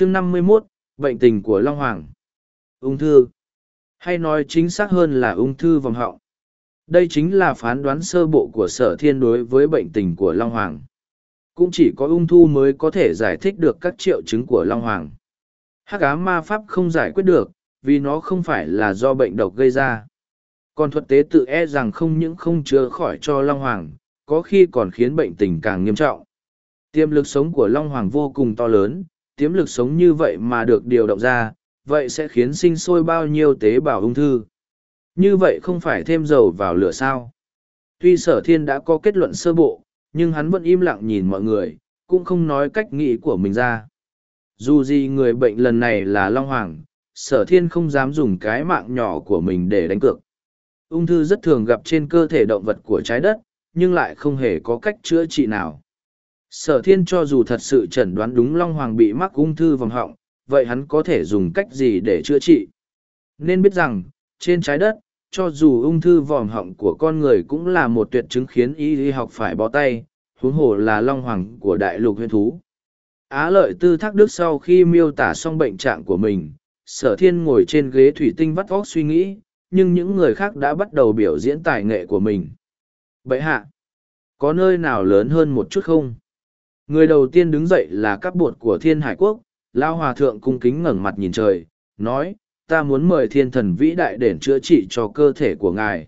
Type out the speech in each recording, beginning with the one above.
chương năm mươi 51, bệnh tình của Long Hoàng. Ung thư. Hay nói chính xác hơn là ung thư vòng họng. Đây chính là phán đoán sơ bộ của sở thiên đối với bệnh tình của Long Hoàng. Cũng chỉ có ung thư mới có thể giải thích được các triệu chứng của Long Hoàng. Hắc ám ma pháp không giải quyết được, vì nó không phải là do bệnh độc gây ra. Còn thuật tế tự e rằng không những không chữa khỏi cho Long Hoàng, có khi còn khiến bệnh tình càng nghiêm trọng. Tiềm lực sống của Long Hoàng vô cùng to lớn, tiếm lực sống như vậy mà được điều động ra, vậy sẽ khiến sinh sôi bao nhiêu tế bào ung thư. Như vậy không phải thêm dầu vào lửa sao. Tuy sở thiên đã có kết luận sơ bộ, nhưng hắn vẫn im lặng nhìn mọi người, cũng không nói cách nghĩ của mình ra. Dù gì người bệnh lần này là Long Hoàng, sở thiên không dám dùng cái mạng nhỏ của mình để đánh cược. Ung thư rất thường gặp trên cơ thể động vật của trái đất, nhưng lại không hề có cách chữa trị nào. Sở thiên cho dù thật sự chẩn đoán đúng Long Hoàng bị mắc ung thư vòng họng, vậy hắn có thể dùng cách gì để chữa trị? Nên biết rằng, trên trái đất, cho dù ung thư vòm họng của con người cũng là một tuyệt chứng khiến y y học phải bó tay, huống hồ là long hoàng của đại lục huyên thú. Á lợi tư thác đức sau khi miêu tả xong bệnh trạng của mình, sở thiên ngồi trên ghế thủy tinh vắt óc suy nghĩ, nhưng những người khác đã bắt đầu biểu diễn tài nghệ của mình. Bậy hạ, có nơi nào lớn hơn một chút không? Người đầu tiên đứng dậy là các bột của thiên hải quốc, Lao Hòa Thượng cung kính ngẩng mặt nhìn trời, nói, ta muốn mời thiên thần vĩ đại để chữa trị cho cơ thể của ngài.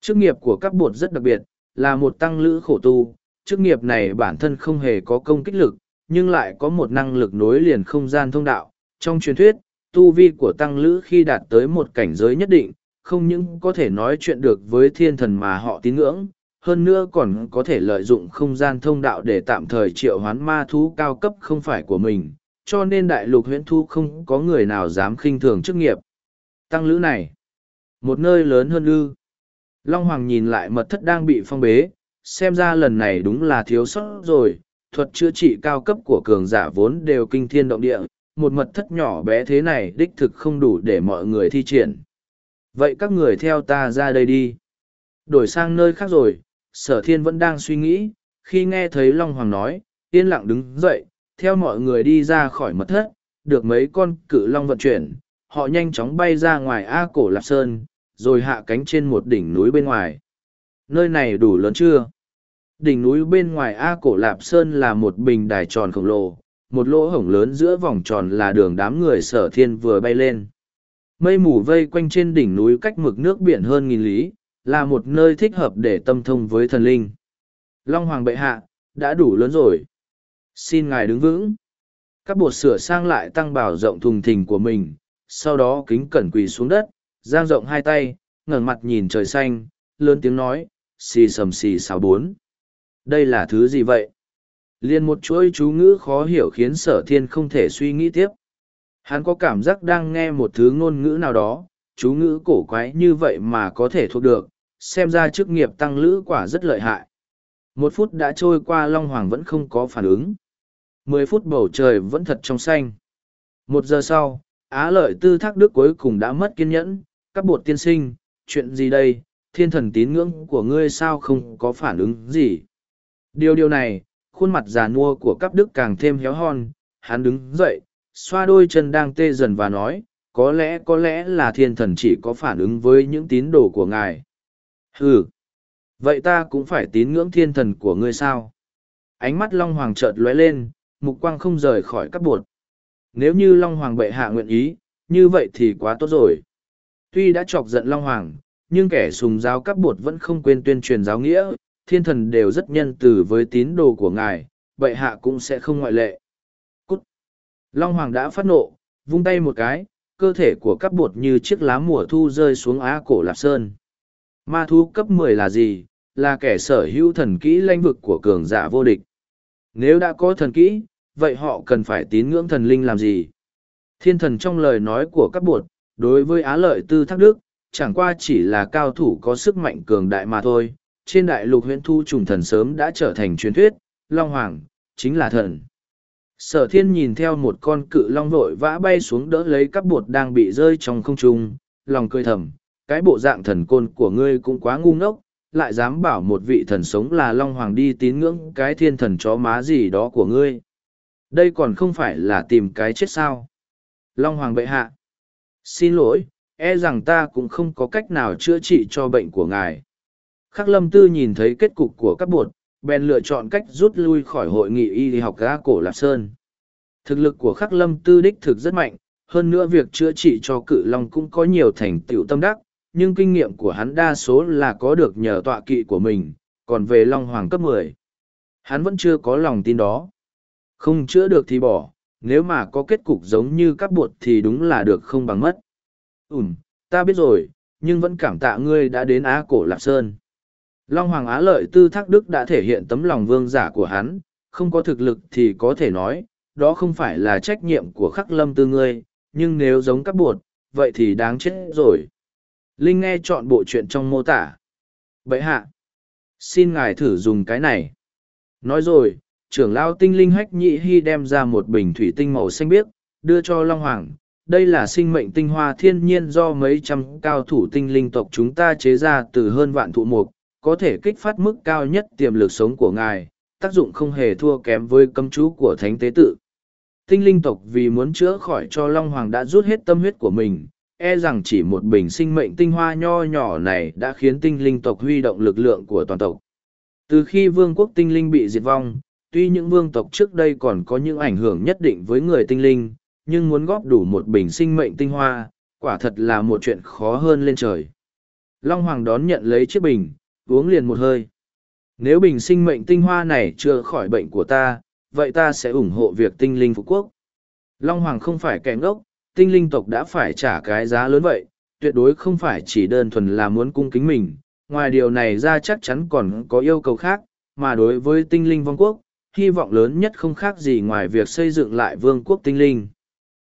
Chức nghiệp của các bột rất đặc biệt, là một tăng lữ khổ tu, chức nghiệp này bản thân không hề có công kích lực, nhưng lại có một năng lực nối liền không gian thông đạo. Trong truyền thuyết, tu vi của tăng lữ khi đạt tới một cảnh giới nhất định, không những có thể nói chuyện được với thiên thần mà họ tín ngưỡng, hơn nữa còn có thể lợi dụng không gian thông đạo để tạm thời triệu hoán ma thú cao cấp không phải của mình, cho nên đại lục huyễn thu không có người nào dám khinh thường chức nghiệp. Tăng lữ này, một nơi lớn hơn ư. Long Hoàng nhìn lại mật thất đang bị phong bế, xem ra lần này đúng là thiếu sót rồi, thuật chữa trị cao cấp của cường giả vốn đều kinh thiên động địa, một mật thất nhỏ bé thế này đích thực không đủ để mọi người thi triển. Vậy các người theo ta ra đây đi. Đổi sang nơi khác rồi, sở thiên vẫn đang suy nghĩ, khi nghe thấy Long Hoàng nói, yên lặng đứng dậy, theo mọi người đi ra khỏi mật thất, được mấy con cự long vận chuyển, họ nhanh chóng bay ra ngoài A cổ Lạp Sơn, rồi hạ cánh trên một đỉnh núi bên ngoài. Nơi này đủ lớn chưa? Đỉnh núi bên ngoài A cổ Lạp Sơn là một bình đài tròn khổng lồ, một lỗ hổng lớn giữa vòng tròn là đường đám người sở thiên vừa bay lên. Mây mù vây quanh trên đỉnh núi cách mực nước biển hơn nghìn lý, là một nơi thích hợp để tâm thông với thần linh. Long Hoàng bệ hạ, đã đủ lớn rồi. Xin ngài đứng vững. Các bột sửa sang lại tăng bảo rộng thùng thình của mình sau đó kính cẩn quỳ xuống đất giang rộng hai tay ngẩng mặt nhìn trời xanh lớn tiếng nói xì sầm xì xào bốn. Đây là thứ gì vậy? Liên một chuỗi chú ngữ khó hiểu khiến sở thiên không thể suy nghĩ tiếp. Hắn có cảm giác đang nghe một thứ ngôn ngữ nào đó chú ngữ cổ quái như vậy mà có thể thuộc được xem ra chức nghiệp tăng lữ quả rất lợi hại một phút đã trôi qua long hoàng vẫn không có phản ứng mười phút bầu trời vẫn thật trong xanh. Một giờ sau, Á lợi tư thác đức cuối cùng đã mất kiên nhẫn, các bột tiên sinh, chuyện gì đây, thiên thần tín ngưỡng của ngươi sao không có phản ứng gì. Điều điều này, khuôn mặt già nua của các đức càng thêm héo hon, hắn đứng dậy, xoa đôi chân đang tê dần và nói, có lẽ có lẽ là thiên thần chỉ có phản ứng với những tín đồ của ngài hừ vậy ta cũng phải tín ngưỡng thiên thần của ngươi sao? Ánh mắt Long Hoàng chợt lóe lên, mục quang không rời khỏi các bột. Nếu như Long Hoàng bệ hạ nguyện ý, như vậy thì quá tốt rồi. Tuy đã chọc giận Long Hoàng, nhưng kẻ sùng giáo các bột vẫn không quên tuyên truyền giáo nghĩa, thiên thần đều rất nhân từ với tín đồ của ngài, bệ hạ cũng sẽ không ngoại lệ. Cút! Long Hoàng đã phát nộ, vung tay một cái, cơ thể của các bột như chiếc lá mùa thu rơi xuống á cổ lạp sơn. Ma thu cấp mười là gì? Là kẻ sở hữu thần kỹ lãnh vực của cường giả vô địch. Nếu đã có thần kỹ, vậy họ cần phải tín ngưỡng thần linh làm gì? Thiên thần trong lời nói của các bột, đối với Á Lợi Tư Thác Đức, chẳng qua chỉ là cao thủ có sức mạnh cường đại mà thôi. Trên đại lục huyện thu trùng thần sớm đã trở thành truyền thuyết, Long Hoàng, chính là thần. Sở thiên nhìn theo một con cự long vội vã bay xuống đỡ lấy các bột đang bị rơi trong không trung, lòng cười thầm, cái bộ dạng thần côn của ngươi cũng quá ngu ngốc, lại dám bảo một vị thần sống là Long Hoàng đi tín ngưỡng cái thiên thần chó má gì đó của ngươi. Đây còn không phải là tìm cái chết sao. Long Hoàng bệ hạ. Xin lỗi, e rằng ta cũng không có cách nào chữa trị cho bệnh của ngài. Khắc lâm tư nhìn thấy kết cục của các bột, bèn lựa chọn cách rút lui khỏi hội nghị y học Ga cổ Lạp Sơn. Thực lực của khắc lâm tư đích thực rất mạnh, hơn nữa việc chữa trị cho cự long cũng có nhiều thành tựu tâm đắc, nhưng kinh nghiệm của hắn đa số là có được nhờ tọa kỵ của mình, còn về long hoàng cấp mười, hắn vẫn chưa có lòng tin đó. Không chữa được thì bỏ, nếu mà có kết cục giống như các bột thì đúng là được không bằng mất. Ừm, ta biết rồi, nhưng vẫn cảm tạ ngươi đã đến Á Cổ Lạp Sơn. Long Hoàng Á Lợi Tư Thác Đức đã thể hiện tấm lòng vương giả của hắn, không có thực lực thì có thể nói, đó không phải là trách nhiệm của khắc lâm tư ngươi, nhưng nếu giống các bột, vậy thì đáng chết rồi. Linh nghe chọn bộ chuyện trong mô tả. Vậy hạ, xin ngài thử dùng cái này. Nói rồi, trưởng lao tinh linh hách nhị hy đem ra một bình thủy tinh màu xanh biếc, đưa cho Long Hoàng. Đây là sinh mệnh tinh hoa thiên nhiên do mấy trăm cao thủ tinh linh tộc chúng ta chế ra từ hơn vạn thụ mục, có thể kích phát mức cao nhất tiềm lực sống của ngài, tác dụng không hề thua kém với cấm chú của thánh tế tự. Tinh linh tộc vì muốn chữa khỏi cho Long Hoàng đã rút hết tâm huyết của mình, e rằng chỉ một bình sinh mệnh tinh hoa nho nhỏ này đã khiến tinh linh tộc huy động lực lượng của toàn tộc. Từ khi vương quốc tinh linh bị diệt vong, tuy những vương tộc trước đây còn có những ảnh hưởng nhất định với người tinh linh, nhưng muốn góp đủ một bình sinh mệnh tinh hoa, quả thật là một chuyện khó hơn lên trời. Long Hoàng đón nhận lấy chiếc bình, uống liền một hơi. Nếu bình sinh mệnh tinh hoa này chưa khỏi bệnh của ta, vậy ta sẽ ủng hộ việc tinh linh phục quốc. Long Hoàng không phải kẻ ngốc, tinh linh tộc đã phải trả cái giá lớn vậy, tuyệt đối không phải chỉ đơn thuần là muốn cung kính mình. Ngoài điều này ra chắc chắn còn có yêu cầu khác, mà đối với tinh linh vong quốc, hy vọng lớn nhất không khác gì ngoài việc xây dựng lại vương quốc tinh linh.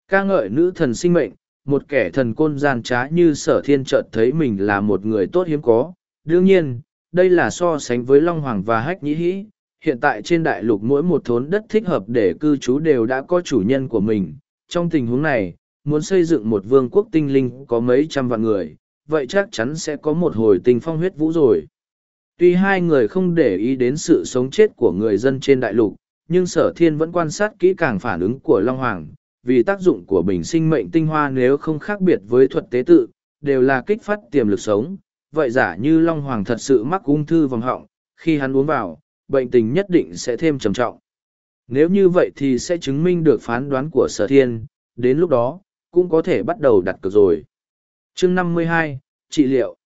ca ngợi nữ thần sinh mệnh, một kẻ thần côn gian trá như sở thiên chợt thấy mình là một người tốt hiếm có. Đương nhiên, đây là so sánh với Long Hoàng và Hách Nhĩ Hĩ. Hiện tại trên đại lục mỗi một thốn đất thích hợp để cư trú đều đã có chủ nhân của mình. Trong tình huống này, muốn xây dựng một vương quốc tinh linh có mấy trăm vạn người, vậy chắc chắn sẽ có một hồi tình phong huyết vũ rồi. Tuy hai người không để ý đến sự sống chết của người dân trên đại lục, nhưng sở thiên vẫn quan sát kỹ càng phản ứng của Long Hoàng, vì tác dụng của bình sinh mệnh tinh hoa nếu không khác biệt với thuật tế tự, đều là kích phát tiềm lực sống. Vậy giả như Long Hoàng thật sự mắc ung thư vòng họng, khi hắn uống vào, bệnh tình nhất định sẽ thêm trầm trọng. Nếu như vậy thì sẽ chứng minh được phán đoán của sở thiên, đến lúc đó, cũng có thể bắt đầu đặt cược rồi. chương 52, trị liệu.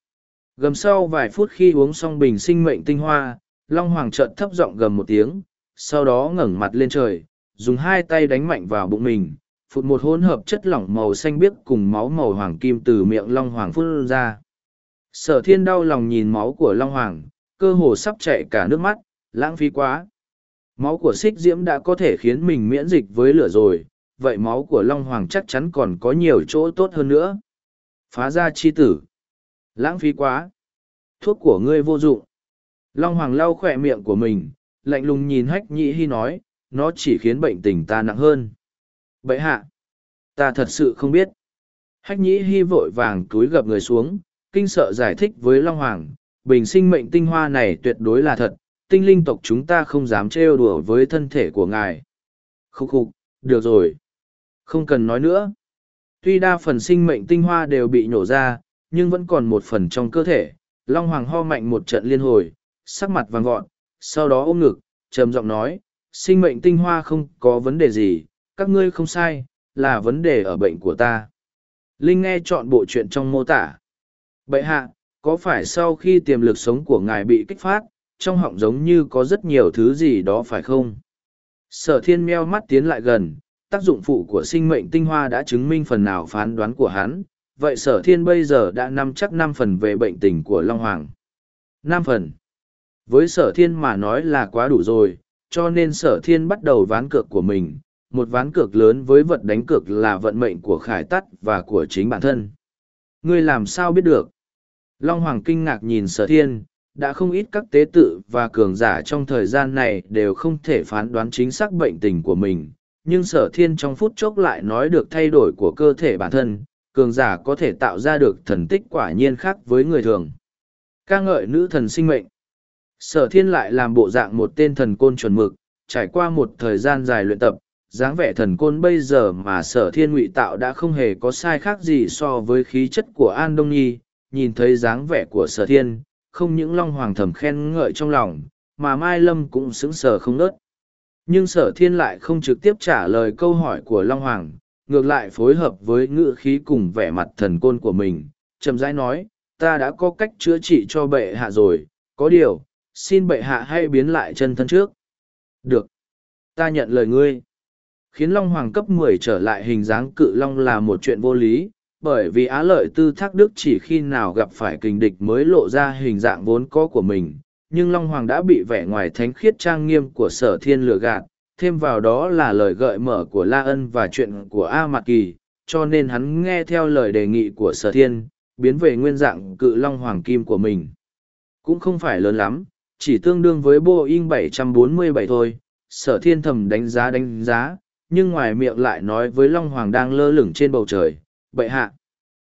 Gầm sau vài phút khi uống xong bình sinh mệnh tinh hoa, Long Hoàng trợn thấp giọng gầm một tiếng, sau đó ngẩng mặt lên trời, dùng hai tay đánh mạnh vào bụng mình, phụt một hỗn hợp chất lỏng màu xanh biếc cùng máu màu hoàng kim từ miệng Long Hoàng phun ra. Sở thiên đau lòng nhìn máu của Long Hoàng, cơ hồ sắp chạy cả nước mắt, lãng phí quá. Máu của xích diễm đã có thể khiến mình miễn dịch với lửa rồi, vậy máu của Long Hoàng chắc chắn còn có nhiều chỗ tốt hơn nữa. Phá ra chi tử. Lãng phí quá. Thuốc của ngươi vô dụng. Long Hoàng lau khỏe miệng của mình, lạnh lùng nhìn hách nhĩ hy nói, nó chỉ khiến bệnh tình ta nặng hơn. Bậy hạ. Ta thật sự không biết. Hách nhĩ hy vội vàng túi gập người xuống, kinh sợ giải thích với Long Hoàng, bình sinh mệnh tinh hoa này tuyệt đối là thật, tinh linh tộc chúng ta không dám trêu đùa với thân thể của ngài. Khúc khục, được rồi. Không cần nói nữa. Tuy đa phần sinh mệnh tinh hoa đều bị nhổ ra, nhưng vẫn còn một phần trong cơ thể. Long Hoàng ho mạnh một trận liên hồi, sắc mặt vàng gọn, sau đó ôm ngực, trầm giọng nói, sinh mệnh tinh hoa không có vấn đề gì, các ngươi không sai, là vấn đề ở bệnh của ta. Linh nghe chọn bộ chuyện trong mô tả. Bậy hạ, có phải sau khi tiềm lực sống của ngài bị kích phát, trong họng giống như có rất nhiều thứ gì đó phải không? Sở thiên meo mắt tiến lại gần, tác dụng phụ của sinh mệnh tinh hoa đã chứng minh phần nào phán đoán của hắn, vậy sở thiên bây giờ đã nắm chắc năm phần về bệnh tình của Long Hoàng. năm phần. Với sở thiên mà nói là quá đủ rồi, cho nên sở thiên bắt đầu ván cược của mình, một ván cược lớn với vật đánh cược là vận mệnh của khải tắt và của chính bản thân. Ngươi làm sao biết được? Long Hoàng kinh ngạc nhìn sở thiên, đã không ít các tế tự và cường giả trong thời gian này đều không thể phán đoán chính xác bệnh tình của mình, nhưng sở thiên trong phút chốc lại nói được thay đổi của cơ thể bản thân, cường giả có thể tạo ra được thần tích quả nhiên khác với người thường. ca ngợi nữ thần sinh mệnh. Sở thiên lại làm bộ dạng một tên thần côn chuẩn mực, trải qua một thời gian dài luyện tập, dáng vẻ thần côn bây giờ mà sở thiên ngụy tạo đã không hề có sai khác gì so với khí chất của an đông nhi nhìn thấy dáng vẻ của sở thiên không những long hoàng thầm khen ngợi trong lòng mà mai lâm cũng sững sờ không nớt nhưng sở thiên lại không trực tiếp trả lời câu hỏi của long hoàng, ngược lại phối hợp với ngữ khí cùng vẻ mặt thần côn của mình, chậm rãi nói, ta đã có cách chữa trị cho bệ hạ rồi, có điều, xin bệ hạ hãy biến lại chân thân trước. Được, ta nhận lời ngươi. Khiến long hoàng cấp mười trở lại hình dáng cự long là một chuyện vô lý, bởi vì á lợi tư thác đức chỉ khi nào gặp phải kình địch mới lộ ra hình dạng vốn có của mình nhưng long hoàng đã bị vẻ ngoài thánh khiết trang nghiêm của sở thiên lừa gạt, thêm vào đó là lời gợi mở của la ân và chuyện của a mạc kỳ, cho nên hắn nghe theo lời đề nghị của sở thiên, biến về nguyên dạng cự long hoàng kim của mình. Cũng không phải lớn lắm, chỉ tương đương với boeing 747 thôi, sở thiên thầm đánh giá đánh giá, nhưng ngoài miệng lại nói với long hoàng đang lơ lửng trên bầu trời, bệ hạ,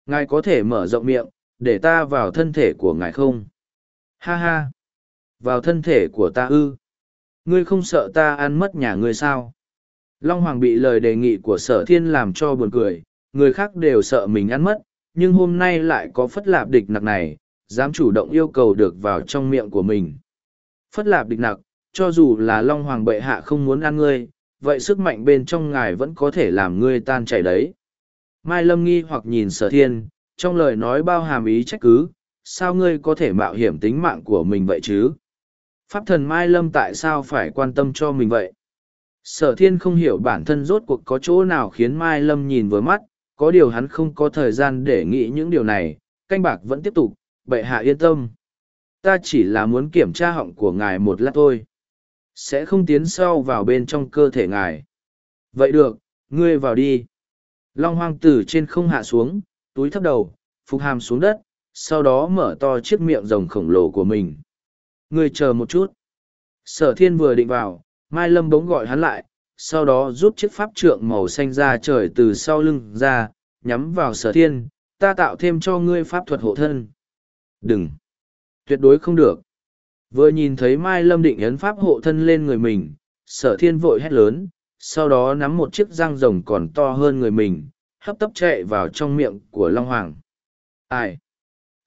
ngài có thể mở rộng miệng, để ta vào thân thể của ngài không? Ha ha vào thân thể của ta ư? Ngươi không sợ ta ăn mất nhà ngươi sao? Long hoàng bị lời đề nghị của sở thiên làm cho buồn cười, người khác đều sợ mình ăn mất, nhưng hôm nay lại có phất lạp địch nặc này, dám chủ động yêu cầu được vào trong miệng của mình. Phất lạp địch nặc, cho dù là long hoàng bệ hạ không muốn ăn ngươi, vậy sức mạnh bên trong ngài vẫn có thể làm ngươi tan chảy đấy. Mai lâm nghi hoặc nhìn sở thiên, trong lời nói bao hàm ý trách cứ, sao ngươi có thể mạo hiểm tính mạng của mình vậy chứ? Pháp thần mai lâm tại sao phải quan tâm cho mình vậy? Sở thiên không hiểu bản thân rốt cuộc có chỗ nào khiến mai lâm nhìn với mắt, có điều hắn không có thời gian để nghĩ những điều này, canh bạc vẫn tiếp tục, bệ hạ yên tâm. Ta chỉ là muốn kiểm tra họng của ngài một lát thôi. Sẽ không tiến sâu vào bên trong cơ thể ngài. Vậy được, ngươi vào đi. Long hoang từ trên không hạ xuống, túi thấp đầu, phục hàm xuống đất, sau đó mở to chiếc miệng rồng khổng lồ của mình ngươi chờ một chút. Sở thiên vừa định vào, mai lâm bỗng gọi hắn lại, sau đó rút chiếc pháp trượng màu xanh ra trời từ sau lưng ra, nhắm vào sở thiên, ta tạo thêm cho ngươi pháp thuật hộ thân. Đừng. Tuyệt đối không được. Vừa nhìn thấy mai lâm định ấn pháp hộ thân lên người mình, sở thiên vội hét lớn, sau đó nắm một chiếc răng rồng còn to hơn người mình, hấp tấp chạy vào trong miệng của long hoàng. Ai?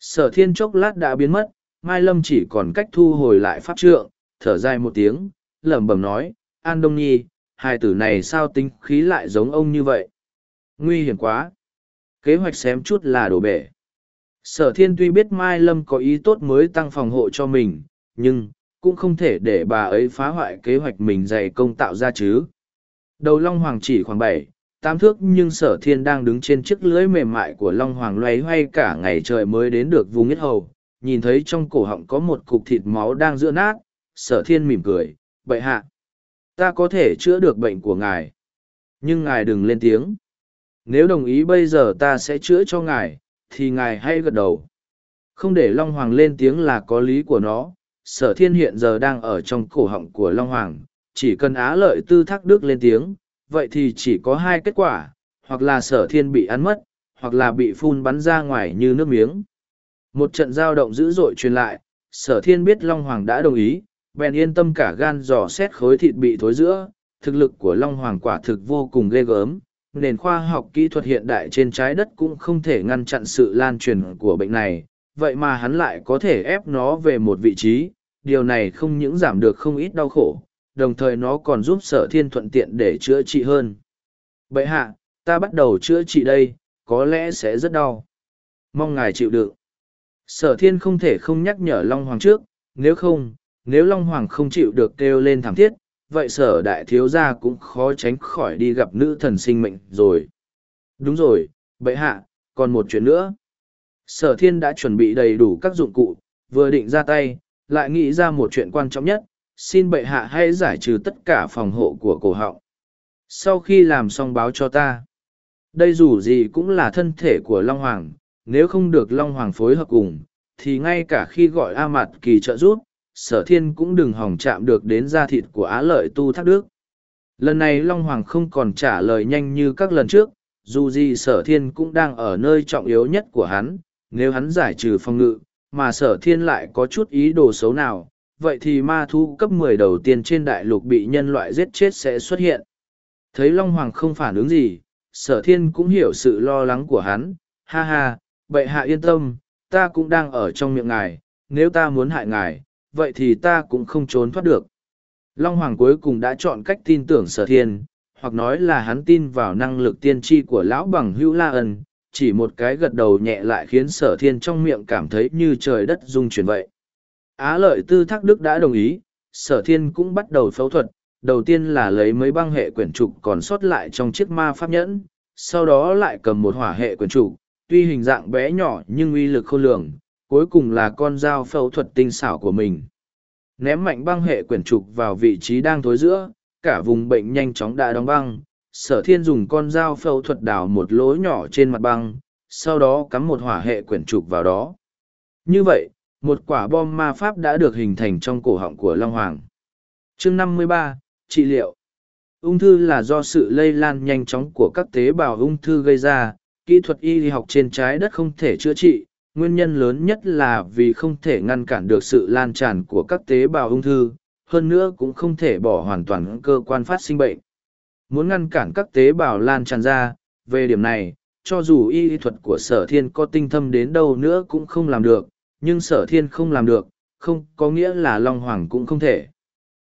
Sở thiên chốc lát đã biến mất mai lâm chỉ còn cách thu hồi lại pháp trượng, thở dài một tiếng, lẩm bẩm nói, an đông nhi, hai tử này sao tính khí lại giống ông như vậy? Nguy hiểm quá. Kế hoạch xém chút là đổ bể. Sở thiên tuy biết mai lâm có ý tốt mới tăng phòng hộ cho mình, nhưng cũng không thể để bà ấy phá hoại kế hoạch mình dày công tạo ra chứ. Đầu long hoàng chỉ khoảng bảy, tám thước nhưng sở thiên đang đứng trên chiếc lưới mềm mại của long hoàng loay hoay cả ngày trời mới đến được vùng ít hầu nhìn thấy trong cổ họng có một cục thịt máu đang giữa nát, sở thiên mỉm cười bậy hạ, ta có thể chữa được bệnh của ngài. Nhưng ngài đừng lên tiếng. Nếu đồng ý bây giờ ta sẽ chữa cho ngài, thì ngài hãy gật đầu. Không để long hoàng lên tiếng là có lý của nó. Sở thiên hiện giờ đang ở trong cổ họng của long hoàng, chỉ cần á lợi tư thác đức lên tiếng, vậy thì chỉ có hai kết quả, hoặc là sở thiên bị ăn mất, hoặc là bị phun bắn ra ngoài như nước miếng một trận giao động dữ dội truyền lại, sở thiên biết long hoàng đã đồng ý, bèn yên tâm cả gan dò xét khối thịt bị thối giữa, thực lực của long hoàng quả thực vô cùng ghê gớm, nền khoa học kỹ thuật hiện đại trên trái đất cũng không thể ngăn chặn sự lan truyền của bệnh này, vậy mà hắn lại có thể ép nó về một vị trí, điều này không những giảm được không ít đau khổ, đồng thời nó còn giúp sở thiên thuận tiện để chữa trị hơn. Bệ hạ, ta bắt đầu chữa trị đây, có lẽ sẽ rất đau. Mong ngài chịu đựng sở thiên không thể không nhắc nhở long hoàng trước, nếu không, nếu long hoàng không chịu được kêu lên thảm thiết, vậy sở đại thiếu gia cũng khó tránh khỏi đi gặp nữ thần sinh mệnh rồi. Đúng rồi, bệ hạ, còn một chuyện nữa. Sở thiên đã chuẩn bị đầy đủ các dụng cụ, vừa định ra tay, lại nghĩ ra một chuyện quan trọng nhất, xin bệ hạ hãy giải trừ tất cả phòng hộ của cổ họng. Sau khi làm xong báo cho ta, đây dù gì cũng là thân thể của long hoàng nếu không được long hoàng phối hợp cùng thì ngay cả khi gọi a Mạt kỳ trợ giúp sở thiên cũng đừng hỏng chạm được đến da thịt của á lợi tu thác đức. Lần này long hoàng không còn trả lời nhanh như các lần trước dù gì sở thiên cũng đang ở nơi trọng yếu nhất của hắn nếu hắn giải trừ phòng ngự mà sở thiên lại có chút ý đồ xấu nào vậy thì ma thu cấp 10 đầu tiên trên đại lục bị nhân loại giết chết sẽ xuất hiện. Thấy Long Hoàng không phản ứng gì, sở thiên cũng hiểu sự lo lắng của hắn, ha ha, bệ hạ yên tâm, ta cũng đang ở trong miệng ngài, nếu ta muốn hại ngài, vậy thì ta cũng không trốn thoát được. Long Hoàng cuối cùng đã chọn cách tin tưởng sở thiên, hoặc nói là hắn tin vào năng lực tiên tri của lão bằng hữu la ân, chỉ một cái gật đầu nhẹ lại khiến sở thiên trong miệng cảm thấy như trời đất rung chuyển vậy. Á lợi tư thác đức đã đồng ý, sở thiên cũng bắt đầu phẫu thuật, đầu tiên là lấy mấy băng hệ quyển trục còn sót lại trong chiếc ma pháp nhẫn, sau đó lại cầm một hỏa hệ quyển trục, tuy hình dạng bé nhỏ nhưng uy lực khôn lường, cuối cùng là con dao phẫu thuật tinh xảo của mình. Ném mạnh băng hệ quyển trục vào vị trí đang thối giữa, cả vùng bệnh nhanh chóng đã đóng băng. Sở thiên dùng con dao phẫu thuật đào một lỗ nhỏ trên mặt băng, sau đó cắm một hỏa hệ quyển trục vào đó. Như vậy, một quả bom ma pháp đã được hình thành trong cổ họng của Long Hoàng. chương 53, trị liệu. Ung thư là do sự lây lan nhanh chóng của các tế bào ung thư gây ra, kỹ thuật y học trên trái đất không thể chữa trị, nguyên nhân lớn nhất là vì không thể ngăn cản được sự lan tràn của các tế bào ung thư, hơn nữa cũng không thể bỏ hoàn toàn cơ quan phát sinh bệnh. Muốn ngăn cản các tế bào lan tràn ra, về điểm này, cho dù y thuật của sở thiên có tinh thâm đến đâu nữa cũng không làm được, nhưng sở thiên không làm được, không có nghĩa là Long Hoàng cũng không thể.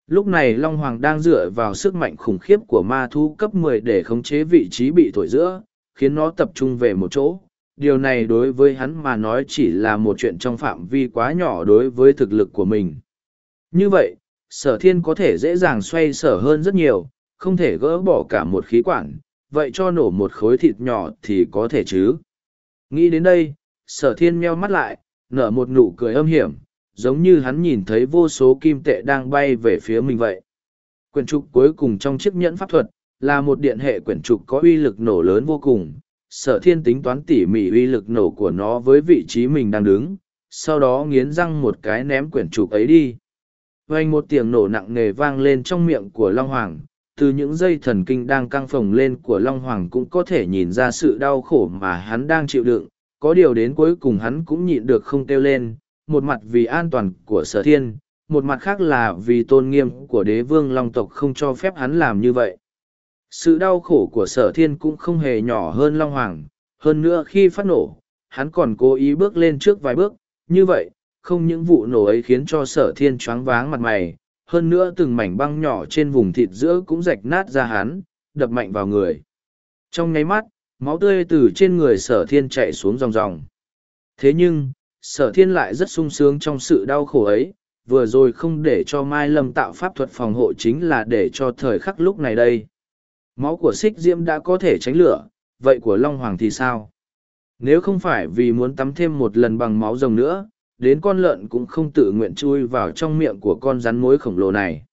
Lúc này Long Hoàng đang dựa vào sức mạnh khủng khiếp của ma thú cấp 10 để khống chế vị trí bị thổi giữa, khiến nó tập trung về một chỗ. Điều này đối với hắn mà nói chỉ là một chuyện trong phạm vi quá nhỏ đối với thực lực của mình. Như vậy, sở thiên có thể dễ dàng xoay sở hơn rất nhiều, không thể gỡ bỏ cả một khí quản, vậy cho nổ một khối thịt nhỏ thì có thể chứ. Nghĩ đến đây, sở thiên meo mắt lại, nở một nụ cười âm hiểm, giống như hắn nhìn thấy vô số kim tệ đang bay về phía mình vậy. Quyển trục cuối cùng trong chiếc nhẫn pháp thuật, là một điện hệ quyển trục có uy lực nổ lớn vô cùng. Sở thiên tính toán tỉ mỉ uy lực nổ của nó với vị trí mình đang đứng, sau đó nghiến răng một cái ném quyển trục ấy đi. Vành một tiếng nổ nặng nề vang lên trong miệng của Long Hoàng, từ những dây thần kinh đang căng phồng lên của Long Hoàng cũng có thể nhìn ra sự đau khổ mà hắn đang chịu đựng, có điều đến cuối cùng hắn cũng nhịn được không kêu lên, một mặt vì an toàn của sở thiên, một mặt khác là vì tôn nghiêm của đế vương long tộc không cho phép hắn làm như vậy. Sự đau khổ của sở thiên cũng không hề nhỏ hơn Long Hoàng, hơn nữa khi phát nổ, hắn còn cố ý bước lên trước vài bước, như vậy, không những vụ nổ ấy khiến cho sở thiên choáng váng mặt mày, hơn nữa từng mảnh băng nhỏ trên vùng thịt giữa cũng rạch nát ra hắn, đập mạnh vào người. Trong nháy mắt, máu tươi từ trên người sở thiên chạy xuống ròng ròng. Thế nhưng, sở thiên lại rất sung sướng trong sự đau khổ ấy, vừa rồi không để cho Mai Lâm tạo pháp thuật phòng hộ chính là để cho thời khắc lúc này đây. Máu của xích diễm đã có thể tránh lửa, vậy của Long Hoàng thì sao? Nếu không phải vì muốn tắm thêm một lần bằng máu rồng nữa, đến con lợn cũng không tự nguyện chui vào trong miệng của con rắn mối khổng lồ này.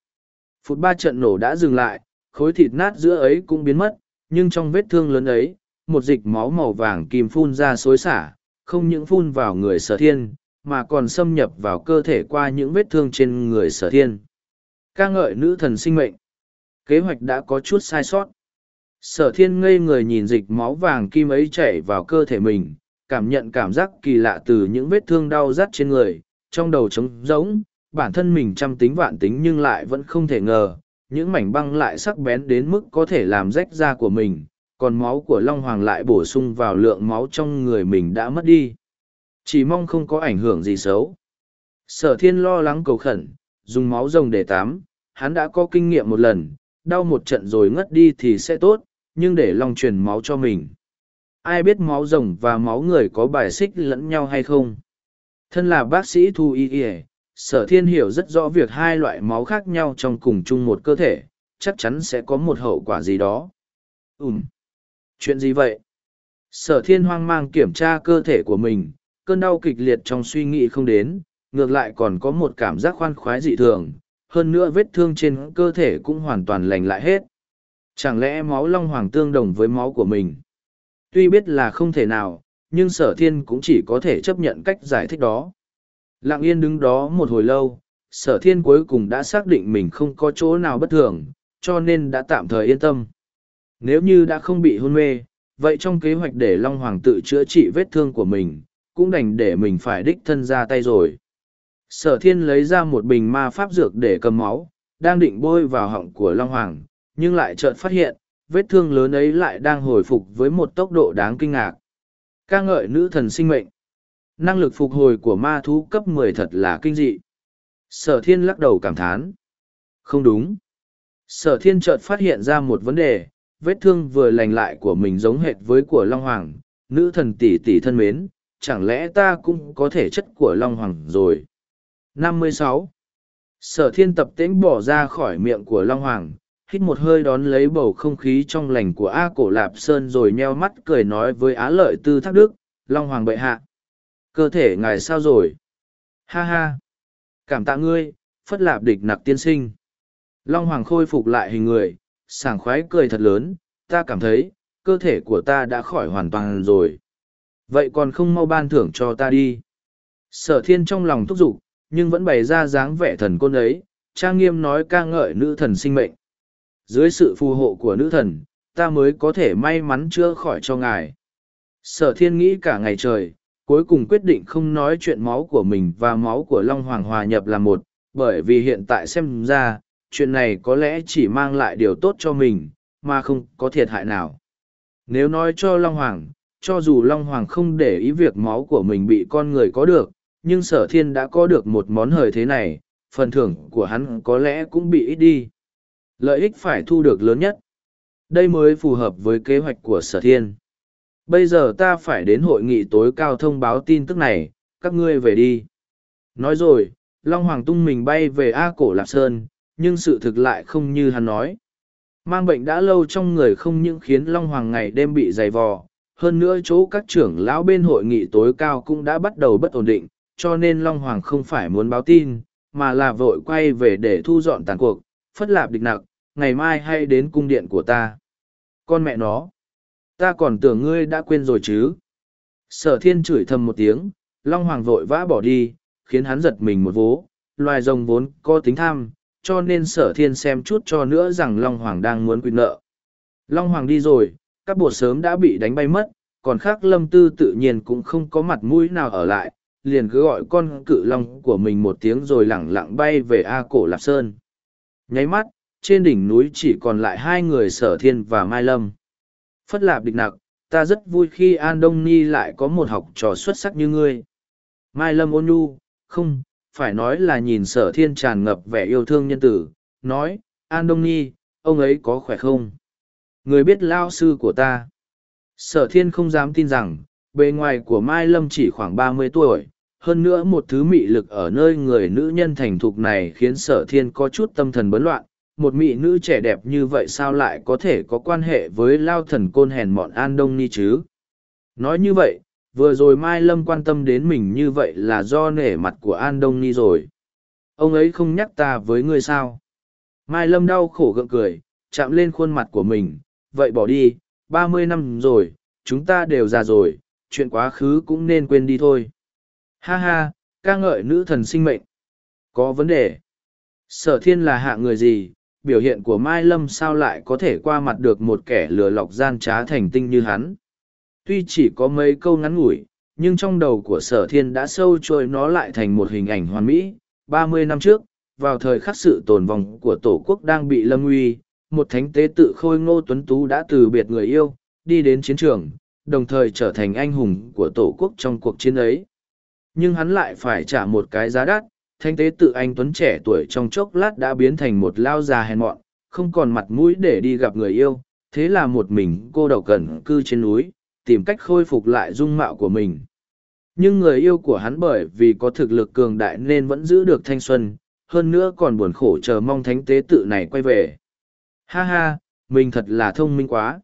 Phút ba trận nổ đã dừng lại, khối thịt nát giữa ấy cũng biến mất, nhưng trong vết thương lớn ấy, một dịch máu màu vàng kim phun ra xối xả, không những phun vào người sở thiên, mà còn xâm nhập vào cơ thể qua những vết thương trên người sở thiên. ca ngợi nữ thần sinh mệnh. Kế hoạch đã có chút sai sót. Sở thiên ngây người nhìn dịch máu vàng kim ấy chảy vào cơ thể mình, cảm nhận cảm giác kỳ lạ từ những vết thương đau rắt trên người, trong đầu trống rỗng, bản thân mình trăm tính vạn tính nhưng lại vẫn không thể ngờ, những mảnh băng lại sắc bén đến mức có thể làm rách da của mình, còn máu của Long Hoàng lại bổ sung vào lượng máu trong người mình đã mất đi. Chỉ mong không có ảnh hưởng gì xấu. Sở thiên lo lắng cầu khẩn, dùng máu rồng để tắm, hắn đã có kinh nghiệm một lần, đau một trận rồi ngất đi thì sẽ tốt, nhưng để Long truyền máu cho mình. Ai biết máu rồng và máu người có bài xích lẫn nhau hay không? Thân là bác sĩ thu y y, sở thiên hiểu rất rõ việc hai loại máu khác nhau trong cùng chung một cơ thể, chắc chắn sẽ có một hậu quả gì đó. Ừm. Chuyện gì vậy? Sở thiên hoang mang kiểm tra cơ thể của mình, cơn đau kịch liệt trong suy nghĩ không đến, ngược lại còn có một cảm giác khoan khoái dị thường, hơn nữa vết thương trên cơ thể cũng hoàn toàn lành lại hết. Chẳng lẽ máu long hoàng tương đồng với máu của mình? Tuy biết là không thể nào, nhưng sở thiên cũng chỉ có thể chấp nhận cách giải thích đó. Lặng yên đứng đó một hồi lâu, sở thiên cuối cùng đã xác định mình không có chỗ nào bất thường, cho nên đã tạm thời yên tâm. Nếu như đã không bị hôn mê, vậy trong kế hoạch để Long Hoàng tự chữa trị vết thương của mình, cũng đành để mình phải đích thân ra tay rồi. Sở thiên lấy ra một bình ma pháp dược để cầm máu, đang định bôi vào họng của Long Hoàng, nhưng lại chợt phát hiện, vết thương lớn ấy lại đang hồi phục với một tốc độ đáng kinh ngạc. ca ngợi nữ thần sinh mệnh. Năng lực phục hồi của ma thú cấp 10 thật là kinh dị. Sở thiên lắc đầu cảm thán. Không đúng. Sở thiên chợt phát hiện ra một vấn đề, vết thương vừa lành lại của mình giống hệt với của Long Hoàng, nữ thần tỷ tỷ thân mến, chẳng lẽ ta cũng có thể chất của Long Hoàng rồi. 56. Sở thiên tập tĩnh bỏ ra khỏi miệng của Long Hoàng, hít một hơi đón lấy bầu không khí trong lành của A Cổ Lạp Sơn rồi nheo mắt cười nói với Á Lợi Tư Thác Đức, Long Hoàng bệ hạ. Cơ thể ngài sao rồi? Ha ha! Cảm tạ ngươi, phất lạp địch nặc tiên sinh. Long Hoàng khôi phục lại hình người, sảng khoái cười thật lớn, ta cảm thấy, cơ thể của ta đã khỏi hoàn toàn rồi. Vậy còn không mau ban thưởng cho ta đi. Sở thiên trong lòng thúc giục, nhưng vẫn bày ra dáng vẻ thần côn ấy, trang nghiêm nói ca ngợi nữ thần sinh mệnh. Dưới sự phù hộ của nữ thần, ta mới có thể may mắn chữa khỏi cho ngài. Sở thiên nghĩ cả ngày trời, cuối cùng quyết định không nói chuyện máu của mình và máu của Long Hoàng hòa nhập là một, bởi vì hiện tại xem ra, chuyện này có lẽ chỉ mang lại điều tốt cho mình, mà không có thiệt hại nào. Nếu nói cho Long Hoàng, cho dù Long Hoàng không để ý việc máu của mình bị con người có được, nhưng sở thiên đã có được một món hời thế này, phần thưởng của hắn có lẽ cũng bị ít đi. Lợi ích phải thu được lớn nhất. Đây mới phù hợp với kế hoạch của sở thiên. Bây giờ ta phải đến hội nghị tối cao thông báo tin tức này, các ngươi về đi. Nói rồi, Long Hoàng tung mình bay về A Cổ Lạp Sơn, nhưng sự thực lại không như hắn nói. Mang bệnh đã lâu trong người không những khiến Long Hoàng ngày đêm bị dày vò, hơn nữa chỗ các trưởng lão bên hội nghị tối cao cũng đã bắt đầu bất ổn định, cho nên Long Hoàng không phải muốn báo tin, mà là vội quay về để thu dọn tàn cuộc, phất lạp địch nặc, ngày mai hay đến cung điện của ta. Con mẹ nó, ta còn tưởng ngươi đã quên rồi chứ. Sở thiên chửi thầm một tiếng, Long Hoàng vội vã bỏ đi, khiến hắn giật mình một vố, loài rồng vốn có tính tham, cho nên sở thiên xem chút cho nữa rằng Long Hoàng đang muốn quy nợ. Long Hoàng đi rồi, các bột sớm đã bị đánh bay mất, còn khác lâm tư tự nhiên cũng không có mặt mũi nào ở lại, liền cứ gọi con cự long của mình một tiếng rồi lẳng lặng bay về A Cổ Lạp Sơn. Nháy mắt, trên đỉnh núi chỉ còn lại hai người sở thiên và Mai Lâm. Phất lạp địch nặc, ta rất vui khi An Đông Ni lại có một học trò xuất sắc như ngươi. Mai Lâm ôn nhu, không, phải nói là nhìn sở thiên tràn ngập vẻ yêu thương nhân tử, nói, An Đông Ni, ông ấy có khỏe không? Người biết lao sư của ta. Sở thiên không dám tin rằng, bề ngoài của Mai Lâm chỉ khoảng ba mươi tuổi, hơn nữa một thứ mị lực ở nơi người nữ nhân thành thục này khiến sở thiên có chút tâm thần bấn loạn. Một mỹ nữ trẻ đẹp như vậy sao lại có thể có quan hệ với lao thần côn hèn mọn An Đông Ni chứ? Nói như vậy, vừa rồi Mai Lâm quan tâm đến mình như vậy là do nể mặt của An Đông Ni rồi. Ông ấy không nhắc ta với ngươi sao? Mai Lâm đau khổ gượng cười, chạm lên khuôn mặt của mình, vậy bỏ đi, ba mươi năm rồi, chúng ta đều già rồi, chuyện quá khứ cũng nên quên đi thôi. Ha ha, ca ngợi nữ thần sinh mệnh. Có vấn đề. Sở thiên là hạ người gì, biểu hiện của Mai Lâm sao lại có thể qua mặt được một kẻ lừa lọc gian trá thành tinh như hắn tuy chỉ có mấy câu ngắn ngủi nhưng trong đầu của sở thiên đã sâu trôi nó lại thành một hình ảnh hoàn mỹ ba mươi năm trước vào thời khắc sự tồn vong của tổ quốc đang bị lâm uy một thánh tế tự khôi ngô tuấn tú đã từ biệt người yêu đi đến chiến trường đồng thời trở thành anh hùng của tổ quốc trong cuộc chiến ấy nhưng hắn lại phải trả một cái giá đắt thánh tế tự anh tuấn trẻ tuổi trong chốc lát đã biến thành một lao già hèn mọn không còn mặt mũi để đi gặp người yêu thế là một mình cô đầu cẩn cư trên núi tìm cách khôi phục lại dung mạo của mình. Nhưng người yêu của hắn bởi vì có thực lực cường đại nên vẫn giữ được thanh xuân, hơn nữa còn buồn khổ chờ mong thánh tế tự này quay về. Ha ha, mình thật là thông minh quá.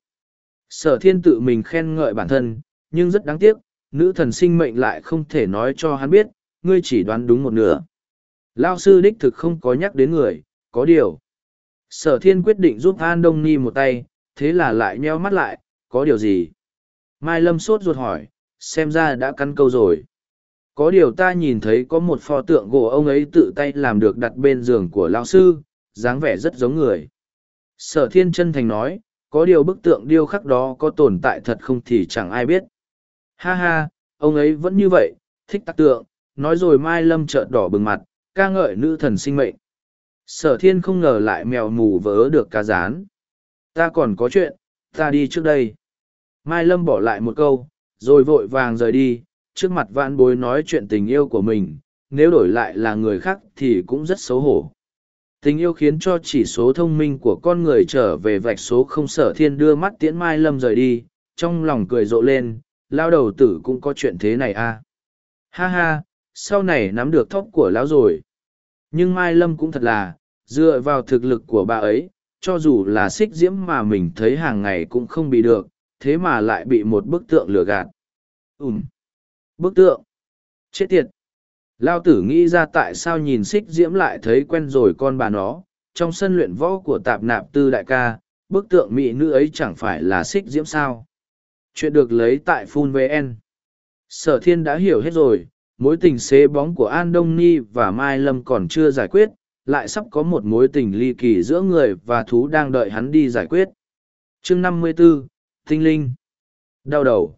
Sở thiên tự mình khen ngợi bản thân, nhưng rất đáng tiếc, nữ thần sinh mệnh lại không thể nói cho hắn biết, ngươi chỉ đoán đúng một nửa. Lao sư đích thực không có nhắc đến người, có điều. Sở thiên quyết định giúp An Đông Ni một tay, thế là lại nheo mắt lại, có điều gì? Mai Lâm sốt ruột hỏi, xem ra đã cắn câu rồi. Có điều ta nhìn thấy có một pho tượng gỗ ông ấy tự tay làm được đặt bên giường của lão sư, dáng vẻ rất giống người. Sở thiên chân thành nói, có điều bức tượng điêu khắc đó có tồn tại thật không thì chẳng ai biết. Ha ha, ông ấy vẫn như vậy, thích tác tượng, nói rồi Mai Lâm trợn đỏ bừng mặt, ca ngợi nữ thần sinh mệnh. Sở thiên không ngờ lại mèo mù vớ được cá rán. Ta còn có chuyện, ta đi trước đây. Mai Lâm bỏ lại một câu, rồi vội vàng rời đi, trước mặt vãn bối nói chuyện tình yêu của mình, nếu đổi lại là người khác thì cũng rất xấu hổ. Tình yêu khiến cho chỉ số thông minh của con người trở về vạch số không sở thiên đưa mắt tiễn Mai Lâm rời đi, trong lòng cười rộ lên, lao đầu tử cũng có chuyện thế này à. Ha ha, sau này nắm được thóc của lão rồi. Nhưng Mai Lâm cũng thật là, dựa vào thực lực của bà ấy, cho dù là xích diễm mà mình thấy hàng ngày cũng không bị được, thế mà lại bị một bức tượng lừa gạt. Ừm. Bức tượng. Chết tiệt. Lao tử nghĩ ra tại sao nhìn xích diễm lại thấy quen rồi con bà nó, trong sân luyện võ của tạp nạp tư đại ca, bức tượng mỹ nữ ấy chẳng phải là xích diễm sao. Chuyện được lấy tại Phun VN. Sở thiên đã hiểu hết rồi, mối tình xế bóng của An Đông Ni và Mai Lâm còn chưa giải quyết, lại sắp có một mối tình ly kỳ giữa người và thú đang đợi hắn đi giải quyết. chương năm mươi 54, Tinh Linh Đau đầu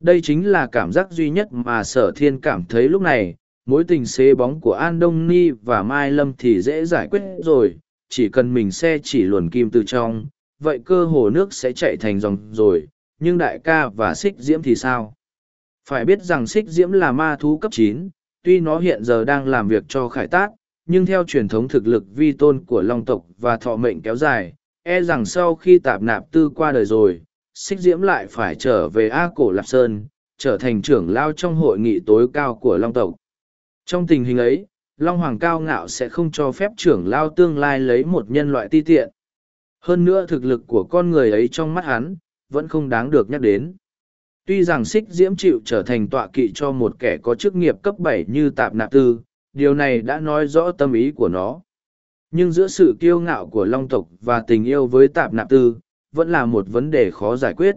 Đây chính là cảm giác duy nhất mà sở thiên cảm thấy lúc này, mối tình xế bóng của An Đông Ni và Mai Lâm thì dễ giải quyết rồi, chỉ cần mình xe chỉ luồn kim từ trong, vậy cơ hồ nước sẽ chạy thành dòng rồi, nhưng đại ca và xích diễm thì sao? Phải biết rằng xích diễm là ma thú cấp chín, tuy nó hiện giờ đang làm việc cho khải tát, nhưng theo truyền thống thực lực vi tôn của long tộc và thọ mệnh kéo dài, e rằng sau khi tạp nạp tư qua đời rồi, xích diễm lại phải trở về A Cổ Lạp Sơn, trở thành trưởng lao trong hội nghị tối cao của long tộc. Trong tình hình ấy, Long Hoàng cao ngạo sẽ không cho phép trưởng lao tương lai lấy một nhân loại ti tiện. Hơn nữa thực lực của con người ấy trong mắt hắn, vẫn không đáng được nhắc đến. Tuy rằng xích diễm chịu trở thành tọa kỵ cho một kẻ có chức nghiệp cấp bảy như tạp nạp tư, điều này đã nói rõ tâm ý của nó. Nhưng giữa sự kiêu ngạo của long tộc và tình yêu với tạp nạp tư, vẫn là một vấn đề khó giải quyết.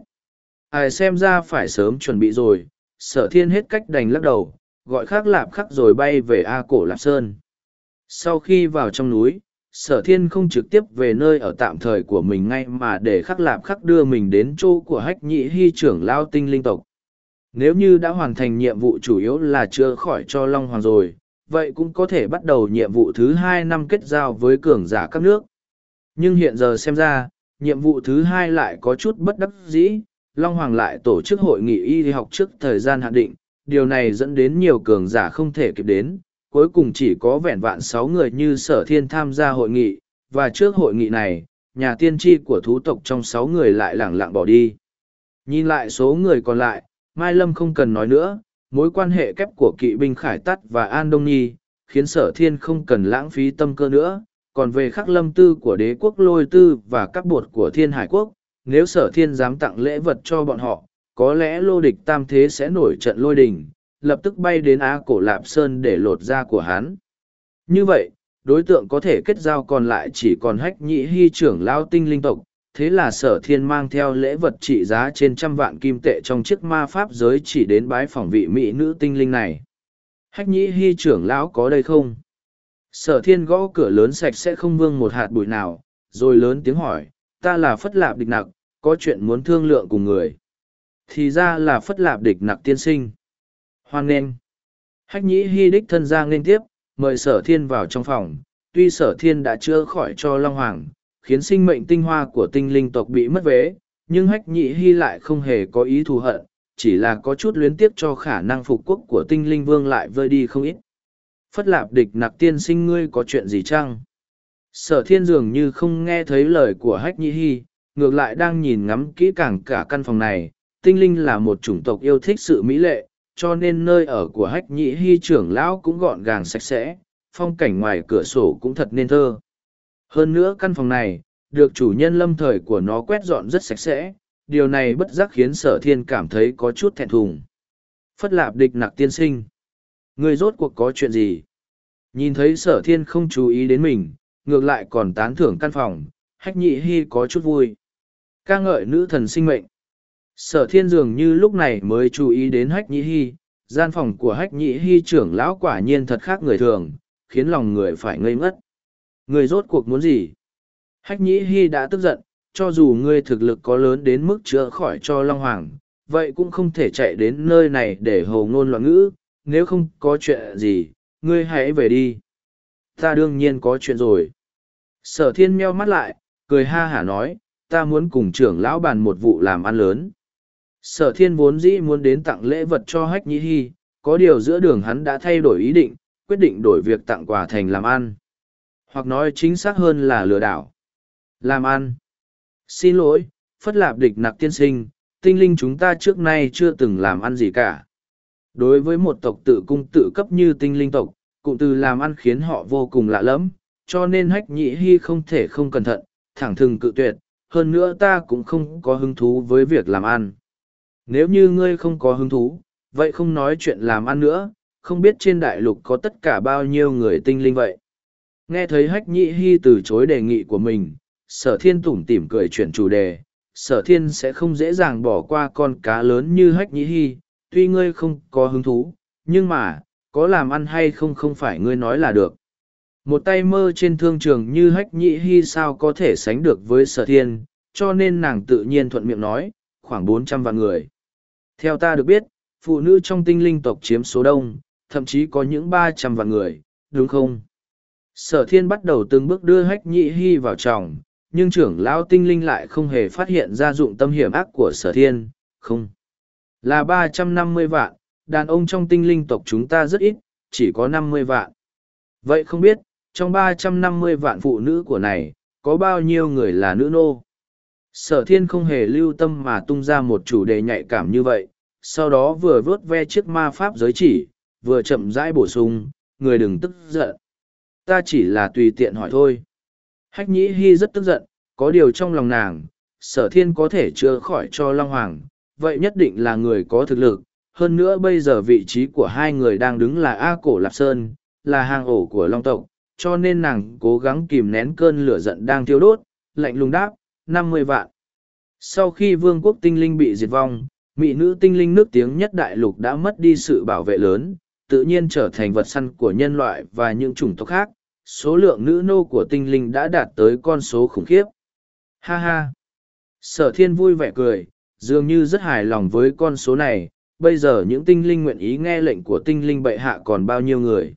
Ai xem ra phải sớm chuẩn bị rồi, sở thiên hết cách đành lắc đầu, gọi khắc lạp khắc rồi bay về A Cổ Lạp Sơn. Sau khi vào trong núi, sở thiên không trực tiếp về nơi ở tạm thời của mình ngay mà để khắc lạp khắc đưa mình đến chỗ của hách nhị hy trưởng lao tinh linh tộc. Nếu như đã hoàn thành nhiệm vụ chủ yếu là chữa khỏi cho Long Hoàng rồi, vậy cũng có thể bắt đầu nhiệm vụ thứ hai năm kết giao với cường giả các nước. Nhưng hiện giờ xem ra, nhiệm vụ thứ hai lại có chút bất đắc dĩ, Long Hoàng lại tổ chức hội nghị y học trước thời gian hạn định, điều này dẫn đến nhiều cường giả không thể kịp đến, cuối cùng chỉ có vẹn vạn sáu người như sở thiên tham gia hội nghị, và trước hội nghị này, nhà tiên tri của thú tộc trong sáu người lại lẳng lặng bỏ đi. Nhìn lại số người còn lại, Mai Lâm không cần nói nữa, mối quan hệ kép của kỵ binh Khải Tắt và An Đông Nhi, khiến sở thiên không cần lãng phí tâm cơ nữa. Còn về khắc lâm tư của đế quốc lôi tư và các bột của thiên hải quốc, nếu sở thiên dám tặng lễ vật cho bọn họ, có lẽ lô địch tam thế sẽ nổi trận lôi đình, lập tức bay đến Á Cổ Lạp Sơn để lột da của hắn. Như vậy, đối tượng có thể kết giao còn lại chỉ còn hách nhị hy trưởng lao tinh linh tộc, thế là sở thiên mang theo lễ vật trị giá trên trăm vạn kim tệ trong chiếc ma pháp giới chỉ đến bái phỏng vị mỹ nữ tinh linh này. Hách nhị hy trưởng lão có đây không? Sở thiên gõ cửa lớn sạch sẽ không vương một hạt bụi nào, rồi lớn tiếng hỏi, ta là phất lạp địch nặc, có chuyện muốn thương lượng cùng người. Thì ra là phất lạp địch nặc tiên sinh hoan nghênh. Hách nhĩ hy đích thân ra nghênh tiếp, mời sở thiên vào trong phòng. Tuy sở thiên đã chữa khỏi cho long hoàng, khiến sinh mệnh tinh hoa của tinh linh tộc bị mất vế, nhưng hách nhĩ hy lại không hề có ý thù hận, chỉ là có chút luyến tiếc cho khả năng phục quốc của tinh linh vương lại vơi đi không ít. Phất lạp địch nặc tiên sinh ngươi có chuyện gì chăng? Sở thiên dường như không nghe thấy lời của hách nhĩ hy ngược lại đang nhìn ngắm kỹ càng cả căn phòng này. Tinh linh là một chủng tộc yêu thích sự mỹ lệ cho nên nơi ở của hách nhị hy trưởng lão cũng gọn gàng sạch sẽ, phong cảnh ngoài cửa sổ cũng thật nên thơ. Hơn nữa căn phòng này, được chủ nhân lâm thời của nó quét dọn rất sạch sẽ, điều này bất giác khiến sở thiên cảm thấy có chút thẹn thùng. Phất lạp địch nặc tiên sinh, người rốt cuộc có chuyện gì? Nhìn thấy sở thiên không chú ý đến mình, ngược lại còn tán thưởng căn phòng, hách nhị hy có chút vui. Ca ngợi nữ thần sinh mệnh sở thiên dường như lúc này mới chú ý đến hách nhĩ hy gian phòng của hách nhĩ hy trưởng lão quả nhiên thật khác người thường, khiến lòng người phải ngây ngất. Người rốt cuộc muốn gì? Hách nhĩ hy đã tức giận, cho dù ngươi thực lực có lớn đến mức chữa khỏi cho long hoàng, vậy cũng không thể chạy đến nơi này để hầu ngôn loạn ngữ, nếu không có chuyện gì, ngươi hãy về đi. Ta đương nhiên có chuyện rồi. Sở thiên meo mắt lại, cười ha hả nói, ta muốn cùng trưởng lão bàn một vụ làm ăn lớn. Sở thiên vốn dĩ muốn đến tặng lễ vật cho hách nhĩ hy, có điều giữa đường hắn đã thay đổi ý định, quyết định đổi việc tặng quà thành làm ăn. Hoặc nói chính xác hơn là lừa đảo. Làm ăn. Xin lỗi, phất lạp địch nặc tiên sinh, tinh linh chúng ta trước nay chưa từng làm ăn gì cả. Đối với một tộc tự cung tự cấp như tinh linh tộc, cụm từ làm ăn khiến họ vô cùng lạ lẫm, cho nên hách Nhĩ hy không thể không cẩn thận, thẳng thừng cự tuyệt, hơn nữa ta cũng không có hứng thú với việc làm ăn. Nếu như ngươi không có hứng thú, vậy không nói chuyện làm ăn nữa, không biết trên đại lục có tất cả bao nhiêu người tinh linh vậy. Nghe thấy hách nhị hy từ chối đề nghị của mình, sở thiên tủm tỉm cười chuyển chủ đề, sở thiên sẽ không dễ dàng bỏ qua con cá lớn như hách nhị hy, tuy ngươi không có hứng thú, nhưng mà, có làm ăn hay không không phải ngươi nói là được. Một tay mơ trên thương trường như hách nhị hy sao có thể sánh được với sở thiên, cho nên nàng tự nhiên thuận miệng nói, khoảng bốn trăm vạn người. Theo ta được biết, phụ nữ trong tinh linh tộc chiếm số đông, thậm chí có những ba trăm vạn người, đúng không? Sở thiên bắt đầu từng bước đưa hách nhị hy vào tròng, nhưng trưởng lão tinh linh lại không hề phát hiện ra dụng tâm hiểm ác của sở thiên, không. Là ba trăm năm mươi vạn, đàn ông trong tinh linh tộc chúng ta rất ít, chỉ có năm mươi vạn. Vậy không biết, trong ba trăm năm mươi vạn phụ nữ của này, có bao nhiêu người là nữ nô? Sở thiên không hề lưu tâm mà tung ra một chủ đề nhạy cảm như vậy, sau đó vừa vớt ve chiếc ma pháp giới chỉ, vừa chậm rãi bổ sung, người đừng tức giận. Ta chỉ là tùy tiện hỏi thôi. Hách nhĩ hy rất tức giận, có điều trong lòng nàng, sở thiên có thể chữa khỏi cho Long Hoàng, vậy nhất định là người có thực lực. Hơn nữa bây giờ vị trí của hai người đang đứng là A Cổ Lạp Sơn, là hàng ổ của Long tộc, cho nên nàng cố gắng kìm nén cơn lửa giận đang thiêu đốt, lạnh lùng đáp, năm mươi vạn. Sau khi vương quốc tinh linh bị diệt vong, mỹ nữ tinh linh nước tiếng nhất đại lục đã mất đi sự bảo vệ lớn, tự nhiên trở thành vật săn của nhân loại và những chủng tộc khác. Số lượng nữ nô của tinh linh đã đạt tới con số khủng khiếp. Ha ha! Sở thiên vui vẻ cười, dường như rất hài lòng với con số này. Bây giờ những tinh linh nguyện ý nghe lệnh của tinh linh bệ hạ còn bao nhiêu người.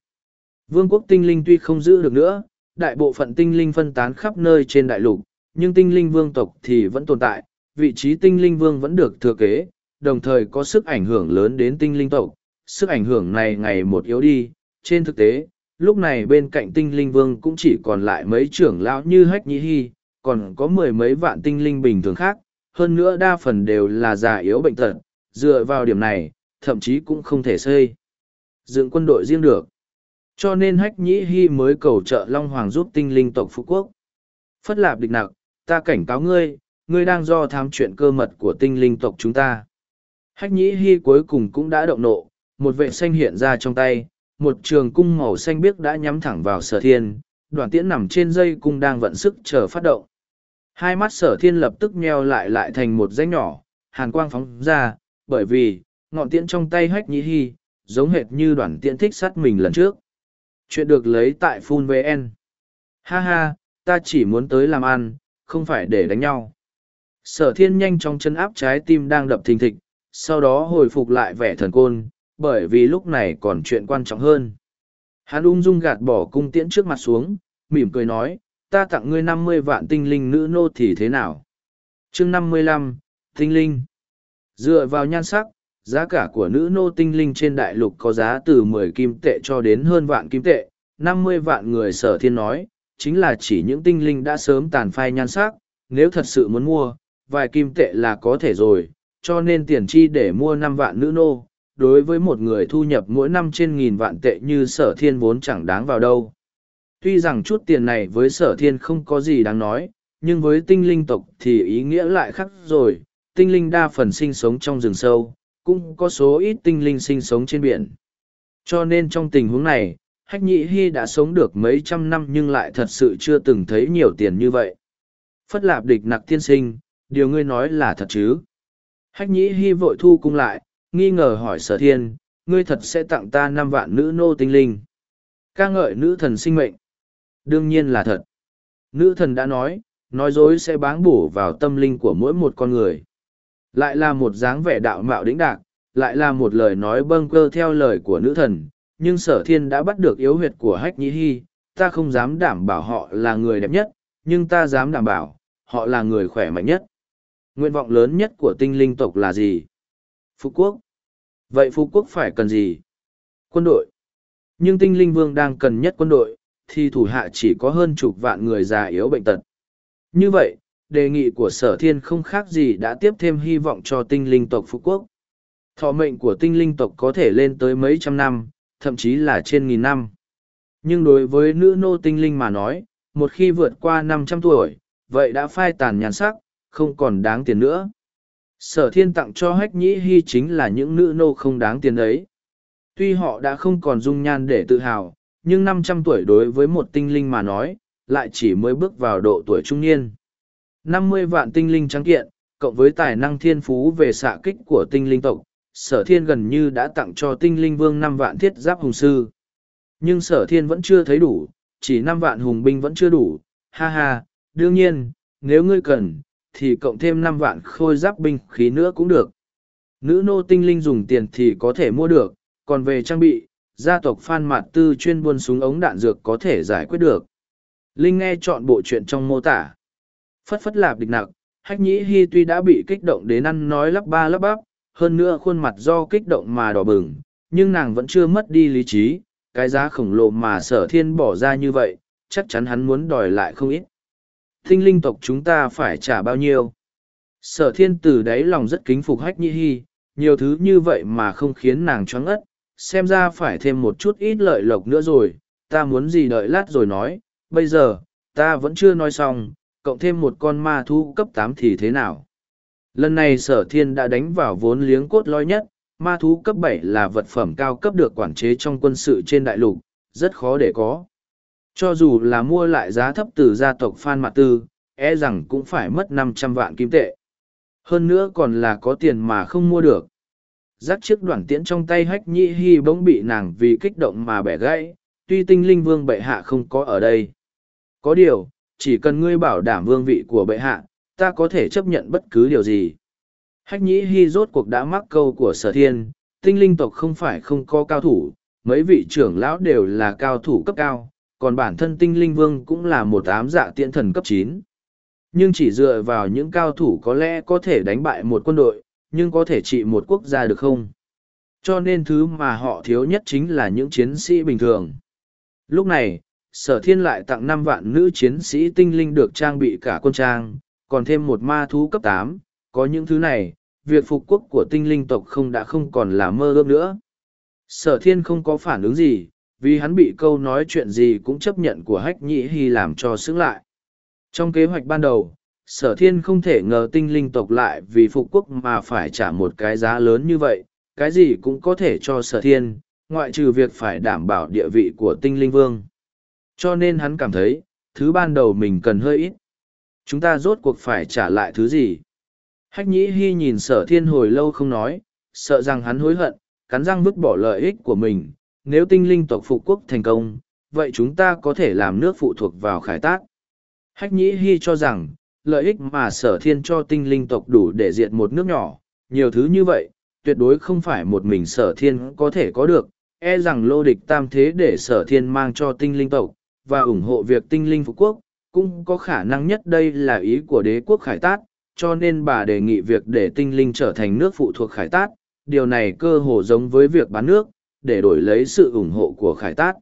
Vương quốc tinh linh tuy không giữ được nữa, đại bộ phận tinh linh phân tán khắp nơi trên đại lục, nhưng tinh linh vương tộc thì vẫn tồn tại, vị trí tinh linh vương vẫn được thừa kế, đồng thời có sức ảnh hưởng lớn đến tinh linh tộc. Sức ảnh hưởng này ngày một yếu đi, trên thực tế, lúc này bên cạnh tinh linh vương cũng chỉ còn lại mấy trưởng lão như hách nhĩ hy, còn có mười mấy vạn tinh linh bình thường khác, hơn nữa đa phần đều là già yếu bệnh tật, dựa vào điểm này, thậm chí cũng không thể xây dựng quân đội riêng được. Cho nên hách nhĩ hy mới cầu trợ Long Hoàng giúp tinh linh tộc Phú Quốc. Phất lạp địch nặc, ta cảnh cáo ngươi, ngươi đang do tham chuyện cơ mật của tinh linh tộc chúng ta. Hách nhĩ hy cuối cùng cũng đã động nộ, một vệ xanh hiện ra trong tay, một trường cung màu xanh biếc đã nhắm thẳng vào sở thiên, đoàn tiễn nằm trên dây cung đang vận sức chờ phát động. Hai mắt sở thiên lập tức nheo lại lại thành một rãnh nhỏ, hàn quang phóng ra, bởi vì, ngọn tiễn trong tay hách nhĩ hy, giống hệt như đoàn tiễn thích sát mình lần trước. Chuyện được lấy tại Phun VN. Ha ha, ta chỉ muốn tới làm ăn, không phải để đánh nhau. Sở thiên nhanh trong chân áp trái tim đang đập thình thịch, sau đó hồi phục lại vẻ thần côn, bởi vì lúc này còn chuyện quan trọng hơn. Hắn ung dung gạt bỏ cung tiễn trước mặt xuống, mỉm cười nói, ta tặng ngươi năm mươi vạn tinh linh nữ nô thì thế nào? chương năm mươi lăm tinh linh. Dựa vào nhan sắc, giá cả của nữ nô tinh linh trên đại lục có giá từ mười kim tệ cho đến hơn vạn kim tệ, năm mươi vạn người sở thiên nói, chính là chỉ những tinh linh đã sớm tàn phai nhan sắc, nếu thật sự muốn mua, vài kim tệ là có thể rồi, cho nên tiền chi để mua năm vạn nữ nô, đối với một người thu nhập mỗi năm trên nghìn vạn tệ như sở thiên vốn chẳng đáng vào đâu. Tuy rằng chút tiền này với sở thiên không có gì đáng nói, nhưng với tinh linh tộc thì ý nghĩa lại khác rồi, tinh linh đa phần sinh sống trong rừng sâu, cũng có số ít tinh linh sinh sống trên biển. Cho nên trong tình huống này, Hách Nhị Hy đã sống được mấy trăm năm nhưng lại thật sự chưa từng thấy nhiều tiền như vậy. Phất lạp địch nặc tiên sinh, điều ngươi nói là thật chứ? Hách Nhị Hy vội thu cung lại, nghi ngờ hỏi sở thiên, ngươi thật sẽ tặng ta năm vạn nữ nô tinh linh. ca ngợi nữ thần sinh mệnh. Đương nhiên là thật. Nữ thần đã nói, nói dối sẽ báng bổ vào tâm linh của mỗi một con người. Lại là một dáng vẻ đạo mạo đĩnh đạc, lại là một lời nói bâng cơ theo lời của nữ thần, nhưng sở thiên đã bắt được yếu huyệt của hách nhĩ hy, ta không dám đảm bảo họ là người đẹp nhất, nhưng ta dám đảm bảo, họ là người khỏe mạnh nhất. Nguyện vọng lớn nhất của tinh linh tộc là gì? Phú Quốc. Vậy Phú Quốc phải cần gì? Quân đội. Nhưng tinh linh vương đang cần nhất quân đội, thì thủ hạ chỉ có hơn chục vạn người già yếu bệnh tật. Như vậy, đề nghị của sở thiên không khác gì đã tiếp thêm hy vọng cho tinh linh tộc Phú Quốc. Thọ mệnh của tinh linh tộc có thể lên tới mấy trăm năm, thậm chí là trên nghìn năm. Nhưng đối với nữ nô tinh linh mà nói, một khi vượt qua năm trăm tuổi, vậy đã phai tàn nhàn sắc, không còn đáng tiền nữa. Sở thiên tặng cho hách nhĩ hy chính là những nữ nô không đáng tiền ấy. Tuy họ đã không còn dung nhan để tự hào, nhưng năm trăm tuổi đối với một tinh linh mà nói, lại chỉ mới bước vào độ tuổi trung niên. năm mươi vạn tinh linh trắng kiện, cộng với tài năng thiên phú về xạ kích của tinh linh tộc, sở thiên gần như đã tặng cho tinh linh vương năm vạn thiết giáp hùng sư. Nhưng sở thiên vẫn chưa thấy đủ, chỉ năm vạn hùng binh vẫn chưa đủ, ha ha, đương nhiên, nếu ngươi cần, thì cộng thêm năm vạn khôi giáp binh khí nữa cũng được. Nữ nô tinh linh dùng tiền thì có thể mua được, còn về trang bị, gia tộc Phan Mạt Tư chuyên buôn súng ống đạn dược có thể giải quyết được. Linh nghe chọn bộ chuyện trong mô tả. Phất phất lạp địch nặc, hách nhĩ hy tuy đã bị kích động đến ăn nói lắp ba lắp bắp, hơn nữa khuôn mặt do kích động mà đỏ bừng, nhưng nàng vẫn chưa mất đi lý trí, cái giá khổng lồ mà sở thiên bỏ ra như vậy, chắc chắn hắn muốn đòi lại không ít. Tinh linh tộc chúng ta phải trả bao nhiêu? Sở thiên từ đáy lòng rất kính phục hách nhĩ hy, nhiều thứ như vậy mà không khiến nàng choáng ất, xem ra phải thêm một chút ít lợi lộc nữa rồi, ta muốn gì đợi lát rồi nói, bây giờ, ta vẫn chưa nói xong, cộng thêm một con ma thu cấp tám thì thế nào? Lần này sở thiên đã đánh vào vốn liếng cốt lõi nhất, ma thú cấp bảy là vật phẩm cao cấp được quản chế trong quân sự trên đại lục, rất khó để có. Cho dù là mua lại giá thấp từ gia tộc Phan Mạc Tư, e rằng cũng phải mất năm trăm vạn kim tệ. Hơn nữa còn là có tiền mà không mua được. Giác chiếc đoạn tiễn trong tay hách nhĩ hy bỗng bị nàng vì kích động mà bẻ gãy, tuy tinh linh vương bệ hạ không có ở đây. Có điều, chỉ cần ngươi bảo đảm vương vị của bệ hạ, ta có thể chấp nhận bất cứ điều gì. Hách nhĩ hy rốt cuộc đã mắc câu của sở thiên, tinh linh tộc không phải không có cao thủ, mấy vị trưởng lão đều là cao thủ cấp cao, còn bản thân tinh linh vương cũng là một ám dạ tiện thần cấp chín. Nhưng chỉ dựa vào những cao thủ có lẽ có thể đánh bại một quân đội, nhưng có thể trị một quốc gia được không? Cho nên thứ mà họ thiếu nhất chính là những chiến sĩ bình thường. Lúc này, sở thiên lại tặng năm vạn nữ chiến sĩ tinh linh được trang bị cả quân trang, còn thêm một ma thú cấp tám, có những thứ này, việc phục quốc của tinh linh tộc không đã không còn là mơ ước nữa. Sở thiên không có phản ứng gì, vì hắn bị câu nói chuyện gì cũng chấp nhận của hách nhĩ hy làm cho xứng lại. Trong kế hoạch ban đầu, sở thiên không thể ngờ tinh linh tộc lại vì phục quốc mà phải trả một cái giá lớn như vậy, cái gì cũng có thể cho sở thiên, ngoại trừ việc phải đảm bảo địa vị của tinh linh vương. Cho nên hắn cảm thấy, thứ ban đầu mình cần hơi ít chúng ta rốt cuộc phải trả lại thứ gì? Hách nhĩ hy nhìn sở thiên hồi lâu không nói, sợ rằng hắn hối hận, cắn răng vứt bỏ lợi ích của mình. Nếu tinh linh tộc phục quốc thành công, vậy chúng ta có thể làm nước phụ thuộc vào khải tác hách nhĩ hy cho rằng, lợi ích mà sở thiên cho tinh linh tộc đủ để diệt một nước nhỏ, nhiều thứ như vậy, tuyệt đối không phải một mình sở thiên có thể có được. E rằng lô địch tam thế để sở thiên mang cho tinh linh tộc và ủng hộ việc tinh linh phục quốc cũng có khả năng nhất đây là ý của đế quốc khải tát, cho nên bà đề nghị việc để tinh linh trở thành nước phụ thuộc khải tát, điều này cơ hồ giống với việc bán nước, để đổi lấy sự ủng hộ của khải tát.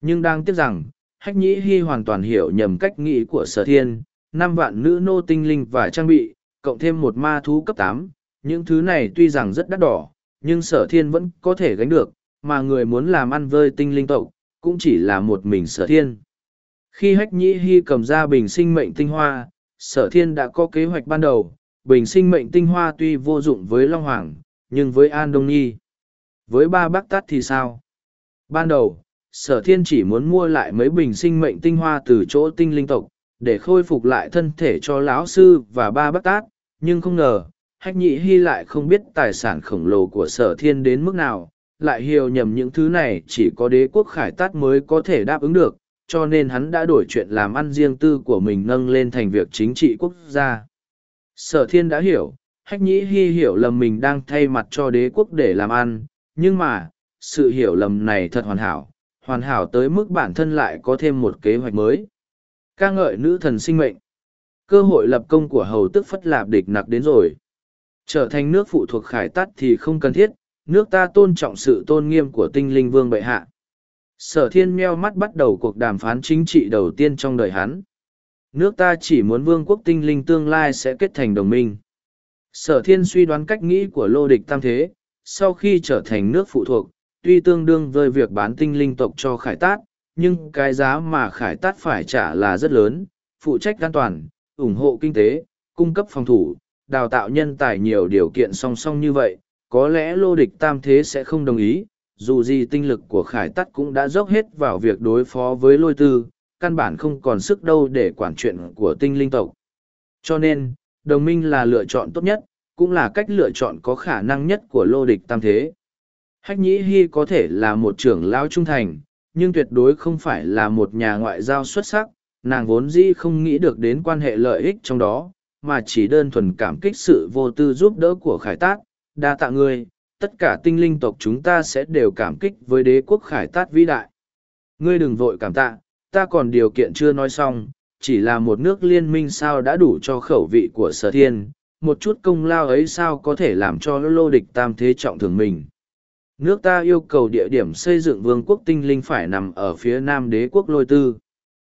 Nhưng đang tiếc rằng, Hách Nhĩ Hy hoàn toàn hiểu nhầm cách nghĩ của sở thiên, năm vạn nữ nô tinh linh và trang bị, cộng thêm một ma thú cấp tám, những thứ này tuy rằng rất đắt đỏ, nhưng sở thiên vẫn có thể gánh được, mà người muốn làm ăn vơi tinh linh tộc, cũng chỉ là một mình sở thiên. Khi hách nhĩ hy cầm ra bình sinh mệnh tinh hoa, sở thiên đã có kế hoạch ban đầu, bình sinh mệnh tinh hoa tuy vô dụng với Long Hoàng, nhưng với An Đông Nhi. Với ba bác tát thì sao? Ban đầu, sở thiên chỉ muốn mua lại mấy bình sinh mệnh tinh hoa từ chỗ tinh linh tộc, để khôi phục lại thân thể cho lão sư và ba bác tát, nhưng không ngờ, hách nhị hy lại không biết tài sản khổng lồ của sở thiên đến mức nào, lại hiểu nhầm những thứ này chỉ có đế quốc khải tát mới có thể đáp ứng được, cho nên hắn đã đổi chuyện làm ăn riêng tư của mình nâng lên thành việc chính trị quốc gia. Sở thiên đã hiểu, hách nhĩ hy hiểu lầm mình đang thay mặt cho đế quốc để làm ăn, nhưng mà, sự hiểu lầm này thật hoàn hảo, hoàn hảo tới mức bản thân lại có thêm một kế hoạch mới. ca ngợi nữ thần sinh mệnh. cơ hội lập công của hầu tức phất lạp địch nặc đến rồi. Trở thành nước phụ thuộc khải tắt thì không cần thiết, nước ta tôn trọng sự tôn nghiêm của tinh linh vương bệ hạ. Sở thiên meo mắt bắt đầu cuộc đàm phán chính trị đầu tiên trong đời hắn. Nước ta chỉ muốn vương quốc tinh linh tương lai sẽ kết thành đồng minh. Sở thiên suy đoán cách nghĩ của lô địch tam thế, sau khi trở thành nước phụ thuộc, tuy tương đương với việc bán tinh linh tộc cho khải tát, nhưng cái giá mà khải tát phải trả là rất lớn, phụ trách an toàn, ủng hộ kinh tế, cung cấp phòng thủ, đào tạo nhân tài nhiều điều kiện song song như vậy, có lẽ lô địch tam thế sẽ không đồng ý, dù gì tinh lực của khải tắt cũng đã dốc hết vào việc đối phó với lôi tư, căn bản không còn sức đâu để quản chuyện của tinh linh tộc. Cho nên, đồng minh là lựa chọn tốt nhất, cũng là cách lựa chọn có khả năng nhất của lô địch tam thế. Hách Nhĩ Hy có thể là một trưởng lão trung thành, nhưng tuyệt đối không phải là một nhà ngoại giao xuất sắc, nàng vốn dĩ không nghĩ được đến quan hệ lợi ích trong đó, mà chỉ đơn thuần cảm kích sự vô tư giúp đỡ của khải tác, đa tạ ngươi, tất cả tinh linh tộc chúng ta sẽ đều cảm kích với đế quốc khải tát vĩ đại. Ngươi đừng vội cảm tạ, ta còn điều kiện chưa nói xong, chỉ là một nước liên minh sao đã đủ cho khẩu vị của sở thiên, một chút công lao ấy sao có thể làm cho lô địch tam thế trọng thường mình. Nước ta yêu cầu địa điểm xây dựng vương quốc tinh linh phải nằm ở phía nam đế quốc lôi tư.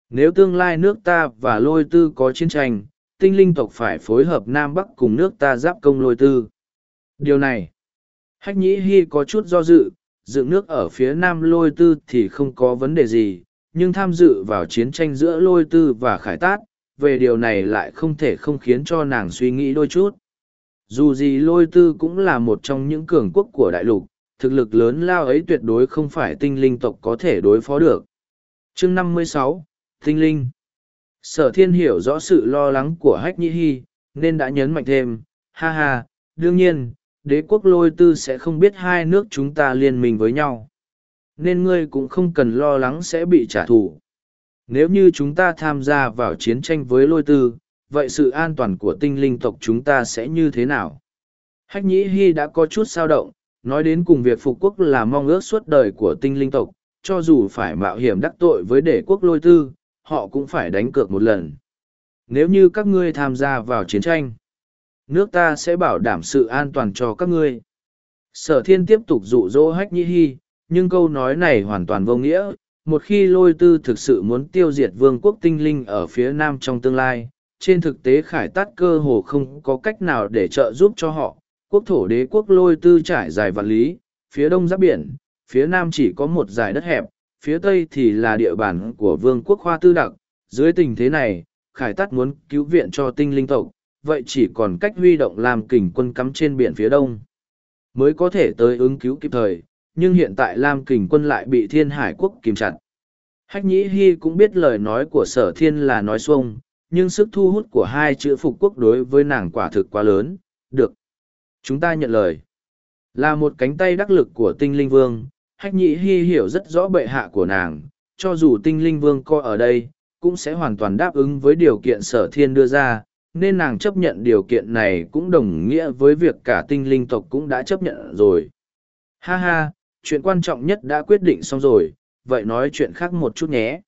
Nếu tương lai nước ta và lôi tư có chiến tranh, tinh linh tộc phải phối hợp nam bắc cùng nước ta giáp công lôi tư. Điều này, hách nhĩ hy có chút do dự, dựng nước ở phía nam lôi tư thì không có vấn đề gì, nhưng tham dự vào chiến tranh giữa lôi tư và khải tát, về điều này lại không thể không khiến cho nàng suy nghĩ đôi chút. Dù gì lôi tư cũng là một trong những cường quốc của đại lục, thực lực lớn lao ấy tuyệt đối không phải tinh linh tộc có thể đối phó được. chương 56, Tinh linh Sở thiên hiểu rõ sự lo lắng của Hách Nhĩ Hy, nên đã nhấn mạnh thêm, ha ha, đương nhiên, đế quốc lôi tư sẽ không biết hai nước chúng ta liên minh với nhau. Nên ngươi cũng không cần lo lắng sẽ bị trả thù. Nếu như chúng ta tham gia vào chiến tranh với lôi tư, vậy sự an toàn của tinh linh tộc chúng ta sẽ như thế nào? Hách Nhĩ Hy đã có chút sao động, nói đến cùng việc phục quốc là mong ước suốt đời của tinh linh tộc, cho dù phải mạo hiểm đắc tội với đế quốc lôi tư, họ cũng phải đánh cược một lần. Nếu như các ngươi tham gia vào chiến tranh, nước ta sẽ bảo đảm sự an toàn cho các ngươi. Sở thiên tiếp tục dụ dỗ hách nhĩ hy, nhưng câu nói này hoàn toàn vô nghĩa. Một khi lôi tư thực sự muốn tiêu diệt vương quốc tinh linh ở phía nam trong tương lai, trên thực tế khải tát cơ hồ không có cách nào để trợ giúp cho họ. Quốc thổ đế quốc lôi tư trải dài vạn lý, phía đông giáp biển, phía nam chỉ có một dải đất hẹp, phía tây thì là địa bàn của vương quốc khoa tư đặc. Dưới tình thế này, khải tát muốn cứu viện cho tinh linh tộc, vậy chỉ còn cách huy động làm kình quân cắm trên biển phía đông. Mới có thể tới ứng cứu kịp thời, nhưng hiện tại lam kình quân lại bị thiên hải quốc kìm chặt. Hách nhĩ hy cũng biết lời nói của sở thiên là nói xuông, nhưng sức thu hút của hai chữ phục quốc đối với nàng quả thực quá lớn. Được. Chúng ta nhận lời. Là một cánh tay đắc lực của tinh linh vương, hách nhĩ hy hiểu rất rõ bệ hạ của nàng, cho dù tinh linh vương coi ở đây, cũng sẽ hoàn toàn đáp ứng với điều kiện sở thiên đưa ra nên nàng chấp nhận điều kiện này cũng đồng nghĩa với việc cả tinh linh tộc cũng đã chấp nhận rồi. Ha ha, chuyện quan trọng nhất đã quyết định xong rồi, vậy nói chuyện khác một chút nhé.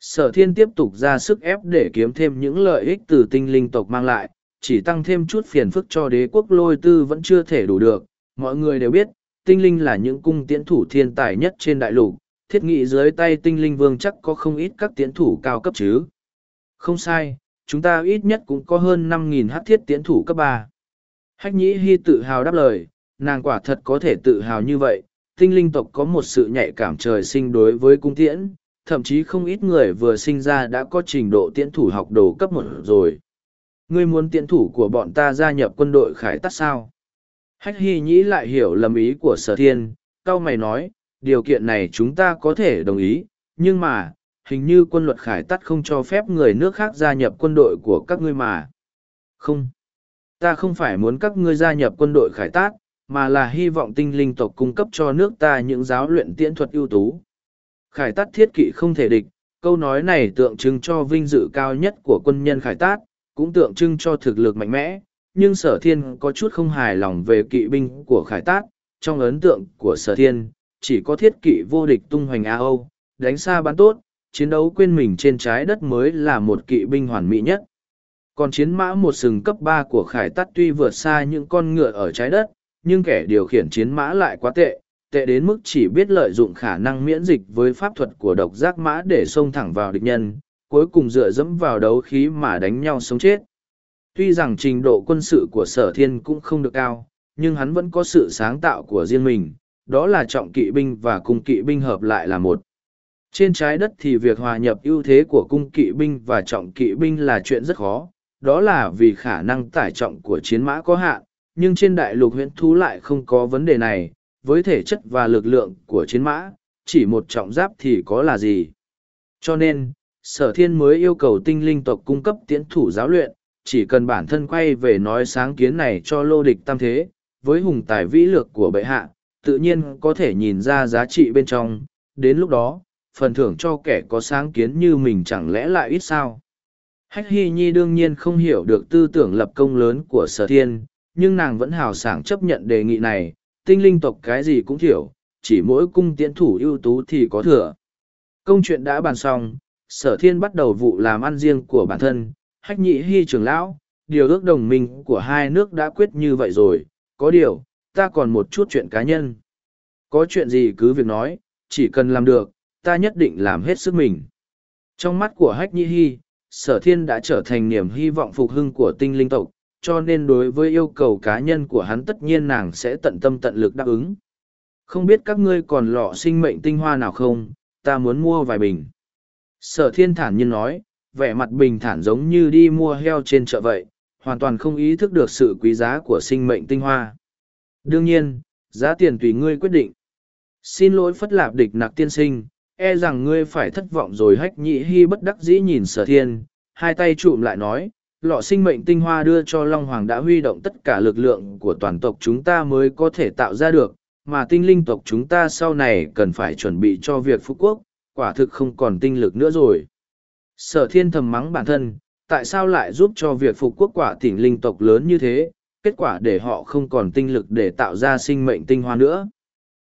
Sở thiên tiếp tục ra sức ép để kiếm thêm những lợi ích từ tinh linh tộc mang lại, chỉ tăng thêm chút phiền phức cho đế quốc lôi tư vẫn chưa thể đủ được. Mọi người đều biết, tinh linh là những cung tiễn thủ thiên tài nhất trên đại lục, thiết nghị dưới tay tinh linh vương chắc có không ít các tiễn thủ cao cấp chứ. Không sai, chúng ta ít nhất cũng có hơn năm nghìn hát thiết tiễn thủ cấp ba. Hách nhĩ hy tự hào đáp lời, nàng quả thật có thể tự hào như vậy, tinh linh tộc có một sự nhạy cảm trời sinh đối với cung tiễn, thậm chí không ít người vừa sinh ra đã có trình độ tiễn thủ học đồ cấp một rồi. Ngươi muốn tiễn thủ của bọn ta gia nhập quân đội khải tắt sao? Hách hy nhĩ lại hiểu lầm ý của sở thiên c a o mày nói, điều kiện này chúng ta có thể đồng ý, nhưng mà hình như quân luật khải tắt không cho phép người nước khác gia nhập quân đội của các ngươi mà. Không. Ta không phải muốn các ngươi gia nhập quân đội khải tát, mà là hy vọng tinh linh tộc cung cấp cho nước ta những giáo luyện tiễn thuật ưu tú. Khải tát thiết kỵ không thể địch, câu nói này tượng trưng cho vinh dự cao nhất của quân nhân khải tát, cũng tượng trưng cho thực lực mạnh mẽ, nhưng sở thiên có chút không hài lòng về kỵ binh của khải tát, trong ấn tượng của sở thiên, chỉ có thiết kỵ vô địch tung hoành A Âu, đánh xa bắn tốt, chiến đấu quên mình trên trái đất mới là một kỵ binh hoàn mỹ nhất. Còn chiến mã một sừng cấp ba của khải tắt tuy vượt xa những con ngựa ở trái đất, nhưng kẻ điều khiển chiến mã lại quá tệ, tệ đến mức chỉ biết lợi dụng khả năng miễn dịch với pháp thuật của độc giác mã để xông thẳng vào địch nhân, cuối cùng dựa dẫm vào đấu khí mà đánh nhau sống chết. Tuy rằng trình độ quân sự của sở thiên cũng không được cao, nhưng hắn vẫn có sự sáng tạo của riêng mình, đó là trọng kỵ binh và cung kỵ binh hợp lại là một. Trên trái đất thì việc hòa nhập ưu thế của cung kỵ binh và trọng kỵ binh là chuyện rất khó, đó là vì khả năng tải trọng của chiến mã có hạn, nhưng trên đại lục huyễn thú lại không có vấn đề này, với thể chất và lực lượng của chiến mã, chỉ một trọng giáp thì có là gì. Cho nên, sở thiên mới yêu cầu tinh linh tộc cung cấp tiễn thủ giáo luyện, chỉ cần bản thân quay về nói sáng kiến này cho lô địch tam thế, với hùng tài vĩ lược của bệ hạ, tự nhiên có thể nhìn ra giá trị bên trong, đến lúc đó, phần thưởng cho kẻ có sáng kiến như mình chẳng lẽ lại ít sao. Hách Hy Nhi đương nhiên không hiểu được tư tưởng lập công lớn của sở thiên, nhưng nàng vẫn hào sảng chấp nhận đề nghị này, tinh linh tộc cái gì cũng thiểu, chỉ mỗi cung tiến thủ ưu tú thì có thừa. Công chuyện đã bàn xong, sở thiên bắt đầu vụ làm ăn riêng của bản thân, hách nhị hy trưởng lão, điều ước đồng minh của hai nước đã quyết như vậy rồi, có điều, ta còn một chút chuyện cá nhân. Có chuyện gì cứ việc nói, chỉ cần làm được, ta nhất định làm hết sức mình. Trong mắt của hách Nhĩ hy, sở thiên đã trở thành niềm hy vọng phục hưng của tinh linh tộc, cho nên đối với yêu cầu cá nhân của hắn tất nhiên nàng sẽ tận tâm tận lực đáp ứng. Không biết các ngươi còn lọ sinh mệnh tinh hoa nào không, ta muốn mua vài bình. Sở thiên thản nhiên nói, vẻ mặt bình thản giống như đi mua heo trên chợ vậy, hoàn toàn không ý thức được sự quý giá của sinh mệnh tinh hoa. Đương nhiên, giá tiền tùy ngươi quyết định. Xin lỗi phất lạp địch nặc tiên sinh, e rằng ngươi phải thất vọng rồi hách nhị hy bất đắc dĩ nhìn sở thiên, hai tay trụm lại nói, lọ sinh mệnh tinh hoa đưa cho Long Hoàng đã huy động tất cả lực lượng của toàn tộc chúng ta mới có thể tạo ra được, mà tinh linh tộc chúng ta sau này cần phải chuẩn bị cho việc phú quốc, quả thực không còn tinh lực nữa rồi. Sở thiên thầm mắng bản thân, tại sao lại giúp cho việc phục quốc quả tỉnh linh tộc lớn như thế, kết quả để họ không còn tinh lực để tạo ra sinh mệnh tinh hoa nữa.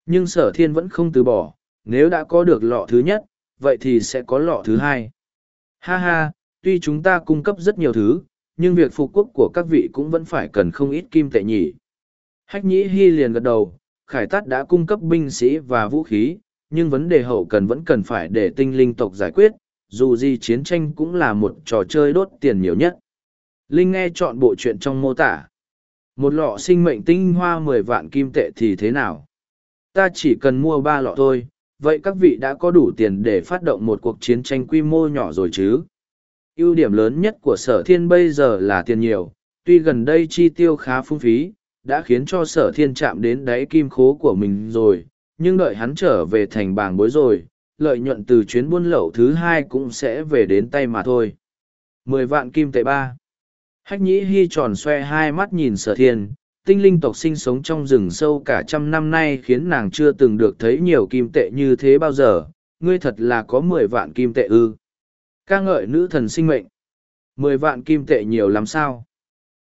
Nhưng sở thiên vẫn không từ bỏ, nếu đã có được lọ thứ nhất, vậy thì sẽ có lọ thứ hai. Ha ha, tuy chúng ta cung cấp rất nhiều thứ, nhưng việc phục quốc của các vị cũng vẫn phải cần không ít kim tệ nhỉ. Hách nhĩ hy liền gật đầu, khải tát đã cung cấp binh sĩ và vũ khí, nhưng vấn đề hậu cần vẫn cần phải để tinh linh tộc giải quyết, dù gì chiến tranh cũng là một trò chơi đốt tiền nhiều nhất. Linh nghe chọn bộ chuyện trong mô tả. Một lọ sinh mệnh tinh hoa mười vạn kim tệ thì thế nào? Ta chỉ cần mua ba lọ thôi, vậy các vị đã có đủ tiền để phát động một cuộc chiến tranh quy mô nhỏ rồi chứ? ưu điểm lớn nhất của sở thiên bây giờ là tiền nhiều, tuy gần đây chi tiêu khá phung phí, đã khiến cho sở thiên chạm đến đáy kim khố của mình rồi, nhưng đợi hắn trở về thành bảng bối rồi, lợi nhuận từ chuyến buôn lậu thứ hai cũng sẽ về đến tay mà thôi. Mười vạn kim tệ ba. Hách nhĩ hy tròn xoe hai mắt nhìn sở thiên, tinh linh tộc sinh sống trong rừng sâu cả trăm năm nay khiến nàng chưa từng được thấy nhiều kim tệ như thế bao giờ, ngươi thật là có mười vạn kim tệ ư ca ngợi nữ thần sinh mệnh. Mười vạn kim tệ nhiều lắm sao?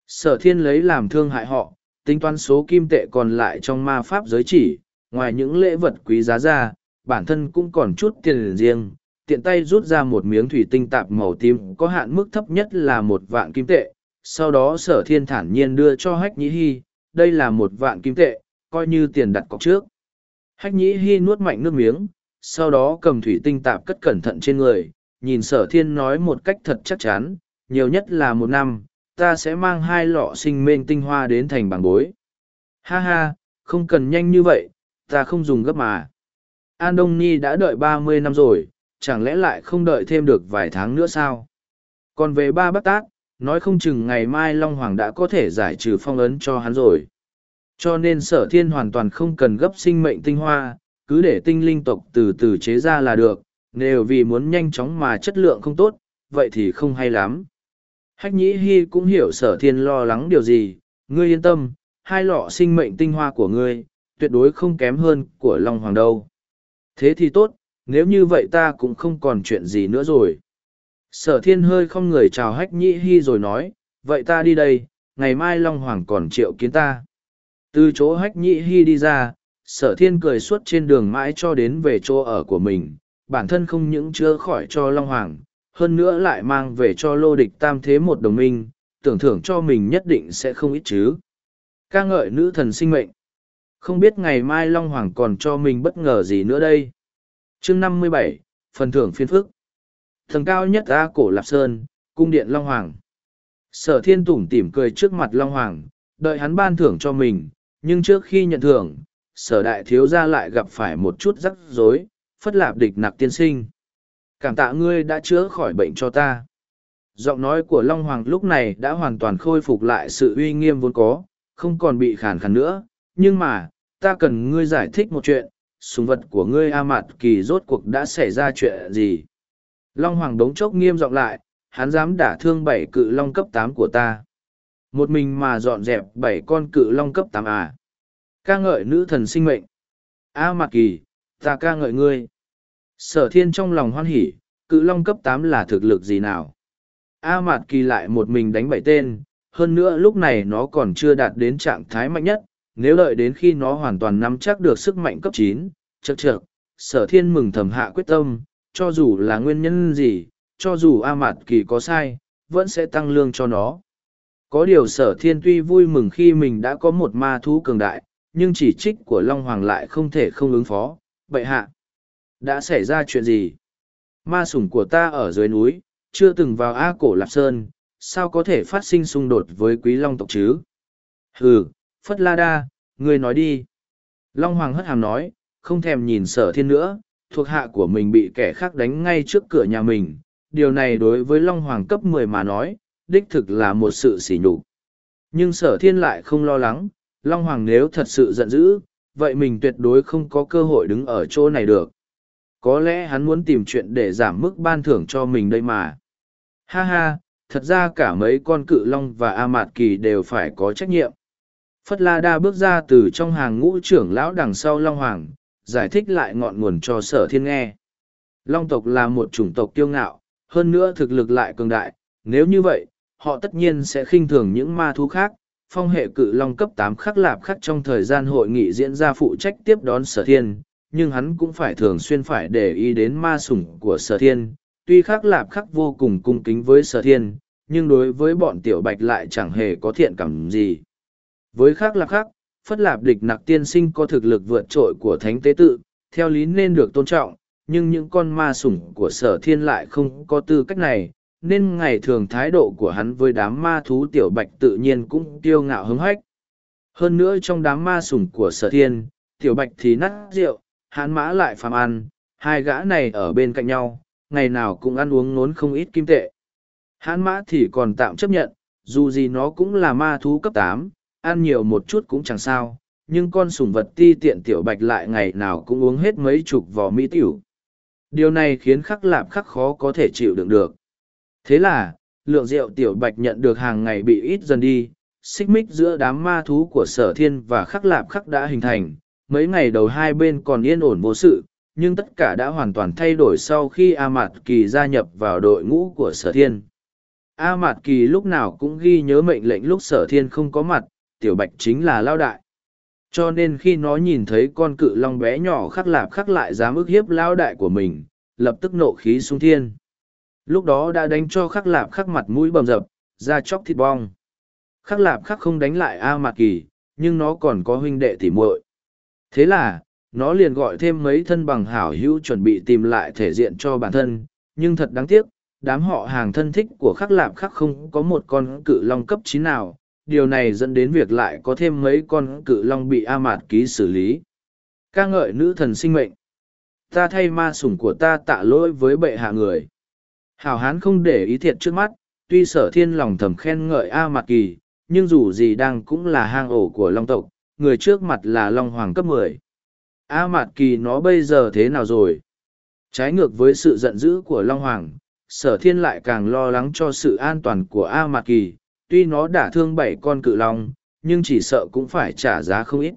Sở thiên lấy làm thương hại họ, tính toán số kim tệ còn lại trong ma pháp giới chỉ, ngoài những lễ vật quý giá ra, bản thân cũng còn chút tiền riêng, tiện tay rút ra một miếng thủy tinh tạp màu tím có hạn mức thấp nhất là một vạn kim tệ, sau đó sở thiên thản nhiên đưa cho hách nhĩ hy, đây là một vạn kim tệ, coi như tiền đặt cọc trước. Hách nhĩ hy nuốt mạnh nước miếng, sau đó cầm thủy tinh tạp cất cẩn thận trên người, nhìn sở thiên nói một cách thật chắc chắn, nhiều nhất là một năm, ta sẽ mang hai lọ sinh mệnh tinh hoa đến thành bằng bối. Ha ha, không cần nhanh như vậy, ta không dùng gấp mà. An Đông Ni đã đợi ba mươi năm rồi, chẳng lẽ lại không đợi thêm được vài tháng nữa sao? Còn về ba bác tác, nói không chừng ngày mai Long Hoàng đã có thể giải trừ phong ấn cho hắn rồi. Cho nên sở thiên hoàn toàn không cần gấp sinh mệnh tinh hoa, cứ để tinh linh tộc từ từ chế ra là được, nếu vì muốn nhanh chóng mà chất lượng không tốt, vậy thì không hay lắm. Hách nhĩ hy cũng hiểu sở thiên lo lắng điều gì, ngươi yên tâm, hai lọ sinh mệnh tinh hoa của ngươi, tuyệt đối không kém hơn của Long Hoàng đâu. Thế thì tốt, nếu như vậy ta cũng không còn chuyện gì nữa rồi. Sở thiên hơi không người chào hách nhĩ hy rồi nói, vậy ta đi đây, ngày mai Long Hoàng còn triệu kiến ta. Từ chỗ hách nhĩ hy đi ra, sở thiên cười suốt trên đường mãi cho đến về chỗ ở của mình, bản thân không những chưa khỏi cho Long Hoàng, hơn nữa lại mang về cho lô địch tam thế một đồng minh, tưởng thưởng cho mình nhất định sẽ không ít chứ. ca ngợi nữ thần sinh mệnh. Không biết ngày mai Long Hoàng còn cho mình bất ngờ gì nữa đây. chương năm mươi bảy phần thưởng phiên phức. Thần cao nhất A cổ Lạp Sơn, cung điện Long Hoàng. Sở thiên tủm tỉm cười trước mặt Long Hoàng, đợi hắn ban thưởng cho mình, nhưng trước khi nhận thưởng, sở đại thiếu gia lại gặp phải một chút rắc rối, phất lạp địch nặc tiên sinh. Cảm tạ ngươi đã chữa khỏi bệnh cho ta. Giọng nói của Long Hoàng lúc này đã hoàn toàn khôi phục lại sự uy nghiêm vốn có, không còn bị khàn khàn nữa, nhưng mà, ta cần ngươi giải thích một chuyện, súng vật của ngươi A Mạt Kỳ rốt cuộc đã xảy ra chuyện gì. Long Hoàng đống chốc nghiêm giọng lại, hắn dám đả thương bảy cự long cấp tám của ta. Một mình mà dọn dẹp bảy con cự long cấp tám à. ca ngợi nữ thần sinh mệnh. A Mạt Kỳ, ta ca ngợi ngươi. Sở thiên trong lòng hoan hỉ, cự long cấp tám là thực lực gì nào? A Mạt Kỳ lại một mình đánh bảy tên, hơn nữa lúc này nó còn chưa đạt đến trạng thái mạnh nhất, nếu đợi đến khi nó hoàn toàn nắm chắc được sức mạnh cấp chín, chật chật, sở thiên mừng thầm hạ quyết tâm, cho dù là nguyên nhân gì, cho dù A Mạt Kỳ có sai, vẫn sẽ tăng lương cho nó. Có điều sở thiên tuy vui mừng khi mình đã có một ma thú cường đại, nhưng chỉ trích của Long Hoàng lại không thể không ứng phó, bệ hạ. Đã xảy ra chuyện gì? Ma sủng của ta ở dưới núi, chưa từng vào A cổ Lạp Sơn, sao có thể phát sinh xung đột với quý long tộc chứ? Hừ, Phất La Đa, ngươi nói đi. Long Hoàng hất hàm nói, không thèm nhìn sở thiên nữa, thuộc hạ của mình bị kẻ khác đánh ngay trước cửa nhà mình. Điều này đối với Long Hoàng cấp mười mà nói, đích thực là một sự sỉ nhục. Nhưng sở thiên lại không lo lắng, Long Hoàng nếu thật sự giận dữ, vậy mình tuyệt đối không có cơ hội đứng ở chỗ này được. Có lẽ hắn muốn tìm chuyện để giảm mức ban thưởng cho mình đây mà. Ha ha, thật ra cả mấy con cự long và A Mạt Kỳ đều phải có trách nhiệm. Phất La Đa bước ra từ trong hàng ngũ trưởng lão đằng sau Long Hoàng, giải thích lại ngọn nguồn cho sở thiên nghe. Long tộc là một chủng tộc kiêu ngạo, hơn nữa thực lực lại cường đại, nếu như vậy, họ tất nhiên sẽ khinh thường những ma thú khác. Phong hệ cự long cấp tám khắc lạp khắc trong thời gian hội nghị diễn ra phụ trách tiếp đón sở thiên, nhưng hắn cũng phải thường xuyên phải để ý đến ma sủng của sở thiên. Tuy khắc lạp khắc vô cùng cung kính với sở thiên, nhưng đối với bọn tiểu bạch lại chẳng hề có thiện cảm gì. Với khắc lạp khắc, phất lạp địch nặc tiên sinh có thực lực vượt trội của thánh tế tự, theo lý nên được tôn trọng, nhưng những con ma sủng của sở thiên lại không có tư cách này, nên ngày thường thái độ của hắn với đám ma thú tiểu bạch tự nhiên cũng kiêu ngạo hứng hách. Hơn nữa trong đám ma sủng của sở thiên, tiểu bạch thì nát rượu, hãn mã lại phàm ăn, hai gã này ở bên cạnh nhau, ngày nào cũng ăn uống nốn không ít kim tệ. Hãn mã thì còn tạm chấp nhận, dù gì nó cũng là ma thú cấp tám, ăn nhiều một chút cũng chẳng sao, nhưng con sủng vật ti tiện tiểu bạch lại ngày nào cũng uống hết mấy chục vỏ mỹ tiểu. Điều này khiến khắc lạp khắc khó có thể chịu đựng được. Thế là, lượng rượu tiểu bạch nhận được hàng ngày bị ít dần đi, xích mích giữa đám ma thú của sở thiên và khắc lạp khắc đã hình thành. Mấy ngày đầu hai bên còn yên ổn vô sự, nhưng tất cả đã hoàn toàn thay đổi sau khi A Mạt Kỳ gia nhập vào đội ngũ của sở thiên. A Mạt Kỳ lúc nào cũng ghi nhớ mệnh lệnh lúc sở thiên không có mặt, tiểu bạch chính là lao đại. Cho nên khi nó nhìn thấy con cự long bé nhỏ khắc lạp khắc lại dám ức hiếp lao đại của mình, lập tức nộ khí sung thiên. Lúc đó đã đánh cho khắc lạp khắc mặt mũi bầm dập, ra chóc thịt bong. Khắc lạp khắc không đánh lại A Mạc Kỳ, nhưng nó còn có huynh đệ tỉ muội. Thế là, nó liền gọi thêm mấy thân bằng hảo hữu chuẩn bị tìm lại thể diện cho bản thân, nhưng thật đáng tiếc, đám họ hàng thân thích của khắc lạp khắc không có một con cự long cấp chín nào, điều này dẫn đến việc lại có thêm mấy con cự long bị A Mạt ký xử lý. ca ngợi nữ thần sinh mệnh. Ta thay ma sủng của ta tạ lỗi với bệ hạ người. Hảo hán không để ý thiệt trước mắt, tuy sở thiên lòng thầm khen ngợi A Mạt Kỳ, nhưng dù gì đang cũng là hang ổ của long tộc, người trước mặt là long hoàng cấp mười. A Mạt Kỳ nó bây giờ thế nào rồi? Trái ngược với sự giận dữ của long hoàng, sở thiên lại càng lo lắng cho sự an toàn của A Mạt Kỳ, tuy nó đả thương bảy con cự long, nhưng chỉ sợ cũng phải trả giá không ít.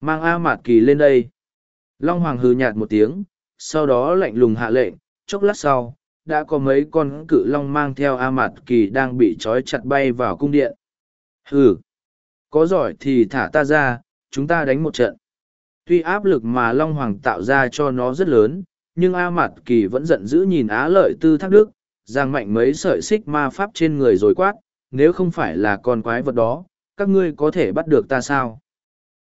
Mang A Mạt Kỳ lên đây. Long Hoàng hừ nhạt một tiếng, sau đó lạnh lùng hạ lệnh, chốc lát sau, đã có mấy con cự long mang theo A Mạt Kỳ đang bị trói chặt bay vào cung điện. Hừ, có giỏi thì thả ta ra, chúng ta đánh một trận. Tuy áp lực mà Long Hoàng tạo ra cho nó rất lớn, nhưng A Mạt Kỳ vẫn giận dữ nhìn Á Lợi Tư Thác Đức, giang mạnh mấy sợi xích ma pháp trên người rồi quát, nếu không phải là con quái vật đó, các ngươi có thể bắt được ta sao?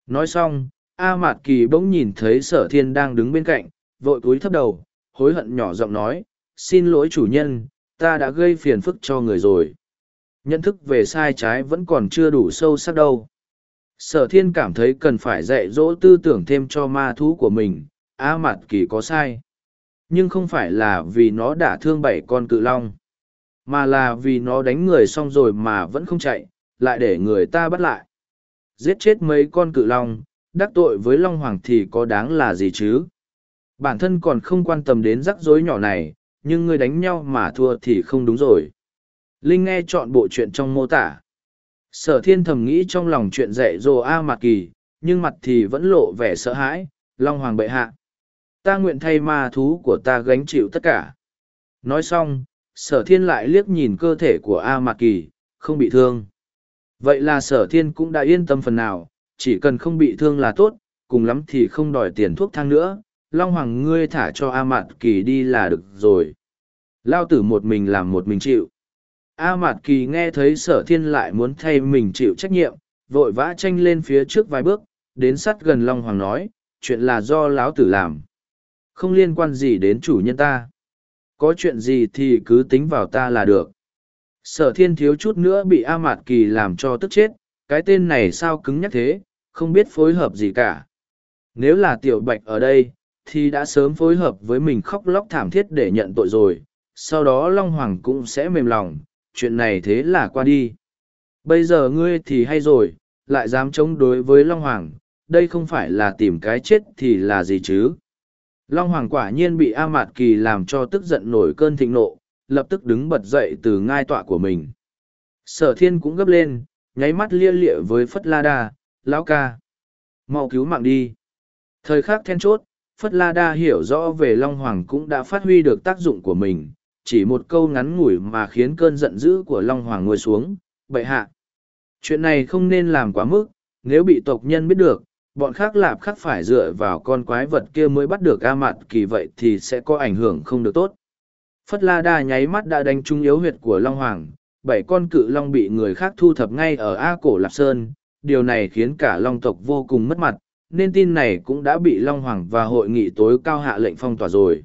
Nói xong, A Mạt Kỳ bỗng nhìn thấy sở thiên đang đứng bên cạnh, vội cúi thấp đầu, hối hận nhỏ giọng nói, xin lỗi chủ nhân, ta đã gây phiền phức cho người rồi. Nhận thức về sai trái vẫn còn chưa đủ sâu sắc đâu. Sở thiên cảm thấy cần phải dạy dỗ tư tưởng thêm cho ma thú của mình, A Mạt Kỳ có sai. Nhưng không phải là vì nó đã thương bảy con cự long, mà là vì nó đánh người xong rồi mà vẫn không chạy, lại để người ta bắt lại. Giết chết mấy con cự long, đắc tội với Long Hoàng thì có đáng là gì chứ? Bản thân còn không quan tâm đến rắc rối nhỏ này, nhưng ngươi đánh nhau mà thua thì không đúng rồi. Linh nghe chọn bộ chuyện trong mô tả. Sở thiên thầm nghĩ trong lòng chuyện dạy dỗ A mặt Kỳ, nhưng mặt thì vẫn lộ vẻ sợ hãi, Long Hoàng bệ hạ. Ta nguyện thay ma thú của ta gánh chịu tất cả. Nói xong, sở thiên lại liếc nhìn cơ thể của A Mạc Kỳ, không bị thương. Vậy là sở thiên cũng đã yên tâm phần nào, chỉ cần không bị thương là tốt, cùng lắm thì không đòi tiền thuốc thang nữa, Long Hoàng ngươi thả cho A Mạt Kỳ đi là được rồi. Lao tử một mình làm một mình chịu. A Mạt Kỳ nghe thấy sở thiên lại muốn thay mình chịu trách nhiệm, vội vã tranh lên phía trước vài bước, đến sát gần Long Hoàng nói, chuyện là do lão tử làm. Không liên quan gì đến chủ nhân ta. Có chuyện gì thì cứ tính vào ta là được. Sở thiên thiếu chút nữa bị A Mạt Kỳ làm cho tức chết, cái tên này sao cứng nhắc thế, không biết phối hợp gì cả. Nếu là tiểu bạch ở đây, thì đã sớm phối hợp với mình khóc lóc thảm thiết để nhận tội rồi, sau đó Long Hoàng cũng sẽ mềm lòng, chuyện này thế là qua đi. Bây giờ ngươi thì hay rồi, lại dám chống đối với Long Hoàng, đây không phải là tìm cái chết thì là gì chứ. Long Hoàng quả nhiên bị A Mạt Kỳ làm cho tức giận nổi cơn thịnh nộ, lập tức đứng bật dậy từ ngai tọa của mình. Sở thiên cũng gấp lên, nháy mắt lia lịa với Phất La Đa, lão ca. mau cứu mạng đi. Thời khắc then chốt, Phất La Đa hiểu rõ về Long Hoàng cũng đã phát huy được tác dụng của mình, chỉ một câu ngắn ngủi mà khiến cơn giận dữ của Long Hoàng ngồi xuống, bệ hạ. Chuyện này không nên làm quá mức, nếu bị tộc nhân biết được, bọn khác lạp khắc phải dựa vào con quái vật kia mới bắt được A Mạt Kỳ vậy thì sẽ có ảnh hưởng không được tốt. Phất La Đa nháy mắt đã đánh trúng yếu huyệt của Long Hoàng, bảy con cự long bị người khác thu thập ngay ở A Cổ Lạp Sơn, điều này khiến cả long tộc vô cùng mất mặt, nên tin này cũng đã bị Long Hoàng và hội nghị tối cao hạ lệnh phong tỏa rồi.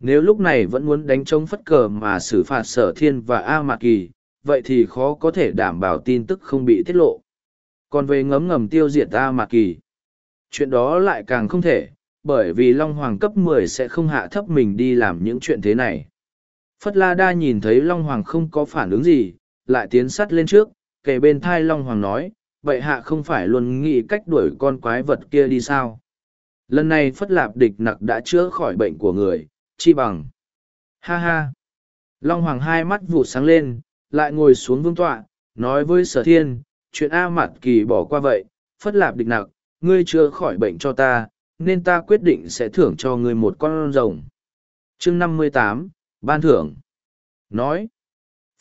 Nếu lúc này vẫn muốn đánh trống phất cờ mà xử phạt sở thiên và A Mạc Kỳ, vậy thì khó có thể đảm bảo tin tức không bị tiết lộ. Còn về ngấm ngầm tiêu diệt A Mạc Kỳ, chuyện đó lại càng không thể, bởi vì Long Hoàng cấp 10 sẽ không hạ thấp mình đi làm những chuyện thế này. Phất La Đa nhìn thấy Long Hoàng không có phản ứng gì, lại tiến sắt lên trước, kề bên thai Long Hoàng nói, vậy hạ không phải luôn nghĩ cách đuổi con quái vật kia đi sao? Lần này Phất Lạp địch nặc đã chữa khỏi bệnh của người, chi bằng. Ha ha! Long Hoàng hai mắt vụt sáng lên, lại ngồi xuống vương tọa, nói với sở thiên, chuyện A Mạt Kỳ bỏ qua vậy, Phất Lạp địch nặc, ngươi chưa khỏi bệnh cho ta, nên ta quyết định sẽ thưởng cho ngươi một con rồng. chương năm mươi tám ban thưởng. Nói,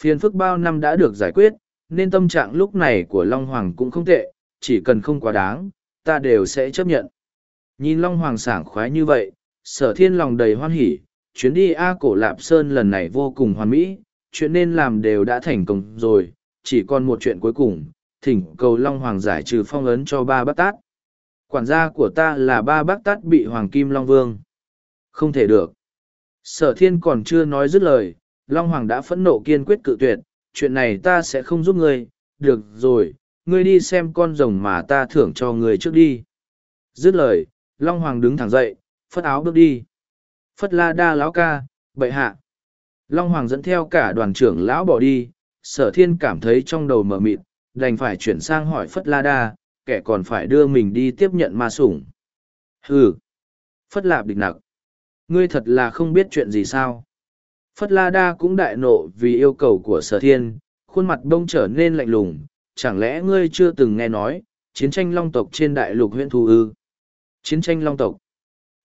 phiền phức bao năm đã được giải quyết, nên tâm trạng lúc này của Long Hoàng cũng không tệ, chỉ cần không quá đáng, ta đều sẽ chấp nhận. Nhìn Long Hoàng sảng khoái như vậy, sở thiên lòng đầy hoan hỉ, chuyến đi A Cổ Lạp Sơn lần này vô cùng hoàn mỹ, chuyện nên làm đều đã thành công rồi, chỉ còn một chuyện cuối cùng, thỉnh cầu Long Hoàng giải trừ phong ấn cho ba bác tát. Quản gia của ta là ba bác tát bị Hoàng Kim Long Vương. Không thể được. Sở thiên còn chưa nói dứt lời, Long Hoàng đã phẫn nộ kiên quyết cự tuyệt, chuyện này ta sẽ không giúp ngươi, được rồi, ngươi đi xem con rồng mà ta thưởng cho ngươi trước đi. Dứt lời, Long Hoàng đứng thẳng dậy, phất áo bước đi. Phất la đa lão ca, bệ hạ. Long Hoàng dẫn theo cả đoàn trưởng lão bỏ đi, sở thiên cảm thấy trong đầu mở mịt, đành phải chuyển sang hỏi Phất la đa, kẻ còn phải đưa mình đi tiếp nhận ma sủng. Hừ! Phất lạp địch nặc. Ngươi thật là không biết chuyện gì sao. Phất La Đa cũng đại nộ vì yêu cầu của sở thiên, khuôn mặt bông trở nên lạnh lùng, chẳng lẽ ngươi chưa từng nghe nói, chiến tranh long tộc trên đại lục huyện thù ư? Chiến tranh long tộc?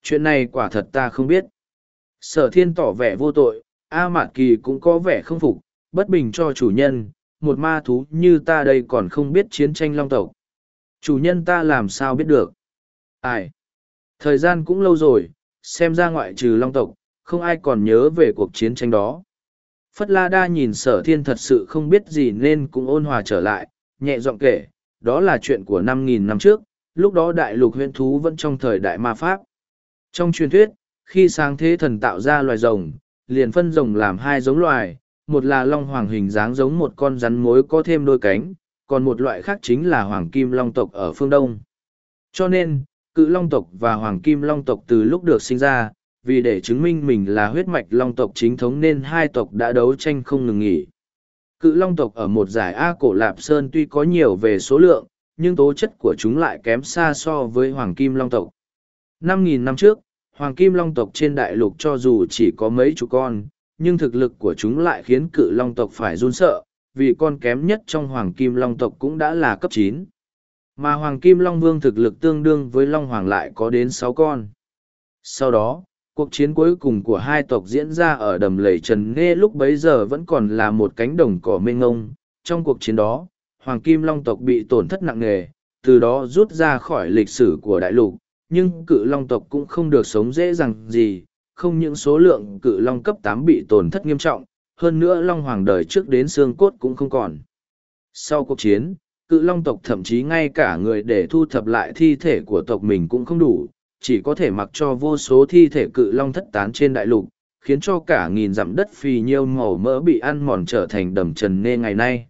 Chuyện này quả thật ta không biết. Sở thiên tỏ vẻ vô tội, A mạn Kỳ cũng có vẻ không phục, bất bình cho chủ nhân, một ma thú như ta đây còn không biết chiến tranh long tộc. Chủ nhân ta làm sao biết được? Ai? Thời gian cũng lâu rồi, xem ra ngoại trừ long tộc, không ai còn nhớ về cuộc chiến tranh đó. Phất La Đa nhìn sở thiên thật sự không biết gì nên cũng ôn hòa trở lại, nhẹ giọng kể, đó là chuyện của năm nghìn năm trước, lúc đó đại lục huyễn thú vẫn trong thời đại ma pháp. Trong truyền thuyết, khi sáng thế thần tạo ra loài rồng, liền phân rồng làm hai giống loài, một là long hoàng hình dáng giống một con rắn mối có thêm đôi cánh, còn một loại khác chính là hoàng kim long tộc ở phương Đông. Cho nên, cự long tộc và hoàng kim long tộc từ lúc được sinh ra, vì để chứng minh mình là huyết mạch long tộc chính thống nên hai tộc đã đấu tranh không ngừng nghỉ. Cự long tộc ở một giải A cổ Lạp Sơn tuy có nhiều về số lượng, nhưng tố chất của chúng lại kém xa so với hoàng kim long tộc. 5.000 năm trước, hoàng kim long tộc trên đại lục cho dù chỉ có mấy chục con, nhưng thực lực của chúng lại khiến cự long tộc phải run sợ, vì con kém nhất trong hoàng kim long tộc cũng đã là cấp chín Mà hoàng kim long vương thực lực tương đương với long hoàng lại có đến sáu con. Sau đó, cuộc chiến cuối cùng của hai tộc diễn ra ở đầm lầy Trần Nghê lúc bấy giờ vẫn còn là một cánh đồng cỏ mênh ngông. Trong cuộc chiến đó, Hoàng Kim Long tộc bị tổn thất nặng nề, từ đó rút ra khỏi lịch sử của đại lục, nhưng cự Long tộc cũng không được sống dễ dàng gì, không những số lượng cự Long cấp tám bị tổn thất nghiêm trọng, hơn nữa Long Hoàng đời trước đến xương cốt cũng không còn. Sau cuộc chiến, cự Long tộc thậm chí ngay cả người để thu thập lại thi thể của tộc mình cũng không đủ, chỉ có thể mặc cho vô số thi thể cự long thất tán trên đại lục, khiến cho cả nghìn dặm đất phì nhiêu màu mỡ bị ăn mòn trở thành đầm trần nê ngày nay.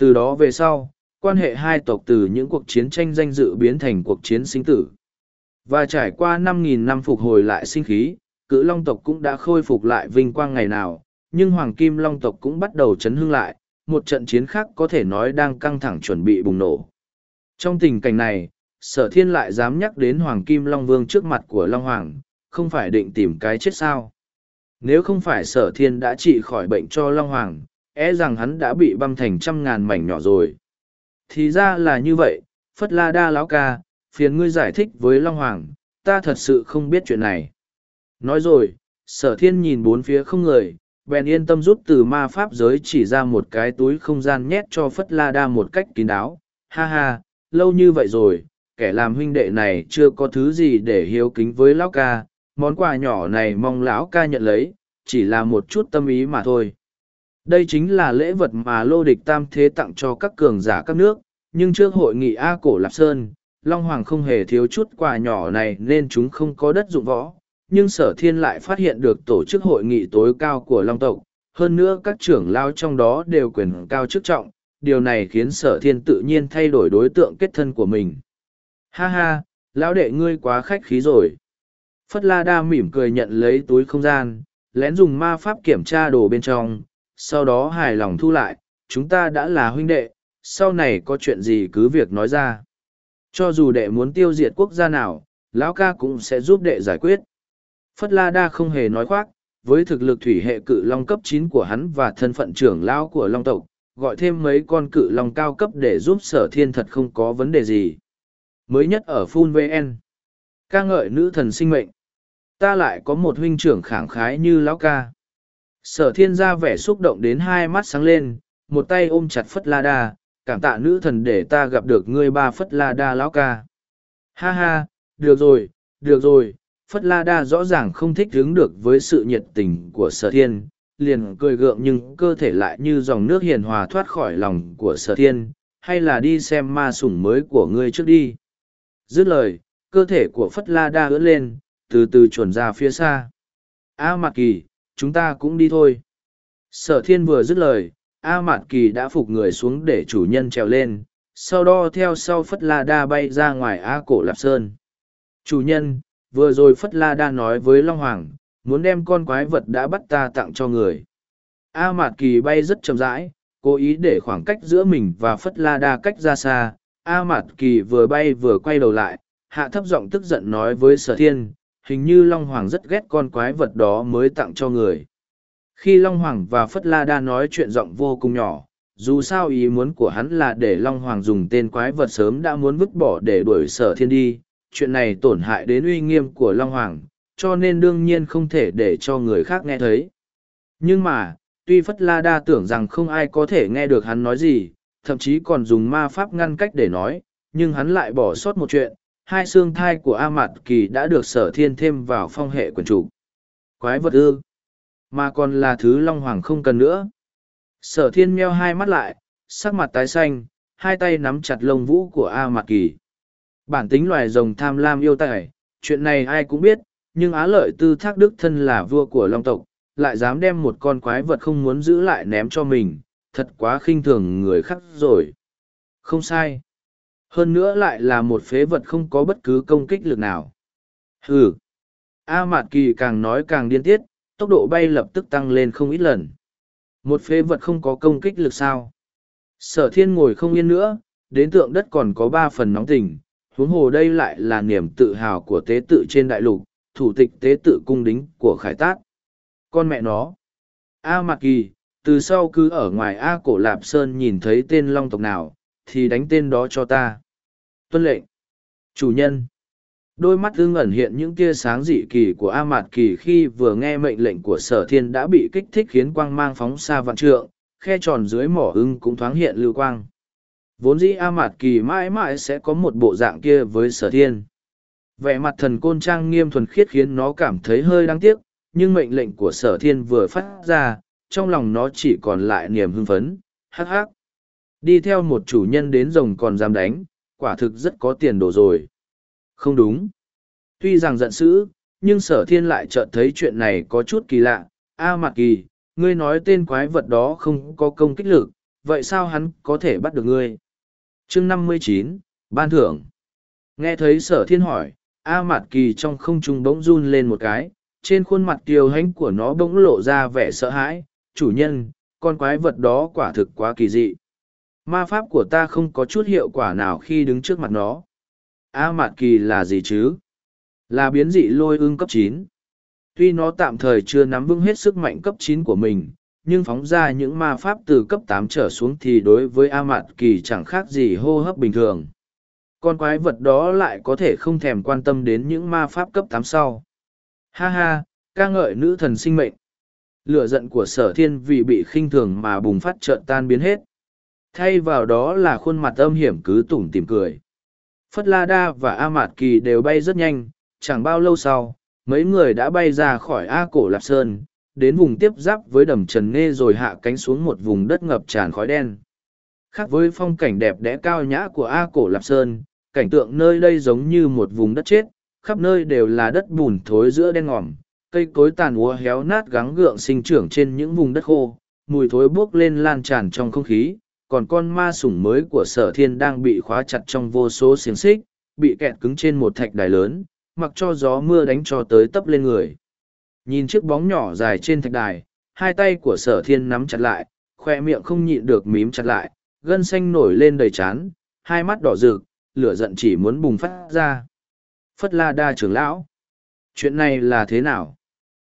Từ đó về sau, quan hệ hai tộc từ những cuộc chiến tranh danh dự biến thành cuộc chiến sinh tử. Và trải qua 5.000 năm phục hồi lại sinh khí, cự long tộc cũng đã khôi phục lại vinh quang ngày nào, nhưng hoàng kim long tộc cũng bắt đầu chấn hưng lại, một trận chiến khác có thể nói đang căng thẳng chuẩn bị bùng nổ. Trong tình cảnh này, sở thiên lại dám nhắc đến Hoàng Kim Long Vương trước mặt của Long Hoàng, không phải định tìm cái chết sao. Nếu không phải sở thiên đã trị khỏi bệnh cho Long Hoàng, é rằng hắn đã bị băm thành trăm ngàn mảnh nhỏ rồi. Thì ra là như vậy, Phất La Đa Lão Ca, phiền ngươi giải thích với Long Hoàng, ta thật sự không biết chuyện này. Nói rồi, sở thiên nhìn bốn phía không người, bèn yên tâm rút từ ma pháp giới chỉ ra một cái túi không gian nhét cho Phất La Đa một cách kín đáo. Ha ha, lâu như vậy rồi, kẻ làm huynh đệ này chưa có thứ gì để hiếu kính với lão ca. Món quà nhỏ này mong lão ca nhận lấy chỉ là một chút tâm ý mà thôi. Đây chính là lễ vật mà lô địch tam thế tặng cho các cường giả các nước nhưng trước hội nghị a cổ lạp sơn long hoàng không hề thiếu chút quà nhỏ này nên chúng không có đất dụng võ nhưng sở thiên lại phát hiện được tổ chức hội nghị tối cao của long tộc hơn nữa các trưởng lao trong đó đều quyền cao chức trọng điều này khiến sở thiên tự nhiên thay đổi đối tượng kết thân của mình Ha ha, lão đệ ngươi quá khách khí rồi. Phất La Đa mỉm cười nhận lấy túi không gian, lén dùng ma pháp kiểm tra đồ bên trong, sau đó hài lòng thu lại, chúng ta đã là huynh đệ, sau này có chuyện gì cứ việc nói ra. Cho dù đệ muốn tiêu diệt quốc gia nào, lão ca cũng sẽ giúp đệ giải quyết. Phất La Đa không hề nói khoác, với thực lực thủy hệ cự long cấp chín của hắn và thân phận trưởng lão của long tộc, gọi thêm mấy con cự long cao cấp để giúp sở thiên thật không có vấn đề gì. Mới nhất ở Phun VN. ca ngợi nữ thần sinh mệnh. Ta lại có một huynh trưởng khẳng khái như lão ca. Sở thiên ra vẻ xúc động đến hai mắt sáng lên, một tay ôm chặt Phất La Đa, cảm tạ nữ thần để ta gặp được ngươi ba Phất La Đa lão ca. Ha ha, được rồi, được rồi, Phất La Đa rõ ràng không thích hứng được với sự nhiệt tình của sở thiên, liền cười gượng nhưng cơ thể lại như dòng nước hiền hòa thoát khỏi lòng của sở thiên, hay là đi xem ma sủng mới của ngươi trước đi. Dứt lời, cơ thể của Phất La Đa ướt lên, từ từ chuẩn ra phía xa. A Mạt Kỳ, chúng ta cũng đi thôi. Sở thiên vừa dứt lời, A Mạt Kỳ đã phục người xuống để chủ nhân trèo lên, sau đó theo sau Phất La Đa bay ra ngoài A Cổ Lạp Sơn. Chủ nhân, vừa rồi Phất La Đa nói với Long Hoàng, muốn đem con quái vật đã bắt ta tặng cho người. A Mạt Kỳ bay rất chậm rãi, cố ý để khoảng cách giữa mình và Phất La Đa cách ra xa, A Mạt Kỳ vừa bay vừa quay đầu lại, hạ thấp giọng tức giận nói với sở thiên, hình như Long Hoàng rất ghét con quái vật đó mới tặng cho người. Khi Long Hoàng và Phất La Đa nói chuyện giọng vô cùng nhỏ, dù sao ý muốn của hắn là để Long Hoàng dùng tên quái vật sớm đã muốn vứt bỏ để đuổi sở thiên đi, chuyện này tổn hại đến uy nghiêm của Long Hoàng, cho nên đương nhiên không thể để cho người khác nghe thấy. Nhưng mà, tuy Phất La Đa tưởng rằng không ai có thể nghe được hắn nói gì, thậm chí còn dùng ma pháp ngăn cách để nói, nhưng hắn lại bỏ sót một chuyện, hai xương thai của A Mạt Kỳ đã được sở thiên thêm vào phong hệ quần chủ. Quái vật ư. Mà còn là thứ Long Hoàng không cần nữa. Sở thiên meo hai mắt lại, sắc mặt tái xanh, hai tay nắm chặt lông vũ của A Mạc Kỳ. Bản tính loài rồng tham lam yêu tài, chuyện này ai cũng biết, nhưng Á Lợi Tư Thác Đức thân là vua của Long tộc, lại dám đem một con quái vật không muốn giữ lại ném cho mình, thật quá khinh thường người khác rồi. Không sai. Hơn nữa lại là một phế vật không có bất cứ công kích lực nào. Hừ. A Mạt Kỳ càng nói càng điên tiết, tốc độ bay lập tức tăng lên không ít lần. Một phế vật không có công kích lực sao. Sở thiên ngồi không yên nữa, đến tượng đất còn có ba phần nóng tình, huống hồ đây lại là niềm tự hào của tế tự trên đại lục, thủ tịch tế tự cung đính của khải tát. Con mẹ nó. A Mạc Kỳ, từ sau cứ ở ngoài A Cổ Lạp Sơn nhìn thấy tên long tộc nào, thì đánh tên đó cho ta. Tuân lệnh. Chủ nhân. Đôi mắt ưng ẩn hiện những tia sáng dị kỳ của A Mạt Kỳ khi vừa nghe mệnh lệnh của sở thiên đã bị kích thích khiến quang mang phóng xa vạn trượng, khe tròn dưới mỏ ưng cũng thoáng hiện lưu quang. Vốn dĩ A Mạt Kỳ mãi mãi sẽ có một bộ dạng kia với sở thiên. Vẻ mặt thần côn trang nghiêm thuần khiết khiến nó cảm thấy hơi đáng tiếc, nhưng mệnh lệnh của sở thiên vừa phát ra, trong lòng nó chỉ còn lại niềm hưng phấn, hắc hắc. Đi theo một chủ nhân đến rồng còn dám đánh, quả thực rất có tiền đồ rồi. Không đúng. Tuy rằng giận dữ, nhưng sở thiên lại chợt thấy chuyện này có chút kỳ lạ. A Mạt kỳ, ngươi nói tên quái vật đó không có công kích lực, vậy sao hắn có thể bắt được ngươi? Chương năm mươi chín ban thưởng. Nghe thấy sở thiên hỏi, A Mạt Kỳ trong không trung bỗng run lên một cái, trên khuôn mặt kiều hãnh của nó bỗng lộ ra vẻ sợ hãi. Chủ nhân, con quái vật đó quả thực quá kỳ dị. Ma pháp của ta không có chút hiệu quả nào khi đứng trước mặt nó. A Mạt Kỳ là gì chứ? Là biến dị lôi ương cấp chín. Tuy nó tạm thời chưa nắm vững hết sức mạnh cấp chín của mình, nhưng phóng ra những ma pháp từ cấp tám trở xuống thì đối với A Mạt Kỳ chẳng khác gì hô hấp bình thường. Con quái vật đó lại có thể không thèm quan tâm đến những ma pháp cấp tám sau. Ha ha, ca ngợi nữ thần sinh mệnh. Lửa giận của sở thiên vì bị khinh thường mà bùng phát trợn tan biến hết. Thay vào đó là khuôn mặt âm hiểm cứ tủm tìm cười. Phất La Đa và A Mạt Kỳ đều bay rất nhanh, chẳng bao lâu sau, mấy người đã bay ra khỏi A Cổ Lạp Sơn, đến vùng tiếp giáp với đầm Trần Nê rồi hạ cánh xuống một vùng đất ngập tràn khói đen. Khác với phong cảnh đẹp đẽ cao nhã của A Cổ Lạp Sơn, cảnh tượng nơi đây giống như một vùng đất chết, khắp nơi đều là đất bùn thối giữa đen ngòm, cây cối tàn úa héo nát gắng gượng sinh trưởng trên những vùng đất khô, mùi thối bốc lên lan tràn trong không khí, còn con ma sủng mới của sở thiên đang bị khóa chặt trong vô số xiềng xích, bị kẹt cứng trên một thạch đài lớn, mặc cho gió mưa đánh cho tới tấp lên người. Nhìn chiếc bóng nhỏ dài trên thạch đài, hai tay của sở thiên nắm chặt lại, khoe miệng không nhịn được mím chặt lại, gân xanh nổi lên đầy chán, hai mắt đỏ rực, lửa giận chỉ muốn bùng phát ra. Phất la đa trưởng lão. Chuyện này là thế nào?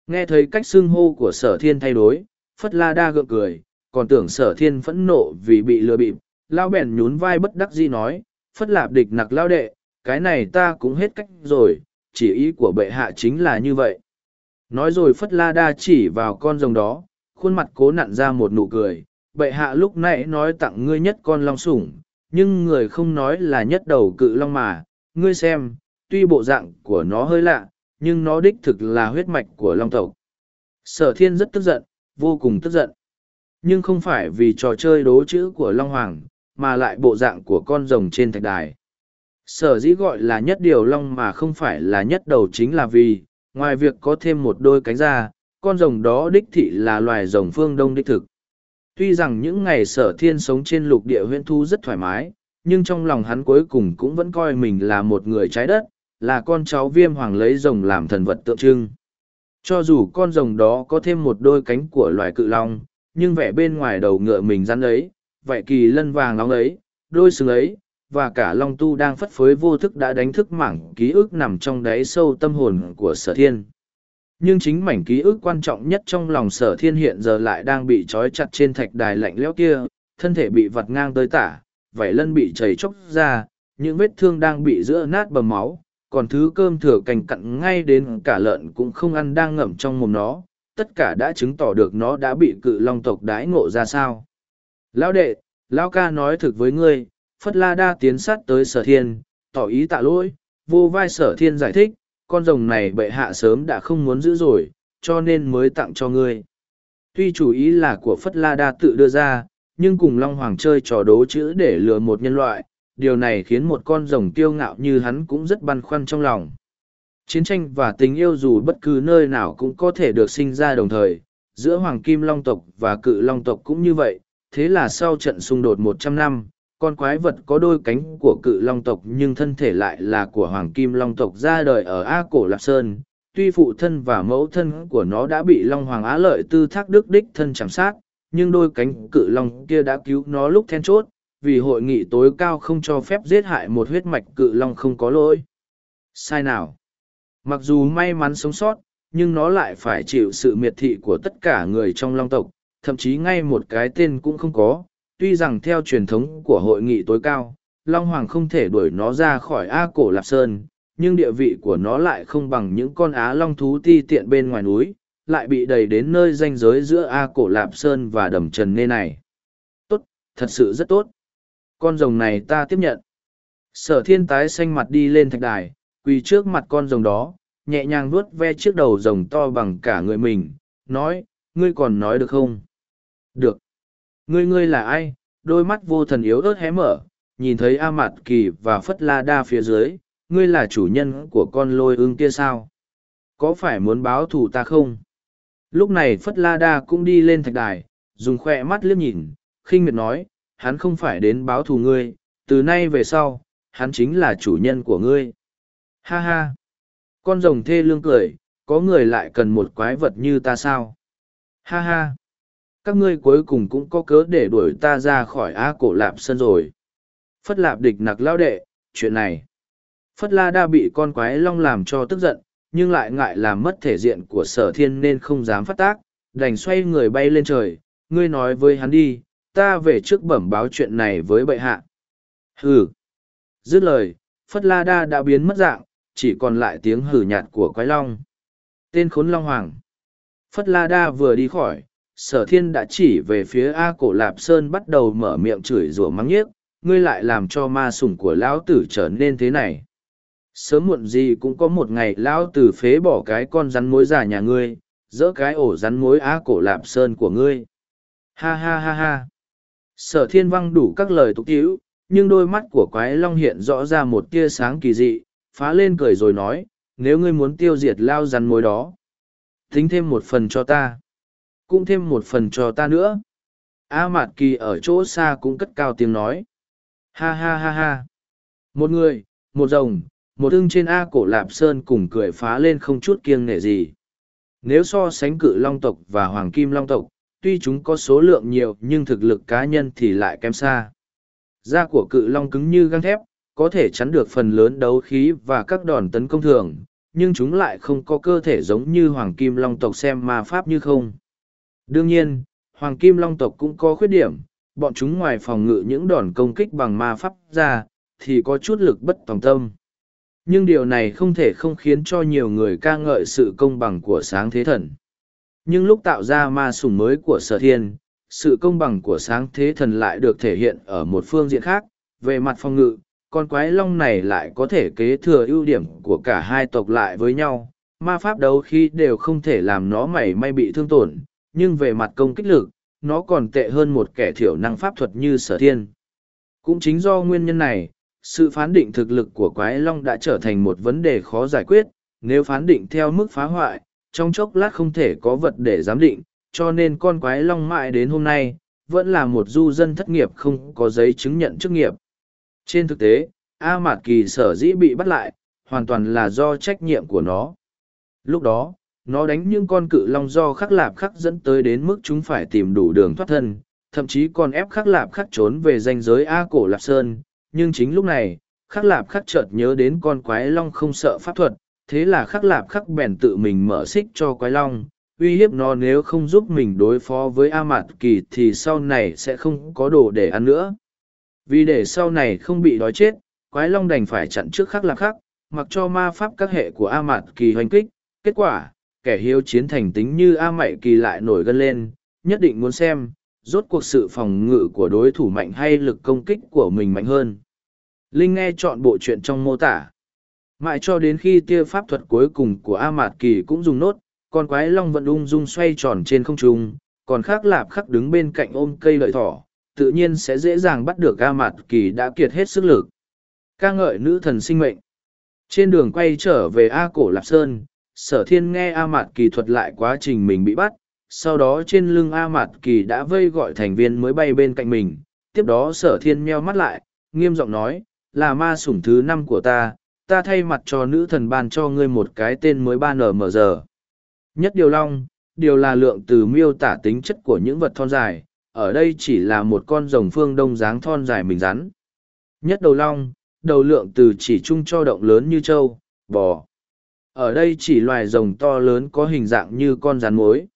Nghe thấy cách xưng hô của sở thiên thay đổi, Phất la đa gượng cười, còn tưởng sở thiên phẫn nộ vì bị lừa bịp, lao bèn nhún vai bất đắc dĩ nói, phất lạp địch nặc lao đệ, cái này ta cũng hết cách rồi, chỉ ý của bệ hạ chính là như vậy. Nói rồi phất la đa chỉ vào con rồng đó, khuôn mặt cố nặn ra một nụ cười, bệ hạ lúc nãy nói tặng ngươi nhất con long sủng, nhưng người không nói là nhất đầu cự long mà, ngươi xem, tuy bộ dạng của nó hơi lạ, nhưng nó đích thực là huyết mạch của long tộc. Sở thiên rất tức giận, vô cùng tức giận nhưng không phải vì trò chơi đố chữ của Long Hoàng, mà lại bộ dạng của con rồng trên thạch đài. Sở dĩ gọi là nhất điều long mà không phải là nhất đầu chính là vì, ngoài việc có thêm một đôi cánh ra, con rồng đó đích thị là loài rồng phương đông đích thực. Tuy rằng những ngày sở thiên sống trên lục địa huyễn thu rất thoải mái, nhưng trong lòng hắn cuối cùng cũng vẫn coi mình là một người trái đất, là con cháu viêm hoàng lấy rồng làm thần vật tượng trưng. Cho dù con rồng đó có thêm một đôi cánh của loài cự long, nhưng vẻ bên ngoài đầu ngựa mình rắn ấy, vẻ kỳ lân vàng nóng ấy, đôi sừng ấy, và cả long tu đang phất phới vô thức đã đánh thức mảng ký ức nằm trong đáy sâu tâm hồn của sở thiên. Nhưng chính mảnh ký ức quan trọng nhất trong lòng sở thiên hiện giờ lại đang bị trói chặt trên thạch đài lạnh lẽo kia, thân thể bị vặt ngang tới tả, vảy lân bị chảy chóc ra, những vết thương đang bị giữa nát bầm máu, còn thứ cơm thừa cành cặn ngay đến cả lợn cũng không ăn đang ngậm trong mồm nó, tất cả đã chứng tỏ được nó đã bị cự long tộc đái ngộ ra sao. Lão đệ, Lão ca nói thực với ngươi, Phất La Đa tiến sát tới sở thiên, tỏ ý tạ lỗi, vô vai sở thiên giải thích, con rồng này bệ hạ sớm đã không muốn giữ rồi, cho nên mới tặng cho ngươi. Tuy chủ ý là của Phất La Đa tự đưa ra, nhưng cùng Long Hoàng chơi trò đố chữ để lừa một nhân loại, điều này khiến một con rồng tiêu ngạo như hắn cũng rất băn khoăn trong lòng. Chiến tranh và tình yêu dù bất cứ nơi nào cũng có thể được sinh ra đồng thời, giữa Hoàng Kim Long tộc và Cự Long tộc cũng như vậy, thế là sau trận xung đột một trăm năm, con quái vật có đôi cánh của Cự Long tộc nhưng thân thể lại là của Hoàng Kim Long tộc ra đời ở A Cổ Lạp Sơn. Tuy phụ thân và mẫu thân của nó đã bị Long Hoàng Á Lợi tư thác đức đích thân chạm sát, nhưng đôi cánh cự long kia đã cứu nó lúc then chốt, vì hội nghị tối cao không cho phép giết hại một huyết mạch cự long không có lỗi. Sai nào? Mặc dù may mắn sống sót, nhưng nó lại phải chịu sự miệt thị của tất cả người trong long tộc, thậm chí ngay một cái tên cũng không có. Tuy rằng theo truyền thống của hội nghị tối cao, Long Hoàng không thể đuổi nó ra khỏi A Cổ Lạp Sơn, nhưng địa vị của nó lại không bằng những con á long thú ti tiện bên ngoài núi, lại bị đẩy đến nơi ranh giới giữa A Cổ Lạp Sơn và Đầm Trần Nê này. Tốt, thật sự rất tốt. Con rồng này ta tiếp nhận. Sở thiên tái xanh mặt đi lên thạch đài, quỳ trước mặt con rồng đó, nhẹ nhàng vuốt ve chiếc đầu rồng to bằng cả người mình, nói, ngươi còn nói được không? Được. Ngươi ngươi là ai? Đôi mắt vô thần yếu ớt hé mở, nhìn thấy A Mạt Kỳ và Phất La Đa phía dưới, ngươi là chủ nhân của con lôi ưng kia sao? Có phải muốn báo thù ta không? Lúc này Phất La Đa cũng đi lên thạch đài, dùng khoe mắt liếc nhìn, khinh miệt nói, hắn không phải đến báo thù ngươi, từ nay về sau, hắn chính là chủ nhân của ngươi. Ha ha! Con rồng thê lương cười, có người lại cần một quái vật như ta sao? Ha ha! Các ngươi cuối cùng cũng có cớ để đuổi ta ra khỏi á cổ lạp sân rồi. Phất lạp địch nặc lao đệ, chuyện này. Phất la đa bị con quái long làm cho tức giận, nhưng lại ngại làm mất thể diện của sở thiên nên không dám phát tác, đành xoay người bay lên trời, ngươi nói với hắn đi, ta về trước bẩm báo chuyện này với bệ hạ. Hừ. Dứt lời, Phất La Đa đã biến mất dạng, chỉ còn lại tiếng hử nhạt của quái long. Tên khốn long hoàng. Phất La Đa vừa đi khỏi, sở thiên đã chỉ về phía A cổ Lạp Sơn bắt đầu mở miệng chửi rủa mắng nhiếc, ngươi lại làm cho ma sủng của lão tử trở nên thế này. Sớm muộn gì cũng có một ngày lão tử phế bỏ cái con rắn mối già nhà ngươi dỡ cái ổ rắn mối A cổ lạp sơn của ngươi. Ha ha ha ha. Sở thiên văng đủ các lời tục tiễu nhưng đôi mắt của quái long hiện rõ ra một tia sáng kỳ dị phá lên cười rồi nói nếu ngươi muốn tiêu diệt lao rắn mối đó tính thêm một phần cho ta cũng thêm một phần cho ta nữa a mạt kỳ ở chỗ xa cũng cất cao tiếng nói ha ha ha ha một người một rồng một ưng trên A cổ Lạp Sơn cùng cười phá lên không chút kiêng nể gì. Nếu so sánh cự long tộc và hoàng kim long tộc, tuy chúng có số lượng nhiều nhưng thực lực cá nhân thì lại kém xa. Da của cự long cứng như găng thép, có thể chắn được phần lớn đấu khí và các đòn tấn công thường, nhưng chúng lại không có cơ thể giống như hoàng kim long tộc xem ma pháp như không. Đương nhiên, hoàng kim long tộc cũng có khuyết điểm, bọn chúng ngoài phòng ngự những đòn công kích bằng ma pháp ra, thì có chút lực bất tòng tâm. Nhưng điều này không thể không khiến cho nhiều người ca ngợi sự công bằng của sáng thế thần. Nhưng lúc tạo ra ma sủng mới của sở thiên sự công bằng của sáng thế thần lại được thể hiện ở một phương diện khác về mặt phòng ngự con quái long này lại có thể kế thừa ưu điểm của cả hai tộc lại với nhau. Ma pháp đấu khi đều không thể làm nó mảy may bị thương tổn nhưng về mặt công kích lực, nó còn tệ hơn một kẻ thiểu năng pháp thuật như sở thiên. Cũng chính do nguyên nhân này, sự phán định thực lực của quái long đã trở thành một vấn đề khó giải quyết, nếu phán định theo mức phá hoại, trong chốc lát không thể có vật để giám định, cho nên con quái long mãi đến hôm nay, vẫn là một du dân thất nghiệp không có giấy chứng nhận chức nghiệp. Trên thực tế, a mạt kỳ sở dĩ bị bắt lại, hoàn toàn là do trách nhiệm của nó. Lúc đó nó đánh những con cự long do khắc lạp khắc dẫn tới đến mức chúng phải tìm đủ đường thoát thân, thậm chí còn ép khắc lạp khắc trốn về danh giới a cổ lạp sơn. Nhưng chính lúc này, khắc lạp khắc chợt nhớ đến con quái long không sợ pháp thuật, thế là khắc lạp khắc bèn tự mình mở xích cho quái long, uy hiếp nó nếu không giúp mình đối phó với a mạt kỳ thì sau này sẽ không có đồ để ăn nữa. Vì để sau này không bị đói chết, quái long đành phải chặn trước khắc lạp khắc, mặc cho ma pháp các hệ của a mạt kỳ hoành kích. Kết quả kẻ hiếu chiến thành tính như a mạy kỳ lại nổi gân lên nhất định muốn xem rốt cuộc sự phòng ngự của đối thủ mạnh hay lực công kích của mình mạnh hơn. Linh nghe chọn bộ chuyện trong mô tả. Mãi cho đến khi tia pháp thuật cuối cùng của A Mạt Kỳ cũng dùng nốt, con quái long vẫn ung dung xoay tròn trên không trung, còn khác lạp khắc đứng bên cạnh ôm cây lợi thỏ, tự nhiên sẽ dễ dàng bắt được A Mạt Kỳ đã kiệt hết sức lực. ca ngợi nữ thần sinh mệnh. Trên đường quay trở về A Cổ Lạp Sơn, sở thiên nghe A Mạt Kỳ thuật lại quá trình mình bị bắt, sau đó trên lưng A Mạt Kỳ đã vây gọi thành viên mới bay bên cạnh mình, tiếp đó sở thiên meo mắt lại, nghiêm giọng nói, là ma sủng thứ năm của ta, ta thay mặt cho nữ thần ban cho ngươi một cái tên mới ban nở mở giờ. Nhất điều long, điều là lượng từ miêu tả tính chất của những vật thon dài, ở đây chỉ là một con rồng phương đông dáng thon dài mình rắn. Nhất đầu long, đầu lượng từ chỉ chung cho động lớn như trâu, bò. Ở đây chỉ loài rồng to lớn có hình dạng như con rắn mối.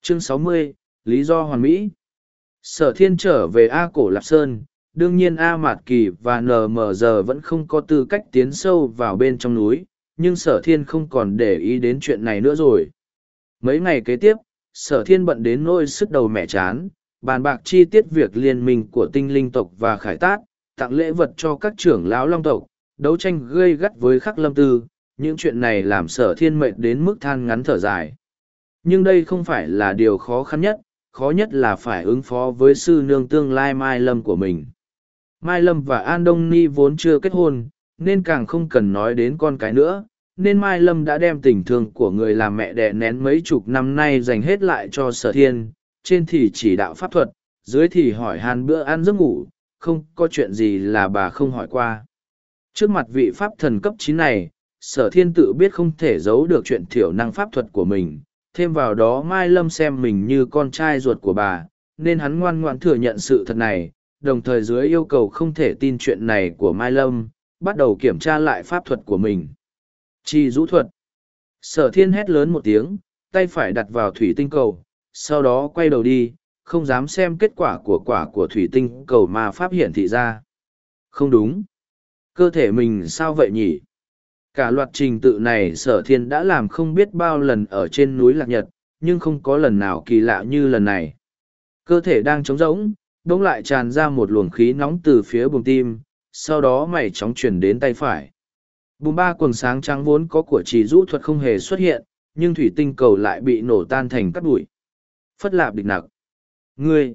Chương sáu mươi Lý do hoàn mỹ Sở thiên trở về A Cổ Lạp Sơn, đương nhiên A Mạt Kỳ và NMG vẫn không có tư cách tiến sâu vào bên trong núi, nhưng sở thiên không còn để ý đến chuyện này nữa rồi. Mấy ngày kế tiếp, sở thiên bận đến nỗi sức đầu mẹ chán, bàn bạc chi tiết việc liên minh của tinh linh tộc và khải tát, tặng lễ vật cho các trưởng lão long tộc, đấu tranh gây gắt với khắc lâm tư, những chuyện này làm sở thiên mệnh đến mức than ngắn thở dài. Nhưng đây không phải là điều khó khăn nhất, khó nhất là phải ứng phó với sư nương tương lai Mai Lâm của mình. Mai Lâm và An Đông Ni vốn chưa kết hôn, nên càng không cần nói đến con cái nữa, nên Mai Lâm đã đem tình thương của người làm mẹ đẻ nén mấy chục năm nay dành hết lại cho sở thiên, trên thì chỉ đạo pháp thuật, dưới thì hỏi han bữa ăn giấc ngủ, không có chuyện gì là bà không hỏi qua. Trước mặt vị pháp thần cấp chín này, sở thiên tự biết không thể giấu được chuyện thiểu năng pháp thuật của mình, thêm vào đó Mai Lâm xem mình như con trai ruột của bà, nên hắn ngoan ngoãn thừa nhận sự thật này, đồng thời dưới yêu cầu không thể tin chuyện này của Mai Lâm, bắt đầu kiểm tra lại pháp thuật của mình. Chi rũ thuật. Sở thiên hét lớn một tiếng, tay phải đặt vào thủy tinh cầu, sau đó quay đầu đi, không dám xem kết quả của quả của thủy tinh cầu mà pháp hiển thị ra. Không đúng. Cơ thể mình sao vậy nhỉ? Cả loạt trình tự này sở thiên đã làm không biết bao lần ở trên núi Lạc Nhật, nhưng không có lần nào kỳ lạ như lần này. Cơ thể đang trống rỗng, đông lại tràn ra một luồng khí nóng từ phía buồng tim, sau đó mày chóng chuyển đến tay phải. Bùm ba quần sáng trắng vốn có của chỉ rũ thuật không hề xuất hiện, nhưng thủy tinh cầu lại bị nổ tan thành cát bụi. Phất lạp địch nặc. Ngươi!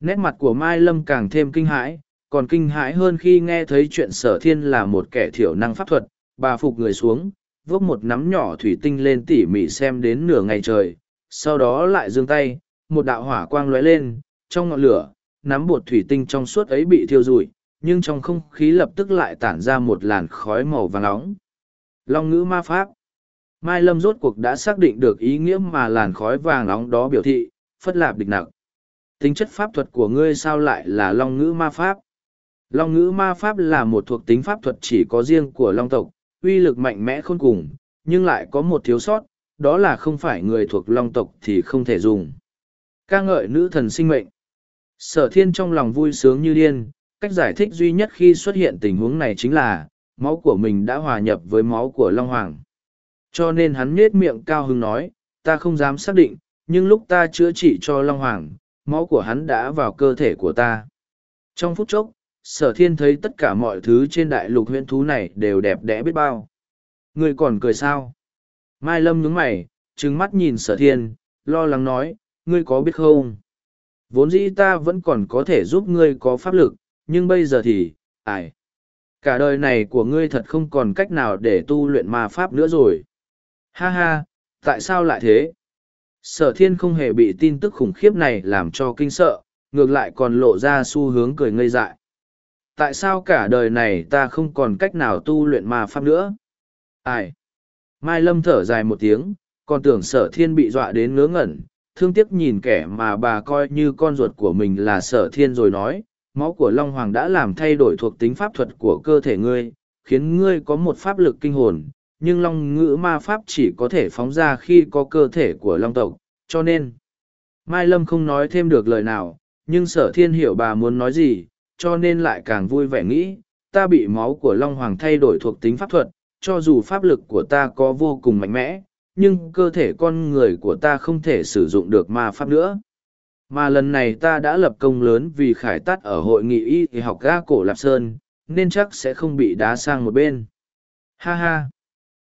Nét mặt của Mai Lâm càng thêm kinh hãi, còn kinh hãi hơn khi nghe thấy chuyện sở thiên là một kẻ thiểu năng pháp thuật, bà phục người xuống, vốc một nắm nhỏ thủy tinh lên tỉ mỉ xem đến nửa ngày trời, sau đó lại giương tay, một đạo hỏa quang lóe lên, trong ngọn lửa, nắm bột thủy tinh trong suốt ấy bị thiêu rụi, nhưng trong không khí lập tức lại tản ra một làn khói màu vàng nóng. Long ngữ ma pháp Mai Lâm rốt cuộc đã xác định được ý nghĩa mà làn khói vàng nóng đó biểu thị, phất lạp địch nặng. Tính chất pháp thuật của ngươi sao lại là long ngữ ma pháp? Long ngữ ma pháp là một thuộc tính pháp thuật chỉ có riêng của long tộc, uy lực mạnh mẽ khôn cùng, nhưng lại có một thiếu sót, đó là không phải người thuộc long tộc thì không thể dùng. ca ngợi nữ thần sinh mệnh. Sở thiên trong lòng vui sướng như điên, cách giải thích duy nhất khi xuất hiện tình huống này chính là, máu của mình đã hòa nhập với máu của Long Hoàng. Cho nên hắn nhết miệng cao hứng nói, ta không dám xác định, nhưng lúc ta chữa trị cho Long Hoàng, máu của hắn đã vào cơ thể của ta. Trong phút chốc, sở thiên thấy tất cả mọi thứ trên đại lục huyện thú này đều đẹp đẽ biết bao. Người còn cười sao? Mai Lâm nhướng mày, trừng mắt nhìn sở thiên, lo lắng nói, ngươi có biết không? Vốn dĩ ta vẫn còn có thể giúp ngươi có pháp lực, nhưng bây giờ thì, ai? Cả đời này của ngươi thật không còn cách nào để tu luyện ma pháp nữa rồi. Ha ha, tại sao lại thế? Sở thiên không hề bị tin tức khủng khiếp này làm cho kinh sợ, ngược lại còn lộ ra xu hướng cười ngây dại. Tại sao cả đời này ta không còn cách nào tu luyện ma pháp nữa? Ai? Mai Lâm thở dài một tiếng, còn tưởng sở thiên bị dọa đến ngớ ngẩn, thương tiếc nhìn kẻ mà bà coi như con ruột của mình là sở thiên rồi nói, máu của Long Hoàng đã làm thay đổi thuộc tính pháp thuật của cơ thể ngươi, khiến ngươi có một pháp lực kinh hồn, nhưng Long ngữ ma pháp chỉ có thể phóng ra khi có cơ thể của Long tộc, cho nên... Mai Lâm không nói thêm được lời nào, nhưng sở thiên hiểu bà muốn nói gì, cho nên lại càng vui vẻ nghĩ, ta bị máu của Long Hoàng thay đổi thuộc tính pháp thuật, cho dù pháp lực của ta có vô cùng mạnh mẽ, nhưng cơ thể con người của ta không thể sử dụng được ma pháp nữa. Mà lần này ta đã lập công lớn vì khải tắt ở hội nghị y thì học ga cổ Lạp Sơn, nên chắc sẽ không bị đá sang một bên. Ha ha!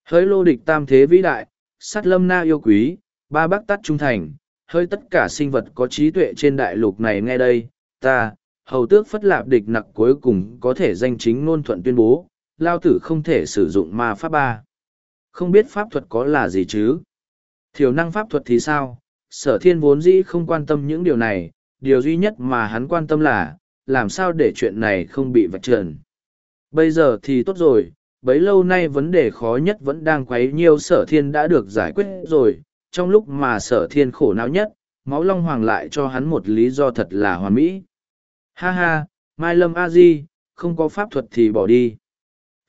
Hỡi lô địch tam thế vĩ đại, sát lâm na yêu quý, ba bác tắt trung thành, hơi tất cả sinh vật có trí tuệ trên đại lục này nghe đây, ta, hầu tước phất lạp địch nặc cuối cùng có thể danh chính ngôn thuận tuyên bố, lao tử không thể sử dụng ma pháp ba. Không biết pháp thuật có là gì chứ? Thiểu năng pháp thuật thì sao? Sở thiên vốn dĩ không quan tâm những điều này, điều duy nhất mà hắn quan tâm là, làm sao để chuyện này không bị vạch trần. Bây giờ thì tốt rồi, bấy lâu nay vấn đề khó nhất vẫn đang quấy nhiều sở thiên đã được giải quyết rồi, trong lúc mà sở thiên khổ não nhất, máu long hoàng lại cho hắn một lý do thật là hoàn mỹ. Ha ha, Mai Lâm A Di, không có pháp thuật thì bỏ đi.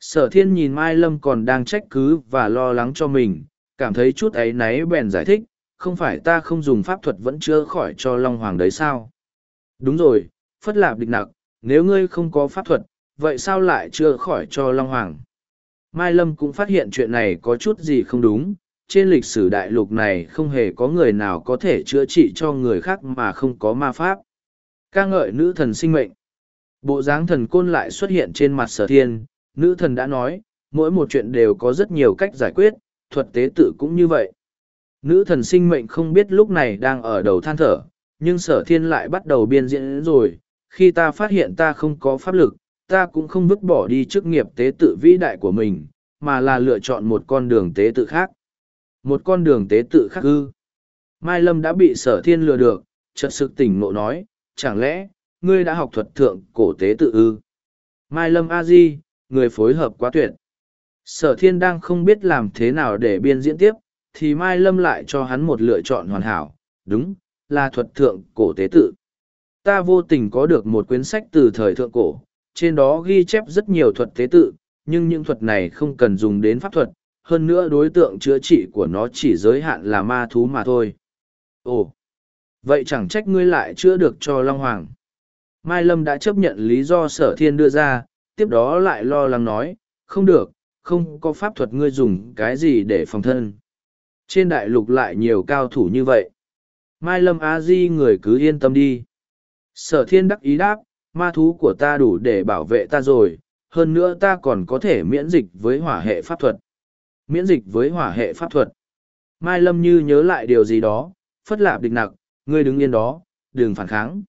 Sở thiên nhìn Mai Lâm còn đang trách cứ và lo lắng cho mình, cảm thấy chút ấy náy bèn giải thích, không phải ta không dùng pháp thuật vẫn chưa khỏi cho Long Hoàng đấy sao? Đúng rồi, phất lạp địch nặc, nếu ngươi không có pháp thuật, vậy sao lại chưa khỏi cho Long Hoàng? Mai Lâm cũng phát hiện chuyện này có chút gì không đúng, trên lịch sử đại lục này không hề có người nào có thể chữa trị cho người khác mà không có ma pháp ca ngợi nữ thần sinh mệnh. Bộ dáng thần côn lại xuất hiện trên mặt sở thiên, nữ thần đã nói, mỗi một chuyện đều có rất nhiều cách giải quyết, thuật tế tự cũng như vậy. Nữ thần sinh mệnh không biết lúc này đang ở đầu than thở, nhưng sở thiên lại bắt đầu biên diễn rồi, khi ta phát hiện ta không có pháp lực, ta cũng không vứt bỏ đi chức nghiệp tế tự vĩ đại của mình, mà là lựa chọn một con đường tế tự khác. Một con đường tế tự khác ư. Mai Lâm đã bị sở thiên lừa được, chợt sực tỉnh ngộ nói, chẳng lẽ, ngươi đã học thuật thượng cổ tế tự ư? Mai Lâm A-di, người phối hợp quá tuyệt. Sở thiên đang không biết làm thế nào để biên diễn tiếp, thì Mai Lâm lại cho hắn một lựa chọn hoàn hảo, đúng, là thuật thượng cổ tế tự. Ta vô tình có được một quyển sách từ thời thượng cổ, trên đó ghi chép rất nhiều thuật tế tự, nhưng những thuật này không cần dùng đến pháp thuật, hơn nữa đối tượng chữa trị của nó chỉ giới hạn là ma thú mà thôi. Ồ, vậy chẳng trách ngươi lại chữa được cho Long Hoàng. Mai Lâm đã chấp nhận lý do sở thiên đưa ra, tiếp đó lại lo lắng nói, không được, không có pháp thuật ngươi dùng cái gì để phòng thân. Trên đại lục lại nhiều cao thủ như vậy. Mai Lâm a Di người cứ yên tâm đi. Sở thiên đắc ý đáp, ma thú của ta đủ để bảo vệ ta rồi, hơn nữa ta còn có thể miễn dịch với hỏa hệ pháp thuật. Miễn dịch với hỏa hệ pháp thuật. Mai Lâm như nhớ lại điều gì đó, phất lạp địch nặc, ngươi đứng yên đó, đừng phản kháng.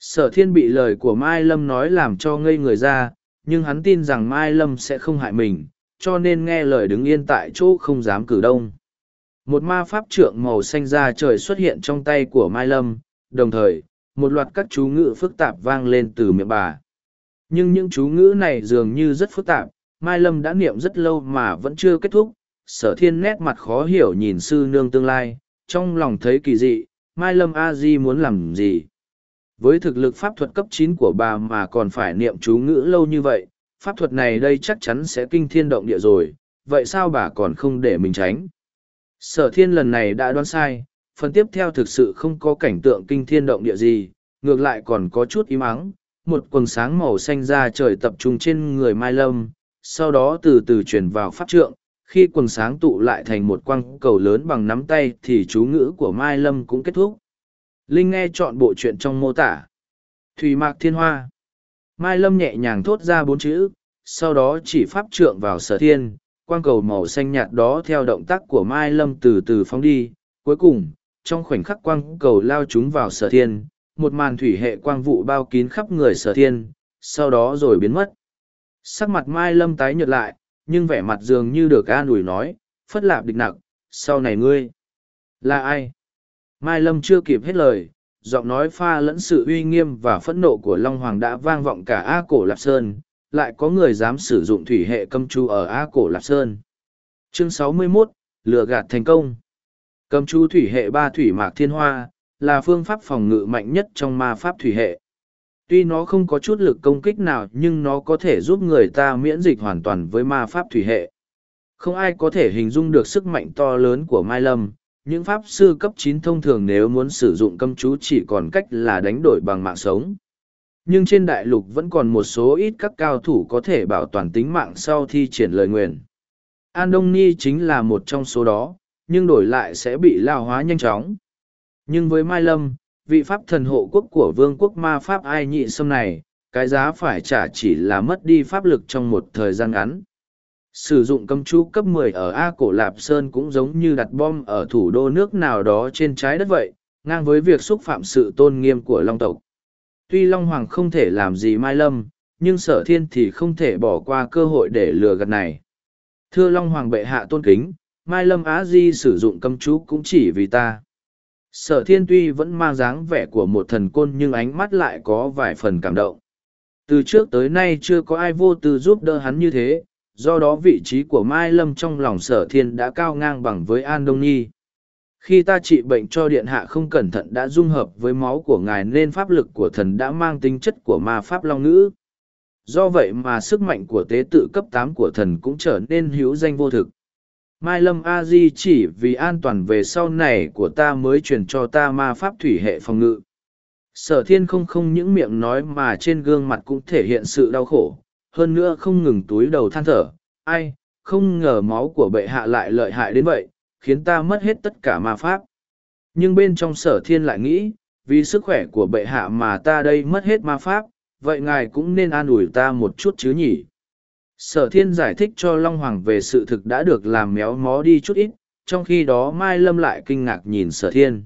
Sở thiên bị lời của Mai Lâm nói làm cho ngây người ra, nhưng hắn tin rằng Mai Lâm sẽ không hại mình, cho nên nghe lời đứng yên tại chỗ không dám cử đông. Một ma pháp trượng màu xanh da trời xuất hiện trong tay của Mai Lâm, đồng thời, một loạt các chú ngữ phức tạp vang lên từ miệng bà. Nhưng những chú ngữ này dường như rất phức tạp, Mai Lâm đã niệm rất lâu mà vẫn chưa kết thúc. Sở thiên nét mặt khó hiểu nhìn sư nương tương lai, trong lòng thấy kỳ dị, Mai Lâm A-di muốn làm gì? Với thực lực pháp thuật cấp chín của bà mà còn phải niệm chú ngữ lâu như vậy, pháp thuật này đây chắc chắn sẽ kinh thiên động địa rồi, vậy sao bà còn không để mình tránh? Sở thiên lần này đã đoán sai, phần tiếp theo thực sự không có cảnh tượng kinh thiên động địa gì, ngược lại còn có chút im ắng, một quần sáng màu xanh ra trời tập trung trên người Mai Lâm, sau đó từ từ chuyển vào pháp trượng, khi quần sáng tụ lại thành một quang cầu lớn bằng nắm tay thì chú ngữ của Mai Lâm cũng kết thúc. Linh nghe chọn bộ chuyện trong mô tả. Thủy Mạc Thiên Hoa. Mai Lâm nhẹ nhàng thốt ra bốn chữ, sau đó chỉ pháp trượng vào sở thiên, quang cầu màu xanh nhạt đó theo động tác của Mai Lâm từ từ phóng đi. Cuối cùng, trong khoảnh khắc quang cầu lao chúng vào sở thiên, một màn thủy hệ quang vụ bao kín khắp người sở thiên, sau đó rồi biến mất. Sắc mặt Mai Lâm tái nhợt lại, nhưng vẻ mặt dường như được an ủi nói, phất lạp địch nặng, sau này ngươi. Là ai? Mai Lâm chưa kịp hết lời, giọng nói pha lẫn sự uy nghiêm và phẫn nộ của Long Hoàng đã vang vọng cả A Cổ Lạp Sơn, lại có người dám sử dụng thủy hệ cầm chú ở A Cổ Lạp Sơn. Chương 61, Lừa gạt thành công. Cầm chú thủy hệ ba thủy mạc thiên hoa, là phương pháp phòng ngự mạnh nhất trong ma pháp thủy hệ. Tuy nó không có chút lực công kích nào nhưng nó có thể giúp người ta miễn dịch hoàn toàn với ma pháp thủy hệ. Không ai có thể hình dung được sức mạnh to lớn của Mai Lâm, những pháp sư cấp chín thông thường nếu muốn sử dụng cấm chú chỉ còn cách là đánh đổi bằng mạng sống. Nhưng trên đại lục vẫn còn một số ít các cao thủ có thể bảo toàn tính mạng sau thi triển lời nguyền. An Đông Ni chính là một trong số đó, nhưng đổi lại sẽ bị lao hóa nhanh chóng. Nhưng với Mai Lâm, vị pháp thần hộ quốc của vương quốc ma pháp ai nhị xâm này, cái giá phải trả chỉ là mất đi pháp lực trong một thời gian ngắn. sử dụng cấm chú cấp 10 ở A Cổ Lạp Sơn cũng giống như đặt bom ở thủ đô nước nào đó trên trái đất vậy, ngang với việc xúc phạm sự tôn nghiêm của Long tộc. Tuy Long Hoàng không thể làm gì Mai Lâm, nhưng sở thiên thì không thể bỏ qua cơ hội để lừa gạt này. Thưa Long Hoàng bệ hạ tôn kính, Mai Lâm Á Di sử dụng cấm chú cũng chỉ vì ta. Sở thiên tuy vẫn mang dáng vẻ của một thần côn nhưng ánh mắt lại có vài phần cảm động. Từ trước tới nay chưa có ai vô tư giúp đỡ hắn như thế, do đó vị trí của Mai Lâm trong lòng sở thiên đã cao ngang bằng với An Đông Nhi. Khi ta trị bệnh cho điện hạ không cẩn thận đã dung hợp với máu của ngài nên pháp lực của thần đã mang tính chất của ma pháp long ngữ. Do vậy mà sức mạnh của tế tự cấp tám của thần cũng trở nên hữu danh vô thực. Mai Lâm A Di chỉ vì an toàn về sau này của ta mới truyền cho ta ma pháp thủy hệ phòng ngự. Sở thiên không không những miệng nói mà trên gương mặt cũng thể hiện sự đau khổ, hơn nữa không ngừng túi đầu than thở. Ai, không ngờ máu của bệ hạ lại lợi hại đến vậy, khiến ta mất hết tất cả ma pháp. Nhưng bên trong sở thiên lại nghĩ, vì sức khỏe của bệ hạ mà ta đây mất hết ma pháp, vậy ngài cũng nên an ủi ta một chút chứ nhỉ sở thiên giải thích cho long hoàng về sự thực đã được làm méo mó đi chút ít, trong khi đó mai lâm lại kinh ngạc nhìn sở thiên.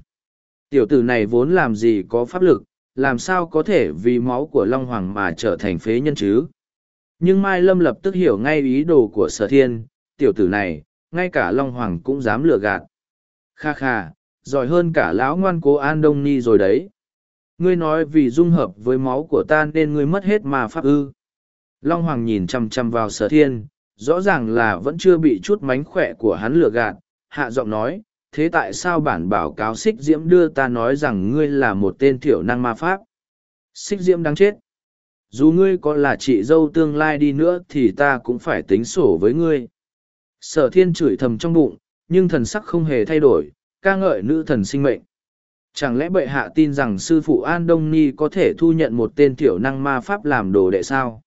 Tiểu tử này vốn làm gì có pháp lực, làm sao có thể vì máu của long hoàng mà trở thành phế nhân chứ? Nhưng mai lâm lập tức hiểu ngay ý đồ của sở thiên, tiểu tử này, ngay cả long hoàng cũng dám lừa gạt. Kha kha, giỏi hơn cả lão ngoan cố an đông ni rồi đấy. Ngươi nói vì dung hợp với máu của ta nên ngươi mất hết mà pháp ư? Long Hoàng nhìn chăm chăm vào sở thiên, rõ ràng là vẫn chưa bị chút mánh khỏe của hắn lừa gạt, hạ giọng nói, thế tại sao bản báo cáo xích diễm đưa ta nói rằng ngươi là một tên thiểu năng ma pháp? Xích diễm đáng chết. Dù ngươi có là chị dâu tương lai đi nữa thì ta cũng phải tính sổ với ngươi. Sở thiên chửi thầm trong bụng, nhưng thần sắc không hề thay đổi, ca ngợi nữ thần sinh mệnh. Chẳng lẽ bệ hạ tin rằng sư phụ An Đông Ni có thể thu nhận một tên thiểu năng ma pháp làm đồ đệ sao?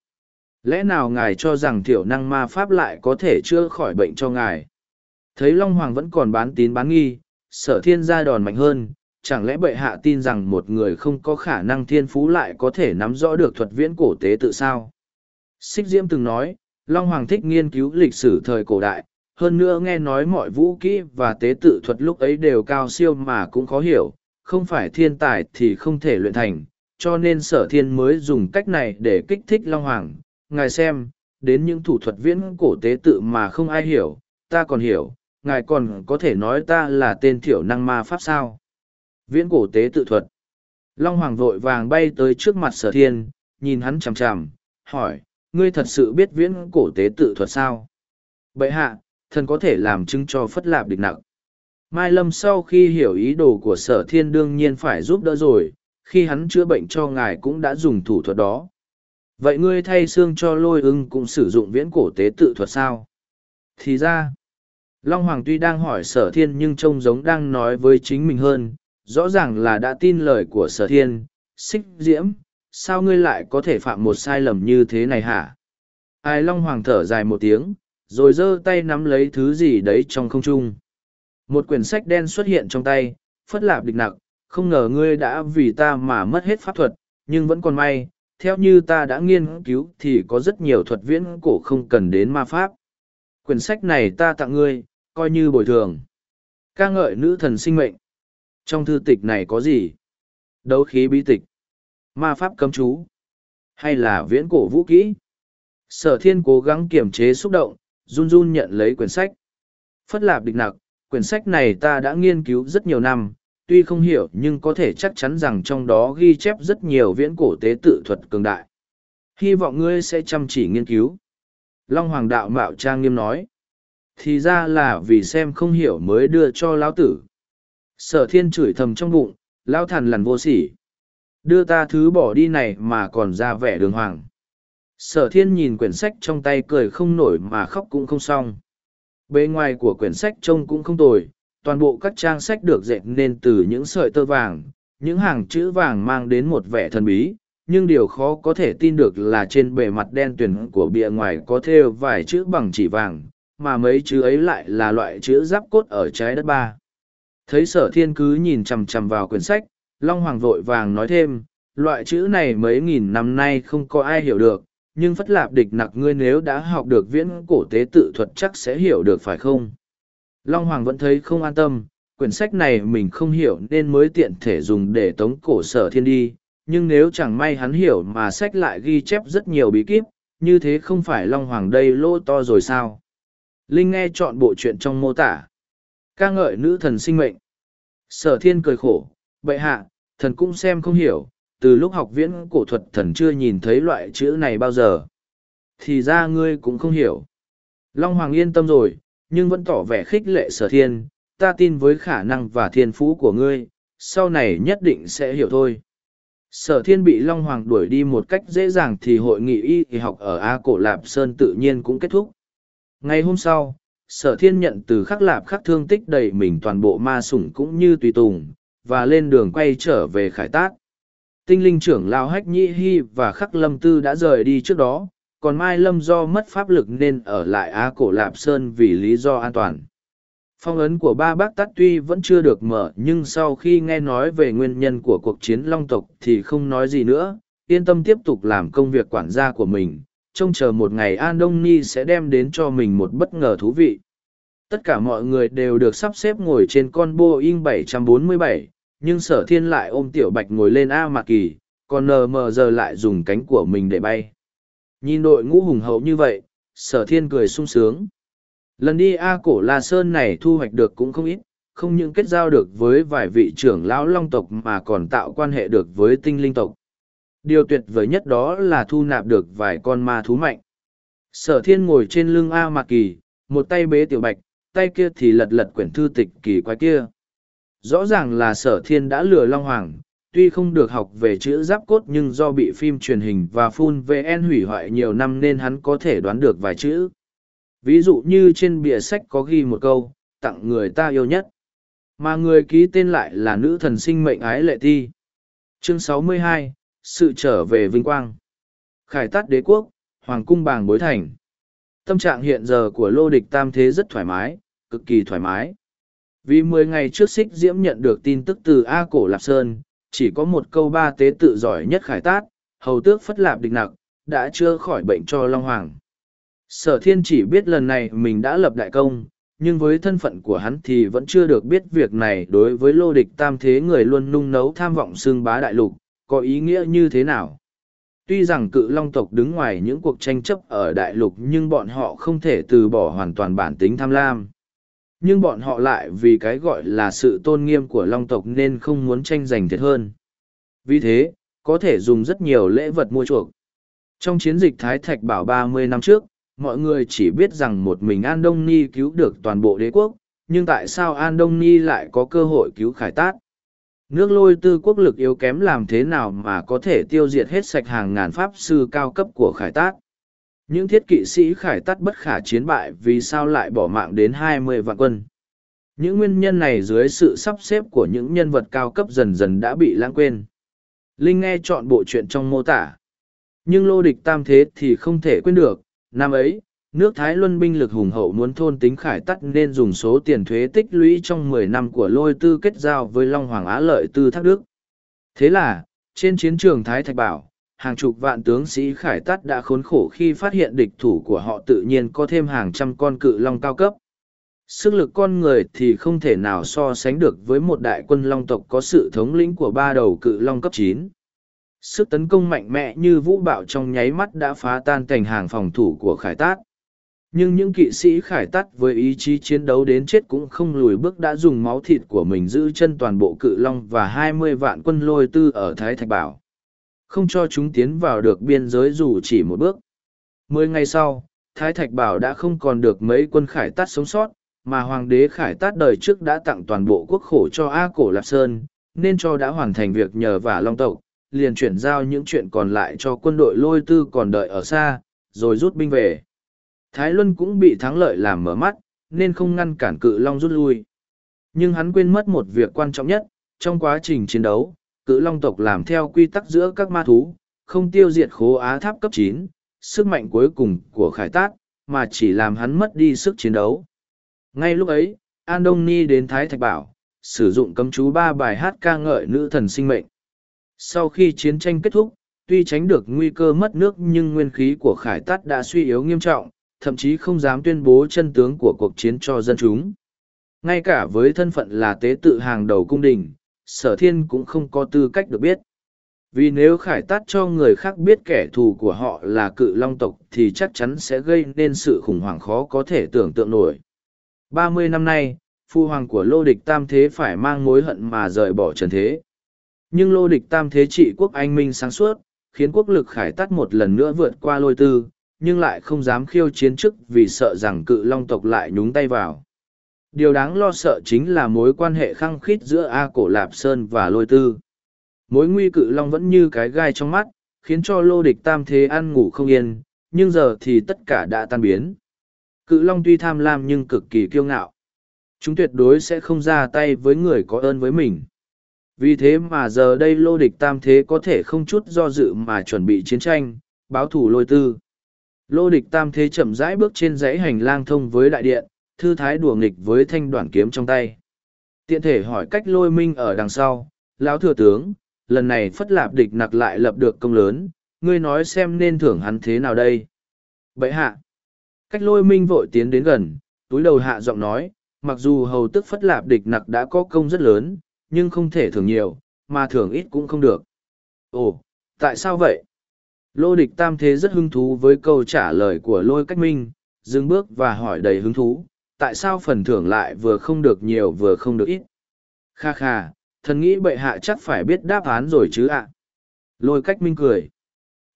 Lẽ nào ngài cho rằng thiểu năng ma pháp lại có thể chữa khỏi bệnh cho ngài? Thấy long hoàng vẫn còn bán tín bán nghi, sở thiên gia đòn mạnh hơn, chẳng lẽ bệ hạ tin rằng một người không có khả năng thiên phú lại có thể nắm rõ được thuật viễn cổ tế tự sao? Xích diễm từng nói, long hoàng thích nghiên cứu lịch sử thời cổ đại, hơn nữa nghe nói mọi vũ kỹ và tế tự thuật lúc ấy đều cao siêu mà cũng khó hiểu, không phải thiên tài thì không thể luyện thành, cho nên sở thiên mới dùng cách này để kích thích long hoàng ngài xem, đến những thủ thuật viễn cổ tế tự mà không ai hiểu, ta còn hiểu, ngài còn có thể nói ta là tên thiểu năng ma pháp sao. Viễn cổ tế tự thuật. Long Hoàng vội vàng bay tới trước mặt sở thiên, nhìn hắn chằm chằm, hỏi, ngươi thật sự biết viễn cổ tế tự thuật sao? Bệ hạ, thần có thể làm chứng cho phất lạp địch nặng. Mai Lâm sau khi hiểu ý đồ của sở thiên đương nhiên phải giúp đỡ rồi, khi hắn chữa bệnh cho ngài cũng đã dùng thủ thuật đó vậy ngươi thay xương cho lôi ưng cũng sử dụng viễn cổ tế tự thuật sao? Thì ra, long hoàng tuy đang hỏi sở thiên nhưng trông giống đang nói với chính mình hơn, rõ ràng là đã tin lời của sở thiên. Xích diễm, sao ngươi lại có thể phạm một sai lầm như thế này hả? Ai long hoàng thở dài một tiếng, rồi giơ tay nắm lấy thứ gì đấy trong không trung. Một quyển sách đen xuất hiện trong tay, phất lạp địch nặc, không ngờ ngươi đã vì ta mà mất hết pháp thuật, nhưng vẫn còn may theo như ta đã nghiên cứu thì có rất nhiều thuật viễn cổ không cần đến ma pháp. Quyển sách này ta tặng ngươi, coi như bồi thường. ca ngợi nữ thần sinh mệnh. Trong thư tịch này có gì? Đấu khí bí tịch. Ma pháp cấm chú. Hay là viễn cổ vũ kỹ? Sở thiên cố gắng kiềm chế xúc động, run run nhận lấy quyển sách. Phất lạp địch nặc, quyển sách này ta đã nghiên cứu rất nhiều năm, tuy không hiểu nhưng có thể chắc chắn rằng trong đó ghi chép rất nhiều viễn cổ tế tự thuật cường đại. Hy vọng ngươi sẽ chăm chỉ nghiên cứu. Long Hoàng đạo Mạo Trang nghiêm nói. Thì ra là vì xem không hiểu mới đưa cho lão tử. Sở thiên chửi thầm trong bụng, lão thần lằn vô sỉ. Đưa ta thứ bỏ đi này mà còn ra vẻ đường hoàng. Sở thiên nhìn quyển sách trong tay cười không nổi mà khóc cũng không xong. Bề ngoài của quyển sách trông cũng không tồi, toàn bộ các trang sách được dệt nên từ những sợi tơ vàng, những hàng chữ vàng mang đến một vẻ thần bí, nhưng điều khó có thể tin được là trên bề mặt đen tuyền của bìa ngoài có thêu vài chữ bằng chỉ vàng, mà mấy chữ ấy lại là loại chữ giáp cốt ở trái đất ba. Thấy sở thiên cứ nhìn chằm chằm vào quyển sách, Long Hoàng vội vàng nói thêm, loại chữ này mấy nghìn năm nay không có ai hiểu được, nhưng phất lạp địch nặc ngươi nếu đã học được viễn cổ tế tự thuật chắc sẽ hiểu được phải không long hoàng vẫn thấy không an tâm, quyển sách này mình không hiểu nên mới tiện thể dùng để tống cổ sở thiên đi, nhưng nếu chẳng may hắn hiểu mà sách lại ghi chép rất nhiều bí kíp, như thế không phải long hoàng đây lỗ to rồi sao? Linh nghe chọn bộ chuyện trong mô tả. Ca ngợi nữ thần sinh mệnh. Sở thiên cười khổ, bệ hạ, thần cũng xem không hiểu, từ lúc học viễn cổ thuật thần chưa nhìn thấy loại chữ này bao giờ. Thì ra ngươi cũng không hiểu. Long hoàng yên tâm rồi nhưng vẫn tỏ vẻ khích lệ sở thiên, ta tin với khả năng và thiên phú của ngươi, sau này nhất định sẽ hiểu thôi sở thiên bị long hoàng đuổi đi một cách dễ dàng thì hội nghị y học ở a cổ lạp sơn tự nhiên cũng kết thúc ngày hôm sau, sở thiên nhận từ khắc lạp khắc thương tích đầy mình toàn bộ ma sủng cũng như tùy tùng, và lên đường quay trở về khải Tác. tinh linh trưởng lao hách nhĩ hy và khắc lâm tư đã rời đi trước đó còn mai lâm do mất pháp lực nên ở lại á cổ lạp sơn vì lý do an toàn. Phong ấn của ba bác tát tuy vẫn chưa được mở nhưng sau khi nghe nói về nguyên nhân của cuộc chiến long tộc thì không nói gì nữa yên tâm tiếp tục làm công việc quản gia của mình trông chờ một ngày an đông ni sẽ đem đến cho mình một bất ngờ thú vị. Tất cả mọi người đều được sắp xếp ngồi trên con boeing 747, nhưng sở thiên lại ôm tiểu bạch ngồi lên a mạc kỳ còn nờ mờ giờ lại dùng cánh của mình để bay nhìn đội ngũ hùng hậu như vậy, sở thiên cười sung sướng. Lần đi a cổ la sơn này thu hoạch được cũng không ít, không những kết giao được với vài vị trưởng lão long tộc mà còn tạo quan hệ được với tinh linh tộc. Điều tuyệt vời nhất đó là thu nạp được vài con ma thú mạnh. Sở thiên ngồi trên lưng a mạc kỳ, một tay bế tiểu bạch, tay kia thì lật lật quyển thư tịch kỳ quái kia. Rõ ràng là sở thiên đã lừa long hoàng tuy không được học về chữ giáp cốt nhưng do bị phim truyền hình và phun vn hủy hoại nhiều năm nên hắn có thể đoán được vài chữ. Ví dụ như trên bìa sách có ghi một câu tặng người ta yêu nhất. Mà người ký tên lại là nữ thần sinh mệnh ái lệ thi. Chương 62, sự trở về vinh quang. Khải tát đế quốc hoàng cung bàng bối thành. Tâm trạng hiện giờ của lô địch tam thế rất thoải mái cực kỳ thoải mái. Vì mười ngày trước xích diễm nhận được tin tức từ a cổ lạp sơn chỉ có một câu ba tế tự giỏi nhất khải tát, hầu tước phất lạp địch nặc, đã chưa khỏi bệnh cho long hoàng. Sở thiên chỉ biết lần này mình đã lập đại công, nhưng với thân phận của hắn thì vẫn chưa được biết việc này đối với lô địch tam thế người luôn nung nấu tham vọng xương bá đại lục, có ý nghĩa như thế nào? Tuy rằng cự long tộc đứng ngoài những cuộc tranh chấp ở đại lục nhưng bọn họ không thể từ bỏ hoàn toàn bản tính tham lam nhưng bọn họ lại vì cái gọi là sự tôn nghiêm của long tộc nên không muốn tranh giành thiệt hơn. Vì thế, có thể dùng rất nhiều lễ vật mua chuộc. Trong chiến dịch thái thạch bảo ba mươi năm trước, mọi người chỉ biết rằng một mình an đông ni cứu được toàn bộ đế quốc, nhưng tại sao an đông ni lại có cơ hội cứu khải tát? Nước lôi tư quốc lực yếu kém làm thế nào mà có thể tiêu diệt hết sạch hàng ngàn pháp sư cao cấp của khải tát? Những thiết kỵ sĩ khải tắt bất khả chiến bại vì sao lại bỏ mạng đến hai mươi vạn quân. Những nguyên nhân này dưới sự sắp xếp của những nhân vật cao cấp dần dần đã bị lãng quên. Linh nghe chọn bộ chuyện trong mô tả. Nhưng lô địch tam thế thì không thể quên được. Năm ấy, nước Thái Luân binh lực hùng hậu muốn thôn tính khải tắt nên dùng số tiền thuế tích lũy trong mười năm của lôi tư kết giao với Long Hoàng Á Lợi Tư Thác Đức. Thế là, trên chiến trường Thái Thạch Bảo, hàng chục vạn tướng sĩ khải tắt đã khốn khổ khi phát hiện địch thủ của họ tự nhiên có thêm hàng trăm con cự long cao cấp. Sức lực con người thì không thể nào so sánh được với một đại quân long tộc có sự thống lĩnh của ba đầu cự long cấp chín. Sức tấn công mạnh mẽ như vũ bạo trong nháy mắt đã phá tan thành hàng phòng thủ của khải tát. Nhưng những kỵ sĩ khải Tát với ý chí chiến đấu đến chết cũng không lùi bước đã dùng máu thịt của mình giữ chân toàn bộ cự long và hai mươi vạn quân lôi tư ở thái thạch bảo không cho chúng tiến vào được biên giới dù chỉ một bước. Mười ngày sau, Thái Thạch Bảo đã không còn được mấy quân khải tát sống sót, mà Hoàng đế khải tát đời trước đã tặng toàn bộ quốc khổ cho A Cổ Lạp Sơn, nên cho đã hoàn thành việc nhờ vả Long Tộc, liền chuyển giao những chuyện còn lại cho quân đội lôi tư còn đợi ở xa, rồi rút binh về. Thái Luân cũng bị thắng lợi làm mở mắt, nên không ngăn cản cự Long rút lui. Nhưng hắn quên mất một việc quan trọng nhất, trong quá trình chiến đấu, cự long tộc làm theo quy tắc giữa các ma thú, không tiêu diệt khố á tháp cấp chín, sức mạnh cuối cùng của khải tát, mà chỉ làm hắn mất đi sức chiến đấu. Ngay lúc ấy, An Đông Ni đến Thái Thạch Bảo, sử dụng cấm chú ba bài hát ca ngợi nữ thần sinh mệnh. Sau khi chiến tranh kết thúc, Tuy tránh được nguy cơ mất nước nhưng nguyên khí của khải Tát đã suy yếu nghiêm trọng, thậm chí không dám tuyên bố chân tướng của cuộc chiến cho dân chúng. Ngay cả với thân phận là tế tự hàng đầu cung đình, sở thiên cũng không có tư cách được biết. Vì nếu khải tát cho người khác biết kẻ thù của họ là cự long tộc thì chắc chắn sẽ gây nên sự khủng hoảng khó có thể tưởng tượng nổi. Ba mươi năm nay, phu hoàng của lô địch tam thế phải mang mối hận mà rời bỏ trần thế. Nhưng lô địch tam thế trị quốc anh minh sáng suốt, khiến quốc lực khải tát một lần nữa vượt qua lôi tư, nhưng lại không dám khiêu chiến chức vì sợ rằng cự long tộc lại nhúng tay vào. Điều đáng lo sợ chính là mối quan hệ khăng khít giữa A Cổ Lạp Sơn và Lôi Tư. Mối nguy cự long vẫn như cái gai trong mắt, khiến cho lô địch tam thế ăn ngủ không yên, nhưng giờ thì tất cả đã tan biến. Cự long tuy tham lam nhưng cực kỳ kiêu ngạo. Chúng tuyệt đối sẽ không ra tay với người có ơn với mình. Vì thế mà giờ đây lô địch tam thế có thể không chút do dự mà chuẩn bị chiến tranh, báo thủ lôi tư. Lô địch tam thế chậm rãi bước trên dãy hành lang thông với đại điện, thư thái đùa nghịch với thanh đoạn kiếm trong tay. Tiện thể hỏi cách lôi minh ở đằng sau, lão thừa tướng, lần này phất lạp địch nặc lại lập được công lớn, ngươi nói xem nên thưởng hắn thế nào đây. Bậy hạ, cách lôi minh vội tiến đến gần, túi đầu hạ giọng nói, mặc dù hầu tức phất lạp địch nặc đã có công rất lớn, nhưng không thể thưởng nhiều, mà thưởng ít cũng không được. Ồ, tại sao vậy? Lô địch tam thế rất hứng thú với câu trả lời của lôi cách minh, dừng bước và hỏi đầy hứng thú, tại sao phần thưởng lại vừa không được nhiều vừa không được ít? Kha kha, thần nghĩ bệ hạ chắc phải biết đáp án rồi chứ ạ. Lôi cách minh cười.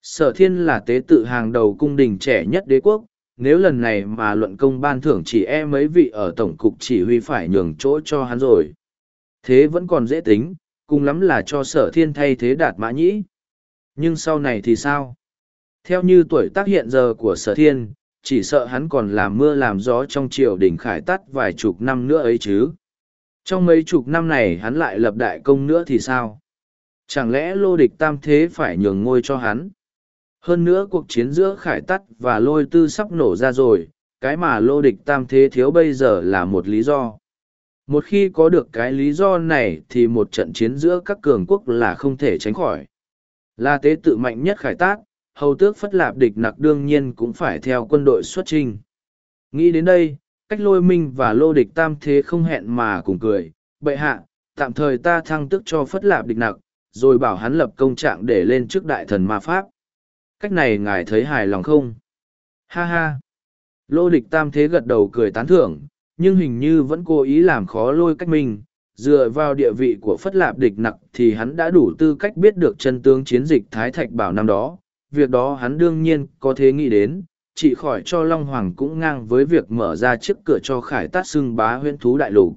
Sở thiên là tế tự hàng đầu cung đình trẻ nhất đế quốc, nếu lần này mà luận công ban thưởng chỉ e mấy vị ở tổng cục chỉ huy phải nhường chỗ cho hắn rồi. Thế vẫn còn dễ tính, cùng lắm là cho sở thiên thay thế đạt mã nhĩ. Nhưng sau này thì sao? Theo như tuổi tác hiện giờ của sở thiên, chỉ sợ hắn còn làm mưa làm gió trong triều đình khải tắt vài chục năm nữa ấy chứ. Trong mấy chục năm này hắn lại lập đại công nữa thì sao? Chẳng lẽ lô địch tam thế phải nhường ngôi cho hắn? Hơn nữa cuộc chiến giữa khải tắt và lôi tư sắp nổ ra rồi, cái mà lô địch tam thế thiếu bây giờ là một lý do. Một khi có được cái lý do này thì một trận chiến giữa các cường quốc là không thể tránh khỏi. Là tế tự mạnh nhất khải tát, hầu tước phất lạp địch nặc đương nhiên cũng phải theo quân đội xuất trinh. Nghĩ đến đây, cách lôi minh và lô địch tam thế không hẹn mà cùng cười, bệ hạ, tạm thời ta thăng tức cho phất lạp địch nặc, rồi bảo hắn lập công trạng để lên trước đại thần ma pháp. Cách này ngài thấy hài lòng không? Ha ha! Lô địch tam thế gật đầu cười tán thưởng, nhưng hình như vẫn cố ý làm khó lôi cách mình. Dựa vào địa vị của phất lạp địch nặc thì hắn đã đủ tư cách biết được chân tướng chiến dịch Thái Thạch Bảo năm đó, việc đó hắn đương nhiên có thế nghĩ đến, chỉ khỏi cho Long Hoàng cũng ngang với việc mở ra chiếc cửa cho khải tát xưng bá huyễn thú đại lục.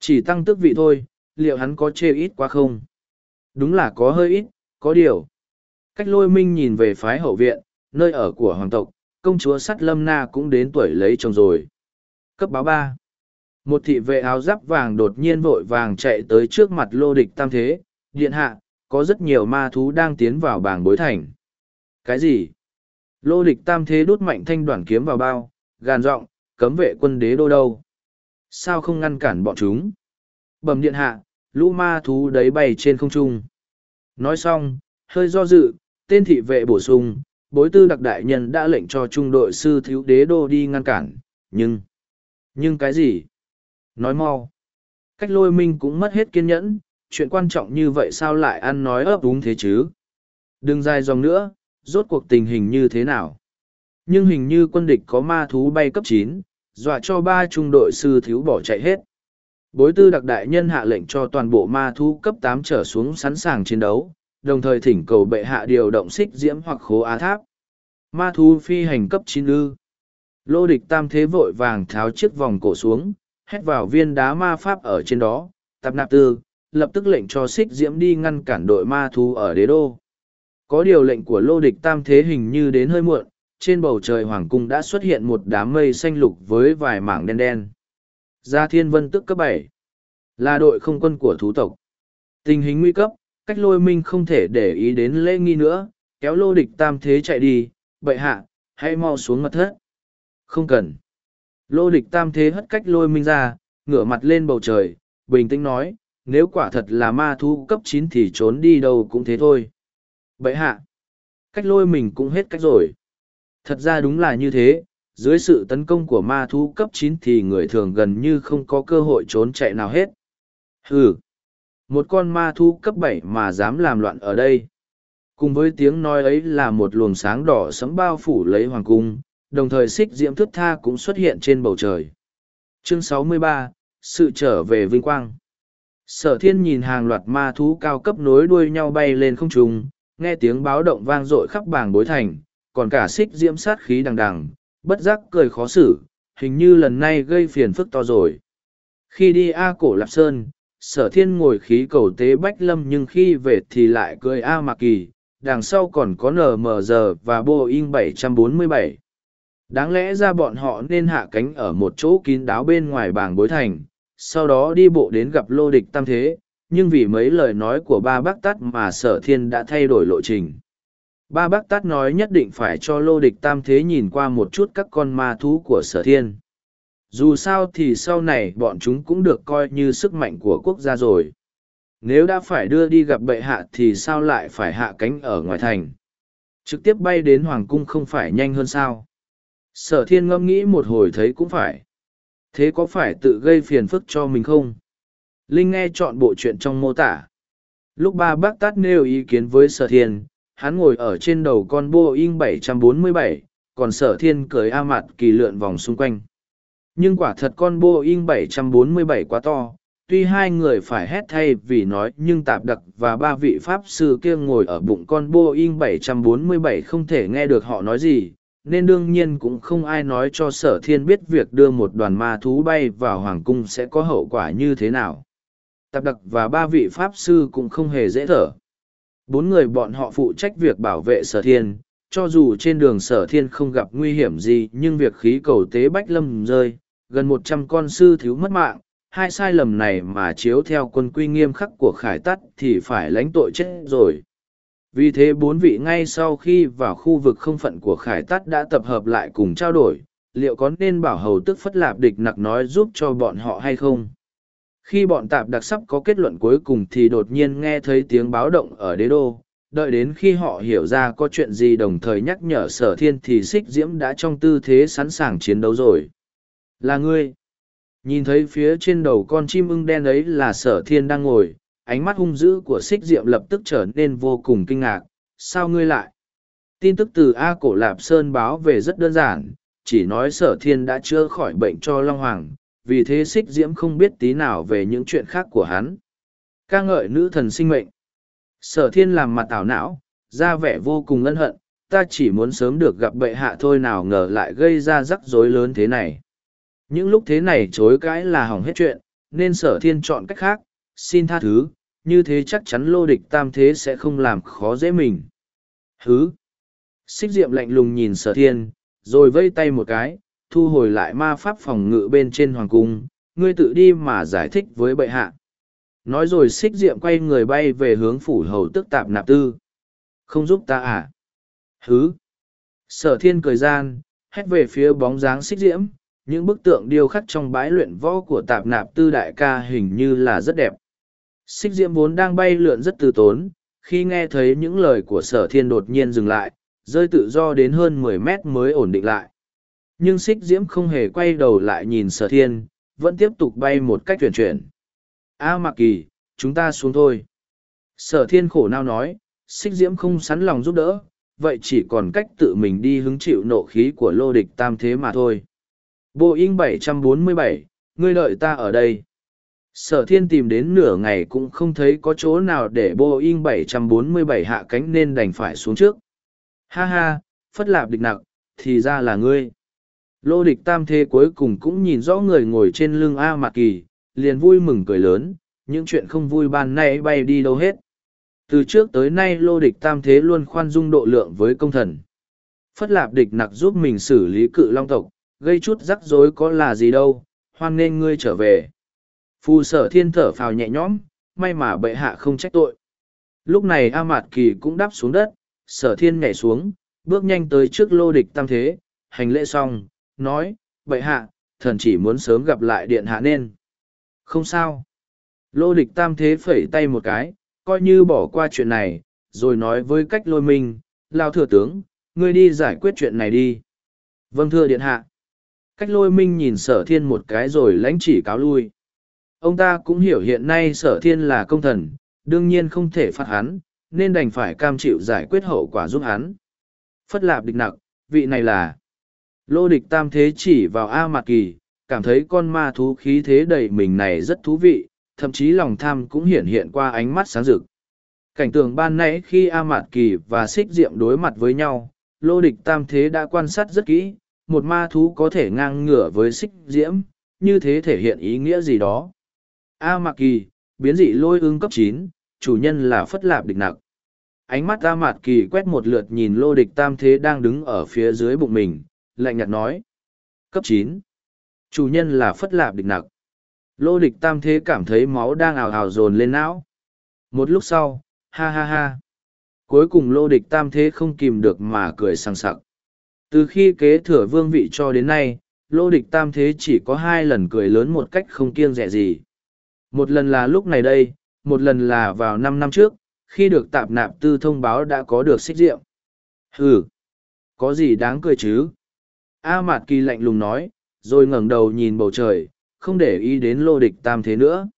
Chỉ tăng tước vị thôi, liệu hắn có chê ít quá không? Đúng là có hơi ít, có điều. Cách lôi minh nhìn về phái hậu viện, nơi ở của hoàng tộc, công chúa sắt lâm na cũng đến tuổi lấy chồng rồi. Cấp báo ba Một thị vệ áo giáp vàng đột nhiên vội vàng chạy tới trước mặt lô địch tam thế, điện hạ, có rất nhiều ma thú đang tiến vào bảng bối thành. Cái gì? Lô địch tam thế đốt mạnh thanh đoàn kiếm vào bao, gàn giọng cấm vệ quân đế đô đâu. Sao không ngăn cản bọn chúng? Bẩm điện hạ, lũ ma thú đấy bay trên không trung. Nói xong, hơi do dự, tên thị vệ bổ sung, bối tư đặc đại nhân đã lệnh cho trung đội sư thiếu đế đô đi ngăn cản, nhưng... Nhưng cái gì? Nói mau. Cách lôi minh cũng mất hết kiên nhẫn, chuyện quan trọng như vậy sao lại ăn nói ấp đúng thế chứ? Đừng dài dòng nữa, rốt cuộc tình hình như thế nào. Nhưng hình như quân địch có ma thú bay cấp chín, dọa cho ba trung đội sư thiếu bỏ chạy hết. Bối tư đặc đại nhân hạ lệnh cho toàn bộ ma thú cấp tám trở xuống sẵn sàng chiến đấu, đồng thời thỉnh cầu bệ hạ điều động xích diễm hoặc khố á tháp. Ma thú phi hành cấp chín ư. Lô địch tam thế vội vàng tháo chiếc vòng cổ xuống, hét vào viên đá ma pháp ở trên đó, tạp nạp tư, lập tức lệnh cho xích diễm đi ngăn cản đội ma thú ở đế đô. Có điều lệnh của lô địch tam thế hình như đến hơi muộn, trên bầu trời hoàng cung đã xuất hiện một đám mây xanh lục với vài mảng đen đen. Gia thiên vân tức cấp bảy là đội không quân của thú tộc. Tình hình nguy cấp, cách lôi minh không thể để ý đến lễ nghi nữa, kéo lô địch tam thế chạy đi, bậy hạ, hãy mau xuống mặt thất. Không cần. Lô địch tam thế hất cách lôi minh ra, ngửa mặt lên bầu trời, bình tĩnh nói, nếu quả thật là ma thu cấp chín thì trốn đi đâu cũng thế thôi. Bậy hạ, Cách lôi mình cũng hết cách rồi. Thật ra đúng là như thế, dưới sự tấn công của ma thú cấp chín thì người thường gần như không có cơ hội trốn chạy nào hết. hừ, một con ma thú cấp bảy mà dám làm loạn ở đây. Cùng với tiếng nói ấy là một luồng sáng đỏ sấm bao phủ lấy hoàng cung, đồng thời xích diễm thước tha cũng xuất hiện trên bầu trời. Chương 63, Sự trở về vinh quang. Sở thiên nhìn hàng loạt ma thú cao cấp nối đuôi nhau bay lên không trung, nghe tiếng báo động vang dội khắp bảng bối thành, còn cả xích diễm sát khí đằng đằng, bất giác cười khó xử, hình như lần này gây phiền phức to rồi. Khi đi A cổ Lạp Sơn, sở thiên ngồi khí cầu tế bách lâm nhưng khi về thì lại cười A Mạc Kỳ, đằng sau còn có NMR và Boeing 747. Đáng lẽ ra bọn họ nên hạ cánh ở một chỗ kín đáo bên ngoài bảng bối thành, sau đó đi bộ đến gặp lô địch tam thế, nhưng vì mấy lời nói của ba bác tát mà sở thiên đã thay đổi lộ trình. Ba bác tát nói nhất định phải cho lô địch tam thế nhìn qua một chút các con ma thú của sở thiên. Dù sao thì sau này bọn chúng cũng được coi như sức mạnh của quốc gia rồi. Nếu đã phải đưa đi gặp bệ hạ thì sao lại phải hạ cánh ở ngoài thành? Trực tiếp bay đến Hoàng cung không phải nhanh hơn sao? Sở thiên ngẫm nghĩ một hồi thấy cũng phải. Thế có phải tự gây phiền phức cho mình không? Linh nghe chọn bộ chuyện trong mô tả. Lúc ba bác tát nêu ý kiến với sở thiên, hắn ngồi ở trên đầu con Boeing 747, còn sở thiên cười A mặt kỳ lượn vòng xung quanh. Nhưng quả thật con Boeing 747 quá to, tuy hai người phải hét thay vì nói nhưng tạp đặc và ba vị pháp sư kia ngồi ở bụng con Boeing 747 không thể nghe được họ nói gì, nên đương nhiên cũng không ai nói cho sở thiên biết việc đưa một đoàn ma thú bay vào hoàng cung sẽ có hậu quả như thế nào. Tạp đặc và ba vị pháp sư cũng không hề dễ thở. Bốn người bọn họ phụ trách việc bảo vệ sở thiên, cho dù trên đường sở thiên không gặp nguy hiểm gì nhưng việc khí cầu tế bách lâm rơi, gần một trăm con sư thiếu mất mạng, hai sai lầm này mà chiếu theo quân quy nghiêm khắc của khải tắt thì phải lãnh tội chết rồi. Vì thế bốn vị ngay sau khi vào khu vực không phận của khải tắt đã tập hợp lại cùng trao đổi, liệu có nên bảo hầu tức phất lạp địch nặc nói giúp cho bọn họ hay không? Khi bọn tạp đặc sắp có kết luận cuối cùng thì đột nhiên nghe thấy tiếng báo động ở đế đô, đợi đến khi họ hiểu ra có chuyện gì đồng thời nhắc nhở sở thiên thì xích diễm đã trong tư thế sẵn sàng chiến đấu rồi. Là ngươi. Nhìn thấy phía trên đầu con chim ưng đen ấy là sở thiên đang ngồi, ánh mắt hung dữ của xích diệm lập tức trở nên vô cùng kinh ngạc. Sao ngươi lại? Tin tức từ A Cổ Lạp Sơn báo về rất đơn giản, chỉ nói sở thiên đã chữa khỏi bệnh cho Long Hoàng, vì thế xích diễm không biết tí nào về những chuyện khác của hắn. ca ngợi nữ thần sinh mệnh. Sở thiên làm mặt ảo não, ra vẻ vô cùng ân hận, ta chỉ muốn sớm được gặp bệ hạ thôi nào ngờ lại gây ra rắc rối lớn thế này. Những lúc thế này chối cãi là hỏng hết chuyện, nên sở thiên chọn cách khác, xin tha thứ, như thế chắc chắn lô địch tam thế sẽ không làm khó dễ mình. Hứ! Xích diệm lạnh lùng nhìn sở thiên, rồi vây tay một cái, thu hồi lại ma pháp phòng ngự bên trên hoàng cung, ngươi tự đi mà giải thích với bệ hạ. Nói rồi xích diệm quay người bay về hướng phủ hầu tức tạp nạp tư. Không giúp ta à? Hứ! Sở thiên cười gian, hét về phía bóng dáng xích diễm, những bức tượng điêu khắc trong bãi luyện võ của tạp nạp tư đại ca hình như là rất đẹp. Xích diễm vốn đang bay lượn rất từ tốn, khi nghe thấy những lời của sở thiên đột nhiên dừng lại, rơi tự do đến hơn mười mét mới ổn định lại. Nhưng xích diễm không hề quay đầu lại nhìn sở thiên, vẫn tiếp tục bay một cách chuyển chuyển. A Mạc Kỳ, chúng ta xuống thôi. Sở thiên khổ nao nói, xích diễm không sẵn lòng giúp đỡ, vậy chỉ còn cách tự mình đi hứng chịu nộ khí của lô địch tam thế mà thôi. Boeing 747, ngươi đợi ta ở đây. Sở thiên tìm đến nửa ngày cũng không thấy có chỗ nào để Boeing 747 hạ cánh nên đành phải xuống trước. Ha ha, phất lạp địch nặng, thì ra là ngươi. Lô địch tam thế cuối cùng cũng nhìn rõ người ngồi trên lưng A Mạc Kỳ, liền vui mừng cười lớn, những chuyện không vui ban nay bay đi đâu hết. Từ trước tới nay lô địch tam thế luôn khoan dung độ lượng với công thần. Phất lạp địch nặc giúp mình xử lý cự long tộc, gây chút rắc rối có là gì đâu, hoan nên ngươi trở về. Phù sở thiên thở phào nhẹ nhõm, may mà bệ hạ không trách tội. Lúc này A Mạt Kỳ cũng đáp xuống đất, sở thiên nhảy xuống, bước nhanh tới trước lô địch tam thế, hành lễ xong, nói, bệ hạ, thần chỉ muốn sớm gặp lại điện hạ nên. Không sao. Lô địch tam thế phẩy tay một cái, coi như bỏ qua chuyện này, rồi nói với cách lôi minh, lao thừa tướng, ngươi đi giải quyết chuyện này đi. Vâng thưa điện hạ. Cách lôi minh nhìn sở thiên một cái rồi lãnh chỉ cáo lui. Ông ta cũng hiểu hiện nay sở thiên là công thần, đương nhiên không thể phạt hắn, nên đành phải cam chịu giải quyết hậu quả giúp hắn. Phất lạp địch nặc, vị này là lô địch tam thế chỉ vào A Mạc Kỳ, cảm thấy con ma thú khí thế đầy mình này rất thú vị, thậm chí lòng tham cũng hiện hiện qua ánh mắt sáng rực. Cảnh tượng ban nãy khi A Mạt Kỳ và Xích Diệm đối mặt với nhau, lô địch tam thế đã quan sát rất kỹ, một ma thú có thể ngang ngửa với Xích Diễm, như thế thể hiện ý nghĩa gì đó. A Mạc Kỳ, biến dị lôi ương cấp chín, chủ nhân là Phất Lạp địch nặc. Ánh mắt A Mạt Kỳ quét một lượt nhìn lô địch tam thế đang đứng ở phía dưới bụng mình, lạnh nhạt nói. Cấp chín, Chủ nhân là Phất Lạp địch nặc. Lô địch tam thế cảm thấy máu đang ảo ảo dồn lên não. Một lúc sau, ha ha ha. Cuối cùng lô địch tam thế không kìm được mà cười sang sặc. Từ khi kế thừa vương vị cho đến nay, lô địch tam thế chỉ có hai lần cười lớn một cách không kiêng rẻ gì. Một lần là lúc này đây, một lần là vào năm năm trước, khi được tạp nạp tư thông báo đã có được xích diệm Ừ, có gì đáng cười chứ? A Mạt Kỳ lạnh lùng nói, rồi ngẩng đầu nhìn bầu trời, không để ý đến lô địch tam thế nữa.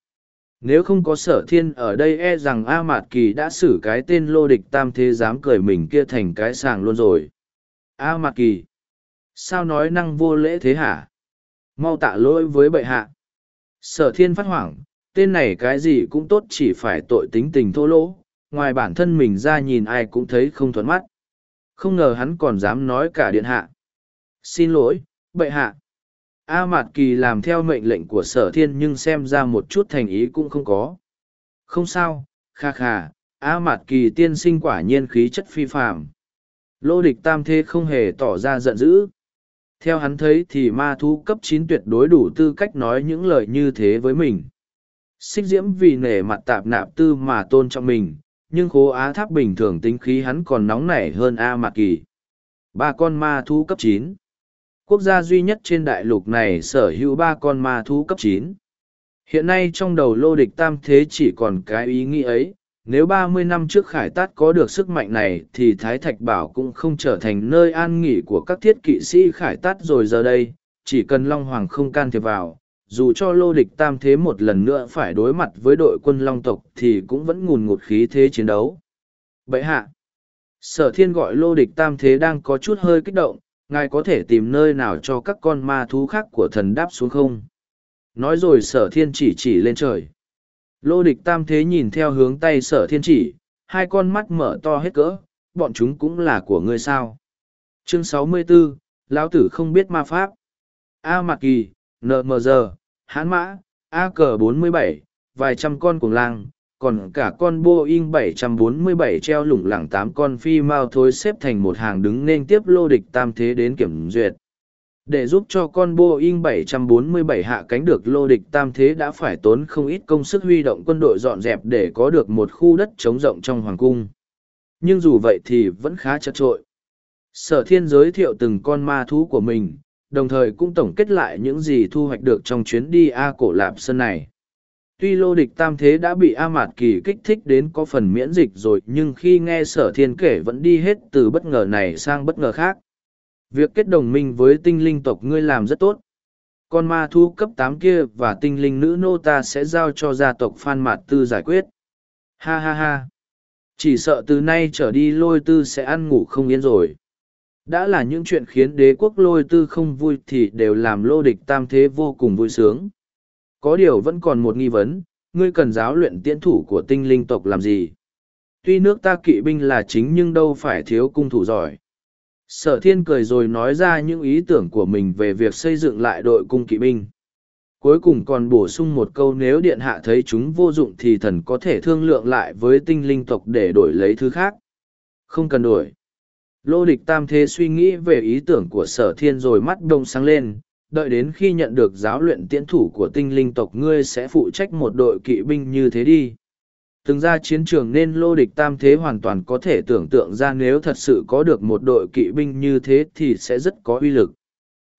Nếu không có sở thiên ở đây e rằng A Mạt Kỳ đã xử cái tên lô địch tam thế dám cười mình kia thành cái sàng luôn rồi. A Mạt Kỳ. Sao nói năng vô lễ thế hả? Mau tạ lỗi với bệ hạ. Sở thiên phát hoảng, tên này cái gì cũng tốt chỉ phải tội tính tình thô lỗ, ngoài bản thân mình ra nhìn ai cũng thấy không thuận mắt. Không ngờ hắn còn dám nói cả điện hạ. Xin lỗi, bệ hạ. A Mạt Kỳ làm theo mệnh lệnh của sở thiên nhưng xem ra một chút thành ý cũng không có. Không sao, kha kha, A Mạt Kỳ tiên sinh quả nhiên khí chất phi phạm. Lô địch tam thế không hề tỏ ra giận dữ. Theo hắn thấy thì ma thú cấp chín tuyệt đối đủ tư cách nói những lời như thế với mình. Xích diễm vì nể mặt tạp nạp tư mà tôn trọng mình, nhưng khố á tháp bình thường tính khí hắn còn nóng nảy hơn A Mạt Kỳ. Ba con ma thú cấp chín quốc gia duy nhất trên đại lục này sở hữu ba con ma thú cấp chín. Hiện nay trong đầu lô địch tam thế chỉ còn cái ý nghĩ ấy, nếu ba mươi năm trước khải tát có được sức mạnh này thì thái thạch bảo cũng không trở thành nơi an nghỉ của các thiết kỵ sĩ khải tát rồi giờ đây, chỉ cần long hoàng không can thiệp vào, dù cho lô địch tam thế một lần nữa phải đối mặt với đội quân long tộc thì cũng vẫn ngùn ngụt khí thế chiến đấu. Bậy hạ, sở thiên gọi lô địch tam thế đang có chút hơi kích động ngài có thể tìm nơi nào cho các con ma thú khác của thần đáp xuống không? Nói rồi sở thiên chỉ chỉ lên trời. Lô địch tam thế nhìn theo hướng tay sở thiên chỉ hai con mắt mở to hết cỡ bọn chúng cũng là của ngươi sao? Chương 64, lão tử không biết ma pháp. A mạc kỳ nmg hãn mã a cờ 47, vài trăm con cuồng lang còn cả con Boeing 747 treo lủng lẳng tám con phi mao thối xếp thành một hàng đứng nên tiếp lô địch tam thế đến kiểm duyệt. Để giúp cho con Boeing 747 hạ cánh được lô địch tam thế đã phải tốn không ít công sức huy động quân đội dọn dẹp để có được một khu đất trống rộng trong hoàng cung. Nhưng dù vậy thì vẫn khá chật trội. Sở thiên giới thiệu từng con ma thú của mình, đồng thời cũng tổng kết lại những gì thu hoạch được trong chuyến đi A cổ lạp sơn này tuy lô địch tam thế đã bị A Mạt Kỳ kích thích đến có phần miễn dịch rồi, nhưng khi nghe sở thiên kể vẫn đi hết từ bất ngờ này sang bất ngờ khác. Việc kết đồng minh với tinh linh tộc ngươi làm rất tốt. Con ma thu cấp tám kia và tinh linh nữ nô ta sẽ giao cho gia tộc Phan Mạt Tư giải quyết. Ha ha ha. Chỉ sợ từ nay trở đi lôi tư sẽ ăn ngủ không yên rồi. Đã là những chuyện khiến đế quốc lôi tư không vui thì đều làm lô địch tam thế vô cùng vui sướng. Có điều vẫn còn một nghi vấn, ngươi cần giáo luyện tiễn thủ của tinh linh tộc làm gì? Tuy nước ta kỵ binh là chính nhưng đâu phải thiếu cung thủ giỏi. Sở thiên cười rồi nói ra những ý tưởng của mình về việc xây dựng lại đội cung kỵ binh. Cuối cùng còn bổ sung một câu nếu điện hạ thấy chúng vô dụng thì thần có thể thương lượng lại với tinh linh tộc để đổi lấy thứ khác. Không cần đổi. Lô địch tam thế suy nghĩ về ý tưởng của sở thiên rồi mắt đông sáng lên, đợi đến khi nhận được giáo luyện tiễn thủ của tinh linh tộc ngươi sẽ phụ trách một đội kỵ binh như thế đi. Từng ra chiến trường nên lô địch tam thế hoàn toàn có thể tưởng tượng ra nếu thật sự có được một đội kỵ binh như thế thì sẽ rất có uy lực.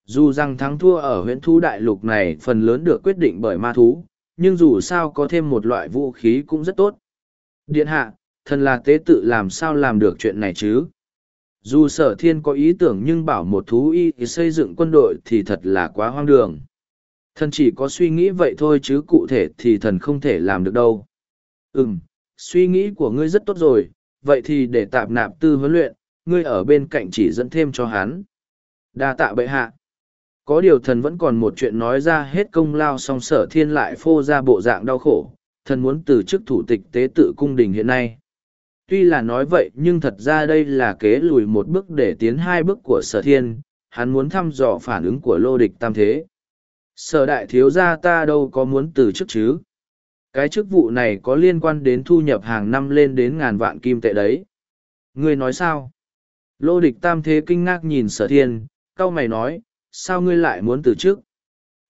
Dù rằng thắng thua ở huyện thú đại lục này phần lớn được quyết định bởi ma thú, nhưng dù sao có thêm một loại vũ khí cũng rất tốt. Điện hạ, thần là tế tự làm sao làm được chuyện này chứ? Dù sở thiên có ý tưởng nhưng bảo một thú y xây dựng quân đội thì thật là quá hoang đường. Thần chỉ có suy nghĩ vậy thôi chứ cụ thể thì thần không thể làm được đâu. Ừm, suy nghĩ của ngươi rất tốt rồi, vậy thì để tạp nạp tư huấn luyện, ngươi ở bên cạnh chỉ dẫn thêm cho hắn. Đa tạ bệ hạ. Có điều thần vẫn còn một chuyện nói ra hết công lao song sở thiên lại phô ra bộ dạng đau khổ, thần muốn từ chức thủ tịch tế tự cung đình hiện nay. Tuy là nói vậy nhưng thật ra đây là kế lùi một bước để tiến hai bước của sở thiên, hắn muốn thăm dò phản ứng của lô địch tam thế. Sở đại thiếu gia ta đâu có muốn từ chức chứ. Cái chức vụ này có liên quan đến thu nhập hàng năm lên đến ngàn vạn kim tệ đấy. Ngươi nói sao? Lô địch tam thế kinh ngạc nhìn sở thiên, cau mày nói, sao ngươi lại muốn từ chức?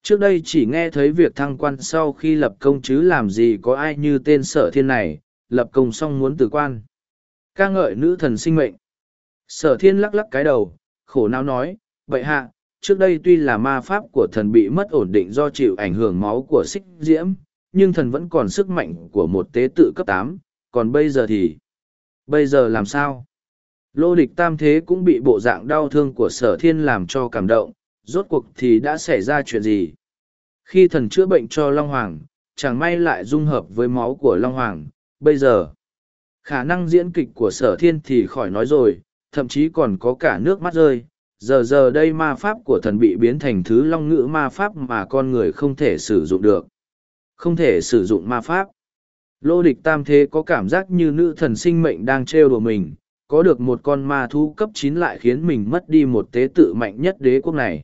Trước đây chỉ nghe thấy việc thăng quan sau khi lập công chứ làm gì có ai như tên sở thiên này, lập công xong muốn từ quan ca ngợi nữ thần sinh mệnh. Sở thiên lắc lắc cái đầu, khổ não nói, vậy hạ, trước đây tuy là ma pháp của thần bị mất ổn định do chịu ảnh hưởng máu của xích diễm, nhưng thần vẫn còn sức mạnh của một tế tự cấp tám còn bây giờ thì bây giờ làm sao lô địch tam thế cũng bị bộ dạng đau thương của sở thiên làm cho cảm động rốt cuộc thì đã xảy ra chuyện gì khi thần chữa bệnh cho long hoàng chẳng may lại dung hợp với máu của long hoàng bây giờ khả năng diễn kịch của sở thiên thì khỏi nói rồi thậm chí còn có cả nước mắt rơi giờ giờ đây ma pháp của thần bị biến thành thứ long ngữ ma pháp mà con người không thể sử dụng được không thể sử dụng ma pháp. Lô địch tam thế có cảm giác như nữ thần sinh mệnh đang trêu đùa mình, có được một con ma thú cấp chín lại khiến mình mất đi một tế tự mạnh nhất đế quốc này.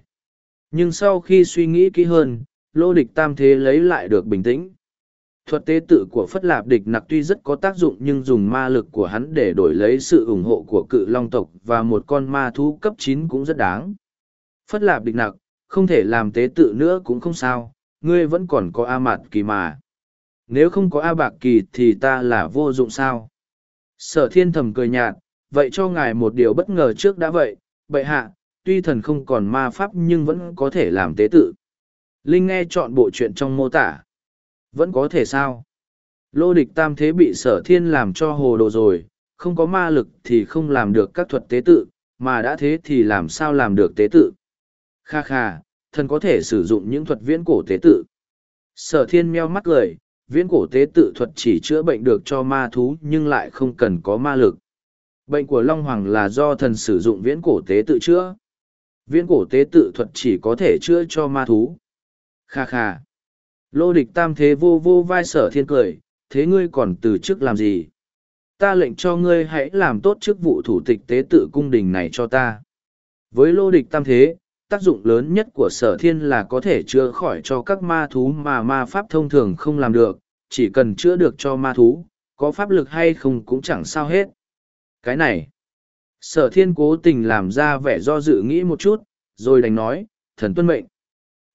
Nhưng sau khi suy nghĩ kỹ hơn, lô địch tam thế lấy lại được bình tĩnh. Thuật tế tự của Phất Lạp địch nặc tuy rất có tác dụng nhưng dùng ma lực của hắn để đổi lấy sự ủng hộ của cự long tộc và một con ma thú cấp chín cũng rất đáng. Phất Lạp địch nặc, không thể làm tế tự nữa cũng không sao, ngươi vẫn còn có A Mạt Kỳ mà. Nếu không có A Bạc Kỳ thì ta là vô dụng sao? Sở thiên thầm cười nhạt, vậy cho ngài một điều bất ngờ trước đã vậy, bệ hạ, tuy thần không còn ma pháp nhưng vẫn có thể làm tế tự. Linh nghe chọn bộ chuyện trong mô tả. Vẫn có thể sao? Lô địch tam thế bị sở thiên làm cho hồ đồ rồi, không có ma lực thì không làm được các thuật tế tự, mà đã thế thì làm sao làm được tế tự. Kha kha, thần có thể sử dụng những thuật viễn cổ tế tự. Sở thiên meo mắt cười, viễn cổ tế tự thuật chỉ chữa bệnh được cho ma thú nhưng lại không cần có ma lực. Bệnh của Long Hoàng là do thần sử dụng viễn cổ tế tự chữa. Viễn cổ tế tự thuật chỉ có thể chữa cho ma thú. Kha kha. Lô địch tam thế vô vô vai sở thiên cười, thế ngươi còn từ chức làm gì? Ta lệnh cho ngươi hãy làm tốt chức vụ thủ tịch tế tự cung đình này cho ta. Với lô địch tam thế, tác dụng lớn nhất của sở thiên là có thể chữa khỏi cho các ma thú mà ma pháp thông thường không làm được, chỉ cần chữa được cho ma thú, có pháp lực hay không cũng chẳng sao hết. Cái này, sở thiên cố tình làm ra vẻ do dự nghĩ một chút, rồi đành nói, thần tuân mệnh.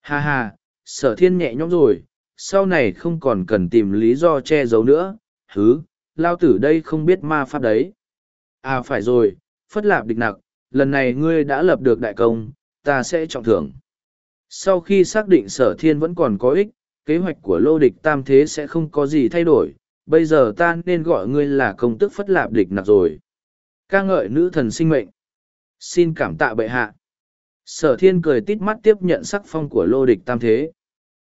Ha ha, sở thiên nhẹ nhõm rồi, sau này không còn cần tìm lý do che giấu nữa, hứ, lao tử đây không biết ma pháp đấy. À phải rồi, phất lạp địch nặc, lần này ngươi đã lập được đại công, ta sẽ trọng thưởng. Sau khi xác định sở thiên vẫn còn có ích, kế hoạch của lô địch tam thế sẽ không có gì thay đổi, bây giờ ta nên gọi ngươi là công tức phất lạp địch nặc rồi. ca ngợi nữ thần sinh mệnh. Xin cảm tạ bệ hạ. Sở thiên cười tít mắt tiếp nhận sắc phong của lô địch tam thế.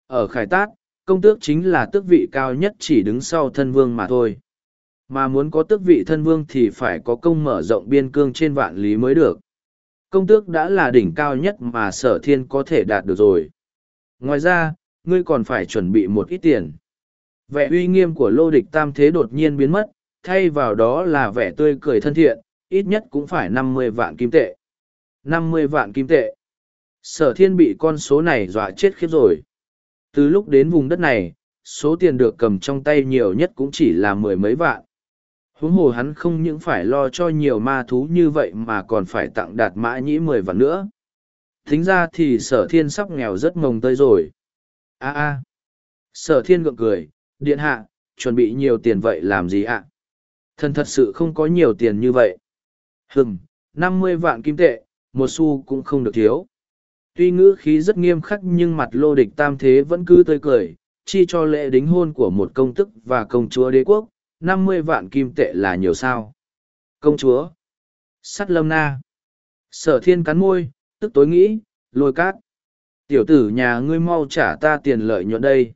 Ở khải tát, công tước chính là tước vị cao nhất chỉ đứng sau thân vương mà thôi. Mà muốn có tước vị thân vương thì phải có công mở rộng biên cương trên vạn lý mới được công tước đã là đỉnh cao nhất mà sở thiên có thể đạt được rồi. Ngoài ra, ngươi còn phải chuẩn bị một ít tiền. Vẻ uy nghiêm của lô địch tam thế đột nhiên biến mất, thay vào đó là vẻ tươi cười thân thiện, ít nhất cũng phải năm mươi vạn kim tệ. năm mươi vạn kim tệ. Sở thiên bị con số này dọa chết khiếp rồi. Từ lúc đến vùng đất này, số tiền được cầm trong tay nhiều nhất cũng chỉ là mười mấy vạn. Huống hồ hắn không những phải lo cho nhiều ma thú như vậy mà còn phải tặng đạt mã nhĩ mười vạn nữa. Thính ra thì sở thiên sắp nghèo rất mồng tơi rồi. A a. Sở thiên gượng cười điện hạ chuẩn bị nhiều tiền vậy làm gì ạ? À? thần thật sự không có nhiều tiền như vậy. Hừm năm mươi vạn kim tệ một xu cũng không được thiếu tuy ngữ khí rất nghiêm khắc nhưng mặt lô địch tam thế vẫn cứ tươi cười chi cho lễ đính hôn của một công tức và công chúa đế quốc năm mươi vạn kim tệ là nhiều sao. Công chúa. Sắt lâm na. Sở thiên cắn môi, tức tối nghĩ, lôi cát. Tiểu tử nhà ngươi mau trả ta tiền lợi nhuận đây.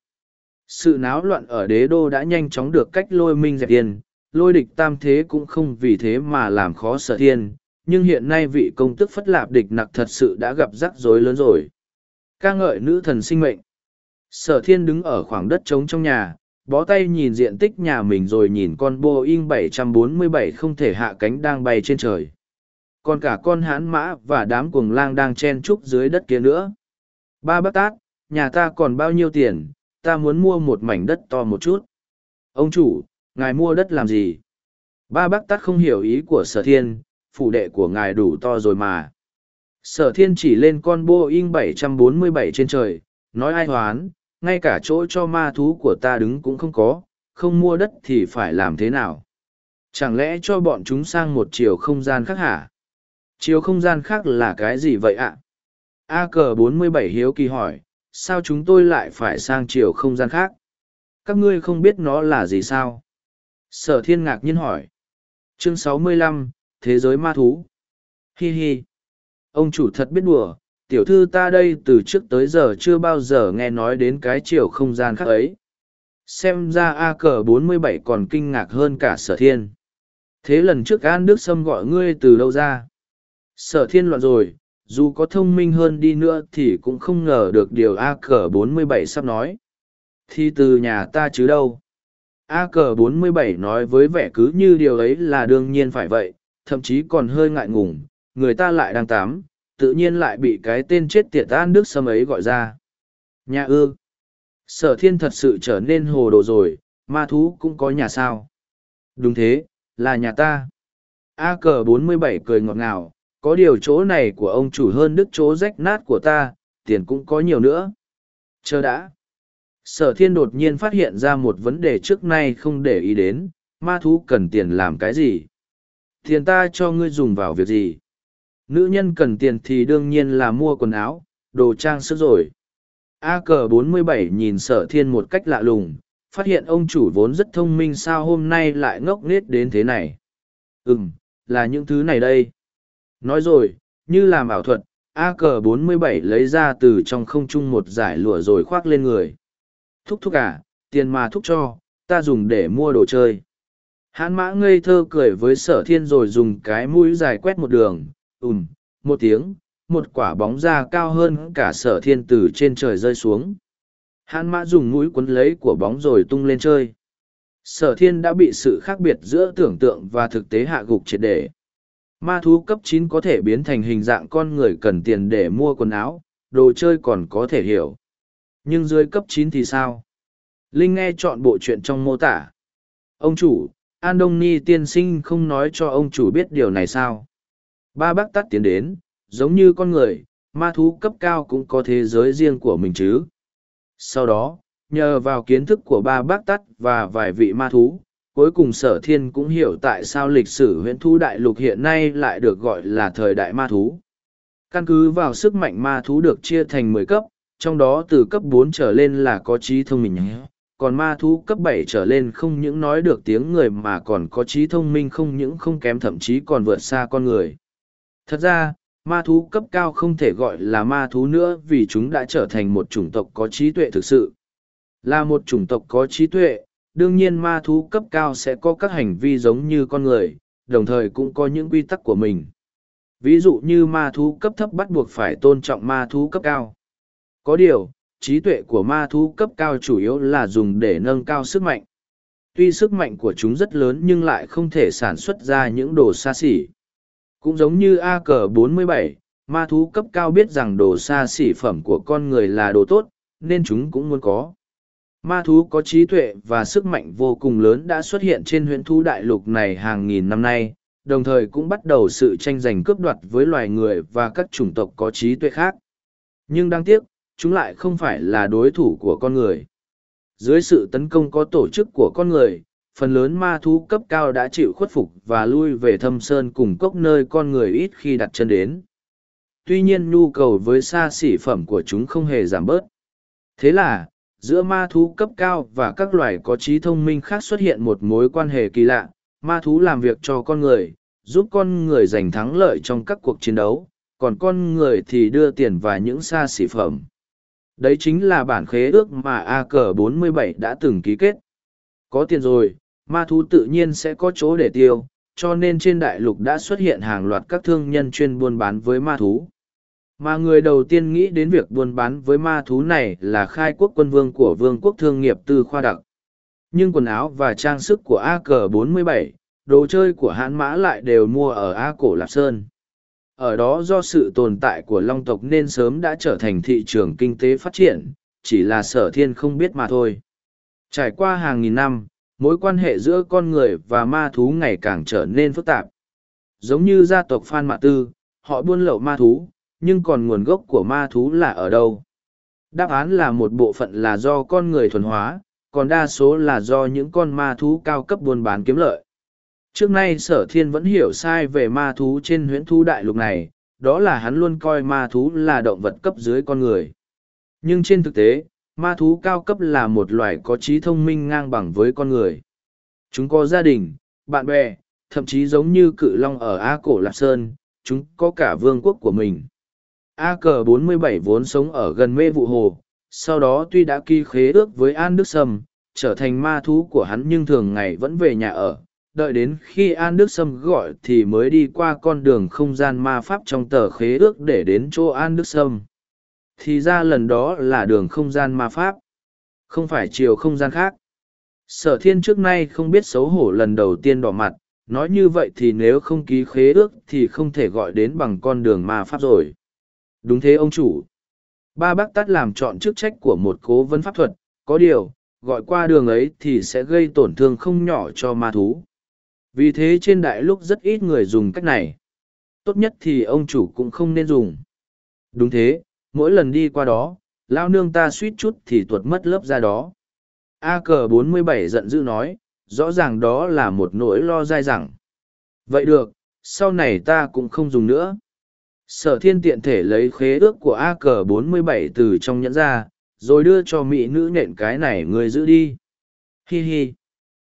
Sự náo loạn ở đế đô đã nhanh chóng được cách lôi minh dẹp tiền, lôi địch tam thế cũng không vì thế mà làm khó sở thiên, nhưng hiện nay vị công tức phất lạp địch nặc thật sự đã gặp rắc rối lớn rồi. ca ngợi nữ thần sinh mệnh. Sở thiên đứng ở khoảng đất trống trong nhà, bó tay nhìn diện tích nhà mình rồi nhìn con Boeing 747 không thể hạ cánh đang bay trên trời. Còn cả con hãn mã và đám cuồng lang đang chen trúc dưới đất kia nữa. Ba bác tát, nhà ta còn bao nhiêu tiền, ta muốn mua một mảnh đất to một chút. Ông chủ, ngài mua đất làm gì? Ba bác tát không hiểu ý của sở thiên, phủ đệ của ngài đủ to rồi mà. Sở thiên chỉ lên con Boeing 747 trên trời, nói ai hoán, ngay cả chỗ cho ma thú của ta đứng cũng không có, không mua đất thì phải làm thế nào? Chẳng lẽ cho bọn chúng sang một chiều không gian khác hả? Chiều không gian khác là cái gì vậy ạ? A cờ 47 hiếu kỳ hỏi, sao chúng tôi lại phải sang chiều không gian khác? Các ngươi không biết nó là gì sao? Sở thiên ngạc nhiên hỏi. Chương 65, Thế giới ma thú. Hi hi. Ông chủ thật biết đùa, tiểu thư ta đây từ trước tới giờ chưa bao giờ nghe nói đến cái chiều không gian khác ấy. Xem ra a cờ bốn mươi bảy còn kinh ngạc hơn cả sở thiên. Thế lần trước an đức sâm gọi ngươi từ đâu ra? Sở thiên loạn rồi dù có thông minh hơn đi nữa thì cũng không ngờ được điều a cờ bốn mươi bảy sắp nói. Thì từ nhà ta chứ đâu? A cờ bốn mươi bảy nói với vẻ cứ như điều ấy là đương nhiên phải vậy thậm chí còn hơi ngại ngùng người ta lại đang tám tự nhiên lại bị cái tên chết tiệt an đức sâm ấy gọi ra. Nhà ư. Sở thiên thật sự trở nên hồ đồ rồi, ma thú cũng có nhà sao. Đúng thế, là nhà ta. A cờ bốn mươi bảy cười ngọt ngào, có điều chỗ này của ông chủ hơn đức chỗ rách nát của ta, tiền cũng có nhiều nữa. Chờ đã. Sở thiên đột nhiên phát hiện ra một vấn đề trước nay không để ý đến, ma thú cần tiền làm cái gì? Tiền ta cho ngươi dùng vào việc gì? Nữ nhân cần tiền thì đương nhiên là mua quần áo, đồ trang sức rồi. A cờ 47 nhìn sở thiên một cách lạ lùng, phát hiện ông chủ vốn rất thông minh sao hôm nay lại ngốc nghếch đến thế này. Ừm, là những thứ này đây. Nói rồi, như làm ảo thuật, A cờ 47 lấy ra từ trong không trung một giải lụa rồi khoác lên người. Thúc thúc à, tiền mà thúc cho, ta dùng để mua đồ chơi. Hán mã ngây thơ cười với sở thiên rồi dùng cái mũi dài quét một đường, ùm một tiếng một quả bóng da cao hơn cả sở thiên từ trên trời rơi xuống. Hãn mã dùng mũi quấn lấy của bóng rồi tung lên chơi. Sở thiên đã bị sự khác biệt giữa tưởng tượng và thực tế hạ gục triệt đề ma thú cấp chín có thể biến thành hình dạng con người cần tiền để mua quần áo đồ chơi còn có thể hiểu. Nhưng dưới cấp chín thì sao? Linh nghe chọn bộ chuyện trong mô tả. Ông chủ an đông ni tiên sinh không nói cho ông chủ biết điều này sao Ba bác tắt tiến đến, giống như con người, ma thú cấp cao cũng có thế giới riêng của mình chứ. Sau đó, nhờ vào kiến thức của ba bác tắt và vài vị ma thú, cuối cùng sở thiên cũng hiểu tại sao lịch sử huyện thú đại lục hiện nay lại được gọi là thời đại ma thú. Căn cứ vào sức mạnh ma thú được chia thành mười cấp, trong đó từ cấp bốn trở lên là có trí thông minh còn ma thú cấp bảy trở lên không những nói được tiếng người mà còn có trí thông minh không những không kém thậm chí còn vượt xa con người. Thật ra, ma thú cấp cao không thể gọi là ma thú nữa vì chúng đã trở thành một chủng tộc có trí tuệ thực sự. Là một chủng tộc có trí tuệ, đương nhiên ma thú cấp cao sẽ có các hành vi giống như con người, đồng thời cũng có những quy tắc của mình. Ví dụ như ma thú cấp thấp bắt buộc phải tôn trọng ma thú cấp cao. Có điều, trí tuệ của ma thú cấp cao chủ yếu là dùng để nâng cao sức mạnh. Tuy sức mạnh của chúng rất lớn nhưng lại không thể sản xuất ra những đồ xa xỉ. Cũng giống như A cờ 47, ma thú cấp cao biết rằng đồ xa xỉ phẩm của con người là đồ tốt, nên chúng cũng muốn có. Ma thú có trí tuệ và sức mạnh vô cùng lớn đã xuất hiện trên huyện thú đại lục này hàng nghìn năm nay, đồng thời cũng bắt đầu sự tranh giành cướp đoạt với loài người và các chủng tộc có trí tuệ khác. Nhưng đáng tiếc, chúng lại không phải là đối thủ của con người. Dưới sự tấn công có tổ chức của con người, phần lớn ma thú cấp cao đã chịu khuất phục và lui về thâm sơn cùng cốc nơi con người ít khi đặt chân đến. Tuy nhiên nhu cầu với xa xỉ phẩm của chúng không hề giảm bớt. Thế là, giữa ma thú cấp cao và các loài có trí thông minh khác xuất hiện một mối quan hệ kỳ lạ, ma thú làm việc cho con người, giúp con người giành thắng lợi trong các cuộc chiến đấu, còn con người thì đưa tiền và những xa xỉ phẩm. Đấy chính là bản khế ước mà A cờ 47 đã từng ký kết. Có tiền rồi, ma thú tự nhiên sẽ có chỗ để tiêu, cho nên trên đại lục đã xuất hiện hàng loạt các thương nhân chuyên buôn bán với ma thú. Mà người đầu tiên nghĩ đến việc buôn bán với ma thú này là khai quốc quân vương của vương quốc thương nghiệp tư khoa đặc. Nhưng quần áo và trang sức của A cờ 47, đồ chơi của hãn mã lại đều mua ở A cổ Lạp Sơn. Ở đó do sự tồn tại của long tộc nên sớm đã trở thành thị trường kinh tế phát triển, chỉ là sở thiên không biết mà thôi. Trải qua hàng nghìn năm, mối quan hệ giữa con người và ma thú ngày càng trở nên phức tạp. Giống như gia tộc Phan Mạ Tư, họ buôn lậu ma thú, nhưng còn nguồn gốc của ma thú là ở đâu? Đáp án là một bộ phận là do con người thuần hóa, còn đa số là do những con ma thú cao cấp buôn bán kiếm lợi. Trước nay sở thiên vẫn hiểu sai về ma thú trên huyễn thú đại lục này, đó là hắn luôn coi ma thú là động vật cấp dưới con người. Nhưng trên thực tế, ma thú cao cấp là một loài có trí thông minh ngang bằng với con người. Chúng có gia đình, bạn bè, thậm chí giống như cự long ở A Cổ Lạp Sơn, chúng có cả vương quốc của mình. A cờ 47 vốn sống ở gần mê vụ hồ, sau đó tuy đã ký khế ước với An Đức Sâm, trở thành ma thú của hắn nhưng thường ngày vẫn về nhà ở. Đợi đến khi An Đức Sâm gọi thì mới đi qua con đường không gian ma pháp trong tờ khế ước để đến chỗ An Đức Sâm. Thì ra lần đó là đường không gian ma pháp, không phải chiều không gian khác. Sở thiên trước nay không biết xấu hổ lần đầu tiên đỏ mặt, nói như vậy thì nếu không ký khế ước thì không thể gọi đến bằng con đường ma pháp rồi. Đúng thế ông chủ. Ba bác tắt làm chọn chức trách của một cố vấn pháp thuật, có điều, gọi qua đường ấy thì sẽ gây tổn thương không nhỏ cho ma thú. Vì thế trên đại lúc rất ít người dùng cách này. Tốt nhất thì ông chủ cũng không nên dùng. Đúng thế, mỗi lần đi qua đó, lao nương ta suýt chút thì tuột mất lớp ra đó. A cờ 47 giận dữ nói, rõ ràng đó là một nỗi lo dai dẳng. Vậy được, sau này ta cũng không dùng nữa sở thiên tiện thể lấy khế ước của a cờ 47 từ trong nhẫn ra rồi đưa cho mỹ nữ nện cái này người giữ đi hi hi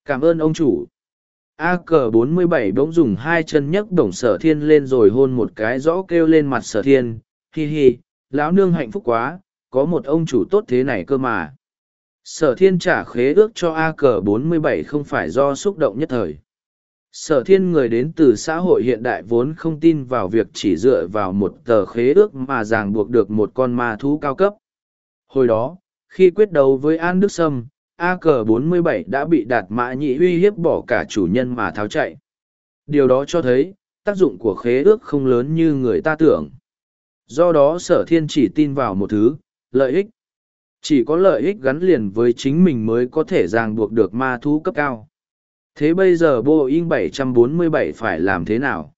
cảm ơn ông chủ a cờ 47 bỗng dùng hai chân nhấc bổng sở thiên lên rồi hôn một cái rõ kêu lên mặt sở thiên. Hi hi, lão nương hạnh phúc quá, có một ông chủ tốt thế này cơ mà. Sở thiên trả khế ước cho a cờ 47 không phải do xúc động nhất thời. Sở thiên người đến từ xã hội hiện đại vốn không tin vào việc chỉ dựa vào một tờ khế ước mà ràng buộc được một con ma thú cao cấp. Hồi đó, khi quyết đấu với an đức sâm Ak 47 đã bị đạt mã nhị uy hiếp bỏ cả chủ nhân mà tháo chạy. Điều đó cho thấy tác dụng của khế ước không lớn như người ta tưởng. Do đó sở thiên chỉ tin vào một thứ lợi ích. Chỉ có lợi ích gắn liền với chính mình mới có thể ràng buộc được ma thú cấp cao. Thế bây giờ Boeing 747 phải làm thế nào?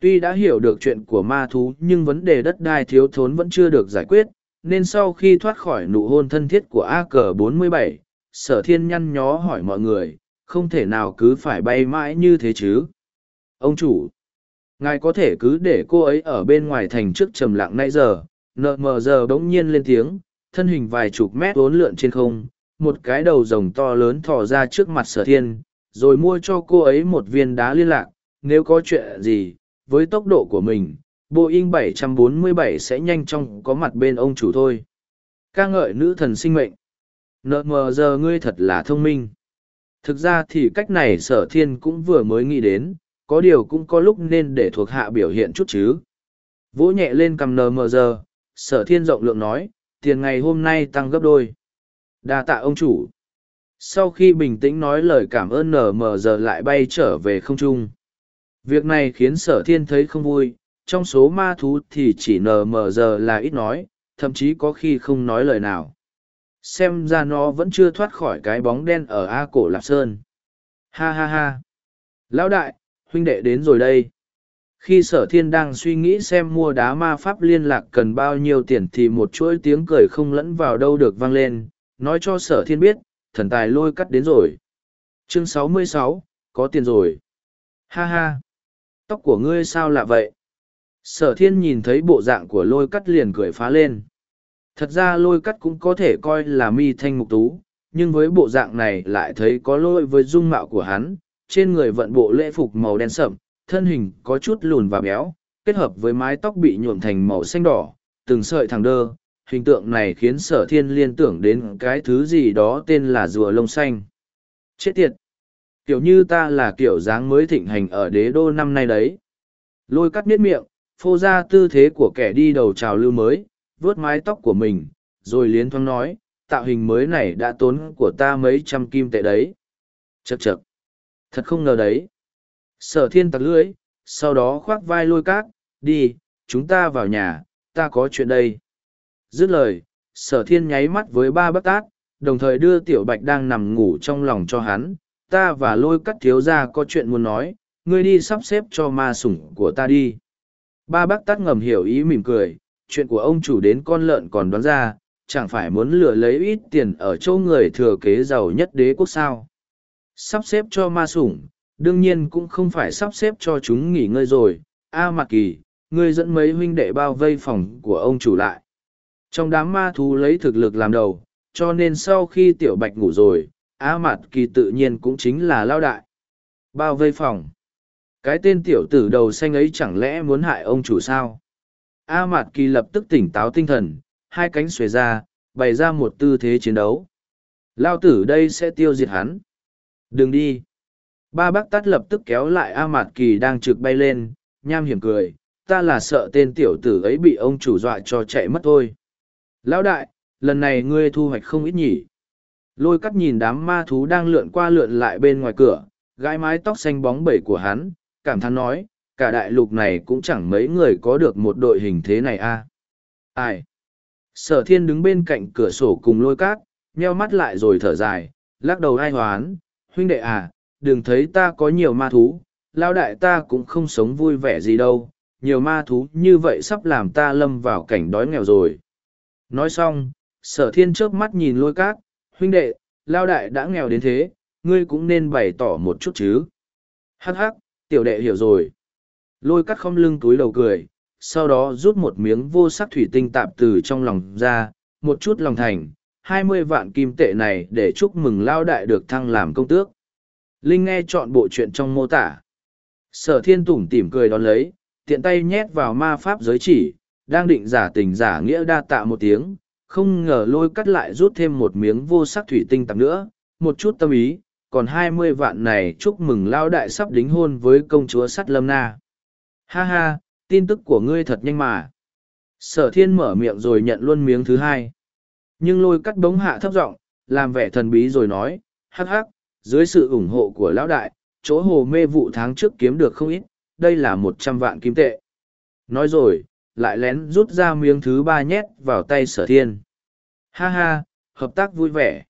Tuy đã hiểu được chuyện của ma thú nhưng vấn đề đất đai thiếu thốn vẫn chưa được giải quyết, nên sau khi thoát khỏi nụ hôn thân thiết của AK-47, sở thiên nhăn nhó hỏi mọi người, không thể nào cứ phải bay mãi như thế chứ. Ông chủ, ngài có thể cứ để cô ấy ở bên ngoài thành trước trầm lặng nãy giờ, nợ mờ giờ bỗng nhiên lên tiếng, thân hình vài chục mét bốn lượn trên không, một cái đầu rồng to lớn thò ra trước mặt sở thiên, rồi mua cho cô ấy một viên đá liên lạc. Nếu có chuyện gì với tốc độ của mình boeing 747 sẽ nhanh chóng có mặt bên ông chủ thôi. Ca ngợi nữ thần sinh mệnh nợ mờ giờ ngươi thật là thông minh. Thực ra thì cách này sở thiên cũng vừa mới nghĩ đến, có điều cũng có lúc nên để thuộc hạ biểu hiện chút chứ. Vỗ nhẹ lên cầm nờ mờ giờ, sở thiên rộng lượng nói, tiền ngày hôm nay tăng gấp đôi. Đa tạ ông chủ. Sau khi bình tĩnh nói lời cảm ơn nờ mờ giờ lại bay trở về không trung. Việc này khiến sở thiên thấy không vui, trong số ma thú thì chỉ nờ mờ giờ là ít nói, thậm chí có khi không nói lời nào xem ra nó vẫn chưa thoát khỏi cái bóng đen ở a cổ lạp sơn ha ha ha lão đại huynh đệ đến rồi đây khi sở thiên đang suy nghĩ xem mua đá ma pháp liên lạc cần bao nhiêu tiền thì một chuỗi tiếng cười không lẫn vào đâu được vang lên nói cho sở thiên biết thần tài lôi cắt đến rồi. Chương 66, có tiền rồi. Ha ha. Tóc của ngươi sao lạ vậy? Sở thiên nhìn thấy bộ dạng của lôi cắt liền cười phá lên. Thật ra lôi cắt cũng có thể coi là mi thanh mục tú, nhưng với bộ dạng này lại thấy có lôi với dung mạo của hắn, trên người vận bộ lễ phục màu đen sậm, thân hình có chút lùn và béo, kết hợp với mái tóc bị nhuộm thành màu xanh đỏ, từng sợi thẳng đơ, hình tượng này khiến sở thiên liên tưởng đến cái thứ gì đó tên là rùa lông xanh. Chết tiệt! Kiểu như ta là kiểu dáng mới thịnh hành ở đế đô năm nay đấy. Lôi cắt miết miệng, phô ra tư thế của kẻ đi đầu trào lưu mới, vớt mái tóc của mình, rồi liến thoáng nói, tạo hình mới này đã tốn của ta mấy trăm kim tệ đấy. Chậc chậc. Thật không ngờ đấy. Sở thiên tặc lưỡi, sau đó khoác vai lôi cát, đi, chúng ta vào nhà, ta có chuyện đây. Dứt lời, sở thiên nháy mắt với ba bác tát, đồng thời đưa tiểu bạch đang nằm ngủ trong lòng cho hắn, ta và lôi cắt thiếu ra có chuyện muốn nói, ngươi đi sắp xếp cho ma sủng của ta đi. Ba bác tát ngầm hiểu ý mỉm cười, chuyện của ông chủ đến con lợn còn đoán ra, chẳng phải muốn lừa lấy ít tiền ở chỗ người thừa kế giàu nhất đế quốc sao. Sắp xếp cho ma sủng, đương nhiên cũng không phải sắp xếp cho chúng nghỉ ngơi rồi. A à, Kỳ, ngươi dẫn mấy huynh đệ bao vây phòng của ông chủ lại. Trong đám ma thú lấy thực lực làm đầu, cho nên sau khi tiểu bạch ngủ rồi, A Mạt Kỳ tự nhiên cũng chính là lao đại. Bao vây phòng. Cái tên tiểu tử đầu xanh ấy chẳng lẽ muốn hại ông chủ sao? A Mạt Kỳ lập tức tỉnh táo tinh thần, hai cánh xuề ra, bày ra một tư thế chiến đấu. Lao tử đây sẽ tiêu diệt hắn. Đừng đi. Ba bác tắt lập tức kéo lại A Mạt Kỳ đang trực bay lên, nham hiểm cười, ta là sợ tên tiểu tử ấy bị ông chủ dọa cho chạy mất thôi. Lão đại, lần này ngươi thu hoạch không ít nhỉ. Lôi cắt nhìn đám ma thú đang lượn qua lượn lại bên ngoài cửa, gái mái tóc xanh bóng bẩy của hắn, cảm thán nói, cả đại lục này cũng chẳng mấy người có được một đội hình thế này a. À? Ai? Sở thiên đứng bên cạnh cửa sổ cùng lôi cát, nheo mắt lại rồi thở dài, lắc đầu ai hoán, huynh đệ à, đừng thấy ta có nhiều ma thú, lao đại ta cũng không sống vui vẻ gì đâu, nhiều ma thú như vậy sắp làm ta lâm vào cảnh đói nghèo rồi. Nói xong, sở thiên trước mắt nhìn lôi cát, huynh đệ, lao đại đã nghèo đến thế, ngươi cũng nên bày tỏ một chút chứ. Hắc hắc, tiểu đệ hiểu rồi. Lôi cắt không lưng túi đầu cười, sau đó rút một miếng vô sắc thủy tinh tạp từ trong lòng ra, một chút lòng thành, hai mươi vạn kim tệ này để chúc mừng lao đại được thăng làm công tước. Linh nghe chọn bộ chuyện trong mô tả. Sở thiên tủm tỉm cười đón lấy, tiện tay nhét vào ma pháp giới chỉ, đang định giả tình giả nghĩa đa tạ một tiếng, không ngờ lôi cắt lại rút thêm một miếng vô sắc thủy tinh tạp nữa, một chút tâm ý, còn hai mươi vạn này chúc mừng lao đại sắp đính hôn với công chúa sắt lâm na. Ha ha, tin tức của ngươi thật nhanh mà. Sở thiên mở miệng rồi nhận luôn miếng thứ hai. Nhưng lôi cắt bóng hạ thấp giọng làm vẻ thần bí rồi nói, hắc hắc, dưới sự ủng hộ của lão đại, chỗ hồ mê vụ tháng trước kiếm được không ít, đây là một trăm vạn kim tệ. Nói rồi, lại lén rút ra miếng thứ ba nhét vào tay sở thiên. Ha ha, hợp tác vui vẻ.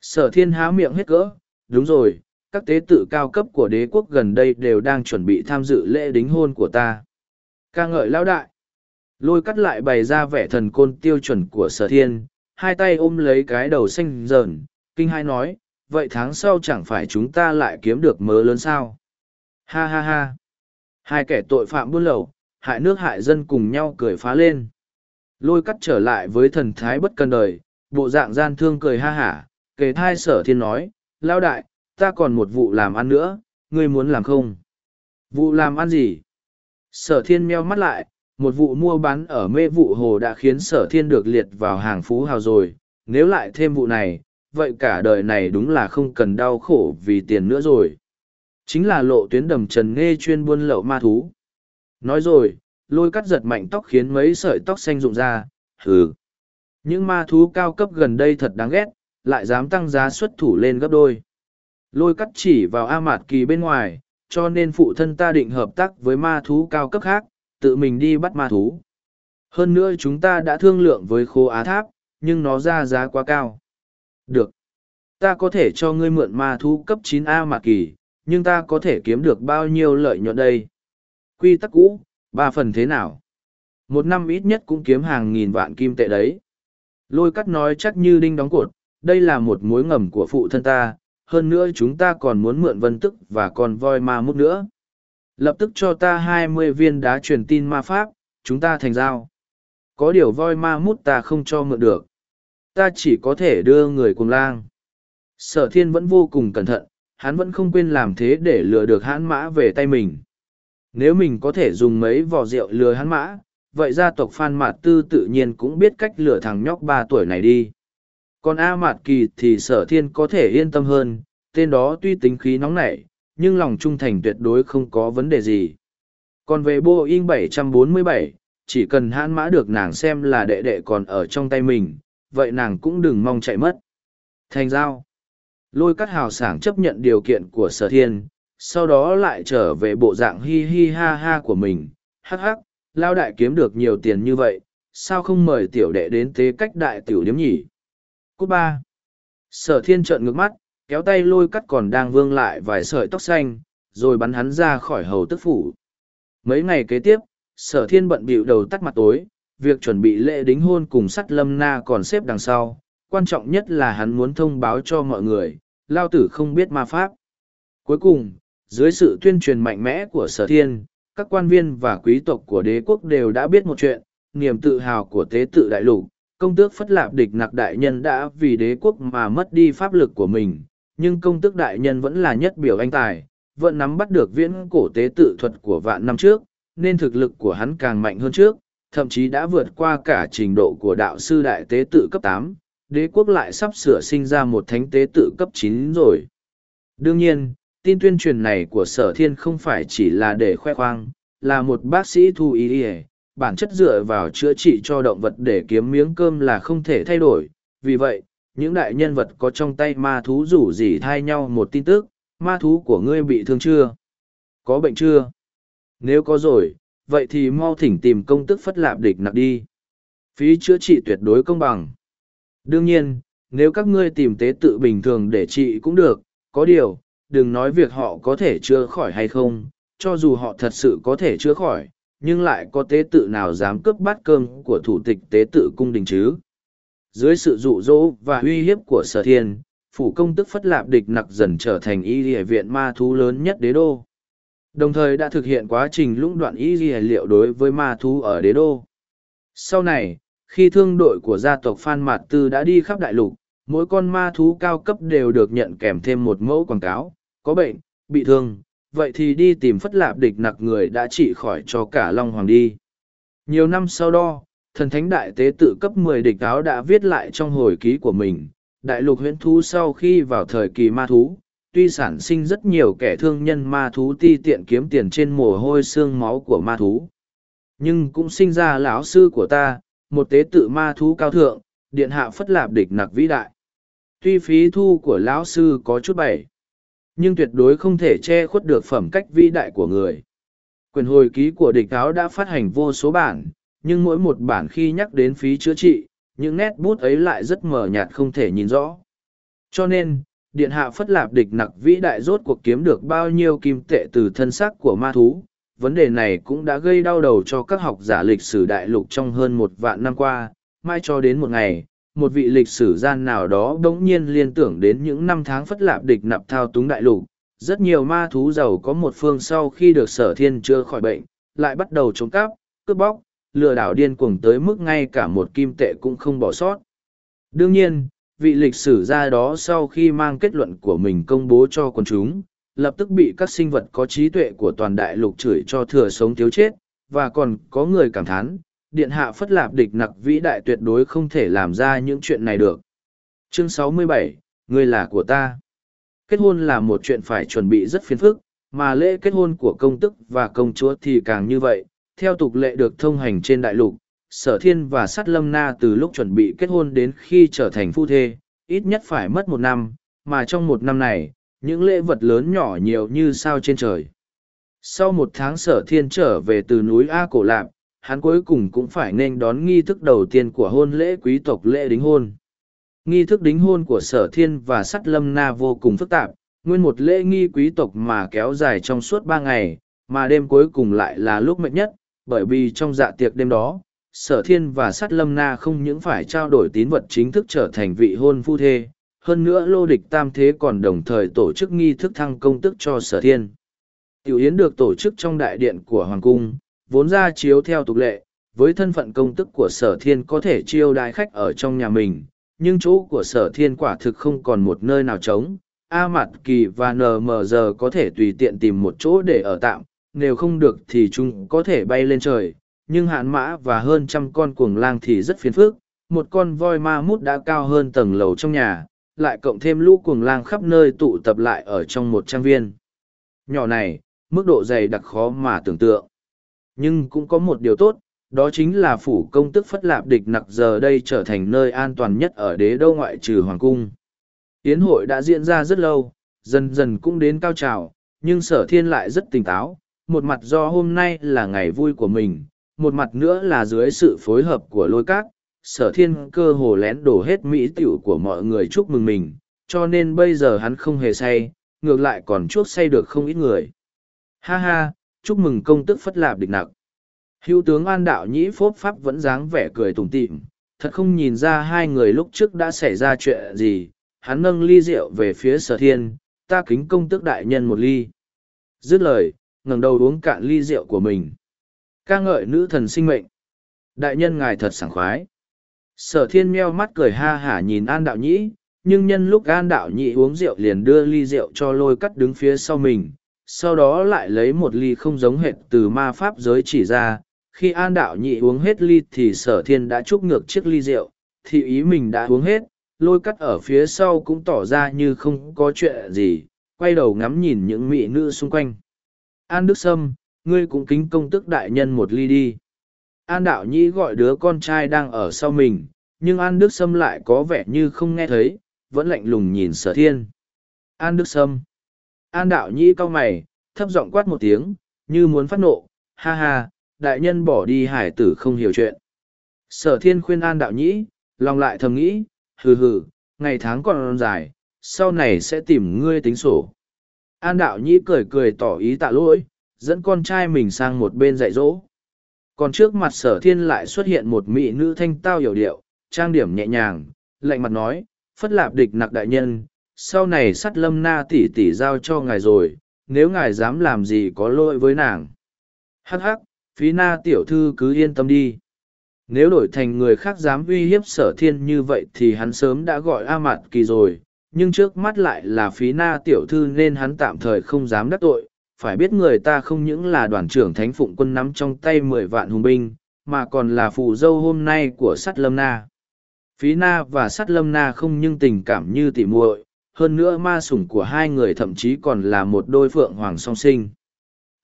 Sở thiên há miệng hết cỡ, đúng rồi, các tế tự cao cấp của đế quốc gần đây đều đang chuẩn bị tham dự lễ đính hôn của ta. ca ngợi lão đại. Lôi cắt lại bày ra vẻ thần côn tiêu chuẩn của sở thiên, hai tay ôm lấy cái đầu xanh rờn, kinh hai nói, vậy tháng sau chẳng phải chúng ta lại kiếm được mớ lớn sao? Ha ha ha! Hai kẻ tội phạm buôn lậu, hại nước hại dân cùng nhau cười phá lên. Lôi cắt trở lại với thần thái bất cần đời, bộ dạng gian thương cười ha hả, kề thai sở thiên nói, lao đại, ta còn một vụ làm ăn nữa, ngươi muốn làm không? Vụ làm ăn gì? Sở thiên meo mắt lại, một vụ mua bán ở mê vụ hồ đã khiến sở thiên được liệt vào hàng phú hào rồi, nếu lại thêm vụ này, vậy cả đời này đúng là không cần đau khổ vì tiền nữa rồi. Chính là lộ tuyến đầm trần nghe chuyên buôn lậu ma thú. Nói rồi, lôi cắt giật mạnh tóc khiến mấy sợi tóc xanh rụng ra, hừ. Những ma thú cao cấp gần đây thật đáng ghét, lại dám tăng giá xuất thủ lên gấp đôi. Lôi cắt chỉ vào A Mạt Kỳ bên ngoài, cho nên phụ thân ta định hợp tác với ma thú cao cấp khác, tự mình đi bắt ma thú. Hơn nữa chúng ta đã thương lượng với khô á tháp, nhưng nó ra giá quá cao. Được. Ta có thể cho ngươi mượn ma thú cấp 9A Mạt Kỳ, nhưng ta có thể kiếm được bao nhiêu lợi nhuận đây? Quy tắc cũ, ba phần thế nào? Một năm ít nhất cũng kiếm hàng nghìn vạn kim tệ đấy. Lôi cắt nói chắc như đinh đóng cột, đây là một mối ngầm của phụ thân ta, hơn nữa chúng ta còn muốn mượn vân tức và còn voi ma mút nữa. Lập tức cho ta hai mươi viên đá truyền tin ma pháp, chúng ta thành giao. Có điều voi ma mút ta không cho mượn được. Ta chỉ có thể đưa người cùng lang. Sở thiên vẫn vô cùng cẩn thận, hắn vẫn không quên làm thế để lừa được hãn mã về tay mình. Nếu mình có thể dùng mấy vò rượu lừa hắn mã, vậy gia tộc Phan Mạt Tư tự nhiên cũng biết cách lừa thằng nhóc ba tuổi này đi. Còn A Mạt Kỳ thì sở thiên có thể yên tâm hơn, tên đó tuy tính khí nóng nảy, nhưng lòng trung thành tuyệt đối không có vấn đề gì. Còn về Boeing 747, chỉ cần hãn mã được nàng xem là đệ đệ còn ở trong tay mình, vậy nàng cũng đừng mong chạy mất. Thành giao. Lôi cắt hào sảng chấp nhận điều kiện của sở thiên, sau đó lại trở về bộ dạng hi hi ha ha của mình. Hắc hắc, lao đại kiếm được nhiều tiền như vậy, sao không mời tiểu đệ đến tế cách đại tiểu điếm nhỉ? Cút ba. Sở thiên trợn ngược mắt, kéo tay lôi cắt còn đang vương lại vài sợi tóc xanh, rồi bắn hắn ra khỏi hầu tức phủ. Mấy ngày kế tiếp, sở thiên bận bịu đầu tắt mặt tối, việc chuẩn bị lễ đính hôn cùng sắt lâm na còn xếp đằng sau, quan trọng nhất là hắn muốn thông báo cho mọi người, lao tử không biết ma pháp. Cuối cùng, dưới sự tuyên truyền mạnh mẽ của sở thiên, các quan viên và quý tộc của đế quốc đều đã biết một chuyện, niềm tự hào của tế tự đại lục, công tước phất lạp địch nặc đại nhân đã vì đế quốc mà mất đi pháp lực của mình, nhưng công tước đại nhân vẫn là nhất biểu anh tài, vẫn nắm bắt được viễn cổ tế tự thuật của vạn năm trước, nên thực lực của hắn càng mạnh hơn trước, thậm chí đã vượt qua cả trình độ của đạo sư đại tế tự cấp tám. đế quốc lại sắp sửa sinh ra một thánh tế tự cấp chín rồi. Đương nhiên, tin tuyên truyền này của sở thiên không phải chỉ là để khoe khoang, là một bác sĩ thu ý ỉa bản chất dựa vào chữa trị cho động vật để kiếm miếng cơm là không thể thay đổi. Vì vậy, những đại nhân vật có trong tay ma thú rủ rỉ thay nhau một tin tức, ma thú của ngươi bị thương chưa? Có bệnh chưa? Nếu có rồi, vậy thì mau thỉnh tìm công tức phất lạp địch nặc đi. Phí chữa trị tuyệt đối công bằng. Đương nhiên, nếu các ngươi tìm tế tự bình thường để trị cũng được, có điều, đừng nói việc họ có thể chữa khỏi hay không, cho dù họ thật sự có thể chữa khỏi nhưng lại có tế tự nào dám cướp bát cơm của thủ tịch tế tự cung đình chứ? Dưới sự dụ dỗ và uy hiếp của sở thiên, phủ công tức phất lạp địch nặc dần trở thành y địa viện ma thú lớn nhất đế đô. Đồng thời đã thực hiện quá trình lũng đoạn y địa liệu đối với ma thú ở đế đô. Sau này, khi thương đội của gia tộc phan mạt tư đã đi khắp đại lục, mỗi con ma thú cao cấp đều được nhận kèm thêm một mẫu quảng cáo, có bệnh, bị thương vậy thì đi tìm phất lạp địch nặc người đã trị khỏi cho cả long hoàng đi. Nhiều năm sau đó, thần thánh đại tế tự cấp mười địch áo đã viết lại trong hồi ký của mình, đại lục huyễn thú sau khi vào thời kỳ ma thú, tuy sản sinh rất nhiều kẻ thương nhân ma thú ti tiện kiếm tiền trên mồ hôi xương máu của ma thú. Nhưng cũng sinh ra lão sư của ta, một tế tự ma thú cao thượng, điện hạ phất lạp địch nặc vĩ đại. Tuy phí thu của lão sư có chút bảy nhưng tuyệt đối không thể che khuất được phẩm cách vĩ đại của người. Quyền hồi ký của địch áo đã phát hành vô số bản, nhưng mỗi một bản khi nhắc đến phí chữa trị, những nét bút ấy lại rất mờ nhạt không thể nhìn rõ. Cho nên, điện hạ phất lạp địch nặc vĩ đại rốt cuộc kiếm được bao nhiêu kim tệ từ thân xác của ma thú, vấn đề này cũng đã gây đau đầu cho các học giả lịch sử đại lục trong hơn một vạn năm qua. Mai cho đến một ngày một vị lịch sử gian nào đó bỗng nhiên liên tưởng đến những năm tháng phất lạp địch nạp thao túng đại lục. Rất nhiều ma thú giàu có một phương sau khi được sở thiên chưa khỏi bệnh, lại bắt đầu trộm cắp, cướp bóc, lừa đảo điên cuồng tới mức ngay cả một kim tệ cũng không bỏ sót. Đương nhiên, vị lịch sử gia đó sau khi mang kết luận của mình công bố cho quần chúng, lập tức bị các sinh vật có trí tuệ của toàn đại lục chửi cho thừa sống thiếu chết, và còn có người cảm thán, điện hạ phất lạp địch nặc vĩ đại tuyệt đối không thể làm ra những chuyện này được. Chương 67, Ngươi là của ta. Kết hôn là một chuyện phải chuẩn bị rất phiền phức, mà lễ kết hôn của công tức và công chúa thì càng như vậy. Theo tục lệ được thông hành trên đại lục, sở thiên và sát lâm na từ lúc chuẩn bị kết hôn đến khi trở thành phu thê, ít nhất phải mất một năm, mà trong một năm này, những lễ vật lớn nhỏ nhiều như sao trên trời. Sau một tháng sở thiên trở về từ núi A Cổ Lạp, hắn cuối cùng cũng phải nên đón nghi thức đầu tiên của hôn lễ quý tộc lễ đính hôn. Nghi thức đính hôn của sở thiên và sắt lâm na vô cùng phức tạp, nguyên một lễ nghi quý tộc mà kéo dài trong suốt ba ngày, mà đêm cuối cùng lại là lúc mệt nhất, bởi vì trong dạ tiệc đêm đó, sở thiên và sắt lâm na không những phải trao đổi tín vật chính thức trở thành vị hôn phu thê, hơn nữa lô địch tam thế còn đồng thời tổ chức nghi thức thăng công tức cho sở thiên. Tiểu Yến được tổ chức trong đại điện của Hoàng Cung, vốn ra chiếu theo tục lệ, với thân phận công tức của sở thiên có thể chiêu đái khách ở trong nhà mình, nhưng chỗ của sở thiên quả thực không còn một nơi nào trống. A Mạt Kỳ và NMG có thể tùy tiện tìm một chỗ để ở tạm, nếu không được thì chúng có thể bay lên trời, nhưng hạn mã và hơn trăm con cuồng lang thì rất phiền phức. Một con voi ma mút đã cao hơn tầng lầu trong nhà, lại cộng thêm lũ cuồng lang khắp nơi tụ tập lại ở trong một trang viên. Nhỏ này, mức độ dày đặc khó mà tưởng tượng. Nhưng cũng có một điều tốt, đó chính là phủ công tức phất lạp địch nặc giờ đây trở thành nơi an toàn nhất ở đế đô ngoại trừ hoàng cung. Yến hội đã diễn ra rất lâu, dần dần cũng đến cao trào, nhưng sở thiên lại rất tỉnh táo, một mặt do hôm nay là ngày vui của mình, một mặt nữa là dưới sự phối hợp của lôi cát, sở thiên cơ hồ lén đổ hết mỹ tiểu của mọi người chúc mừng mình, cho nên bây giờ hắn không hề say, ngược lại còn chuốc say được không ít người. Ha ha, chúc mừng công tức phất lạp địch nặc. Hữu tướng An Đạo Nhĩ Phốp Pháp vẫn dáng vẻ cười tủm tỉm, thật không nhìn ra hai người lúc trước đã xảy ra chuyện gì, hắn nâng ly rượu về phía sở thiên, ta kính công tức đại nhân một ly. Dứt lời, ngẩng đầu uống cạn ly rượu của mình. ca ngợi nữ thần sinh mệnh. Đại nhân ngài thật sảng khoái. Sở thiên meo mắt cười ha hả nhìn An Đạo Nhĩ, nhưng nhân lúc An Đạo Nhĩ uống rượu liền đưa ly rượu cho lôi cắt đứng phía sau mình, sau đó lại lấy một ly không giống hệt từ ma pháp giới chỉ ra. Khi An Đạo nhị uống hết ly thì sở thiên đã trúc ngược chiếc ly rượu, thì ý mình đã uống hết, lôi cắt ở phía sau cũng tỏ ra như không có chuyện gì, quay đầu ngắm nhìn những mỹ nữ xung quanh. An Đức Sâm, ngươi cũng kính công tức đại nhân một ly đi. An Đạo Nhĩ gọi đứa con trai đang ở sau mình, nhưng An Đức Sâm lại có vẻ như không nghe thấy, vẫn lạnh lùng nhìn sở thiên. An Đức Sâm. An Đạo Nhĩ cau mày, thấp giọng quát một tiếng, như muốn phát nộ, ha ha, đại nhân bỏ đi hải tử không hiểu chuyện. Sở thiên khuyên An Đạo Nhĩ, lòng lại thầm nghĩ, hừ hừ, ngày tháng còn dài, sau này sẽ tìm ngươi tính sổ. An đạo nhĩ cười cười tỏ ý tạ lỗi, dẫn con trai mình sang một bên dạy dỗ. Còn trước mặt sở thiên lại xuất hiện một mỹ nữ thanh tao hiểu điệu, trang điểm nhẹ nhàng, lạnh mặt nói, phất lạp địch nặc đại nhân, sau này sắt lâm na tỷ tỷ giao cho ngài rồi, nếu ngài dám làm gì có lỗi với nàng. Hắc hắc, phí na tiểu thư cứ yên tâm đi. Nếu đổi thành người khác dám uy hiếp sở thiên như vậy thì hắn sớm đã gọi A Mạt Kỳ rồi, nhưng trước mắt lại là phí na tiểu thư nên hắn tạm thời không dám đắc tội. Phải biết người ta không những là đoàn trưởng thánh phụng quân nắm trong tay mười vạn hùng binh, mà còn là phù dâu hôm nay của sắt lâm na. Phí na và sắt lâm na không nhưng tình cảm như tỉ muội, hơn nữa ma sủng của hai người thậm chí còn là một đôi phượng hoàng song sinh.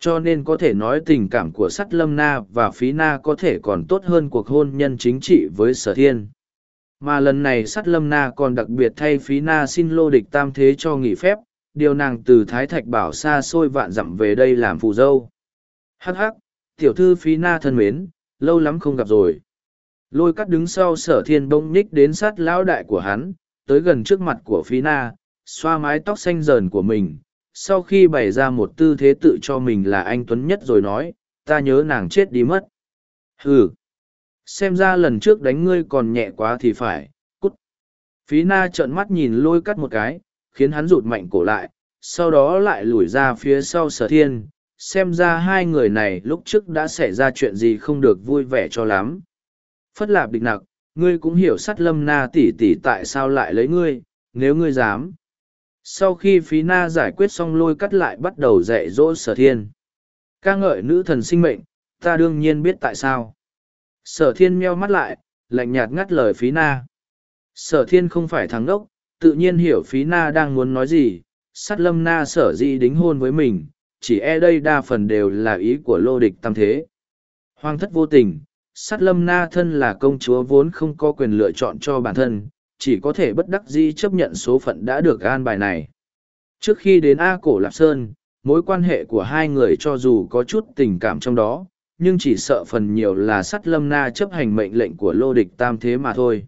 Cho nên có thể nói tình cảm của sắt lâm na và phí na có thể còn tốt hơn cuộc hôn nhân chính trị với sở thiên. Mà lần này sắt lâm na còn đặc biệt thay phí na xin lô địch tam thế cho nghỉ phép, điều nàng từ thái thạch bảo xa xôi vạn dặm về đây làm phù dâu. Hắc hắc, tiểu thư phí na thân mến, lâu lắm không gặp rồi. Lôi cắt đứng sau sở thiên bông nhích đến sát lão đại của hắn, tới gần trước mặt của phí na xoa mái tóc xanh dờn của mình, sau khi bày ra một tư thế tự cho mình là anh tuấn nhất rồi nói, ta nhớ nàng chết đi mất. Ừ xem ra lần trước đánh ngươi còn nhẹ quá thì phải, cút. Phí na trợn mắt nhìn lôi cắt một cái, khiến hắn rụt mạnh cổ lại, sau đó lại lủi ra phía sau sở thiên. Xem ra hai người này lúc trước đã xảy ra chuyện gì không được vui vẻ cho lắm. Phất lạp địch nặc, ngươi cũng hiểu sắt lâm na tỉ tỉ tại sao lại lấy ngươi, nếu ngươi dám sau khi phí na giải quyết xong lôi cắt lại bắt đầu dạy dỗ sở thiên. Ca ngợi nữ thần sinh mệnh, ta đương nhiên biết tại sao. Sở thiên meo mắt lại, lạnh nhạt ngắt lời phí na. Sở thiên không phải thắng đốc tự nhiên hiểu phí na đang muốn nói gì. Sắt lâm na sở dĩ đính hôn với mình, chỉ e đây đa phần đều là ý của lô địch tam thế. Hoàng thất vô tình sắt lâm na thân là công chúa vốn không có quyền lựa chọn cho bản thân chỉ có thể bất đắc dĩ chấp nhận số phận đã được an bài này. Trước khi đến A Cổ Lạp Sơn, mối quan hệ của hai người cho dù có chút tình cảm trong đó, nhưng chỉ sợ phần nhiều là sắt lâm na chấp hành mệnh lệnh của lô địch tam thế mà thôi.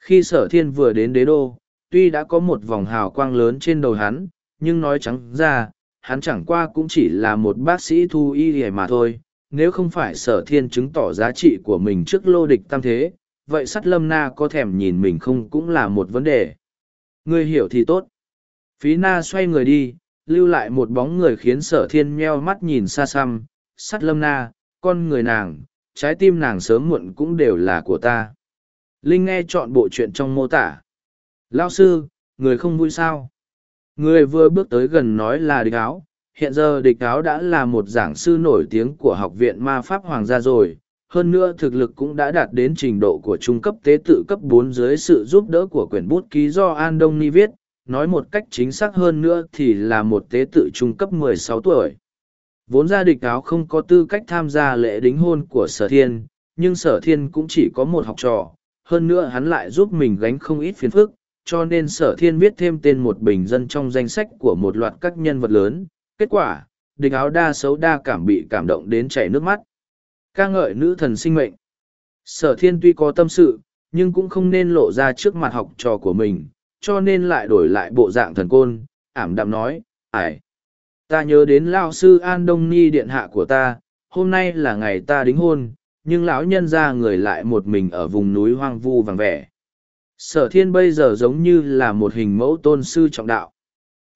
Khi sở thiên vừa đến đế đô, tuy đã có một vòng hào quang lớn trên đầu hắn, nhưng nói trắng ra, hắn chẳng qua cũng chỉ là một bác sĩ thu y hề mà thôi. Nếu không phải sở thiên chứng tỏ giá trị của mình trước lô địch tam thế, vậy sắt lâm na có thèm nhìn mình không cũng là một vấn đề. Ngươi hiểu thì tốt. Phí na xoay người đi, lưu lại một bóng người khiến sở thiên meo mắt nhìn xa xăm, sắt lâm na, con người nàng, trái tim nàng sớm muộn cũng đều là của ta. Linh nghe chọn bộ chuyện trong mô tả. Lao sư, người không vui sao? Người vừa bước tới gần nói là địch áo, hiện giờ địch áo đã là một giảng sư nổi tiếng của học viện ma pháp hoàng gia rồi hơn nữa thực lực cũng đã đạt đến trình độ của trung cấp tế tự cấp bốn dưới sự giúp đỡ của quyển bút ký do an đông ni viết, nói một cách chính xác hơn nữa thì là một tế tự trung cấp 16 tuổi. Vốn ra địch áo không có tư cách tham gia lễ đính hôn của sở thiên, nhưng sở thiên cũng chỉ có một học trò, hơn nữa hắn lại giúp mình gánh không ít phiền phức, cho nên sở thiên viết thêm tên một bình dân trong danh sách của một loạt các nhân vật lớn. Kết quả, địch áo đa xấu đa cảm bị cảm động đến chảy nước mắt ca ngợi nữ thần sinh mệnh. Sở thiên tuy có tâm sự, nhưng cũng không nên lộ ra trước mặt học trò của mình, cho nên lại đổi lại bộ dạng thần côn, ảm đạm nói ải ta nhớ đến lao sư an đông ni điện hạ của ta, hôm nay là ngày ta đính hôn, nhưng lão nhân ra người lại một mình ở vùng núi hoang vu vàng vẻ. Sở thiên bây giờ giống như là một hình mẫu tôn sư trọng đạo.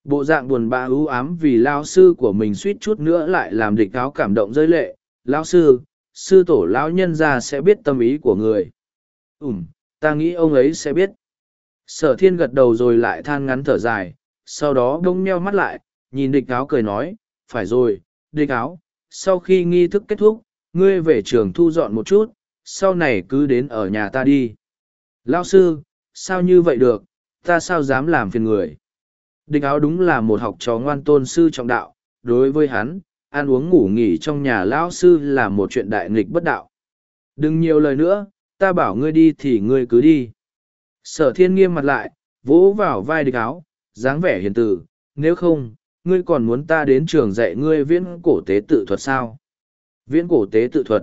Bộ dạng buồn bã ưu ám vì lao sư của mình suýt chút nữa lại làm địch áo cảm động rơi lệ. Lao sư sư tổ lão nhân ra sẽ biết tâm ý của người. Ùm ta nghĩ ông ấy sẽ biết. Sở thiên gật đầu rồi lại than ngắn thở dài, sau đó đông meo mắt lại, nhìn địch áo cười nói, phải rồi, địch áo, sau khi nghi thức kết thúc, ngươi về trường thu dọn một chút, sau này cứ đến ở nhà ta đi. Lao sư, sao như vậy được? Ta sao dám làm phiền người? Địch áo đúng là một học trò ngoan tôn sư trọng đạo, đối với hắn ăn uống ngủ nghỉ trong nhà lão sư là một chuyện đại nghịch bất đạo. Đừng nhiều lời nữa, ta bảo ngươi đi thì ngươi cứ đi. Sở thiên nghiêm mặt lại, vỗ vào vai địch áo, dáng vẻ hiền tử nếu không, ngươi còn muốn ta đến trường dạy ngươi viễn cổ tế tự thuật sao? Viễn cổ tế tự thuật.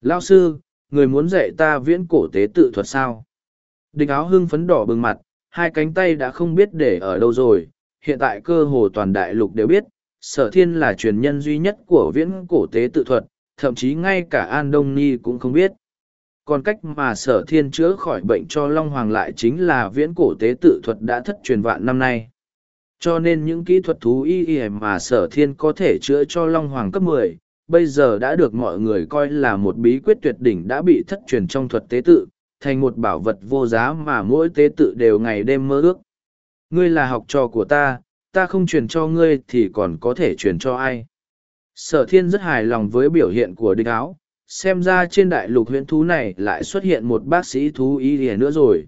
Lao sư, người muốn dạy ta viễn cổ tế tự thuật sao? Địch áo hưng phấn đỏ bừng mặt, hai cánh tay đã không biết để ở đâu rồi. Hiện tại cơ hồ toàn đại lục đều biết sở thiên là truyền nhân duy nhất của viễn cổ tế tự thuật, thậm chí ngay cả an đông ni cũng không biết. Còn cách mà sở thiên chữa khỏi bệnh cho long hoàng lại chính là viễn cổ tế tự thuật đã thất truyền vạn năm nay. Cho nên những kỹ thuật thú y y mà sở thiên có thể chữa cho long hoàng cấp mười, bây giờ đã được mọi người coi là một bí quyết tuyệt đỉnh đã bị thất truyền trong thuật tế tự, thành một bảo vật vô giá mà mỗi tế tự đều ngày đêm mơ ước. Ngươi là học trò của ta ta không truyền cho ngươi thì còn có thể truyền cho ai? Sở thiên rất hài lòng với biểu hiện của địch áo, xem ra trên đại lục huyễn thú này lại xuất hiện một bác sĩ thú y lìa nữa rồi.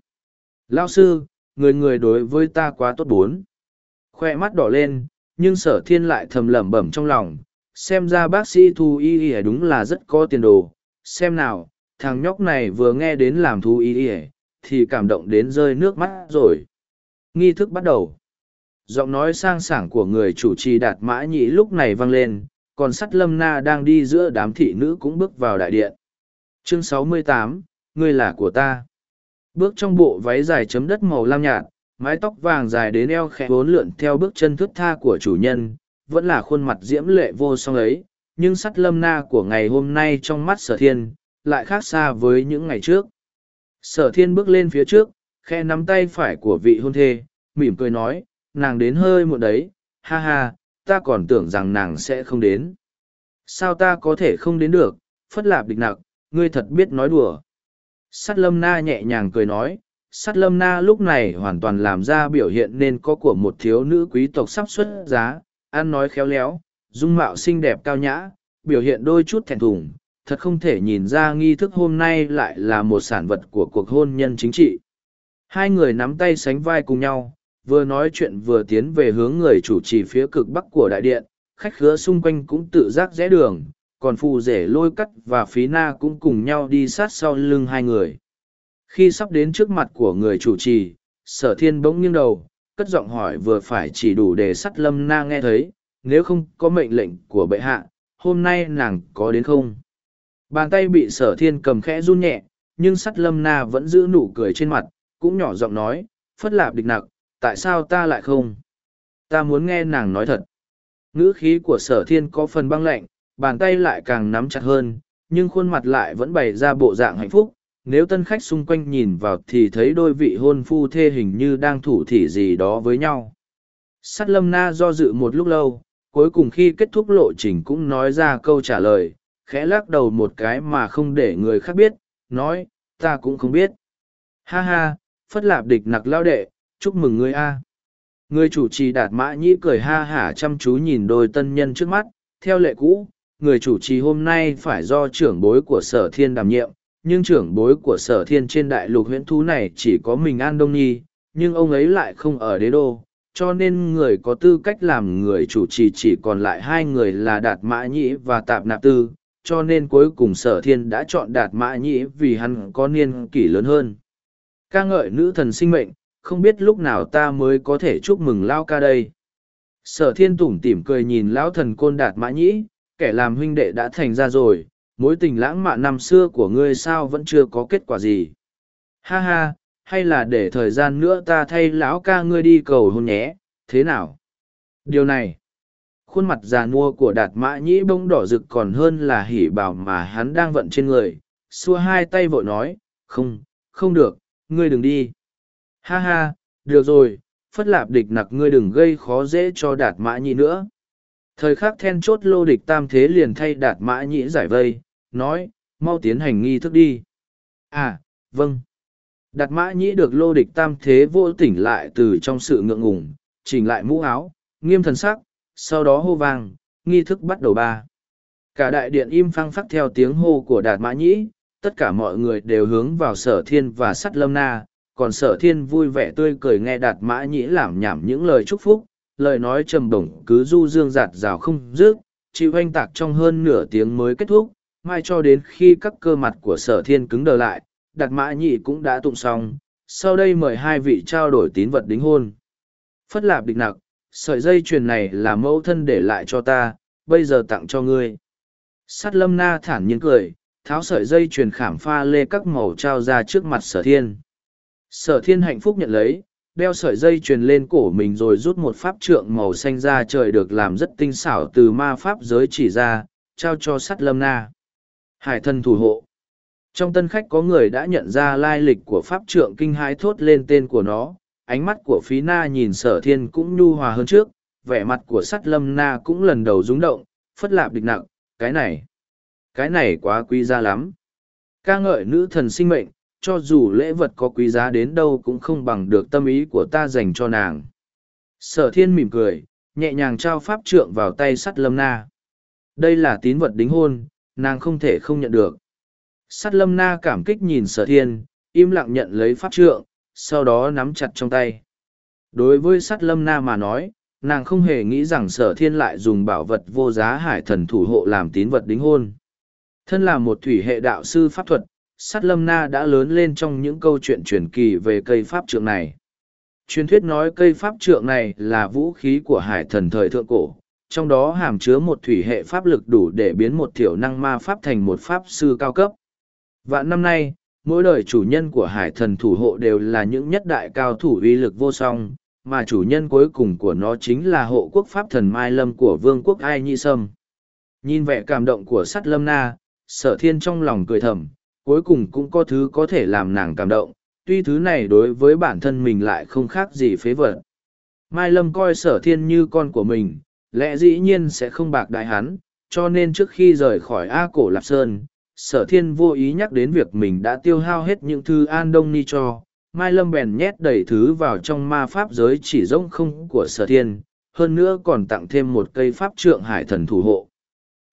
Lao sư, người người đối với ta quá tốt bốn. Khoe mắt đỏ lên, nhưng sở thiên lại thầm lẩm bẩm trong lòng, xem ra bác sĩ thú y lìa đúng là rất có tiền đồ. Xem nào, thằng nhóc này vừa nghe đến làm thú y lìa, thì cảm động đến rơi nước mắt rồi. Nghi thức bắt đầu giọng nói sang sảng của người chủ trì đạt mã nhĩ lúc này vang lên còn sắt lâm na đang đi giữa đám thị nữ cũng bước vào đại điện. Chương 68, ngươi là của ta. Bước trong bộ váy dài chấm đất màu lam nhạt mái tóc vàng dài đến eo khẽ bốn lượn theo bước chân thướt tha của chủ nhân vẫn là khuôn mặt diễm lệ vô song ấy nhưng sắt lâm na của ngày hôm nay trong mắt sở thiên lại khác xa với những ngày trước. Sở thiên bước lên phía trước khe nắm tay phải của vị hôn thê mỉm cười nói nàng đến hơi muộn đấy, ha ha, ta còn tưởng rằng nàng sẽ không đến. Sao ta có thể không đến được, phất lạp địch nặc, ngươi thật biết nói đùa. Sắt lâm na nhẹ nhàng cười nói, sắt lâm na lúc này hoàn toàn làm ra biểu hiện nên có của một thiếu nữ quý tộc sắp xuất giá, ăn nói khéo léo, dung mạo xinh đẹp cao nhã, biểu hiện đôi chút thẹn thùng, thật không thể nhìn ra nghi thức hôm nay lại là một sản vật của cuộc hôn nhân chính trị. Hai người nắm tay sánh vai cùng nhau vừa nói chuyện vừa tiến về hướng người chủ trì phía cực bắc của đại điện, khách khứa xung quanh cũng tự giác rẽ đường, còn phù rể lôi cắt và phí na cũng cùng nhau đi sát sau lưng hai người. Khi sắp đến trước mặt của người chủ trì, sở thiên bỗng nghiêng đầu, cất giọng hỏi vừa phải chỉ đủ để sắt lâm na nghe thấy, nếu không có mệnh lệnh của bệ hạ, hôm nay nàng có đến không? Bàn tay bị sở thiên cầm khẽ run nhẹ, nhưng sắt lâm na vẫn giữ nụ cười trên mặt, cũng nhỏ giọng nói, phất lạp địch nặc tại sao ta lại không? Ta muốn nghe nàng nói thật. Ngữ khí của sở thiên có phần băng lạnh, bàn tay lại càng nắm chặt hơn, nhưng khuôn mặt lại vẫn bày ra bộ dạng hạnh phúc. Nếu tân khách xung quanh nhìn vào thì thấy đôi vị hôn phu thê hình như đang thủ thỉ gì đó với nhau. Sắt lâm na do dự một lúc lâu, cuối cùng khi kết thúc lộ trình cũng nói ra câu trả lời, khẽ lắc đầu một cái mà không để người khác biết, nói, ta cũng không biết. Ha ha, phất lạp địch nặc lao đệ, chúc mừng ngươi a Người chủ trì đạt mã nhĩ cười ha hả chăm chú nhìn đôi tân nhân trước mắt, theo lệ cũ, người chủ trì hôm nay phải do trưởng bối của sở thiên đảm nhiệm, nhưng trưởng bối của sở thiên trên đại lục huyện thú này chỉ có mình An Đông Nhi, nhưng ông ấy lại không ở đế đô, cho nên người có tư cách làm người chủ trì chỉ còn lại hai người là Đạt Mã Nhĩ và Tạp Nạp Tư, cho nên cuối cùng sở thiên đã chọn Đạt Mã Nhĩ vì hắn có niên kỷ lớn hơn. ca ngợi nữ thần sinh mệnh, không biết lúc nào ta mới có thể chúc mừng Lao ca đây. Sở thiên tủm tỉm cười nhìn Lão thần côn Đạt Mã Nhĩ, kẻ làm huynh đệ đã thành ra rồi, mối tình lãng mạn năm xưa của ngươi sao vẫn chưa có kết quả gì. Ha ha, hay là để thời gian nữa ta thay lão ca ngươi đi cầu hôn nhé thế nào điều này khuôn mặt già nua của đạt mã nhĩ bông đỏ rực còn hơn là hỉ bảo mà hắn đang vận trên người xua hai tay vội nói không không được ngươi đừng đi ha ha được rồi phất lạp địch nặc ngươi đừng gây khó dễ cho đạt mã nhĩ nữa. Thời khắc then chốt lô địch tam thế liền thay đạt mã nhĩ giải vây nói mau tiến hành nghi thức đi. À vâng. Đạt mã nhĩ được lô địch tam thế vô tỉnh lại từ trong sự ngượng ngùng, chỉnh lại mũ áo, nghiêm thần sắc, sau đó hô vang, nghi thức bắt đầu ba. Cả đại điện im phăng phắc theo tiếng hô của đạt mã nhĩ, tất cả mọi người đều hướng vào sở thiên và sắt lâm na, còn sở thiên vui vẻ tươi cười nghe đạt mã nhĩ làm nhảm những lời chúc phúc, lời nói trầm đồng cứ du dương giạt rào không dứt, chịu hoanh tạc trong hơn nửa tiếng mới kết thúc, mai cho đến khi các cơ mặt của sở thiên cứng đờ lại, đạt mã nhĩ cũng đã tụng xong, sau đây mời hai vị trao đổi tín vật đính hôn. Phất lạp địch nặc, sợi dây chuyền này là mẫu thân để lại cho ta, bây giờ tặng cho ngươi. Sát lâm na thản nhiên cười, tháo sợi dây chuyền khảm pha lê các màu trao ra trước mặt sở thiên. Sở thiên hạnh phúc nhận lấy, đeo sợi dây truyền lên cổ mình rồi rút một pháp trượng màu xanh ra trời được làm rất tinh xảo từ ma pháp giới chỉ ra, trao cho sắt lâm na. Hải thân thủ hộ. Trong tân khách có người đã nhận ra lai lịch của pháp trượng kinh hãi thốt lên tên của nó, ánh mắt của phí na nhìn sở thiên cũng nhu hòa hơn trước, vẻ mặt của sắt lâm na cũng lần đầu rúng động, phất lạp địch nặng, cái này, cái này quá quý giá lắm. ca ngợi nữ thần sinh mệnh, cho dù lễ vật có quý giá đến đâu cũng không bằng được tâm ý của ta dành cho nàng. Sở thiên mỉm cười, nhẹ nhàng trao pháp trượng vào tay sắt lâm na. Đây là tín vật đính hôn, nàng không thể không nhận được. Sắt lâm na cảm kích nhìn sở thiên, im lặng nhận lấy pháp trượng, sau đó nắm chặt trong tay. Đối với sắt lâm na mà nói, nàng không hề nghĩ rằng sở thiên lại dùng bảo vật vô giá hải thần thủ hộ làm tín vật đính hôn. Thân là một thủy hệ đạo sư pháp thuật, sắt lâm na đã lớn lên trong những câu chuyện truyền kỳ về cây pháp trượng này. Truyền thuyết nói cây pháp trượng này là vũ khí của hải thần thời thượng cổ, trong đó hàm chứa một thủy hệ pháp lực đủ để biến một thiểu năng ma pháp thành một pháp sư cao cấp. Vạn năm nay, mỗi đời chủ nhân của hải thần thủ hộ đều là những nhất đại cao thủ uy lực vô song, mà chủ nhân cuối cùng của nó chính là hộ quốc pháp thần Mai Lâm của vương quốc Ai Nhi Sâm. Nhìn vẻ cảm động của sắt lâm na, sở thiên trong lòng cười thầm, cuối cùng cũng có thứ có thể làm nàng cảm động, tuy thứ này đối với bản thân mình lại không khác gì phế vật. Mai Lâm coi sở thiên như con của mình, lẽ dĩ nhiên sẽ không bạc đại hắn, cho nên trước khi rời khỏi A Cổ Lạp Sơn, sở thiên vô ý nhắc đến việc mình đã tiêu hao hết những thứ an đông ni cho mai lâm bèn nhét đầy thứ vào trong ma pháp giới chỉ rỗng không của sở thiên hơn nữa còn tặng thêm một cây pháp trượng hải thần thủ hộ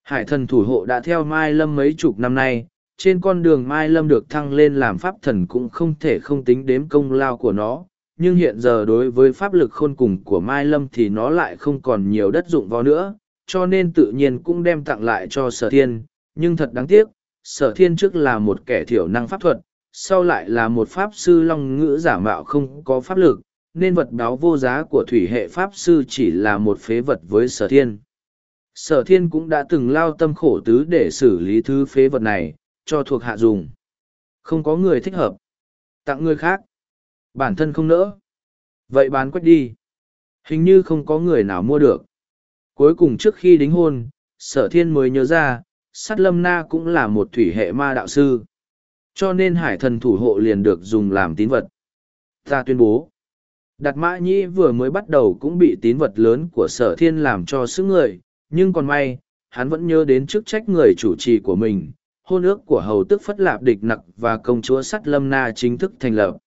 hải thần thủ hộ đã theo mai lâm mấy chục năm nay trên con đường mai lâm được thăng lên làm pháp thần cũng không thể không tính đếm công lao của nó nhưng hiện giờ đối với pháp lực khôn cùng của mai lâm thì nó lại không còn nhiều đất dụng vào nữa cho nên tự nhiên cũng đem tặng lại cho sở thiên nhưng thật đáng tiếc sở thiên trước là một kẻ thiểu năng pháp thuật, sau lại là một pháp sư long ngữ giả mạo không có pháp lực, nên vật báo vô giá của thủy hệ pháp sư chỉ là một phế vật với sở thiên. Sở thiên cũng đã từng lao tâm khổ tứ để xử lý thứ phế vật này, cho thuộc hạ dùng. Không có người thích hợp. Tặng người khác. Bản thân không nỡ. Vậy bán quách đi. Hình như không có người nào mua được. Cuối cùng trước khi đính hôn, sở thiên mới nhớ ra, sát lâm na cũng là một thủy hệ ma đạo sư cho nên hải thần thủ hộ liền được dùng làm tín vật ta tuyên bố đạt mã nhĩ vừa mới bắt đầu cũng bị tín vật lớn của sở thiên làm cho sức người nhưng còn may hắn vẫn nhớ đến chức trách người chủ trì của mình hôn ước của hầu tức phất lạp địch nặc và công chúa sắt lâm na chính thức thành lập.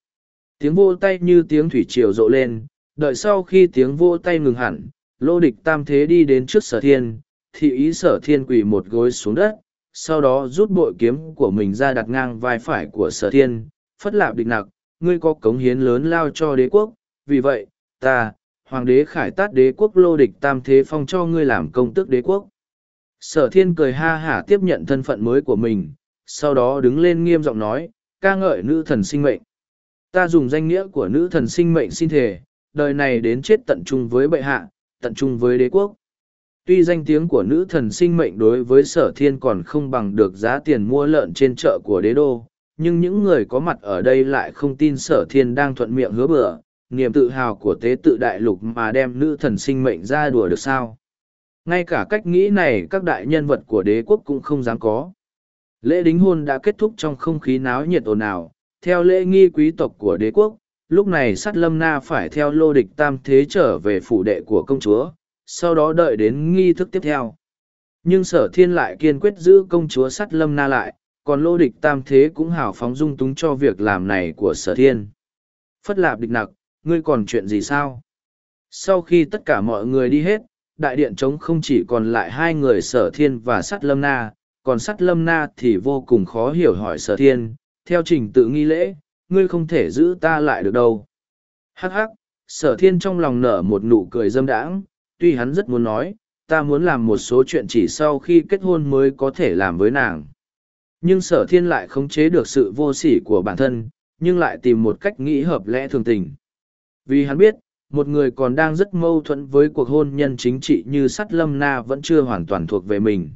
Tiếng vô tay như tiếng thủy triều rộ lên, đợi sau khi tiếng vô tay ngừng hẳn, lô địch tam thế đi đến trước sở thiên, thị ý sở thiên quỳ một gối xuống đất, sau đó rút bội kiếm của mình ra đặt ngang vai phải của sở thiên, phất lạp địch nặc, ngươi có cống hiến lớn lao cho đế quốc, vì vậy, ta, hoàng đế khải tát đế quốc lô địch tam thế phong cho ngươi làm công tước đế quốc sở thiên cười ha hả tiếp nhận thân phận mới của mình, sau đó đứng lên nghiêm giọng nói, ca ngợi nữ thần sinh mệnh. Ta dùng danh nghĩa của nữ thần sinh mệnh xin thề, đời này đến chết tận trung với bệ hạ, tận trung với đế quốc. Tuy danh tiếng của nữ thần sinh mệnh đối với sở thiên còn không bằng được giá tiền mua lợn trên chợ của đế đô, nhưng những người có mặt ở đây lại không tin sở thiên đang thuận miệng hứa bừa, niềm tự hào của tế tự đại lục mà đem nữ thần sinh mệnh ra đùa được sao? Ngay cả cách nghĩ này các đại nhân vật của đế quốc cũng không dám có. Lễ đính hôn đã kết thúc trong không khí náo nhiệt ồn ào. Theo lễ nghi quý tộc của đế quốc, lúc này sắt lâm na phải theo lô địch tam thế trở về phủ đệ của công chúa, sau đó đợi đến nghi thức tiếp theo. Nhưng sở thiên lại kiên quyết giữ công chúa sắt lâm na lại, còn lô địch tam thế cũng hào phóng dung túng cho việc làm này của sở thiên. Phất lạp địch nặc, ngươi còn chuyện gì sao? Sau khi tất cả mọi người đi hết đại điện trống không chỉ còn lại hai người sở thiên và sắt lâm na, còn sắt lâm na thì vô cùng khó hiểu hỏi sở thiên, theo trình tự nghi lễ, ngươi không thể giữ ta lại được đâu. Hắc hắc, sở thiên trong lòng nở một nụ cười dâm đãng, tuy hắn rất muốn nói, ta muốn làm một số chuyện chỉ sau khi kết hôn mới có thể làm với nàng. Nhưng sở thiên lại khống chế được sự vô sỉ của bản thân, nhưng lại tìm một cách nghĩ hợp lẽ thường tình. Vì hắn biết một người còn đang rất mâu thuẫn với cuộc hôn nhân chính trị như sắt lâm na vẫn chưa hoàn toàn thuộc về mình.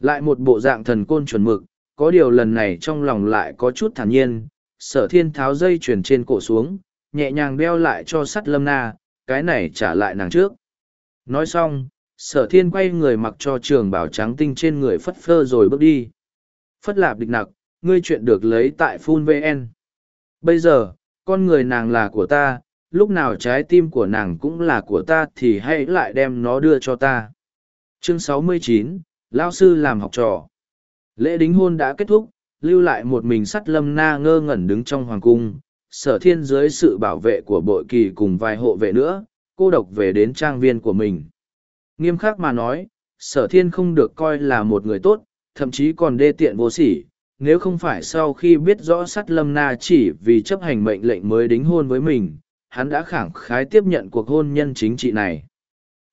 Lại một bộ dạng thần côn chuẩn mực, có điều lần này trong lòng lại có chút thản nhiên, sở thiên tháo dây chuyền trên cổ xuống, nhẹ nhàng đeo lại cho sắt lâm na, cái này trả lại nàng trước. Nói xong, sở thiên quay người mặc cho trường bảo trắng tinh trên người phất phơ rồi bước đi. Phất lạp địch nặc, ngươi chuyện được lấy tại phun vn bây giờ, con người nàng là của ta lúc nào trái tim của nàng cũng là của ta thì hãy lại đem nó đưa cho ta. Chương 69, lao sư làm học trò. Lễ đính hôn đã kết thúc lưu lại một mình sắt lâm na ngơ ngẩn đứng trong hoàng cung sở thiên dưới sự bảo vệ của bội kỳ cùng vài hộ vệ nữa cô độc về đến trang viên của mình. Nghiêm khắc mà nói sở thiên không được coi là một người tốt thậm chí còn đê tiện vô sỉ nếu không phải sau khi biết rõ sắt lâm na chỉ vì chấp hành mệnh lệnh mới đính hôn với mình hắn đã khẳng khái tiếp nhận cuộc hôn nhân chính trị này.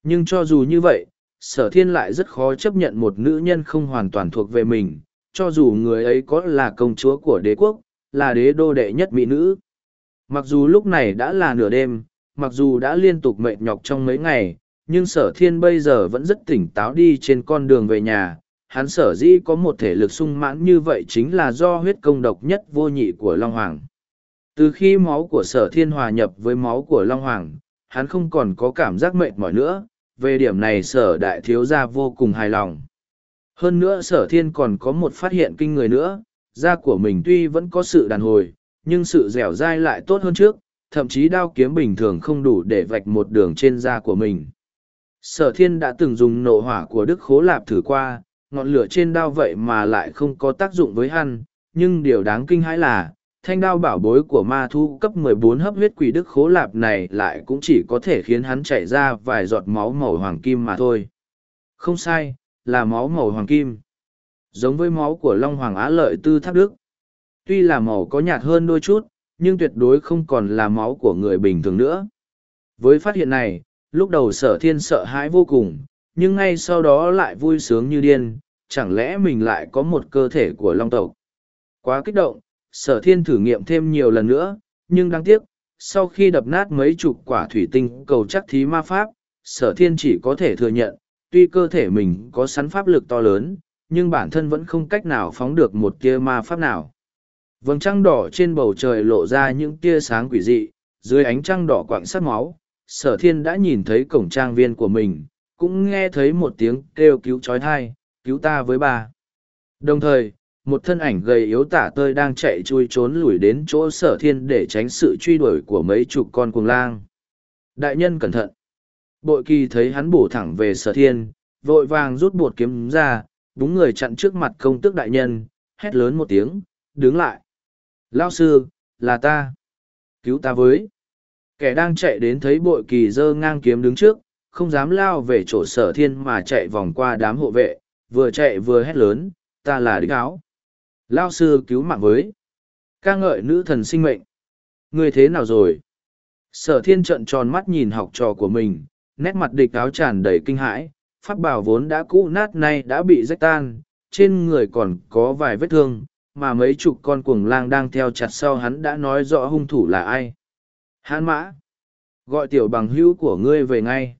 Nhưng cho dù như vậy, sở thiên lại rất khó chấp nhận một nữ nhân không hoàn toàn thuộc về mình, cho dù người ấy có là công chúa của đế quốc, là đế đô đệ nhất mỹ nữ. Mặc dù lúc này đã là nửa đêm, mặc dù đã liên tục mệt nhọc trong mấy ngày, nhưng sở thiên bây giờ vẫn rất tỉnh táo đi trên con đường về nhà. Hắn sở dĩ có một thể lực sung mãn như vậy chính là do huyết công độc nhất vô nhị của long hoàng từ khi máu của sở thiên hòa nhập với máu của long hoàng, hắn không còn có cảm giác mệt mỏi nữa, về điểm này sở đại thiếu gia vô cùng hài lòng. Hơn nữa sở thiên còn có một phát hiện kinh người nữa, da của mình tuy vẫn có sự đàn hồi, nhưng sự dẻo dai lại tốt hơn trước, thậm chí đao kiếm bình thường không đủ để vạch một đường trên da của mình. Sở thiên đã từng dùng nộ hỏa của đức khố lạp thử qua, ngọn lửa trên đao vậy mà lại không có tác dụng với hắn, nhưng điều đáng kinh hãi là thanh đao bảo bối của ma thu cấp 14 hấp huyết quỷ đức khố lạp này lại cũng chỉ có thể khiến hắn chảy ra vài giọt máu màu hoàng kim mà thôi. Không sai, là máu màu hoàng kim. Giống với máu của Long Hoàng Á Lợi Tư Tháp Đức. Tuy là màu có nhạt hơn đôi chút, nhưng tuyệt đối không còn là máu của người bình thường nữa. Với phát hiện này, lúc đầu sở thiên sợ hãi vô cùng, nhưng ngay sau đó lại vui sướng như điên, chẳng lẽ mình lại có một cơ thể của Long tộc. Quá kích động, sở thiên thử nghiệm thêm nhiều lần nữa, nhưng đáng tiếc, sau khi đập nát mấy chục quả thủy tinh cầu chắc thí ma pháp, sở thiên chỉ có thể thừa nhận, tuy cơ thể mình có sắn pháp lực to lớn, nhưng bản thân vẫn không cách nào phóng được một tia ma pháp nào. Vầng trăng đỏ trên bầu trời lộ ra những tia sáng quỷ dị, dưới ánh trăng đỏ quạng sắt máu, sở thiên đã nhìn thấy cổng trang viên của mình, cũng nghe thấy một tiếng kêu cứu trói thai, cứu ta với bà. Đồng thời, một thân ảnh gầy yếu tả tơi đang chạy chui trốn lùi đến chỗ sở thiên để tránh sự truy đuổi của mấy chục con cuồng lang. Đại nhân cẩn thận. Bội kỳ thấy hắn bổ thẳng về sở thiên, vội vàng rút bột kiếm ra, đúng người chặn trước mặt công tước đại nhân, hét lớn một tiếng, đứng lại. Lao sư, là ta. Cứu ta với. Kẻ đang chạy đến thấy bội kỳ dơ ngang kiếm đứng trước, không dám lao về chỗ sở thiên mà chạy vòng qua đám hộ vệ, vừa chạy vừa hét lớn, ta là đích áo. Lao sư cứu mạng với. ca ngợi nữ thần sinh mệnh. Người thế nào rồi? Sở thiên trận tròn mắt nhìn học trò của mình, nét mặt địch áo tràn đầy kinh hãi, pháp bảo vốn đã cũ nát nay đã bị rách tan, trên người còn có vài vết thương, mà mấy chục con cuồng lang đang theo chặt sau hắn đã nói rõ hung thủ là ai. Hán mã! Gọi tiểu bằng hữu của ngươi về ngay.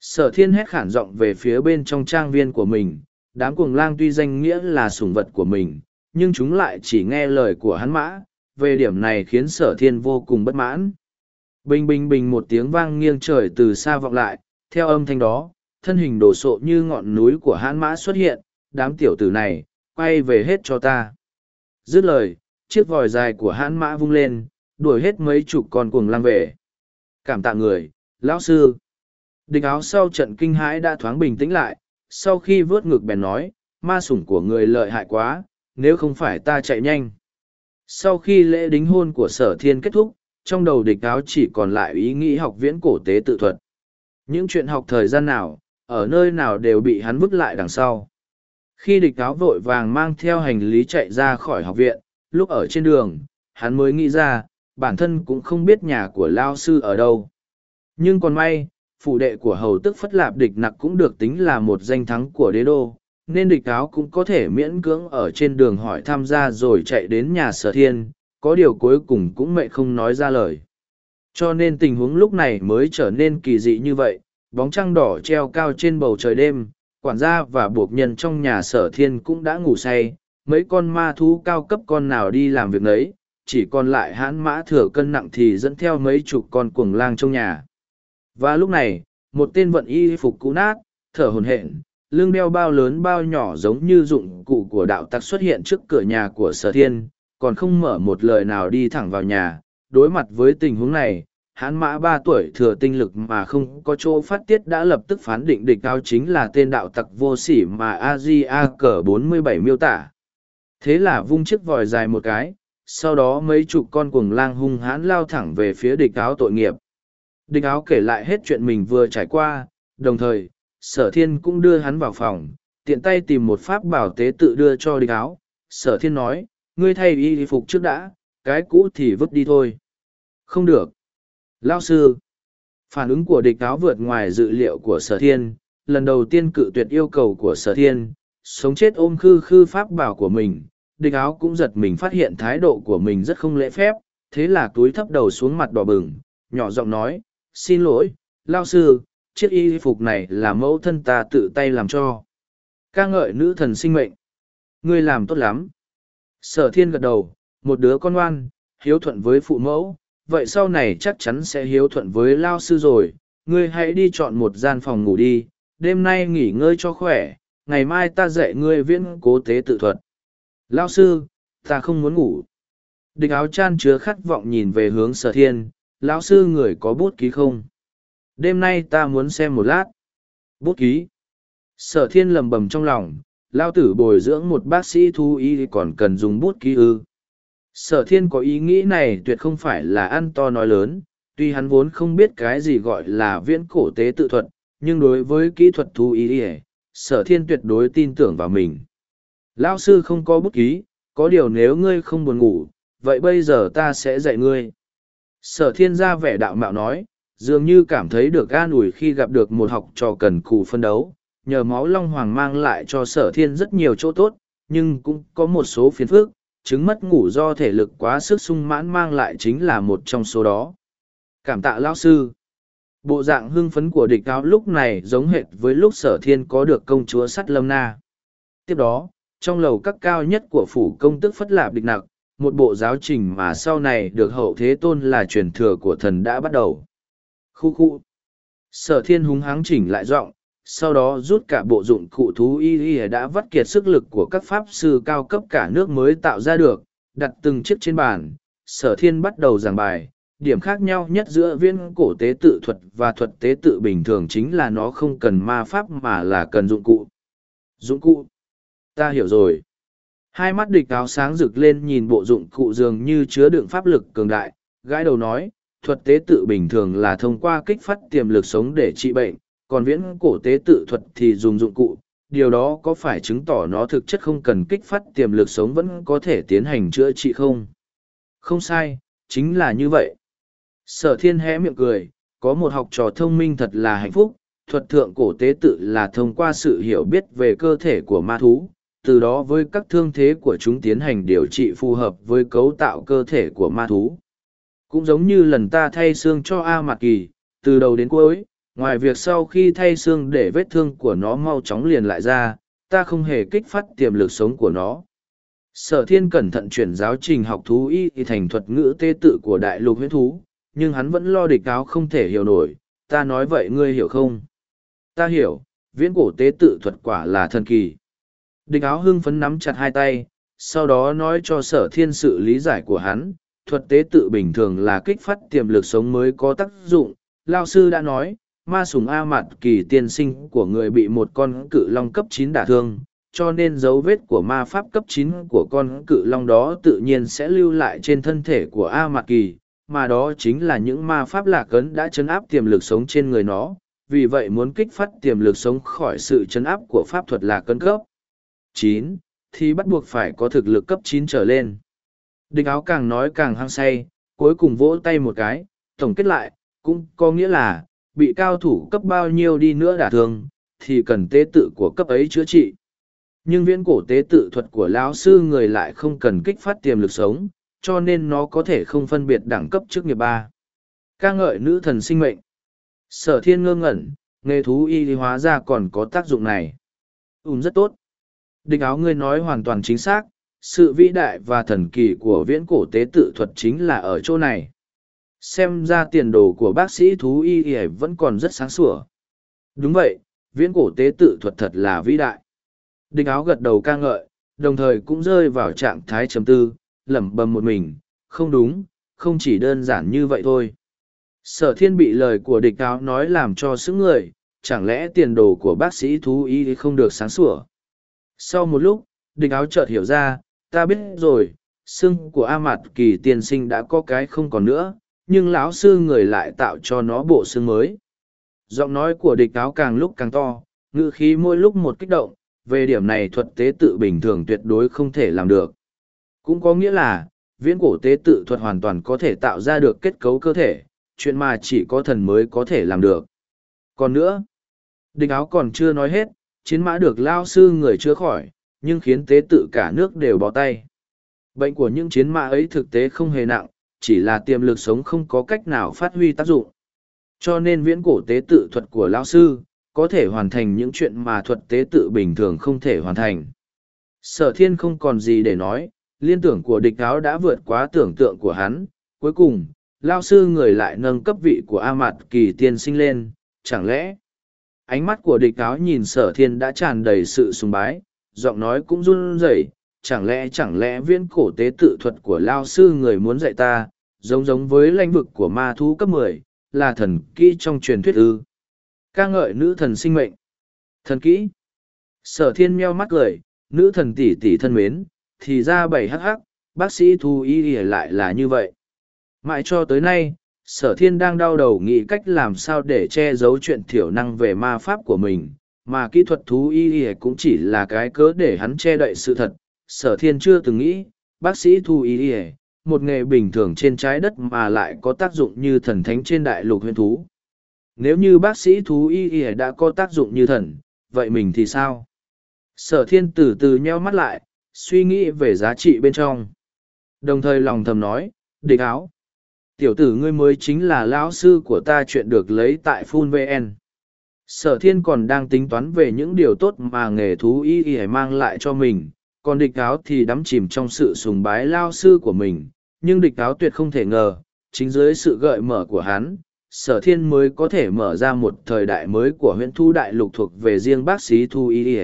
Sở thiên hét khản giọng về phía bên trong trang viên của mình, đám cuồng lang tuy danh nghĩa là sủng vật của mình, nhưng chúng lại chỉ nghe lời của hắn mã, về điểm này khiến sở thiên vô cùng bất mãn. Bình bình bình một tiếng vang nghiêng trời từ xa vọng lại, theo âm thanh đó, thân hình đổ sộ như ngọn núi của hãn mã xuất hiện, đám tiểu tử này, quay về hết cho ta. Dứt lời, chiếc vòi dài của hãn mã vung lên, đuổi hết mấy chục con cuồng lang về. Cảm tạ người, lão sư. Địch áo sau trận kinh hãi đã thoáng bình tĩnh lại, sau khi vớt ngực bèn nói, ma sủng của người lợi hại quá, nếu không phải ta chạy nhanh. Sau khi lễ đính hôn của sở thiên kết thúc, trong đầu địch áo chỉ còn lại ý nghĩ học viễn cổ tế tự thuật. Những chuyện học thời gian nào, ở nơi nào đều bị hắn vứt lại đằng sau. Khi địch áo vội vàng mang theo hành lý chạy ra khỏi học viện, lúc ở trên đường, hắn mới nghĩ ra, bản thân cũng không biết nhà của Lao Sư ở đâu. Nhưng còn may, phủ đệ của hầu tức phất lạp địch nặc cũng được tính là một danh thắng của đế đô, nên địch áo cũng có thể miễn cưỡng ở trên đường hỏi tham gia rồi chạy đến nhà sở thiên, có điều cuối cùng cũng mẹ không nói ra lời. Cho nên tình huống lúc này mới trở nên kỳ dị như vậy, bóng trăng đỏ treo cao trên bầu trời đêm, quản gia và buộc nhân trong nhà sở thiên cũng đã ngủ say, mấy con ma thú cao cấp con nào đi làm việc nấy, chỉ còn lại hãn mã thừa cân nặng thì dẫn theo mấy chục con cuồng lang trong nhà. Và lúc này, một tên vận y phục cũ nát, thở hồn hển, lưng đeo bao lớn bao nhỏ giống như dụng cụ của đạo tặc xuất hiện trước cửa nhà của sở thiên, còn không mở một lời nào đi thẳng vào nhà. Đối mặt với tình huống này, hán mã ba tuổi thừa tinh lực mà không có chỗ phát tiết đã lập tức phán định địch cao chính là tên đạo tặc vô sỉ mà a di a cờ 47 miêu tả. Thế là vung chiếc vòi dài một cái, sau đó mấy chục con cuồng lang hung hãn lao thẳng về phía địch áo tội nghiệp. Địch áo kể lại hết chuyện mình vừa trải qua, đồng thời, sở thiên cũng đưa hắn vào phòng, tiện tay tìm một pháp bảo tế tự đưa cho địch áo. Sở thiên nói, ngươi thay y phục trước đã, cái cũ thì vứt đi thôi. Không được. Lao sư. Phản ứng của địch áo vượt ngoài dự liệu của sở thiên, lần đầu tiên cự tuyệt yêu cầu của sở thiên, sống chết ôm khư khư pháp bảo của mình. Địch áo cũng giật mình phát hiện thái độ của mình rất không lễ phép, thế là túi thấp đầu xuống mặt đỏ bừng, nhỏ giọng nói, xin lỗi, Lao sư, chiếc y phục này là mẫu thân ta tự tay làm cho. ca ngợi nữ thần sinh mệnh. Ngươi làm tốt lắm. Sở thiên gật đầu, một đứa con ngoan, hiếu thuận với phụ mẫu, vậy sau này chắc chắn sẽ hiếu thuận với lao sư rồi. Ngươi hãy đi chọn một gian phòng ngủ đi, đêm nay nghỉ ngơi cho khỏe, ngày mai ta dạy ngươi viễn cố tế tự thuật. Lao sư, ta không muốn ngủ. Địch áo chan chứa khát vọng nhìn về hướng sở thiên, lão sư người có bút ký không? Đêm nay ta muốn xem một lát. Bút ký. Sở thiên lầm bầm trong lòng, lao tử bồi dưỡng một bác sĩ thu y còn cần dùng bút ký ư. Sở thiên có ý nghĩ này tuyệt không phải là ăn to nói lớn, tuy hắn vốn không biết cái gì gọi là viễn cổ tế tự thuật, nhưng đối với kỹ thuật thu y sở thiên tuyệt đối tin tưởng vào mình. Lao sư không có bút ký, có điều nếu ngươi không buồn ngủ, vậy bây giờ ta sẽ dạy ngươi. Sở thiên ra vẻ đạo mạo nói, dường như cảm thấy được an ủi khi gặp được một học trò cần cù phân đấu, nhờ máu long hoàng mang lại cho sở thiên rất nhiều chỗ tốt, nhưng cũng có một số phiền phức, chứng mất ngủ do thể lực quá sức sung mãn mang lại chính là một trong số đó. Cảm tạ lao sư. Bộ dạng hưng phấn của địch áo lúc này giống hệt với lúc sở thiên có được công chúa sắt lâm na. Tiếp đó, trong lầu các cao nhất của phủ công tức phất lạp địch nặc, một bộ giáo trình mà sau này được hậu thế tôn là truyền thừa của thần đã bắt đầu. Khu khu. Sở thiên húng háng chỉnh lại giọng, sau đó rút cả bộ dụng cụ thú y y đã vắt kiệt sức lực của các pháp sư cao cấp cả nước mới tạo ra được, đặt từng chiếc trên bàn. Sở thiên bắt đầu giảng bài, điểm khác nhau nhất giữa viên cổ tế tự thuật và thuật tế tự bình thường chính là nó không cần ma pháp mà là cần dụng cụ. Dụng cụ. Ta hiểu rồi. Hai mắt địch áo sáng rực lên nhìn bộ dụng cụ dường như chứa đựng pháp lực cường đại, gãi đầu nói, thuật tế tự bình thường là thông qua kích phát tiềm lực sống để trị bệnh, còn viễn cổ tế tự thuật thì dùng dụng cụ. Điều đó có phải chứng tỏ nó thực chất không cần kích phát tiềm lực sống vẫn có thể tiến hành chữa trị không? Không sai, chính là như vậy. Sở thiên hé miệng cười, có một học trò thông minh thật là hạnh phúc, thuật thượng cổ tế tự là thông qua sự hiểu biết về cơ thể của ma thú, từ đó với các thương thế của chúng tiến hành điều trị phù hợp với cấu tạo cơ thể của ma thú. Cũng giống như lần ta thay xương cho A Mạc Kỳ, từ đầu đến cuối, ngoài việc sau khi thay xương để vết thương của nó mau chóng liền lại ra, ta không hề kích phát tiềm lực sống của nó. Sở thiên cẩn thận chuyển giáo trình học thú y thành thuật ngữ tế tự của đại lục huyết thú, nhưng hắn vẫn lo địch áo không thể hiểu nổi, ta nói vậy ngươi hiểu không? Ta hiểu, viễn cổ tế tự thuật quả là thần kỳ. Địch áo hưng phấn nắm chặt hai tay, sau đó nói cho sở thiên sự lý giải của hắn, thuật tế tự bình thường là kích phát tiềm lực sống mới có tác dụng. Lao sư đã nói, ma sùng A mặt kỳ tiên sinh của người bị một con cự long cấp chín đả thương, cho nên dấu vết của ma pháp cấp chín của con cự long đó tự nhiên sẽ lưu lại trên thân thể của A mặt kỳ, mà đó chính là những ma pháp lạc cấn đã chấn áp tiềm lực sống trên người nó, vì vậy muốn kích phát tiềm lực sống khỏi sự chấn áp của pháp thuật lạc cấn cấp chín thì bắt buộc phải có thực lực cấp chín trở lên. Địch áo càng nói càng hăng say, cuối cùng vỗ tay một cái, tổng kết lại, cũng có nghĩa là, bị cao thủ cấp bao nhiêu đi nữa đả thương, thì cần tế tự của cấp ấy chữa trị. Nhưng viễn cổ tế tự thuật của lão sư người lại không cần kích phát tiềm lực sống, cho nên nó có thể không phân biệt đẳng cấp trước nghiệp ba. ca ngợi nữ thần sinh mệnh. Sở thiên ngơ ngẩn, nghề thú y hóa ra còn có tác dụng này. Ún rất tốt. Địch áo ngươi nói hoàn toàn chính xác, sự vĩ đại và thần kỳ của viễn cổ tế tự thuật chính là ở chỗ này. Xem ra tiền đồ của bác sĩ thú y y vẫn còn rất sáng sủa. Đúng vậy, viễn cổ tế tự thuật thật là vĩ đại. đinh áo gật đầu ca ngợi, đồng thời cũng rơi vào trạng thái chấm tư, lẩm bẩm một mình, không đúng, không chỉ đơn giản như vậy thôi. Sở thiên bị lời của địch áo nói làm cho sững người, chẳng lẽ tiền đồ của bác sĩ thú y không được sáng sủa. Sau một lúc, địch áo chợt hiểu ra, ta biết rồi, xương của A Mạt Kỳ tiên sinh đã có cái không còn nữa, nhưng lão sư người lại tạo cho nó bộ xương mới. Giọng nói của địch áo càng lúc càng to, ngữ khí mỗi lúc một kích động, về điểm này thuật tế tự bình thường tuyệt đối không thể làm được. Cũng có nghĩa là, viễn cổ tế tự thuật hoàn toàn có thể tạo ra được kết cấu cơ thể, chuyện mà chỉ có thần mới có thể làm được. Còn nữa, địch áo còn chưa nói hết, chiến mã được lao sư người chữa khỏi, nhưng khiến tế tự cả nước đều bỏ tay. Bệnh của những chiến mã ấy thực tế không hề nặng, chỉ là tiềm lực sống không có cách nào phát huy tác dụng. Cho nên viễn cổ tế tự thuật của lão sư, có thể hoàn thành những chuyện mà thuật tế tự bình thường không thể hoàn thành. Sở thiên không còn gì để nói, liên tưởng của địch áo đã vượt quá tưởng tượng của hắn. Cuối cùng, lao sư người lại nâng cấp vị của A Mạt Kỳ tiên sinh lên, chẳng lẽ ánh mắt của địch áo nhìn sở thiên đã tràn đầy sự sùng bái giọng nói cũng run rẩy, chẳng lẽ chẳng lẽ viễn cổ tế tự thuật của lao sư người muốn dạy ta, giống giống với lãnh vực của ma thú cấp mười, là thần kỹ trong truyền thuyết ư? Ca ngợi nữ thần sinh mệnh. Thần kỹ. Sở thiên meo mắt cười, nữ thần tỷ tỷ thân mến, thì ra bảy hắc hắc, bác sĩ thu y lại là như vậy. Mãi cho tới nay, sở thiên đang đau đầu nghĩ cách làm sao để che giấu chuyện thiểu năng về ma pháp của mình mà kỹ thuật thú y y cũng chỉ là cái cớ để hắn che đậy sự thật. Sở thiên chưa từng nghĩ, bác sĩ thú y y, một nghề bình thường trên trái đất mà lại có tác dụng như thần thánh trên đại lục huyền thú. Nếu như bác sĩ thú y y đã có tác dụng như thần, vậy mình thì sao? Sở thiên từ từ nheo mắt lại, suy nghĩ về giá trị bên trong. Đồng thời lòng thầm nói, địch áo, tiểu tử ngươi mới chính là lão sư của ta chuyện được lấy tại phun vn sở thiên còn đang tính toán về những điều tốt mà nghề thú y y mang lại cho mình còn địch áo thì đắm chìm trong sự sùng bái lao sư của mình nhưng địch áo tuyệt không thể ngờ chính dưới sự gợi mở của hắn sở thiên mới có thể mở ra một thời đại mới của huyện thu đại lục thuộc về riêng bác sĩ thu y y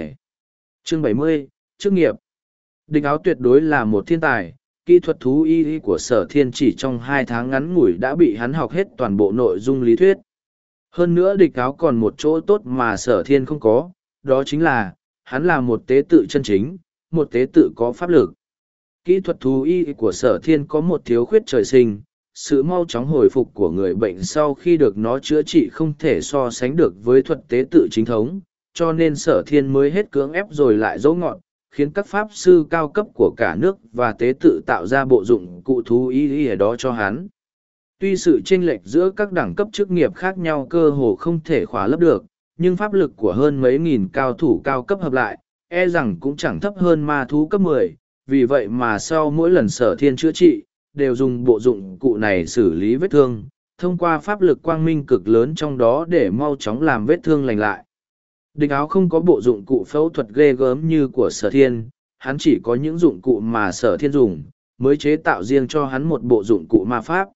chương 70, chức nghiệp địch áo tuyệt đối là một thiên tài kỹ thuật thú y của sở thiên chỉ trong hai tháng ngắn ngủi đã bị hắn học hết toàn bộ nội dung lý thuyết. Hơn nữa địch áo còn một chỗ tốt mà sở thiên không có, đó chính là, hắn là một tế tự chân chính, một tế tự có pháp lực. Kỹ thuật thú y của sở thiên có một thiếu khuyết trời sinh, sự mau chóng hồi phục của người bệnh sau khi được nó chữa trị không thể so sánh được với thuật tế tự chính thống, cho nên sở thiên mới hết cưỡng ép rồi lại dấu ngọn, khiến các pháp sư cao cấp của cả nước và tế tự tạo ra bộ dụng cụ thú y ý ở đó cho hắn. Tuy sự chênh lệch giữa các đẳng cấp chức nghiệp khác nhau cơ hồ không thể khóa lấp được, nhưng pháp lực của hơn mấy nghìn cao thủ cao cấp hợp lại, e rằng cũng chẳng thấp hơn ma thú cấp mười. vì vậy mà sau mỗi lần sở thiên chữa trị, đều dùng bộ dụng cụ này xử lý vết thương, thông qua pháp lực quang minh cực lớn trong đó để mau chóng làm vết thương lành lại. Địch áo không có bộ dụng cụ phẫu thuật ghê gớm như của sở thiên, hắn chỉ có những dụng cụ mà sở thiên dùng, mới chế tạo riêng cho hắn một bộ dụng cụ ma pháp.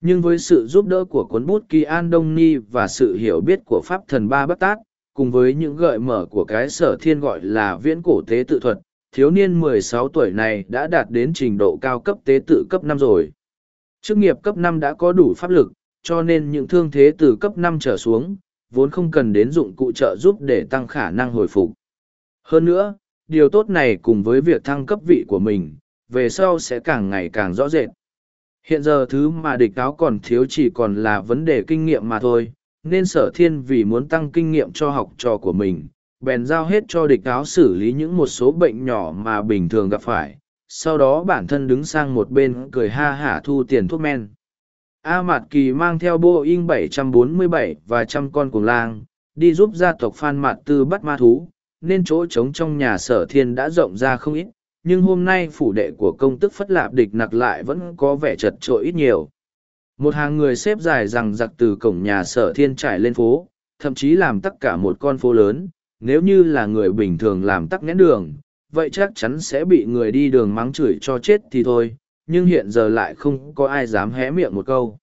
Nhưng với sự giúp đỡ của cuốn bút Kỳ An Đông Ni và sự hiểu biết của Pháp thần Ba Bất Tát, cùng với những gợi mở của cái sở thiên gọi là viễn cổ tế tự thuật, thiếu niên 16 tuổi này đã đạt đến trình độ cao cấp tế tự cấp năm rồi. Chức nghiệp cấp năm đã có đủ pháp lực, cho nên những thương thế từ cấp năm trở xuống, vốn không cần đến dụng cụ trợ giúp để tăng khả năng hồi phục. Hơn nữa, điều tốt này cùng với việc thăng cấp vị của mình, về sau sẽ càng ngày càng rõ rệt. Hiện giờ thứ mà địch áo còn thiếu chỉ còn là vấn đề kinh nghiệm mà thôi, nên sở thiên vì muốn tăng kinh nghiệm cho học trò của mình, bèn giao hết cho địch áo xử lý những một số bệnh nhỏ mà bình thường gặp phải, sau đó bản thân đứng sang một bên cười ha hả thu tiền thuốc men. A Mạt Kỳ mang theo Boeing 747 và trăm con cùng lang, đi giúp gia tộc Phan Mạt Tư bắt ma thú, nên chỗ trống trong nhà sở thiên đã rộng ra không ít, nhưng hôm nay phủ đệ của công tức phất lạp địch nặc lại vẫn có vẻ chật trội ít nhiều. Một hàng người xếp dài rằng giặc từ cổng nhà sở thiên trải lên phố, thậm chí làm tất cả một con phố lớn, nếu như là người bình thường làm tắc nghẽn đường, vậy chắc chắn sẽ bị người đi đường mắng chửi cho chết thì thôi, nhưng hiện giờ lại không có ai dám hé miệng một câu.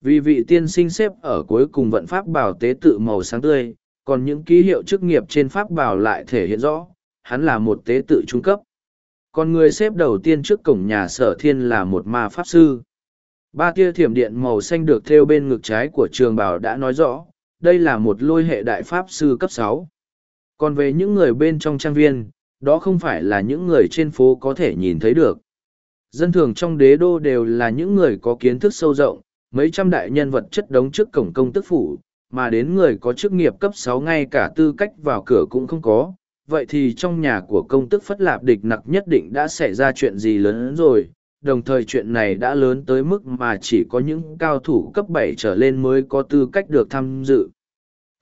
Vì vị tiên sinh xếp ở cuối cùng vận pháp bảo tế tự màu sáng tươi, còn những ký hiệu chức nghiệp trên pháp bảo lại thể hiện rõ, hắn là một tế tự trung cấp. Còn người xếp đầu tiên trước cổng nhà sở thiên là một ma pháp sư. Ba tia thiểm điện màu xanh được thêu bên ngực trái của trường bảo đã nói rõ, đây là một lôi hệ đại pháp sư cấp sáu. Còn về những người bên trong trang viên, đó không phải là những người trên phố có thể nhìn thấy được. Dân thường trong đế đô đều là những người có kiến thức sâu rộng, mấy trăm đại nhân vật chất đống trước cổng công tức phủ, mà đến người có chức nghiệp cấp sáu ngay cả tư cách vào cửa cũng không có. Vậy thì trong nhà của công tức Phất Lạp địch nặc nhất định đã xảy ra chuyện gì lớn hơn rồi, đồng thời chuyện này đã lớn tới mức mà chỉ có những cao thủ cấp bảy trở lên mới có tư cách được tham dự.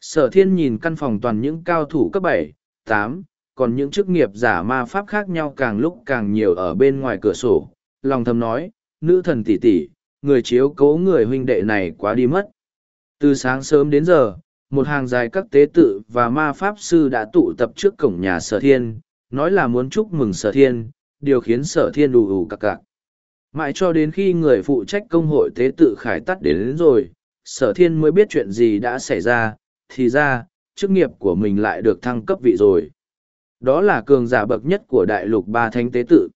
Sở thiên nhìn căn phòng toàn những cao thủ cấp bảy, tám, còn những chức nghiệp giả ma pháp khác nhau càng lúc càng nhiều ở bên ngoài cửa sổ, lòng thầm nói, nữ thần tỷ tỷ, người chiếu cố người huynh đệ này quá đi mất. Từ sáng sớm đến giờ, một hàng dài các tế tự và ma pháp sư đã tụ tập trước cổng nhà sở thiên, nói là muốn chúc mừng sở thiên, điều khiến sở thiên đủ đủ cặc cặc. Mãi cho đến khi người phụ trách công hội tế tự khải tắt đến, đến rồi, sở thiên mới biết chuyện gì đã xảy ra, thì ra, chức nghiệp của mình lại được thăng cấp vị rồi. Đó là cường giả bậc nhất của đại lục ba thánh tế tự.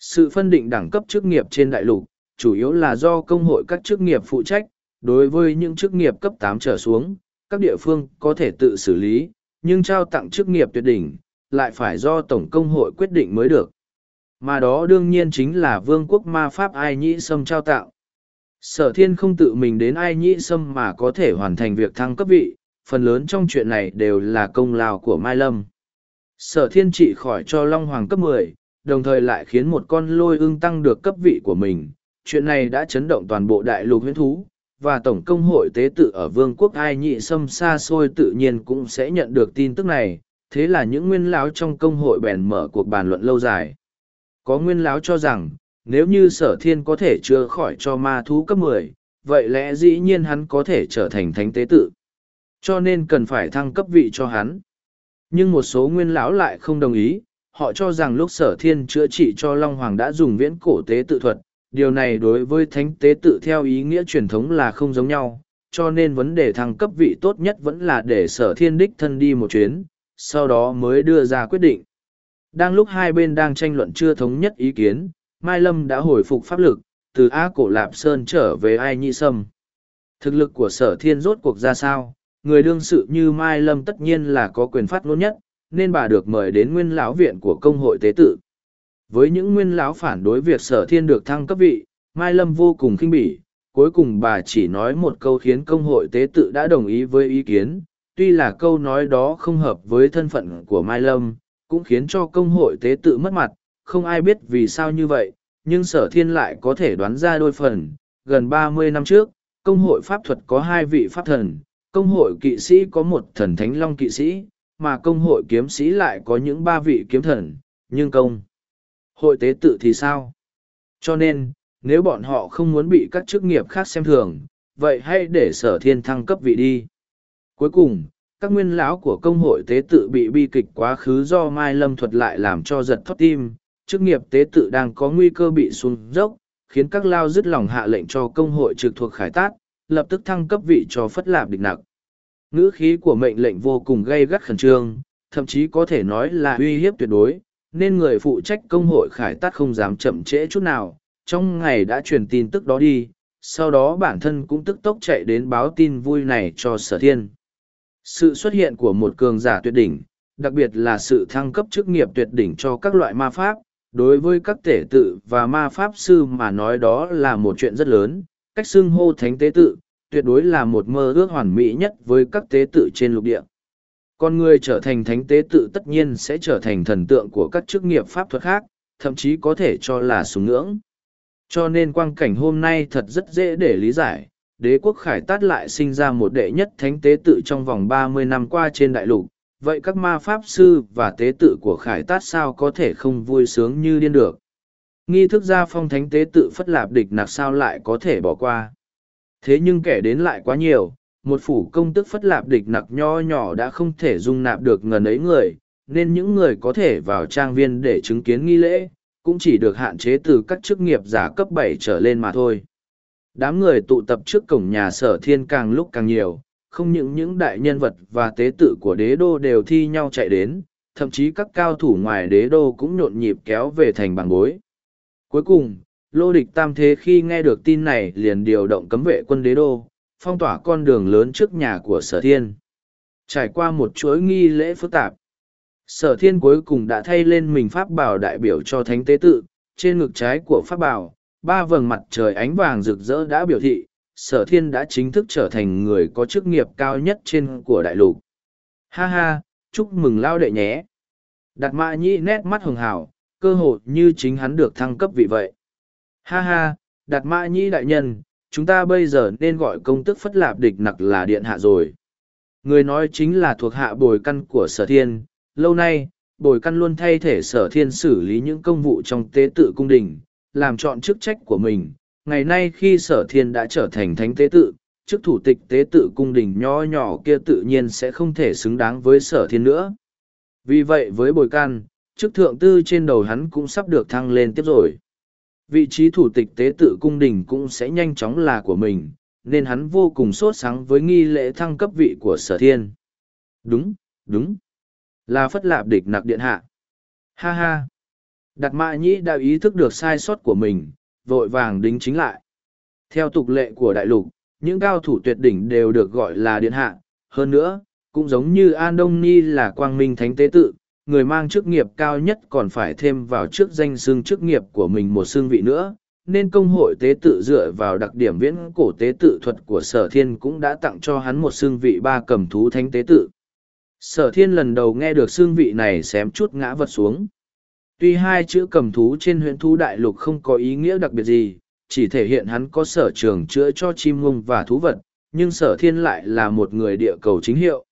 Sự phân định đẳng cấp chức nghiệp trên đại lục, chủ yếu là do công hội các chức nghiệp phụ trách, đối với những chức nghiệp cấp tám trở xuống, các địa phương có thể tự xử lý, nhưng trao tặng chức nghiệp tuyệt đỉnh, lại phải do Tổng công hội quyết định mới được. Mà đó đương nhiên chính là vương quốc ma pháp ai nhĩ sâm trao tặng. Sở thiên không tự mình đến ai nhĩ sâm mà có thể hoàn thành việc thăng cấp vị, phần lớn trong chuyện này đều là công lao của Mai Lâm. Sở thiên trị khỏi cho Long Hoàng cấp mười, đồng thời lại khiến một con lôi ưng tăng được cấp vị của mình. Chuyện này đã chấn động toàn bộ đại lục huyến thú, và Tổng công hội tế tự ở Vương quốc Ai Nhị Sâm xa xôi tự nhiên cũng sẽ nhận được tin tức này. Thế là những nguyên lão trong công hội bèn mở cuộc bàn luận lâu dài. Có nguyên lão cho rằng, nếu như sở thiên có thể chữa khỏi cho ma thú cấp mười, vậy lẽ dĩ nhiên hắn có thể trở thành thánh tế tự. Cho nên cần phải thăng cấp vị cho hắn. Nhưng một số nguyên lão lại không đồng ý, họ cho rằng lúc sở thiên chữa trị cho Long Hoàng đã dùng viễn cổ tế tự thuật, điều này đối với thánh tế tự theo ý nghĩa truyền thống là không giống nhau, cho nên vấn đề thăng cấp vị tốt nhất vẫn là để sở thiên đích thân đi một chuyến, sau đó mới đưa ra quyết định. Đang lúc hai bên đang tranh luận chưa thống nhất ý kiến, Mai Lâm đã hồi phục pháp lực, từ A Cổ Lạp Sơn trở về Ai Nhi Sâm. Thực lực của sở thiên rốt cuộc ra sao, người đương sự như Mai Lâm tất nhiên là có quyền phát ngôn nhất, nên bà được mời đến nguyên lão viện của công hội tế tự. Với những nguyên lão phản đối việc sở thiên được thăng cấp vị, Mai Lâm vô cùng khinh bỉ, cuối cùng bà chỉ nói một câu khiến công hội tế tự đã đồng ý với ý kiến, tuy là câu nói đó không hợp với thân phận của Mai Lâm, cũng khiến cho công hội tế tự mất mặt, không ai biết vì sao như vậy, nhưng sở thiên lại có thể đoán ra đôi phần. Gần ba mươi năm trước, công hội pháp thuật có hai vị pháp thần, công hội kỵ sĩ có một thần thánh long kỵ sĩ, mà công hội kiếm sĩ lại có những ba vị kiếm thần, nhưng công hội tế tự thì sao? Cho nên, nếu bọn họ không muốn bị các chức nghiệp khác xem thường, vậy hãy để sở thiên thăng cấp vị đi. Cuối cùng, các nguyên lão của công hội tế tự bị bi kịch quá khứ do Mai Lâm thuật lại làm cho giật thoát tim, chức nghiệp tế tự đang có nguy cơ bị xuống dốc, khiến các lao dứt lòng hạ lệnh cho công hội trực thuộc khải tát, lập tức thăng cấp vị cho phất lạp địch nặc. Ngữ khí của mệnh lệnh vô cùng gây gắt khẩn trương, thậm chí có thể nói là uy hiếp tuyệt đối, nên người phụ trách công hội khải tát không dám chậm trễ chút nào, trong ngày đã truyền tin tức đó đi, sau đó bản thân cũng tức tốc chạy đến báo tin vui này cho sở thiên. Sự xuất hiện của một cường giả tuyệt đỉnh, đặc biệt là sự thăng cấp chức nghiệp tuyệt đỉnh cho các loại ma pháp, đối với các tể tự và ma pháp sư mà nói đó là một chuyện rất lớn, cách xưng hô thánh tế tự, tuyệt đối là một mơ ước hoàn mỹ nhất với các tế tự trên lục địa. Con người trở thành thánh tế tự tất nhiên sẽ trở thành thần tượng của các chức nghiệp pháp thuật khác, thậm chí có thể cho là sùng ngưỡng. Cho nên quang cảnh hôm nay thật rất dễ để lý giải, đế quốc khải tát lại sinh ra một đệ nhất thánh tế tự trong vòng ba mươi năm qua trên đại lục, vậy các ma pháp sư và tế tự của khải tát sao có thể không vui sướng như điên được. Nghi thức gia phong thánh tế tự phất lạp địch nạc sao lại có thể bỏ qua. Thế nhưng kẻ đến lại quá nhiều, một phủ công tức phất lạp địch nặc nho nhỏ đã không thể dung nạp được ngần ấy người, nên những người có thể vào trang viên để chứng kiến nghi lễ, cũng chỉ được hạn chế từ các chức nghiệp giả cấp bảy trở lên mà thôi. Đám người tụ tập trước cổng nhà sở thiên càng lúc càng nhiều, không những những đại nhân vật và tế tự của đế đô đều thi nhau chạy đến, thậm chí các cao thủ ngoài đế đô cũng nhộn nhịp kéo về thành bằng bối. Cuối cùng, lô địch tam thế khi nghe được tin này liền điều động cấm vệ quân đế đô, phong tỏa con đường lớn trước nhà của sở thiên. Trải qua một chuỗi nghi lễ phức tạp, sở thiên cuối cùng đã thay lên mình pháp bảo đại biểu cho thánh tế tự, trên ngực trái của pháp bảo, ba vầng mặt trời ánh vàng rực rỡ đã biểu thị, sở thiên đã chính thức trở thành người có chức nghiệp cao nhất trên của đại lục. Ha ha, chúc mừng lao đệ nhé. Đạt mạ nhĩ nét mắt hường hào, cơ hội như chính hắn được thăng cấp vị vậy. Ha ha, đạt mạ nhĩ đại nhân, chúng ta bây giờ nên gọi công tức phất lạp địch nặc là điện hạ rồi. Người nói chính là thuộc hạ bồi căn của sở thiên, lâu nay, bồi căn luôn thay thể sở thiên xử lý những công vụ trong tế tự cung đình, làm chọn chức trách của mình. Ngày nay khi sở thiên đã trở thành thánh tế tự, chức thủ tịch tế tự cung đình nho nhỏ kia tự nhiên sẽ không thể xứng đáng với sở thiên nữa. Vì vậy với bồi căn chức thượng tư trên đầu hắn cũng sắp được thăng lên tiếp rồi. Vị trí thủ tịch tế tự cung đình cũng sẽ nhanh chóng là của mình, nên hắn vô cùng sốt sáng với nghi lễ thăng cấp vị của sở thiên. Đúng, đúng. Là phất lạp địch nặc điện hạ. Ha ha. Đạt mạ nhĩ đã ý thức được sai sót của mình, vội vàng đính chính lại. Theo tục lệ của đại lục, những cao thủ tuyệt đỉnh đều được gọi là điện hạ. Hơn nữa, cũng giống như An Đông Ni là quang minh thánh tế tự, người mang chức nghiệp cao nhất còn phải thêm vào trước danh xương chức nghiệp của mình một xương vị nữa, nên công hội tế tự dựa vào đặc điểm viễn cổ tế tự thuật của sở thiên cũng đã tặng cho hắn một xương vị ba cầm thú thánh tế tự. Sở thiên lần đầu nghe được xương vị này xém chút ngã vật xuống. Tuy hai chữ cầm thú trên huyện thú đại lục không có ý nghĩa đặc biệt gì, chỉ thể hiện hắn có sở trường chữa cho chim ngông và thú vật, nhưng sở thiên lại là một người địa cầu chính hiệu.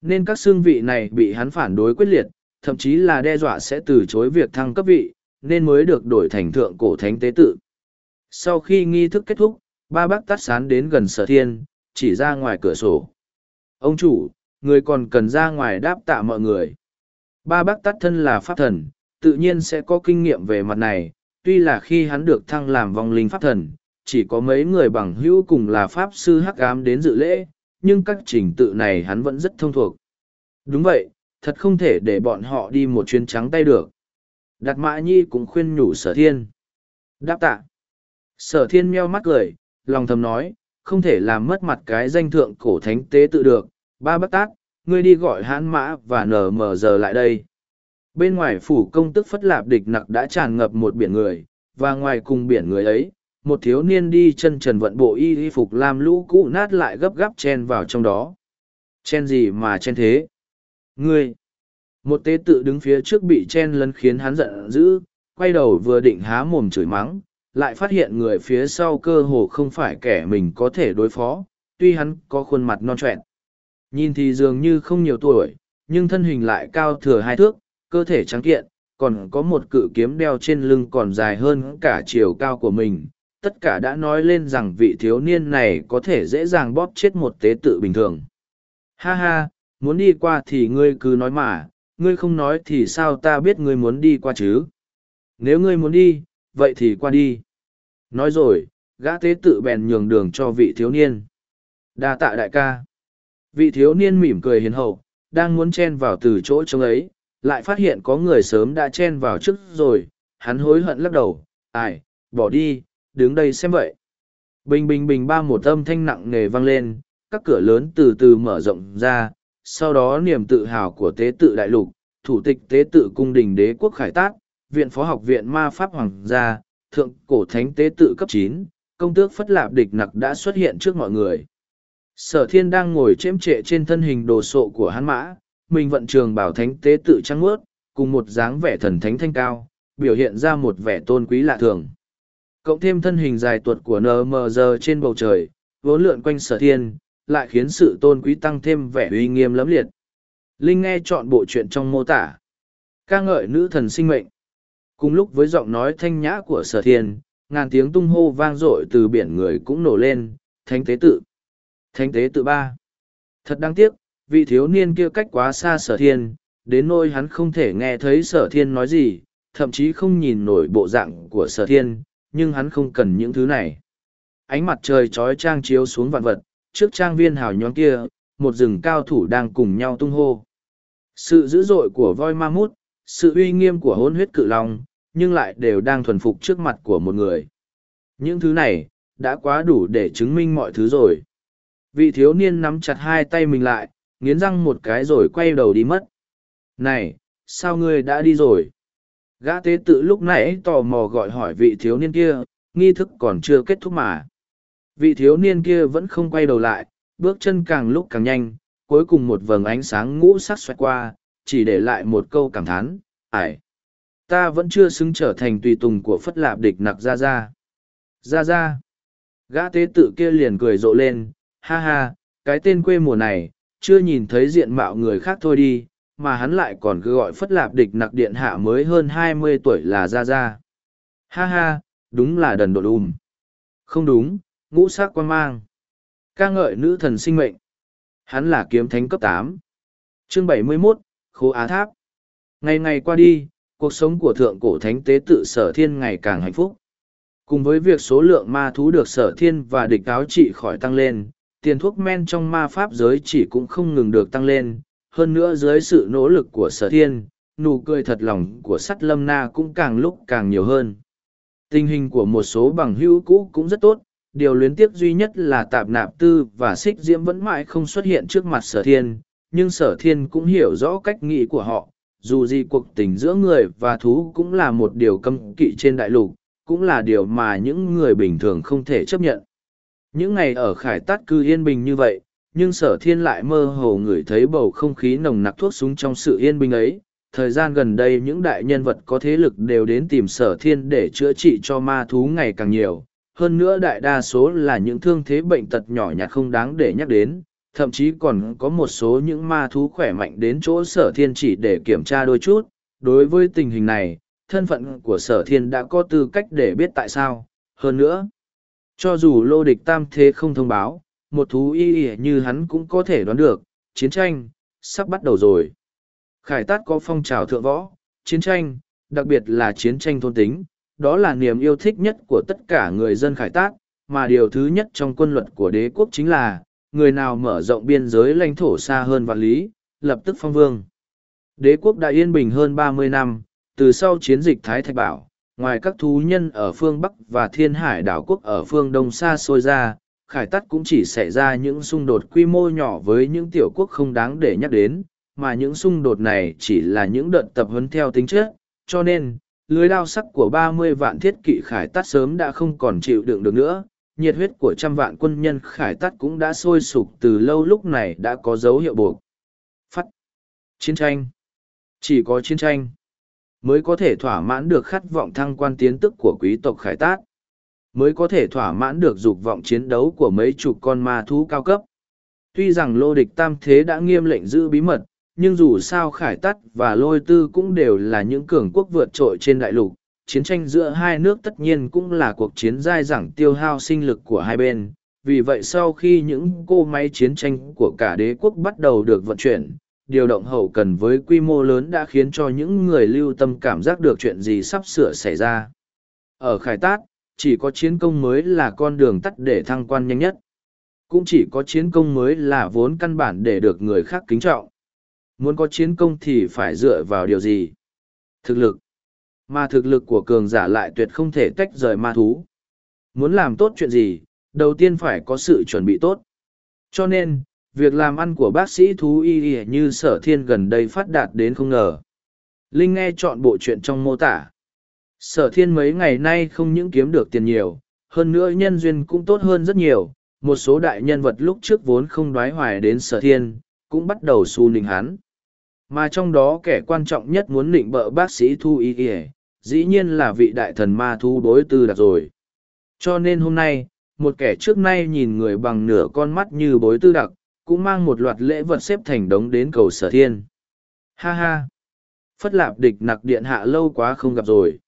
Nên các xương vị này bị hắn phản đối quyết liệt, thậm chí là đe dọa sẽ từ chối việc thăng cấp vị, nên mới được đổi thành thượng cổ thánh tế tự. Sau khi nghi thức kết thúc, ba bác tắt sán đến gần sở thiên, chỉ ra ngoài cửa sổ. Ông chủ, người còn cần ra ngoài đáp tạ mọi người. Ba bác tắt thân là pháp thần, tự nhiên sẽ có kinh nghiệm về mặt này, tuy là khi hắn được thăng làm vong linh pháp thần, chỉ có mấy người bằng hữu cùng là pháp sư hắc ám đến dự lễ, nhưng các trình tự này hắn vẫn rất thông thuộc. Đúng vậy, thật không thể để bọn họ đi một chuyến trắng tay được. Đạt mã nhi cũng khuyên nhủ sở thiên. Đáp tạ. Sở thiên meo mắt cười, lòng thầm nói, không thể làm mất mặt cái danh thượng cổ thánh tế tự được. Ba bác tác, ngươi đi gọi hãn mã và nở mở giờ lại đây. Bên ngoài phủ công tức phất lạp địch nặc đã tràn ngập một biển người, và ngoài cùng biển người ấy, một thiếu niên đi chân trần vận bộ y y phục làm lũ cũ nát lại gấp gáp chen vào trong đó. Chen gì mà chen thế? Ngươi! Một tế tự đứng phía trước bị chen lấn khiến hắn giận dữ, quay đầu vừa định há mồm chửi mắng, lại phát hiện người phía sau cơ hồ không phải kẻ mình có thể đối phó, tuy hắn có khuôn mặt non trẹn. Nhìn thì dường như không nhiều tuổi, nhưng thân hình lại cao thừa hai thước, cơ thể trắng kiện, còn có một cự kiếm đeo trên lưng còn dài hơn cả chiều cao của mình. Tất cả đã nói lên rằng vị thiếu niên này có thể dễ dàng bóp chết một tế tự bình thường. Ha ha, muốn đi qua thì ngươi cứ nói mà, ngươi không nói thì sao ta biết ngươi muốn đi qua chứ? Nếu ngươi muốn đi, vậy thì qua đi. Nói rồi, gã tế tự bèn nhường đường cho vị thiếu niên. đa tạ đại ca. Vị thiếu niên mỉm cười hiền hậu, đang muốn chen vào từ chỗ trống ấy, lại phát hiện có người sớm đã chen vào trước rồi, hắn hối hận lắc đầu, ai, bỏ đi, đứng đây xem vậy. Bình bình bình ba một âm thanh nặng nề vang lên, các cửa lớn từ từ mở rộng ra, sau đó niềm tự hào của tế tự đại lục, thủ tịch tế tự cung đình đế quốc khải tác, viện phó học viện ma pháp hoàng gia, thượng cổ thánh tế tự cấp chín, công tước phất lạp địch nặc đã xuất hiện trước mọi người. Sở thiên đang ngồi chém trệ trên thân hình đồ sộ của hắn mã, mình vận trường bảo thánh tế tự trăng ướt, cùng một dáng vẻ thần thánh thanh cao, biểu hiện ra một vẻ tôn quý lạ thường. Cộng thêm thân hình dài tuột của NMG trên bầu trời, vốn lượn quanh sở thiên, lại khiến sự tôn quý tăng thêm vẻ uy nghiêm lẫm liệt. Linh nghe chọn bộ chuyện trong mô tả. ca ngợi nữ thần sinh mệnh. Cùng lúc với giọng nói thanh nhã của sở thiên, ngàn tiếng tung hô vang dội từ biển người cũng nổ lên, thánh tế tự. Thánh tế tự ba. Thật đáng tiếc, vị thiếu niên kia cách quá xa sở thiên, đến nôi hắn không thể nghe thấy sở thiên nói gì, thậm chí không nhìn nổi bộ dạng của sở thiên, nhưng hắn không cần những thứ này. Ánh mặt trời trói trang chiếu xuống vạn vật, trước trang viên hào nhoáng kia, một rừng cao thủ đang cùng nhau tung hô. Sự dữ dội của voi ma mút, sự uy nghiêm của hôn huyết cự long, nhưng lại đều đang thuần phục trước mặt của một người. Những thứ này, đã quá đủ để chứng minh mọi thứ rồi. Vị thiếu niên nắm chặt hai tay mình lại, nghiến răng một cái rồi quay đầu đi mất. Này, sao ngươi đã đi rồi? Gã tế tự lúc nãy tò mò gọi hỏi vị thiếu niên kia, nghi thức còn chưa kết thúc mà. Vị thiếu niên kia vẫn không quay đầu lại, bước chân càng lúc càng nhanh, cuối cùng một vầng ánh sáng ngũ sắc xoẹt qua, chỉ để lại một câu cảm thán, ải. Ta vẫn chưa xứng trở thành tùy tùng của phất lạp địch nặc ra ra. Ra ra. Gã tế tự kia liền cười rộ lên, ha ha, cái tên quê mùa này, chưa nhìn thấy diện mạo người khác thôi đi, mà hắn lại còn cứ gọi phất lạp địch nặc điện hạ mới hơn hai mươi tuổi là ra ra. Ha ha, đúng là đần đột ùm. Không đúng, ngũ sắc quan mang. ca ngợi nữ thần sinh mệnh. Hắn là kiếm thánh cấp tám. Chương bảy mươi 71, Khố Á Tháp. Ngày ngày qua đi, cuộc sống của thượng cổ thánh tế tự sở thiên ngày càng hạnh phúc. Cùng với việc số lượng ma thú được sở thiên và địch áo trị khỏi tăng lên, tiền thuốc men trong ma pháp giới chỉ cũng không ngừng được tăng lên, hơn nữa dưới sự nỗ lực của sở thiên, nụ cười thật lòng của sắt lâm na cũng càng lúc càng nhiều hơn. Tình hình của một số bằng hữu cũ cũng rất tốt, điều luyến tiếc duy nhất là tạp nạp tư và xích diễm vẫn mãi không xuất hiện trước mặt sở thiên, nhưng sở thiên cũng hiểu rõ cách nghĩ của họ, dù gì cuộc tình giữa người và thú cũng là một điều cấm kỵ trên đại lục, cũng là điều mà những người bình thường không thể chấp nhận. Những ngày ở khải tát cư yên bình như vậy, nhưng sở thiên lại mơ hồ ngửi thấy bầu không khí nồng nặc thuốc súng trong sự yên bình ấy. Thời gian gần đây những đại nhân vật có thế lực đều đến tìm sở thiên để chữa trị cho ma thú ngày càng nhiều. Hơn nữa đại đa số là những thương thế bệnh tật nhỏ nhặt không đáng để nhắc đến, thậm chí còn có một số những ma thú khỏe mạnh đến chỗ sở thiên chỉ để kiểm tra đôi chút. Đối với tình hình này, thân phận của sở thiên đã có tư cách để biết tại sao. Hơn nữa, cho dù lô địch tam thế không thông báo, một thú y y như hắn cũng có thể đoán được, chiến tranh, sắp bắt đầu rồi. Khải tát có phong trào thượng võ, chiến tranh, đặc biệt là chiến tranh thôn tính, đó là niềm yêu thích nhất của tất cả người dân khải tác, mà điều thứ nhất trong quân luật của đế quốc chính là, người nào mở rộng biên giới lãnh thổ xa hơn vạn lý, lập tức phong vương. Đế quốc đã yên bình hơn ba mươi năm, từ sau chiến dịch Thái Thạch Bảo, ngoài các thú nhân ở phương Bắc và thiên hải đảo quốc ở phương Đông xa xôi ra, khải tắt cũng chỉ xảy ra những xung đột quy mô nhỏ với những tiểu quốc không đáng để nhắc đến, mà những xung đột này chỉ là những đợt tập huấn theo tính chất, cho nên, lưới đao sắc của ba mươi vạn thiết kỵ khải tắt sớm đã không còn chịu đựng được nữa, nhiệt huyết của trăm vạn quân nhân khải tắt cũng đã sôi sục từ lâu lúc này đã có dấu hiệu buộc. Phát. Chiến tranh. Chỉ có chiến tranh mới có thể thỏa mãn được khát vọng thăng quan tiến tức của quý tộc khải tát, mới có thể thỏa mãn được dục vọng chiến đấu của mấy chục con ma thú cao cấp. Tuy rằng lô địch tam thế đã nghiêm lệnh giữ bí mật nhưng dù sao khải tắt và lôi tư cũng đều là những cường quốc vượt trội trên đại lục, chiến tranh giữa hai nước tất nhiên cũng là cuộc chiến dai dẳng tiêu hao sinh lực của hai bên. Vì vậy sau khi những cô máy chiến tranh của cả đế quốc bắt đầu được vận chuyển, điều động hậu cần với quy mô lớn đã khiến cho những người lưu tâm cảm giác được chuyện gì sắp sửa xảy ra. Ở khải tát, chỉ có chiến công mới là con đường tắt để thăng quan nhanh nhất. Cũng chỉ có chiến công mới là vốn căn bản để được người khác kính trọng muốn có chiến công thì phải dựa vào điều gì? Thực lực. Mà thực lực của cường giả lại tuyệt không thể tách rời ma thú. Muốn làm tốt chuyện gì, đầu tiên phải có sự chuẩn bị tốt. Cho nên, việc làm ăn của bác sĩ thú y y như sở thiên gần đây phát đạt đến không ngờ. Linh nghe chọn bộ chuyện trong mô tả. Sở thiên mấy ngày nay không những kiếm được tiền nhiều, hơn nữa nhân duyên cũng tốt hơn rất nhiều. Một số đại nhân vật lúc trước vốn không đoái hoài đến sở thiên, cũng bắt đầu xu nịnh hắn mà trong đó kẻ quan trọng nhất muốn định bợ bác sĩ thu y ỉa dĩ nhiên là vị đại thần ma thu đối tư đặc rồi cho nên hôm nay một kẻ trước nay nhìn người bằng nửa con mắt như bối tư đặc cũng mang một loạt lễ vật xếp thành đống đến cầu sở thiên. Ha ha! Phất lạp địch nặc điện hạ lâu quá không gặp rồi.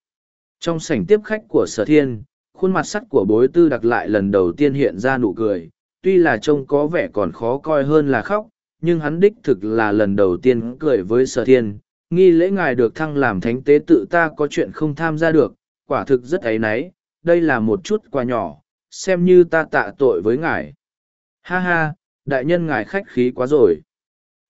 Trong sảnh tiếp khách của sở thiên, khuôn mặt sắt của bối tư đặc lại lần đầu tiên hiện ra nụ cười, tuy là trông có vẻ còn khó coi hơn là khóc, nhưng hắn đích thực là lần đầu tiên cười với sở thiên. Nghi lễ ngài được thăng làm thánh tế tự ta có chuyện không tham gia được, quả thực rất ấy náy, đây là một chút quà nhỏ, xem như ta tạ tội với ngài. Ha ha, đại nhân ngài khách khí quá rồi.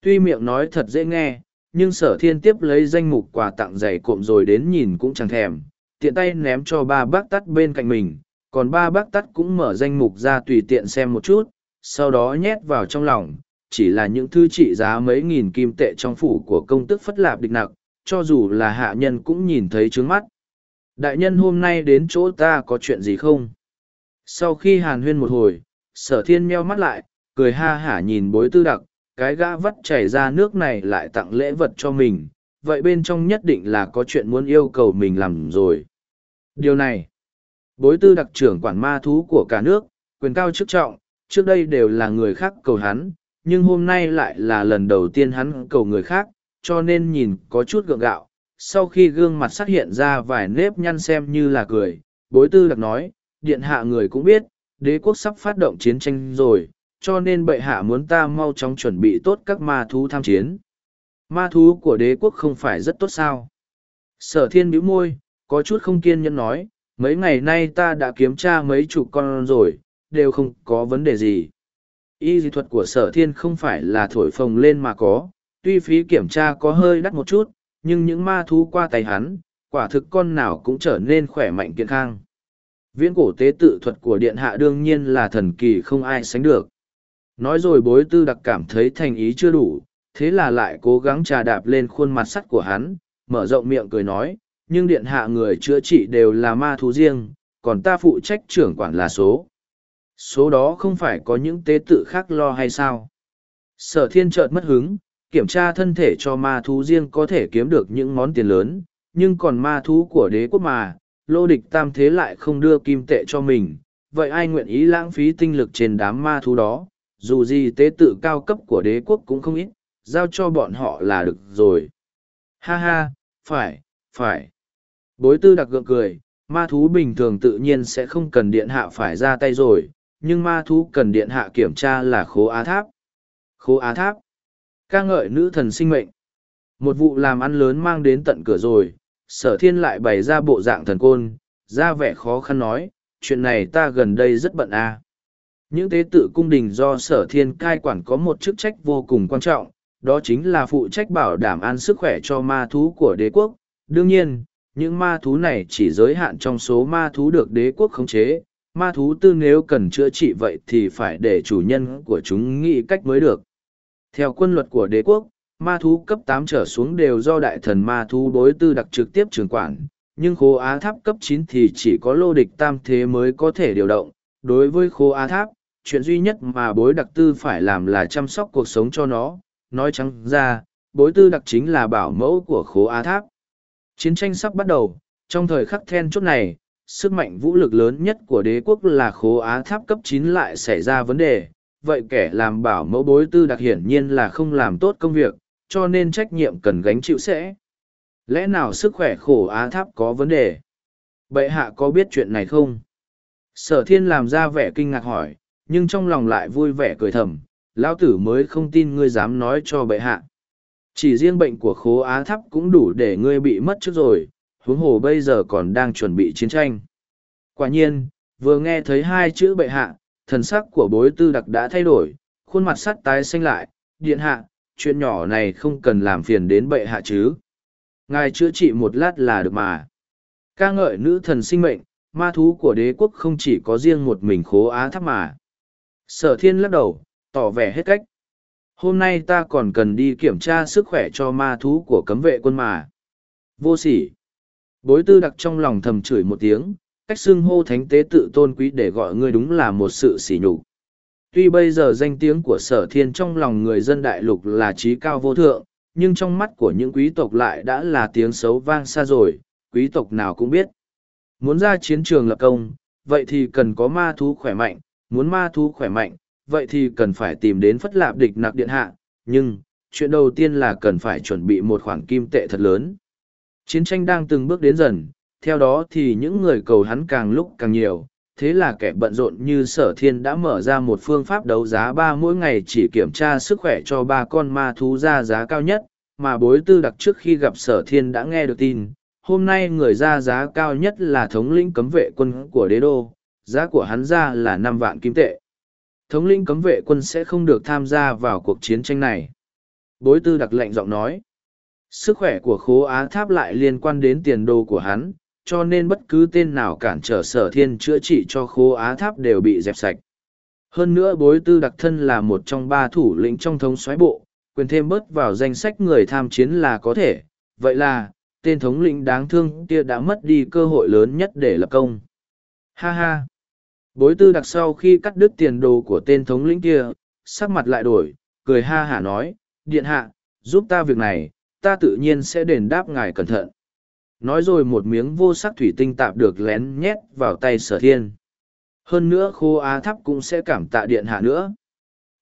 Tuy miệng nói thật dễ nghe, nhưng sở thiên tiếp lấy danh mục quà tặng dày cộm rồi đến nhìn cũng chẳng thèm, tiện tay ném cho ba bác tắt bên cạnh mình, còn ba bác tắt cũng mở danh mục ra tùy tiện xem một chút, sau đó nhét vào trong lòng, chỉ là những thư trị giá mấy nghìn kim tệ trong phủ của công tức phất lạp địch nặc, cho dù là hạ nhân cũng nhìn thấy trướng mắt. Đại nhân hôm nay đến chỗ ta có chuyện gì không? Sau khi hàn huyên một hồi, sở thiên meo mắt lại, cười ha hả nhìn bối tư đặc, cái gã vắt chảy ra nước này lại tặng lễ vật cho mình, vậy bên trong nhất định là có chuyện muốn yêu cầu mình làm rồi. Điều này, bối tư đặc trưởng quản ma thú của cả nước, quyền cao chức trọng, trước đây đều là người khác cầu hắn, nhưng hôm nay lại là lần đầu tiên hắn cầu người khác, cho nên nhìn có chút gượng gạo. Sau khi gương mặt xuất hiện ra vài nếp nhăn xem như là cười, bối tư đặc nói, điện hạ người cũng biết, đế quốc sắp phát động chiến tranh rồi, cho nên bệ hạ muốn ta mau chóng chuẩn bị tốt các ma thú tham chiến. Ma thú của đế quốc không phải rất tốt sao? Sở thiên bĩu môi, có chút không kiên nhẫn nói, mấy ngày nay ta đã kiểm tra mấy chục con rồi, đều không có vấn đề gì. Y dị thuật của sở thiên không phải là thổi phồng lên mà có, tuy phí kiểm tra có hơi đắt một chút, nhưng những ma thú qua tay hắn, quả thực con nào cũng trở nên khỏe mạnh kiện khang. Viễn cổ tế tự thuật của điện hạ đương nhiên là thần kỳ không ai sánh được. Nói rồi bối tư đặc cảm thấy thành ý chưa đủ, thế là lại cố gắng trà đạp lên khuôn mặt sắt của hắn, mở rộng miệng cười nói, nhưng điện hạ người chữa trị đều là ma thú riêng, còn ta phụ trách trưởng quản là số. Số đó không phải có những tế tự khác lo hay sao? Sở thiên chợt mất hứng, kiểm tra thân thể cho ma thú riêng có thể kiếm được những món tiền lớn, nhưng còn ma thú của đế quốc mà, lô địch tam thế lại không đưa kim tệ cho mình, vậy ai nguyện ý lãng phí tinh lực trên đám ma thú đó, dù gì tế tự cao cấp của đế quốc cũng không ít, giao cho bọn họ là được rồi. Ha ha, phải, phải. Bối tư đặc gượng cười, ma thú bình thường tự nhiên sẽ không cần điện hạ phải ra tay rồi, nhưng ma thú cần điện hạ kiểm tra là khố á tháp. Khố á tháp. ca ngợi nữ thần sinh mệnh. Một vụ làm ăn lớn mang đến tận cửa rồi, sở thiên lại bày ra bộ dạng thần côn, ra vẻ khó khăn nói, chuyện này ta gần đây rất bận à. Những tế tự cung đình do sở thiên cai quản có một chức trách vô cùng quan trọng, đó chính là phụ trách bảo đảm an sức khỏe cho ma thú của đế quốc. Đương nhiên, những ma thú này chỉ giới hạn trong số ma thú được đế quốc khống chế. Ma thú tư nếu cần chữa trị vậy thì phải để chủ nhân của chúng nghĩ cách mới được. Theo quân luật của đế quốc, ma thú cấp tám trở xuống đều do đại thần ma thú đối tư đặc trực tiếp trường quản, nhưng khố Á Tháp cấp chín thì chỉ có lô địch tam thế mới có thể điều động. Đối với khố Á Tháp, chuyện duy nhất mà bối đặc tư phải làm là chăm sóc cuộc sống cho nó. Nói trắng ra, bối tư đặc chính là bảo mẫu của khố Á Tháp. Chiến tranh sắp bắt đầu, trong thời khắc then chốt này, sức mạnh vũ lực lớn nhất của đế quốc là khố Á Tháp cấp chín lại xảy ra vấn đề. Vậy kẻ làm bảo mẫu bối tư đặc hiển nhiên là không làm tốt công việc, cho nên trách nhiệm cần gánh chịu sẽ. Lẽ nào sức khỏe khổ Á Tháp có vấn đề? Bệ hạ có biết chuyện này không? Sở thiên làm ra vẻ kinh ngạc hỏi, nhưng trong lòng lại vui vẻ cười thầm, lão tử mới không tin ngươi dám nói cho bệ hạ. Chỉ riêng bệnh của khố Á Tháp cũng đủ để ngươi bị mất trước rồi, huống hồ bây giờ còn đang chuẩn bị chiến tranh. Quả nhiên, vừa nghe thấy hai chữ bệ hạ, thần sắc của bối tư đặc đã thay đổi, khuôn mặt sắt tái xanh lại, điện hạ, chuyện nhỏ này không cần làm phiền đến bệ hạ chứ. Ngài chữa trị một lát là được mà. ca ngợi nữ thần sinh mệnh, ma thú của đế quốc không chỉ có riêng một mình khố á tháp mà. Sở thiên lắc đầu, tỏ vẻ hết cách. Hôm nay ta còn cần đi kiểm tra sức khỏe cho ma thú của cấm vệ quân mà. Vô sỉ. Bối tư đặc trong lòng thầm chửi một tiếng, cách xưng hô thánh tế tự tôn quý để gọi ngươi đúng là một sự sỉ nhục. Tuy bây giờ danh tiếng của sở thiên trong lòng người dân đại lục là trí cao vô thượng, nhưng trong mắt của những quý tộc lại đã là tiếng xấu vang xa rồi, quý tộc nào cũng biết. Muốn ra chiến trường lập công, vậy thì cần có ma thú khỏe mạnh, muốn ma thú khỏe mạnh, vậy thì cần phải tìm đến phất lạp địch nặc điện hạ, nhưng, chuyện đầu tiên là cần phải chuẩn bị một khoản kim tệ thật lớn. Chiến tranh đang từng bước đến dần, theo đó thì những người cầu hắn càng lúc càng nhiều, thế là kẻ bận rộn như sở thiên đã mở ra một phương pháp đấu giá ba mỗi ngày chỉ kiểm tra sức khỏe cho ba con ma thú ra giá cao nhất, mà bối tư đặc trước khi gặp sở thiên đã nghe được tin. Hôm nay người ra giá cao nhất là thống lĩnh cấm vệ quân của đế đô, giá của hắn ra là năm vạn kim tệ. Thống lĩnh cấm vệ quân sẽ không được tham gia vào cuộc chiến tranh này. Bối tư đặc lệnh giọng nói. Sức khỏe của khố á tháp lại liên quan đến tiền đồ của hắn, cho nên bất cứ tên nào cản trở sở thiên chữa trị cho khố á tháp đều bị dẹp sạch. Hơn nữa bối tư đặc thân là một trong ba thủ lĩnh trong thống Xoáy bộ, quyền thêm bớt vào danh sách người tham chiến là có thể, vậy là, tên thống lĩnh đáng thương kia đã mất đi cơ hội lớn nhất để lập công. Ha ha! Bối tư đặc sau khi cắt đứt tiền đồ của tên thống lĩnh kia, sắc mặt lại đổi, cười ha hả nói, điện hạ, giúp ta việc này, ta tự nhiên sẽ đền đáp ngài cẩn thận. Nói rồi một miếng vô sắc thủy tinh tạp được lén nhét vào tay sở thiên. Hơn nữa khô á thắp cũng sẽ cảm tạ điện hạ nữa.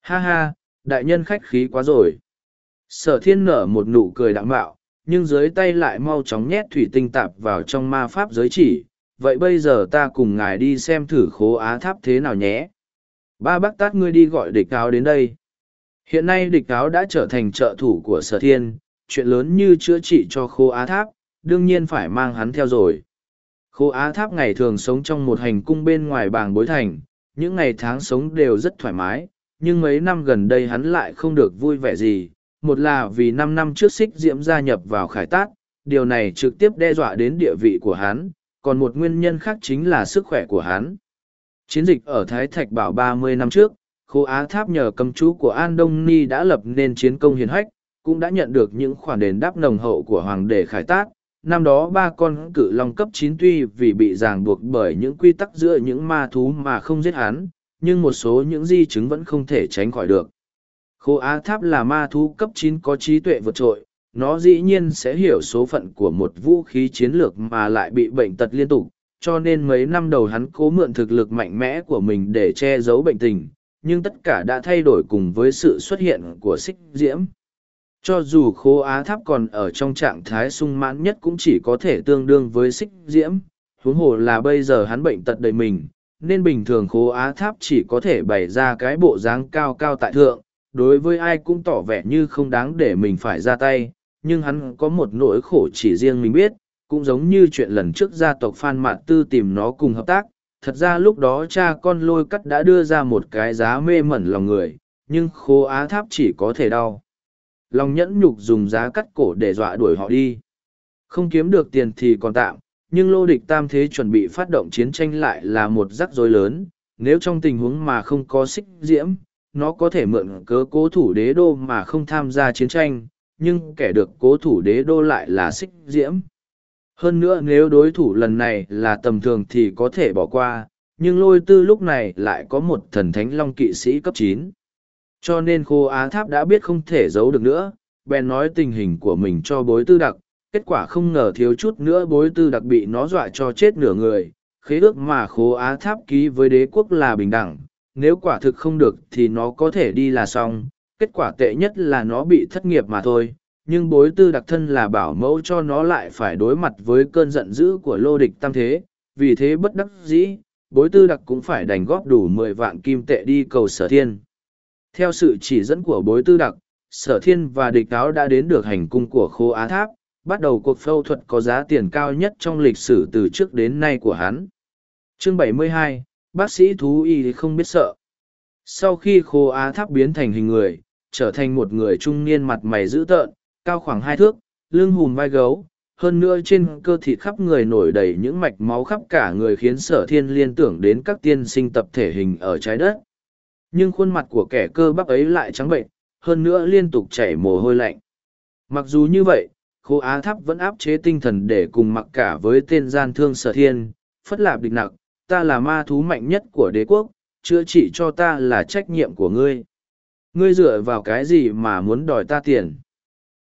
Ha ha, đại nhân khách khí quá rồi. Sở thiên nở một nụ cười đạm bạo nhưng dưới tay lại mau chóng nhét thủy tinh tạp vào trong ma pháp giới chỉ. Vậy bây giờ ta cùng ngài đi xem thử khố á tháp thế nào nhé. Ba bác tát ngươi đi gọi địch áo đến đây. Hiện nay địch áo đã trở thành trợ thủ của sở thiên chuyện lớn như chữa trị cho khô á tháp đương nhiên phải mang hắn theo rồi. Khô Á Tháp ngày thường sống trong một hành cung bên ngoài bàng bối thành, những ngày tháng sống đều rất thoải mái, nhưng mấy năm gần đây hắn lại không được vui vẻ gì. Một là vì năm năm trước xích diễm gia nhập vào khải tát, điều này trực tiếp đe dọa đến địa vị của hắn, còn một nguyên nhân khác chính là sức khỏe của hắn. Chiến dịch ở Thái Thạch Bảo ba mươi năm trước, Khô Á Tháp nhờ cầm chú của An Đông Ni đã lập nên chiến công hiền hách, cũng đã nhận được những khoản đền đáp nồng hậu của Hoàng đế Khải Tát, năm đó ba con cự long cấp chín tuy vì bị ràng buộc bởi những quy tắc giữa những ma thú mà không giết hắn, nhưng một số những di chứng vẫn không thể tránh khỏi được. Khô Á Tháp là ma thú cấp chín có trí tuệ vượt trội, nó dĩ nhiên sẽ hiểu số phận của một vũ khí chiến lược mà lại bị bệnh tật liên tục, cho nên mấy năm đầu hắn cố mượn thực lực mạnh mẽ của mình để che giấu bệnh tình, nhưng tất cả đã thay đổi cùng với sự xuất hiện của xích diễm. Cho dù khố á tháp còn ở trong trạng thái sung mãn nhất cũng chỉ có thể tương đương với xích diễm, huống hồ là bây giờ hắn bệnh tật đầy mình, nên bình thường khố á tháp chỉ có thể bày ra cái bộ dáng cao cao tại thượng, đối với ai cũng tỏ vẻ như không đáng để mình phải ra tay, nhưng hắn có một nỗi khổ chỉ riêng mình biết, cũng giống như chuyện lần trước gia tộc Phan Mạn Tư tìm nó cùng hợp tác, thật ra lúc đó cha con lôi cắt đã đưa ra một cái giá mê mẩn lòng người, nhưng khố á tháp chỉ có thể đau lòng nhẫn nhục dùng giá cắt cổ để dọa đuổi họ đi. Không kiếm được tiền thì còn tạm, nhưng lô địch tam thế chuẩn bị phát động chiến tranh lại là một rắc rối lớn, nếu trong tình huống mà không có xích diễm, nó có thể mượn cớ cố thủ đế đô mà không tham gia chiến tranh, nhưng kẻ được cố thủ đế đô lại là xích diễm. Hơn nữa nếu đối thủ lần này là tầm thường thì có thể bỏ qua, nhưng lôi tư lúc này lại có một thần thánh long kỵ sĩ cấp chín cho nên khô á tháp đã biết không thể giấu được nữa, bèn nói tình hình của mình cho bối tư đặc, kết quả không ngờ thiếu chút nữa bối tư đặc bị nó dọa cho chết nửa người. Khế ước mà khô á tháp ký với đế quốc là bình đẳng, nếu quả thực không được thì nó có thể đi là xong, kết quả tệ nhất là nó bị thất nghiệp mà thôi. Nhưng bối tư đặc thân là bảo mẫu cho nó lại phải đối mặt với cơn giận dữ của lô địch tam thế. Vì thế bất đắc dĩ, bối tư đặc cũng phải đành góp đủ mười vạn kim tệ đi cầu sở thiên. Theo sự chỉ dẫn của bối tư đặc, sở thiên và địch cáo đã đến được hành cung của khô á tháp, bắt đầu cuộc phẫu thuật có giá tiền cao nhất trong lịch sử từ trước đến nay của hắn. Chương 72, bác sĩ thú y không biết sợ. Sau khi khô á tháp biến thành hình người, trở thành một người trung niên mặt mày dữ tợn, cao khoảng hai thước, lưng hùm vai gấu, hơn nữa trên cơ thịt khắp người nổi đầy những mạch máu khắp cả người khiến sở thiên liên tưởng đến các tiên sinh tập thể hình ở trái đất nhưng khuôn mặt của kẻ cơ bắp ấy lại trắng bệnh, hơn nữa liên tục chảy mồ hôi lạnh. Mặc dù như vậy, khô á tháp vẫn áp chế tinh thần để cùng mặc cả với tên gian thương sở thiên, phất lạp địch nặc, ta là ma thú mạnh nhất của đế quốc, chữa trị cho ta là trách nhiệm của ngươi. Ngươi dựa vào cái gì mà muốn đòi ta tiền?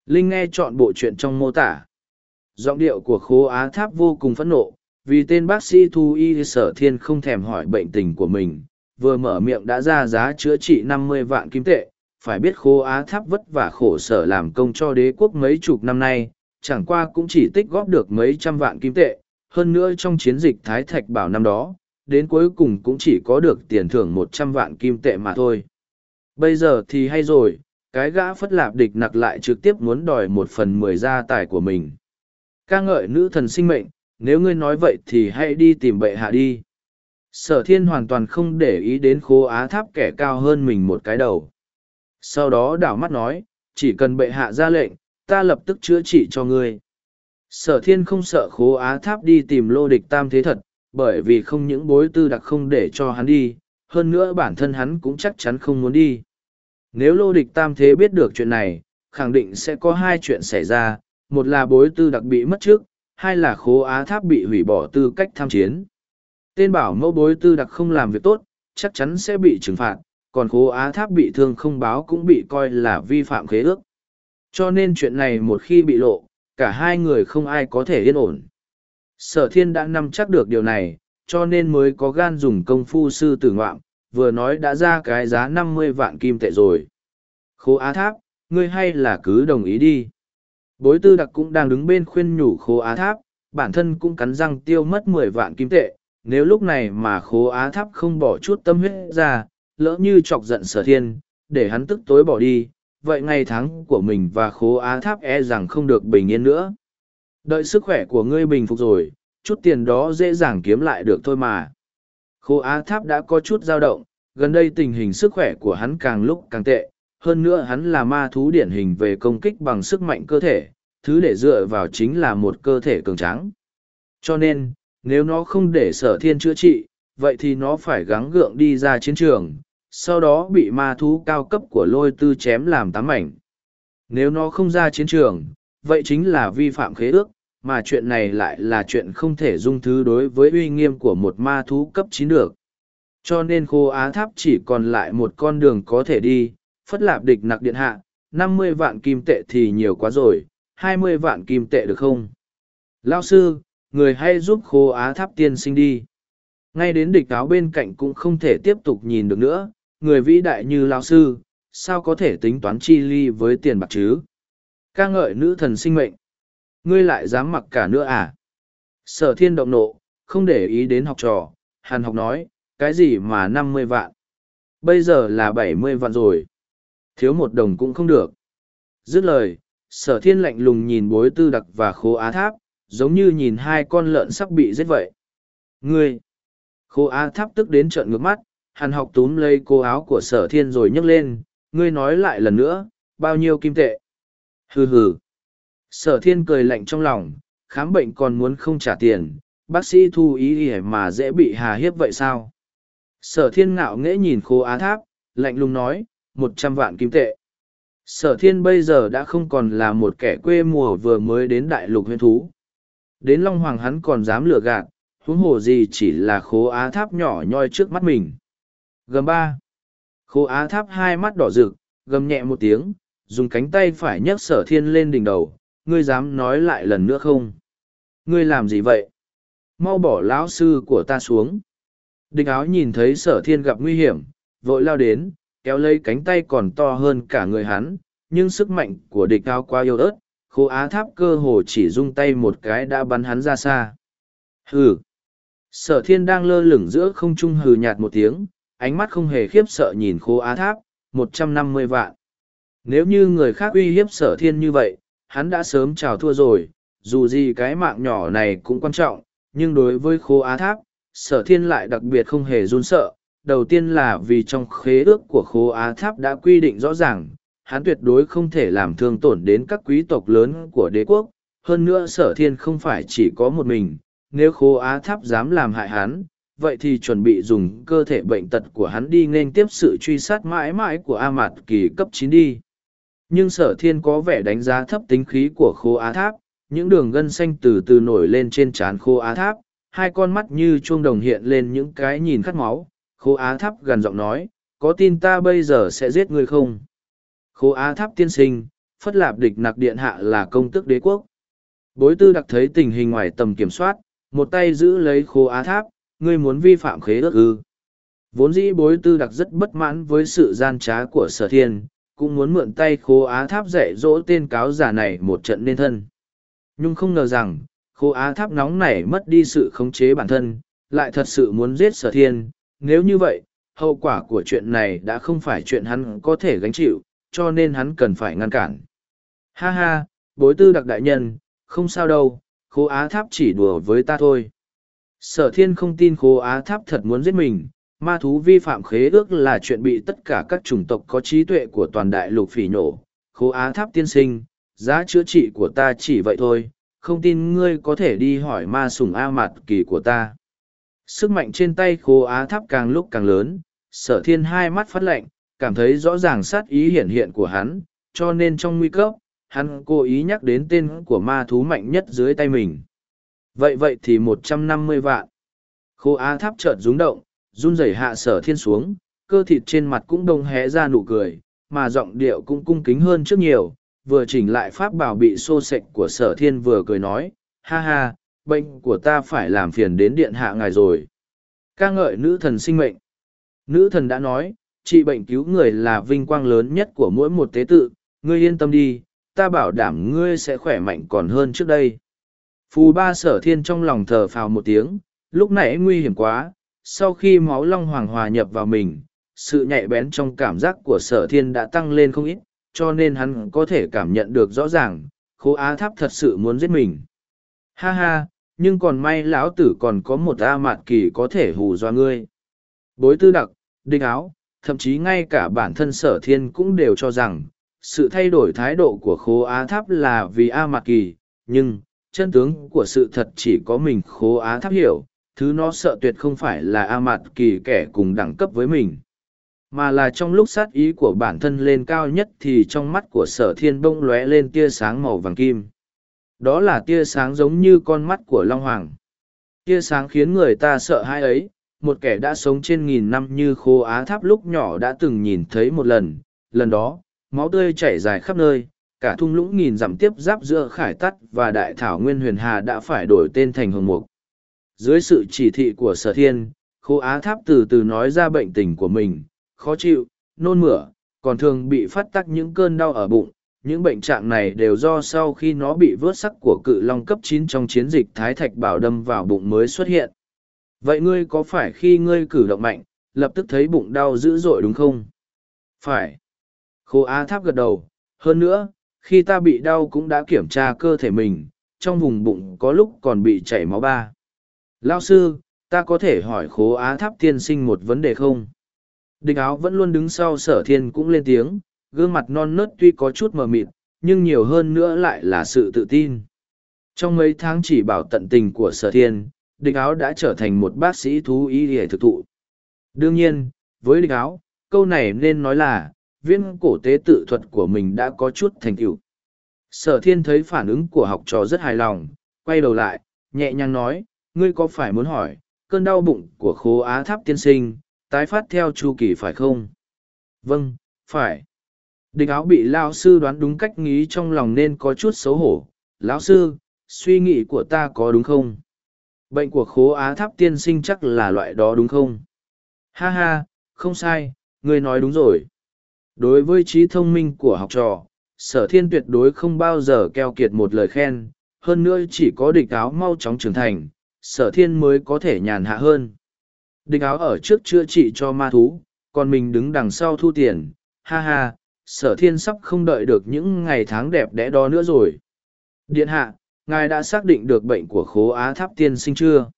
Linh nghe chọn bộ chuyện trong mô tả. Giọng điệu của khố á tháp vô cùng phẫn nộ, vì tên bác sĩ thu y sở thiên không thèm hỏi bệnh tình của mình vừa mở miệng đã ra giá chữa trị năm mươi vạn kim tệ. Phải biết khố á tháp vất vả khổ sở làm công cho đế quốc mấy chục năm nay, chẳng qua cũng chỉ tích góp được mấy trăm vạn kim tệ. Hơn nữa trong chiến dịch thái thạch bảo năm đó, đến cuối cùng cũng chỉ có được tiền thưởng một trăm vạn kim tệ mà thôi. Bây giờ thì hay rồi, cái gã phất lạp địch nặc lại trực tiếp muốn đòi một phần mười gia tài của mình. Ca ngợi nữ thần sinh mệnh, nếu ngươi nói vậy thì hãy đi tìm bệ hạ đi sở thiên hoàn toàn không để ý đến khố á tháp kẻ cao hơn mình một cái đầu. Sau đó đảo mắt nói chỉ cần bệ hạ ra lệnh ta lập tức chữa trị cho ngươi. Sở thiên không sợ khố á tháp đi tìm lô địch tam thế thật bởi vì không những bối tư đặc không để cho hắn đi hơn nữa bản thân hắn cũng chắc chắn không muốn đi. Nếu lô địch tam thế biết được chuyện này khẳng định sẽ có hai chuyện xảy ra một là bối tư đặc bị mất trước, hai là khố á tháp bị hủy bỏ tư cách tham chiến. Tên bảo mẫu bối tư đặc không làm việc tốt, chắc chắn sẽ bị trừng phạt, còn khố á tháp bị thương không báo cũng bị coi là vi phạm khế ước. Cho nên chuyện này một khi bị lộ, cả hai người không ai có thể yên ổn. Sở thiên đã nắm chắc được điều này, cho nên mới có gan dùng công phu sư tử ngoạm, vừa nói đã ra cái giá năm mươi vạn kim tệ rồi. Khố á tháp, ngươi hay là cứ đồng ý đi. Bối tư đặc cũng đang đứng bên khuyên nhủ khố á tháp, bản thân cũng cắn răng tiêu mất mười vạn kim tệ, nếu lúc này mà khố á tháp không bỏ chút tâm huyết ra, lỡ như chọc giận sở thiên, để hắn tức tối bỏ đi, vậy ngày tháng của mình và khố á tháp e rằng không được bình yên nữa. Đợi sức khỏe của ngươi bình phục rồi, chút tiền đó dễ dàng kiếm lại được thôi mà. Khố á tháp đã có chút dao động, gần đây tình hình sức khỏe của hắn càng lúc càng tệ, hơn nữa hắn là ma thú điển hình về công kích bằng sức mạnh cơ thể, thứ để dựa vào chính là một cơ thể cường tráng. Cho nên, nếu nó không để sở thiên chữa trị, vậy thì nó phải gắng gượng đi ra chiến trường, sau đó bị ma thú cao cấp của lôi tư chém làm tám mảnh. Nếu nó không ra chiến trường, vậy chính là vi phạm khế ước, mà chuyện này lại là chuyện không thể dung thứ đối với uy nghiêm của một ma thú cấp chín được. Cho nên khô á tháp chỉ còn lại một con đường có thể đi, phất lạp địch nặc điện hạ, năm mươi vạn kim tệ thì nhiều quá rồi, hai mươi vạn kim tệ được không? Lao sư, người hay giúp khô á tháp tiên sinh đi. Ngay đến địch áo bên cạnh cũng không thể tiếp tục nhìn được nữa, người vĩ đại như Lao sư, sao có thể tính toán chi ly với tiền bạc chứ? ca ngợi nữ thần sinh mệnh. Ngươi lại dám mặc cả nữa à? Sở thiên động nộ, không để ý đến học trò, hàn học nói, cái gì mà năm mươi vạn? Bây giờ là bảy mươi vạn rồi. Thiếu một đồng cũng không được. Dứt lời, sở thiên lạnh lùng nhìn bối tư đặc và khố á tháp, giống như nhìn hai con lợn sắp bị giết vậy. Ngươi! Khô á tháp tức đến trợn ngược mắt, hàn học túm lấy cô áo của sở thiên rồi nhấc lên, ngươi nói lại lần nữa, bao nhiêu kim tệ? Hừ hừ! Sở thiên cười lạnh trong lòng, khám bệnh còn muốn không trả tiền, bác sĩ thu ý ý mà dễ bị hà hiếp vậy sao? Sở thiên ngạo nghễ nhìn khô á tháp, lạnh lùng nói, một trăm vạn kim tệ. Sở thiên bây giờ đã không còn là một kẻ quê mùa vừa mới đến đại lục huyên thú đến Long Hoàng hắn còn dám lừa gạt, huống hồ gì chỉ là khố á tháp nhỏ nhoi trước mắt mình. Gầm ba. Khố á tháp hai mắt đỏ rực, gầm nhẹ một tiếng, dùng cánh tay phải nhấc sở thiên lên đỉnh đầu, ngươi dám nói lại lần nữa không? Ngươi làm gì vậy? Mau bỏ lão sư của ta xuống. Địch áo nhìn thấy sở thiên gặp nguy hiểm, vội lao đến, kéo lấy cánh tay còn to hơn cả người hắn, nhưng sức mạnh của địch áo quá yếu ớt, khô á tháp cơ hồ chỉ rung tay một cái đã bắn hắn ra xa. Hừ! Sở thiên đang lơ lửng giữa không trung hừ nhạt một tiếng, ánh mắt không hề khiếp sợ nhìn khô á tháp, một trăm năm mươi vạn. Nếu như người khác uy hiếp sở thiên như vậy, hắn đã sớm chào thua rồi, dù gì cái mạng nhỏ này cũng quan trọng, nhưng đối với khô á tháp, sở thiên lại đặc biệt không hề run sợ. Đầu tiên là vì trong khế ước của khô á tháp đã quy định rõ ràng, hắn tuyệt đối không thể làm thương tổn đến các quý tộc lớn của đế quốc. Hơn nữa sở thiên không phải chỉ có một mình, nếu khô á tháp dám làm hại hắn, vậy thì chuẩn bị dùng cơ thể bệnh tật của hắn đi nên tiếp sự truy sát mãi mãi của A Mạt kỳ cấp chín đi. Nhưng sở thiên có vẻ đánh giá thấp tính khí của khô á tháp, những đường gân xanh từ từ nổi lên trên trán khô á tháp, hai con mắt như chuông đồng hiện lên những cái nhìn khát máu. Khô á tháp gần giọng nói, có tin ta bây giờ sẽ giết ngươi không? Khô á tháp tiên sinh, phất lạp địch nặc điện hạ là công tức đế quốc. Bối tư đặc thấy tình hình ngoài tầm kiểm soát, một tay giữ lấy khô á tháp, ngươi muốn vi phạm khế ước ư. Vốn dĩ bối tư đặc rất bất mãn với sự gian trá của sở thiên, cũng muốn mượn tay khô á tháp dạy dỗ tên cáo giả này một trận nên thân. Nhưng không ngờ rằng, khô á tháp nóng nảy mất đi sự khống chế bản thân, lại thật sự muốn giết sở thiên. Nếu như vậy, hậu quả của chuyện này đã không phải chuyện hắn có thể gánh chịu, cho nên hắn cần phải ngăn cản. Ha ha, bối tư đặc đại nhân, không sao đâu, khô á tháp chỉ đùa với ta thôi. Sở thiên không tin khô á tháp thật muốn giết mình, ma thú vi phạm khế ước là chuyện bị tất cả các chủng tộc có trí tuệ của toàn đại lục phỉ nổ. Khô á tháp tiên sinh, giá chữa trị của ta chỉ vậy thôi, không tin ngươi có thể đi hỏi ma sùng A mặt kỳ của ta. Sức mạnh trên tay khô á tháp càng lúc càng lớn, sở thiên hai mắt phát lạnh, cảm thấy rõ ràng sát ý hiển hiện của hắn, cho nên trong nguy cấp, hắn cố ý nhắc đến tên của ma thú mạnh nhất dưới tay mình. Vậy vậy thì một trăm năm mươi vạn. Khô á tháp chợt rúng động, run rẩy hạ sở thiên xuống, cơ thịt trên mặt cũng đông hé ra nụ cười, mà giọng điệu cũng cung kính hơn trước nhiều, vừa chỉnh lại pháp bảo bị xô sệch của sở thiên vừa cười nói, ha ha, bệnh của ta phải làm phiền đến điện hạ ngài rồi. ca ngợi nữ thần sinh mệnh. Nữ thần đã nói, trị bệnh cứu người là vinh quang lớn nhất của mỗi một tế tự, ngươi yên tâm đi, ta bảo đảm ngươi sẽ khỏe mạnh còn hơn trước đây. Phù ba sở thiên trong lòng thở phào một tiếng, lúc nãy nguy hiểm quá, sau khi máu long hoàng hòa nhập vào mình, sự nhạy bén trong cảm giác của sở thiên đã tăng lên không ít, cho nên hắn có thể cảm nhận được rõ ràng, khố á tháp thật sự muốn giết mình. Ha ha, nhưng còn may lão tử còn có một A mạt kỳ có thể hù do ngươi. Bối tư đặc, đinh áo, thậm chí ngay cả bản thân sở thiên cũng đều cho rằng, sự thay đổi thái độ của khố á tháp là vì A mạt kỳ, nhưng, chân tướng của sự thật chỉ có mình khố á tháp hiểu, thứ nó sợ tuyệt không phải là A mạt kỳ kẻ cùng đẳng cấp với mình mà là trong lúc sát ý của bản thân lên cao nhất thì trong mắt của sở thiên bông lóe lên tia sáng màu vàng kim. Đó là tia sáng giống như con mắt của long hoàng. Tia sáng khiến người ta sợ hãi ấy một kẻ đã sống trên nghìn năm như khô á tháp lúc nhỏ đã từng nhìn thấy một lần lần đó máu tươi chảy dài khắp nơi cả thung lũng nghìn dặm tiếp giáp giữa khải tắt và đại thảo nguyên huyền hà đã phải đổi tên thành hồng mục dưới sự chỉ thị của sở thiên khô á tháp từ từ nói ra bệnh tình của mình khó chịu, nôn mửa, còn thường bị phát tắc những cơn đau ở bụng. Những bệnh trạng này đều do sau khi nó bị vớt sắc của cự long cấp chín trong chiến dịch Thái Thạch Bảo đâm vào bụng mới xuất hiện. Vậy ngươi có phải khi ngươi cử động mạnh, lập tức thấy bụng đau dữ dội đúng không? Phải. Khô Á Tháp gật đầu. Hơn nữa, khi ta bị đau cũng đã kiểm tra cơ thể mình, trong vùng bụng có lúc còn bị chảy máu ba. Lao sư, ta có thể hỏi khố Á Tháp tiên sinh một vấn đề không? Địch áo vẫn luôn đứng sau sở thiên cũng lên tiếng, gương mặt non nớt tuy có chút mờ mịt, nhưng nhiều hơn nữa lại là sự tự tin. Trong mấy tháng chỉ bảo tận tình của sở thiên, địch áo đã trở thành một bác sĩ thú y để thực thụ. Đương nhiên, với địch áo, câu này nên nói là, viên cổ tế tự thuật của mình đã có chút thành tựu. Sở thiên thấy phản ứng của học trò rất hài lòng, quay đầu lại, nhẹ nhàng nói, ngươi có phải muốn hỏi, cơn đau bụng của khố á tháp tiên sinh, tái phát theo chu kỳ phải không? Vâng, phải. Địch áo bị lao sư đoán đúng cách nghĩ trong lòng nên có chút xấu hổ. Lão sư, suy nghĩ của ta có đúng không? Bệnh của khố á tháp tiên sinh chắc là loại đó đúng không? Ha ha, không sai, ngươi nói đúng rồi. Đối với trí thông minh của học trò, sở thiên tuyệt đối không bao giờ keo kiệt một lời khen, hơn nữa chỉ có địch áo mau chóng trưởng thành, sở thiên mới có thể nhàn hạ hơn. Địch áo ở trước chữa trị cho ma thú, còn mình đứng đằng sau thu tiền, ha ha, sở thiên sắp không đợi được những ngày tháng đẹp đẽ đó nữa rồi. Điện hạ, ngài đã xác định được bệnh của khố á tháp tiên sinh chưa?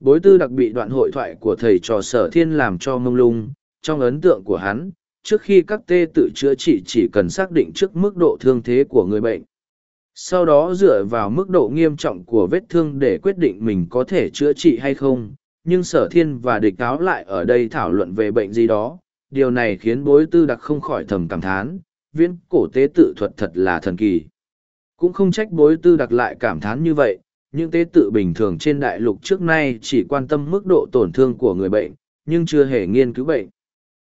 Bối tư đặc bị đoạn hội thoại của thầy trò sở thiên làm cho mông lung, trong ấn tượng của hắn, trước khi các tê tự chữa trị chỉ cần xác định trước mức độ thương thế của người bệnh. Sau đó dựa vào mức độ nghiêm trọng của vết thương để quyết định mình có thể chữa trị hay không, nhưng sở thiên và địch cáo lại ở đây thảo luận về bệnh gì đó, điều này khiến bối tư đặc không khỏi thầm cảm thán, viễn cổ tế tự thuật thật là thần kỳ. Cũng không trách bối tư đặc lại cảm thán như vậy, những tế tự bình thường trên đại lục trước nay chỉ quan tâm mức độ tổn thương của người bệnh, nhưng chưa hề nghiên cứu bệnh.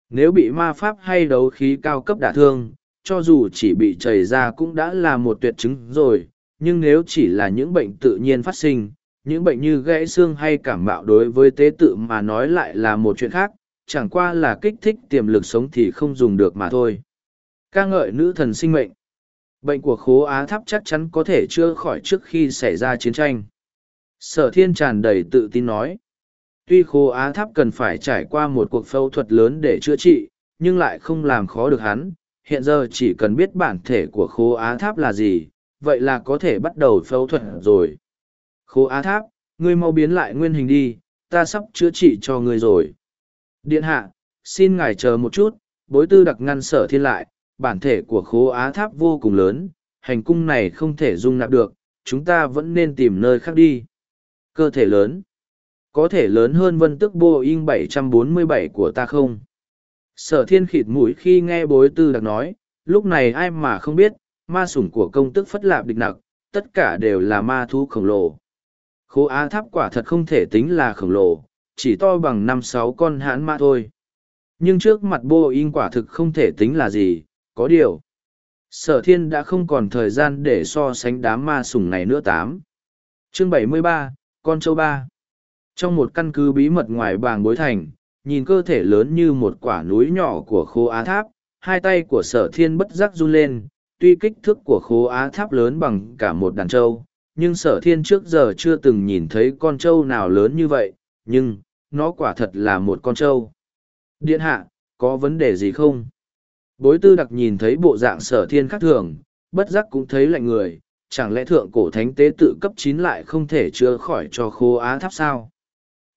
Nếu bị ma pháp hay đấu khí cao cấp đả thương, cho dù chỉ bị chảy ra cũng đã là một tuyệt chứng rồi, nhưng nếu chỉ là những bệnh tự nhiên phát sinh, những bệnh như gãy xương hay cảm mạo đối với tế tự mà nói lại là một chuyện khác, chẳng qua là kích thích tiềm lực sống thì không dùng được mà thôi. ca ngợi nữ thần sinh mệnh. Bệnh của khố Á Tháp chắc chắn có thể chữa khỏi trước khi xảy ra chiến tranh. Sở thiên tràn đầy tự tin nói. Tuy khố Á Tháp cần phải trải qua một cuộc phẫu thuật lớn để chữa trị, nhưng lại không làm khó được hắn. Hiện giờ chỉ cần biết bản thể của khố Á Tháp là gì, vậy là có thể bắt đầu phẫu thuật rồi. Khố Á Tháp, ngươi mau biến lại nguyên hình đi, ta sắp chữa trị cho ngươi rồi. Điện hạ, xin ngài chờ một chút, bối tư đặc ngăn sở thiên lại, bản thể của khố Á Tháp vô cùng lớn, hành cung này không thể dung nạp được, chúng ta vẫn nên tìm nơi khác đi. Cơ thể lớn. Có thể lớn hơn vân tức Boeing 747 của ta không? Sở thiên khịt mũi khi nghe bối tư đặc nói, lúc này ai mà không biết, ma sủng của công tức phất lạp địch nặc, tất cả đều là ma thú khổng lồ. Khố Á Tháp quả thật không thể tính là khổng lồ, chỉ to bằng năm sáu con hãn ma thôi. Nhưng trước mặt Boeing quả thực không thể tính là gì, có điều. Sở thiên đã không còn thời gian để so sánh đám ma sủng này nữa tám. Chương 73, Con Châu Ba Trong một căn cứ bí mật ngoài bàng bối thành, nhìn cơ thể lớn như một quả núi nhỏ của khố á tháp, hai tay của sở thiên bất giác run lên, tuy kích thước của khố á tháp lớn bằng cả một đàn trâu, nhưng sở thiên trước giờ chưa từng nhìn thấy con trâu nào lớn như vậy, nhưng, nó quả thật là một con trâu. Điện hạ, có vấn đề gì không? Bối tư đặc nhìn thấy bộ dạng sở thiên khác thường, bất giác cũng thấy lạnh người, chẳng lẽ thượng cổ thánh tế tự cấp chín lại không thể chữa khỏi cho khô á tháp sao?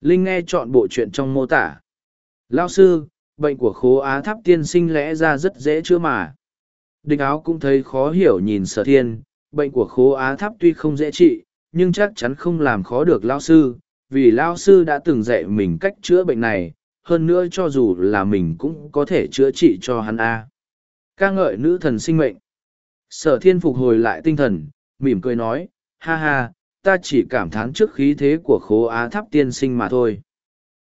Linh nghe chọn bộ chuyện trong mô tả. Lao sư, bệnh của khố á tháp tiên sinh lẽ ra rất dễ chữa mà. Địch áo cũng thấy khó hiểu nhìn sở thiên, bệnh của khố á tháp tuy không dễ trị, nhưng chắc chắn không làm khó được Lao sư, vì Lao sư đã từng dạy mình cách chữa bệnh này, hơn nữa cho dù là mình cũng có thể chữa trị cho hắn A ca ngợi nữ thần sinh mệnh. Sở thiên phục hồi lại tinh thần, mỉm cười nói, ha ha, ta chỉ cảm thán trước khí thế của khố á tháp tiên sinh mà thôi.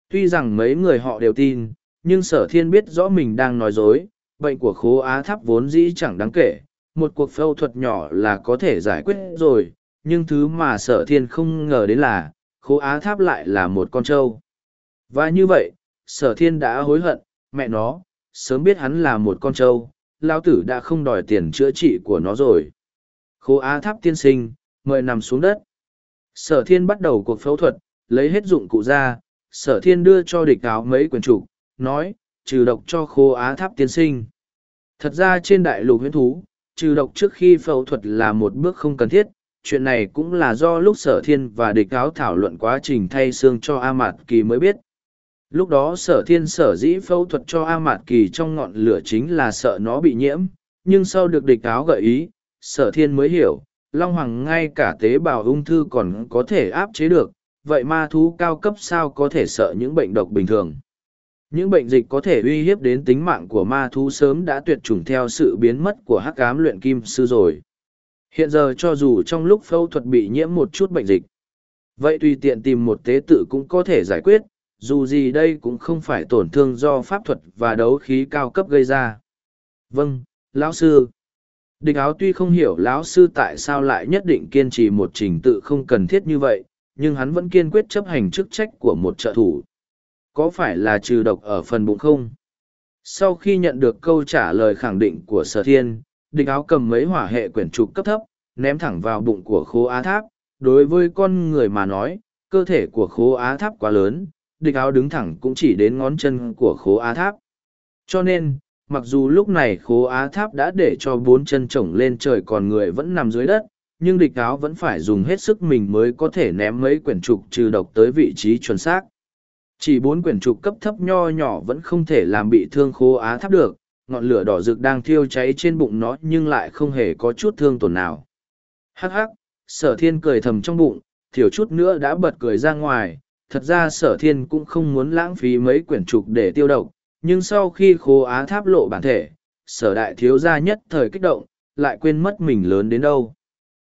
Tuy rằng mấy người họ đều tin, nhưng sở thiên biết rõ mình đang nói dối, bệnh của khố á tháp vốn dĩ chẳng đáng kể, một cuộc phẫu thuật nhỏ là có thể giải quyết rồi, nhưng thứ mà sở thiên không ngờ đến là, khố á tháp lại là một con trâu. Và như vậy, sở thiên đã hối hận, mẹ nó, sớm biết hắn là một con trâu, lao tử đã không đòi tiền chữa trị của nó rồi. Khô á tháp tiên sinh, mời nằm xuống đất. Sở thiên bắt đầu cuộc phẫu thuật, lấy hết dụng cụ ra, sở thiên đưa cho địch áo mấy quyển trục, nói, trừ độc cho Khô á tháp tiên sinh. Thật ra trên đại lục huyến thú, trừ độc trước khi phẫu thuật là một bước không cần thiết, chuyện này cũng là do lúc sở thiên và địch áo thảo luận quá trình thay xương cho A Mạt Kỳ mới biết. Lúc đó sở thiên sở dĩ phẫu thuật cho A Mạt Kỳ trong ngọn lửa chính là sợ nó bị nhiễm, nhưng sau được địch áo gợi ý, sở thiên mới hiểu, Long Hoàng ngay cả tế bào ung thư còn có thể áp chế được, vậy ma thú cao cấp sao có thể sợ những bệnh độc bình thường. Những bệnh dịch có thể uy hiếp đến tính mạng của ma thú sớm đã tuyệt chủng theo sự biến mất của hắc ám luyện kim sư rồi. Hiện giờ cho dù trong lúc phẫu thuật bị nhiễm một chút bệnh dịch, Vậy tùy tiện tìm một tế tự cũng có thể giải quyết, dù gì đây cũng không phải tổn thương do pháp thuật và đấu khí cao cấp gây ra. Vâng, lão sư. Địch áo tuy không hiểu lão sư tại sao lại nhất định kiên trì một trình tự không cần thiết như vậy, nhưng hắn vẫn kiên quyết chấp hành chức trách của một trợ thủ. Có phải là trừ độc ở phần bụng không? Sau khi nhận được câu trả lời khẳng định của sở thiên, địch áo cầm mấy hỏa hệ quyển trục cấp thấp, ném thẳng vào bụng của khố á tháp. Đối với con người mà nói, cơ thể của khố á tháp quá lớn, địch áo đứng thẳng cũng chỉ đến ngón chân của khố á tháp. Cho nên, mặc dù lúc này khố á tháp đã để cho bốn chân trồng lên trời còn người vẫn nằm dưới đất, nhưng địch áo vẫn phải dùng hết sức mình mới có thể ném mấy quyển trục trừ độc tới vị trí chuẩn xác. Chỉ bốn quyển trục cấp thấp nho nhỏ vẫn không thể làm bị thương khố á tháp được, ngọn lửa đỏ rực đang thiêu cháy trên bụng nó nhưng lại không hề có chút thương tổn nào. Hắc hắc, sở thiên cười thầm trong bụng, thiểu chút nữa đã bật cười ra ngoài, thật ra sở thiên cũng không muốn lãng phí mấy quyển trục để tiêu độc, nhưng sau khi khố á tháp lộ bản thể, sở đại thiếu gia nhất thời kích động, lại quên mất mình lớn đến đâu.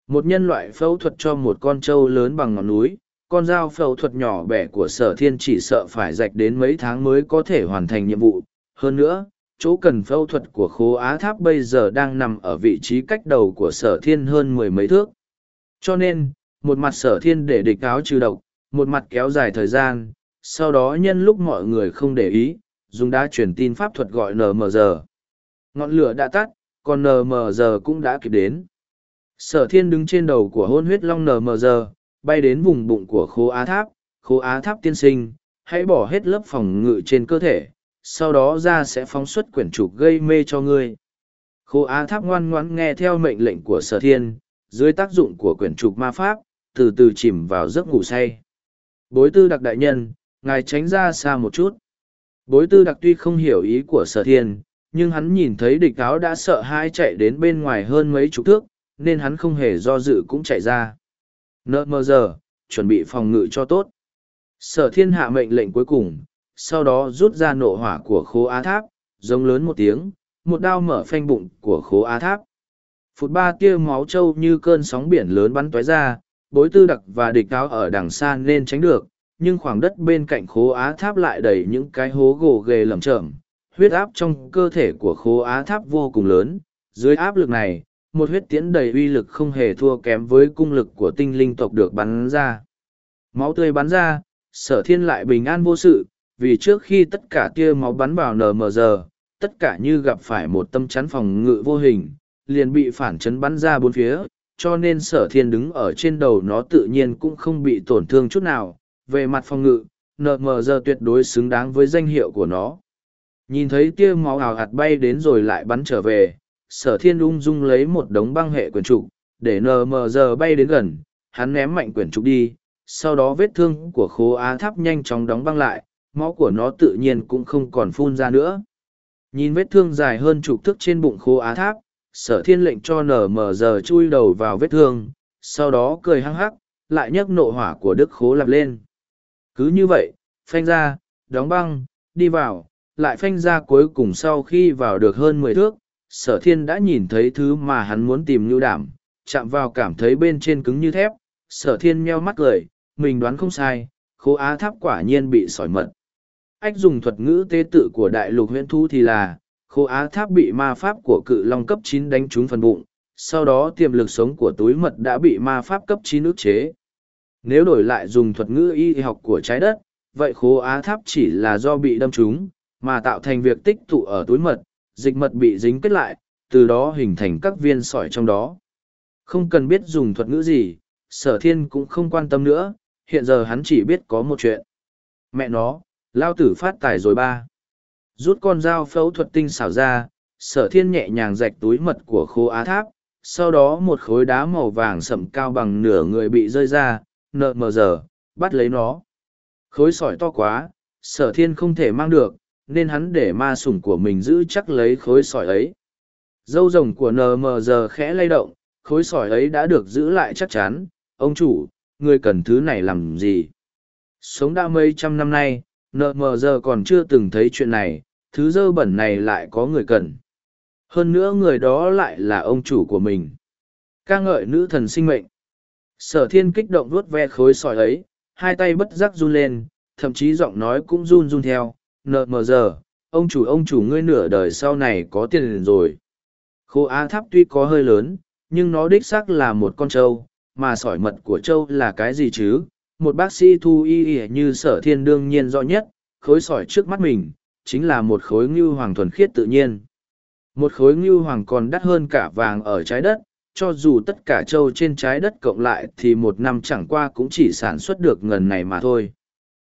Một nhân loại phẫu thuật cho một con trâu lớn bằng ngọn núi, con dao phẫu thuật nhỏ bẻ của sở thiên chỉ sợ phải rạch đến mấy tháng mới có thể hoàn thành nhiệm vụ. Hơn nữa, chỗ cần phẫu thuật của khố á tháp bây giờ đang nằm ở vị trí cách đầu của sở thiên hơn mười mấy thước. Cho nên, một mặt sở thiên để địch áo trừ độc, một mặt kéo dài thời gian, sau đó nhân lúc mọi người không để ý, dùng đã truyền tin pháp thuật gọi NMG. Ngọn lửa đã tắt, còn NMG cũng đã kịp đến. Sở thiên đứng trên đầu của hôn huyết long NMG, bay đến vùng bụng của khố á tháp, khố á tháp tiên sinh, hãy bỏ hết lớp phòng ngự trên cơ thể, sau đó ra sẽ phóng xuất quyển trục gây mê cho ngươi. Khố á tháp ngoan ngoãn nghe theo mệnh lệnh của sở thiên, dưới tác dụng của quyển trục ma pháp, từ từ chìm vào giấc ngủ say. Bối tư đặc đại nhân, ngài tránh ra xa một chút. Bối tư đặc tuy không hiểu ý của sở thiên, nhưng hắn nhìn thấy địch áo đã sợ hai chạy đến bên ngoài hơn mấy chục thước, nên hắn không hề do dự cũng chạy ra. Nợ mơ giờ, chuẩn bị phòng ngự cho tốt. Sở thiên hạ mệnh lệnh cuối cùng, sau đó rút ra nộ hỏa của khố á tháp, giống lớn một tiếng, một đao mở phanh bụng của khố á tháp. Phút ba tia máu trâu như cơn sóng biển lớn bắn tóe ra, bối tư đặc và địch áo ở đằng xa nên tránh được, nhưng khoảng đất bên cạnh khố á tháp lại đầy những cái hố gồ ghề lởm chởm. Huyết áp trong cơ thể của khố á tháp vô cùng lớn, dưới áp lực này, một huyết tiễn đầy uy lực không hề thua kém với cung lực của tinh linh tộc được bắn ra. Máu tươi bắn ra, sở thiên lại bình an vô sự, vì trước khi tất cả tia máu bắn vào NMG, tất cả như gặp phải một tâm chắn phòng ngự vô hình, liền bị phản chấn bắn ra bốn phía, cho nên sở thiên đứng ở trên đầu nó tự nhiên cũng không bị tổn thương chút nào. Về mặt phòng ngự, giờ tuyệt đối xứng đáng với danh hiệu của nó. Nhìn thấy tia máu ảo hạt bay đến rồi lại bắn trở về, sở thiên ung dung lấy một đống băng hệ quyển trục, để nờ mờ giờ bay đến gần, hắn ném mạnh quyển trục đi, sau đó vết thương của khố á tháp nhanh chóng đóng băng lại, máu của nó tự nhiên cũng không còn phun ra nữa. Nhìn vết thương dài hơn chục thước trên bụng khố á tháp, sở thiên lệnh cho nở mở giờ chui đầu vào vết thương, sau đó cười hăng hắc, lại nhấc nộ hỏa của đức khố lặp lên. Cứ như vậy, phanh ra, đóng băng, đi vào, lại phanh ra cuối cùng sau khi vào được hơn mười thước, sở thiên đã nhìn thấy thứ mà hắn muốn tìm nhu đảm, chạm vào cảm thấy bên trên cứng như thép, sở thiên meo mắt cười, mình đoán không sai, khố á tháp quả nhiên bị sỏi mật. Ách dùng thuật ngữ tế tự của đại lục huyện thu thì là, Khô á tháp bị ma pháp của cự long cấp chín đánh trúng phần bụng, sau đó tiềm lực sống của túi mật đã bị ma pháp cấp chín ức chế. Nếu đổi lại dùng thuật ngữ y học của trái đất, vậy khô á tháp chỉ là do bị đâm trúng, mà tạo thành việc tích tụ ở túi mật, dịch mật bị dính kết lại, từ đó hình thành các viên sỏi trong đó. Không cần biết dùng thuật ngữ gì, sở thiên cũng không quan tâm nữa, hiện giờ hắn chỉ biết có một chuyện. Mẹ nó, lao tử phát tài rồi ba. Rút con dao phẫu thuật tinh xảo ra, sở thiên nhẹ nhàng rạch túi mật của khô á tháp, sau đó một khối đá màu vàng sậm cao bằng nửa người bị rơi ra, nợ mờ giờ, bắt lấy nó. Khối sỏi to quá, sở thiên không thể mang được, nên hắn để ma sủng của mình giữ chắc lấy khối sỏi ấy. Dâu rồng của nờ mờ giờ khẽ lay động, khối sỏi ấy đã được giữ lại chắc chắn. Ông chủ, người cần thứ này làm gì? Sống đã mấy trăm năm nay, NMG còn chưa từng thấy chuyện này, thứ dơ bẩn này lại có người cần. Hơn nữa người đó lại là ông chủ của mình. ca ngợi nữ thần sinh mệnh. Sở thiên kích động vuốt ve khối sỏi ấy, hai tay bất giác run lên, thậm chí giọng nói cũng run run theo, nợ mờ giờ, ông chủ ông chủ ngươi nửa đời sau này có tiền liền rồi. Khô á tháp tuy có hơi lớn, nhưng nó đích xác là một con trâu, mà sỏi mật của trâu là cái gì chứ? Một bác sĩ thu y ỉa như sở thiên đương nhiên rõ nhất, khối sỏi trước mắt mình, chính là một khối ngưu hoàng thuần khiết tự nhiên. Một khối ngưu hoàng còn đắt hơn cả vàng ở trái đất, cho dù tất cả trâu trên trái đất cộng lại thì một năm chẳng qua cũng chỉ sản xuất được ngần này mà thôi.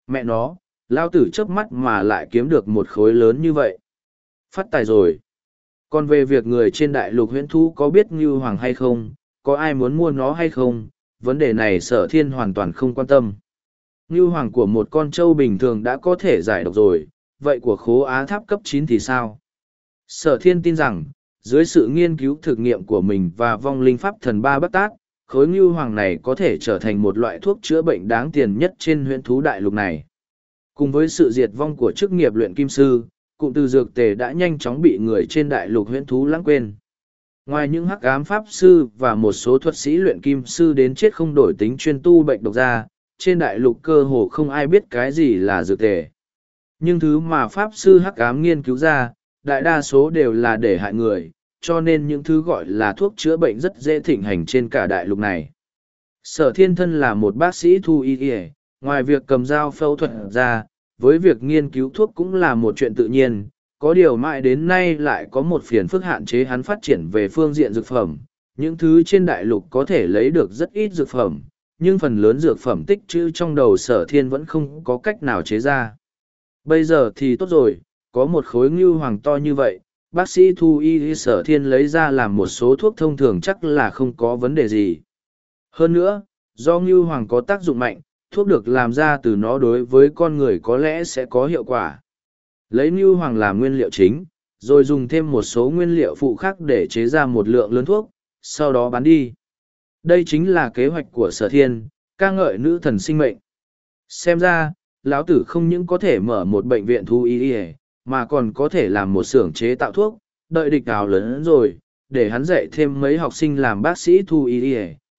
Mẹ nó, lao tử chớp mắt mà lại kiếm được một khối lớn như vậy. Phát tài rồi. Còn về việc người trên đại lục huyễn thu có biết Ngưu Hoàng hay không, có ai muốn mua nó hay không, vấn đề này sở thiên hoàn toàn không quan tâm. Ngưu Hoàng của một con trâu bình thường đã có thể giải độc rồi, vậy của khố á tháp cấp chín thì sao? Sở thiên tin rằng, dưới sự nghiên cứu thực nghiệm của mình và vong linh pháp thần ba bất tác, khối ngưu hoàng này có thể trở thành một loại thuốc chữa bệnh đáng tiền nhất trên huyện thú đại lục này. Cùng với sự diệt vong của chức nghiệp luyện kim sư, cụm từ dược tề đã nhanh chóng bị người trên đại lục huyện thú lãng quên. Ngoài những hắc ám pháp sư và một số thuật sĩ luyện kim sư đến chết không đổi tính chuyên tu bệnh độc ra, trên đại lục cơ hồ không ai biết cái gì là dược tề. Nhưng thứ mà pháp sư hắc ám nghiên cứu ra, đại đa số đều là để hại người, cho nên những thứ gọi là thuốc chữa bệnh rất dễ thịnh hành trên cả đại lục này. Sở thiên thân là một bác sĩ thu y ỉa ngoài việc cầm dao phẫu thuật ra, với việc nghiên cứu thuốc cũng là một chuyện tự nhiên, có điều mãi đến nay lại có một phiền phức hạn chế hắn phát triển về phương diện dược phẩm. Những thứ trên đại lục có thể lấy được rất ít dược phẩm, nhưng phần lớn dược phẩm tích trữ trong đầu sở thiên vẫn không có cách nào chế ra. Bây giờ thì tốt rồi, có một khối ngưu hoàng to như vậy, bác sĩ thu y sở thiên lấy ra làm một số thuốc thông thường chắc là không có vấn đề gì. Hơn nữa, do ngưu hoàng có tác dụng mạnh, thuốc được làm ra từ nó đối với con người có lẽ sẽ có hiệu quả. Lấy ngưu hoàng làm nguyên liệu chính, rồi dùng thêm một số nguyên liệu phụ khác để chế ra một lượng lớn thuốc, sau đó bán đi. Đây chính là kế hoạch của sở thiên, ca ngợi nữ thần sinh mệnh. Xem ra, lão tử không những có thể mở một bệnh viện thu y mà còn có thể làm một xưởng chế tạo thuốc, đợi địch đào lớn rồi, để hắn dạy thêm mấy học sinh làm bác sĩ thu y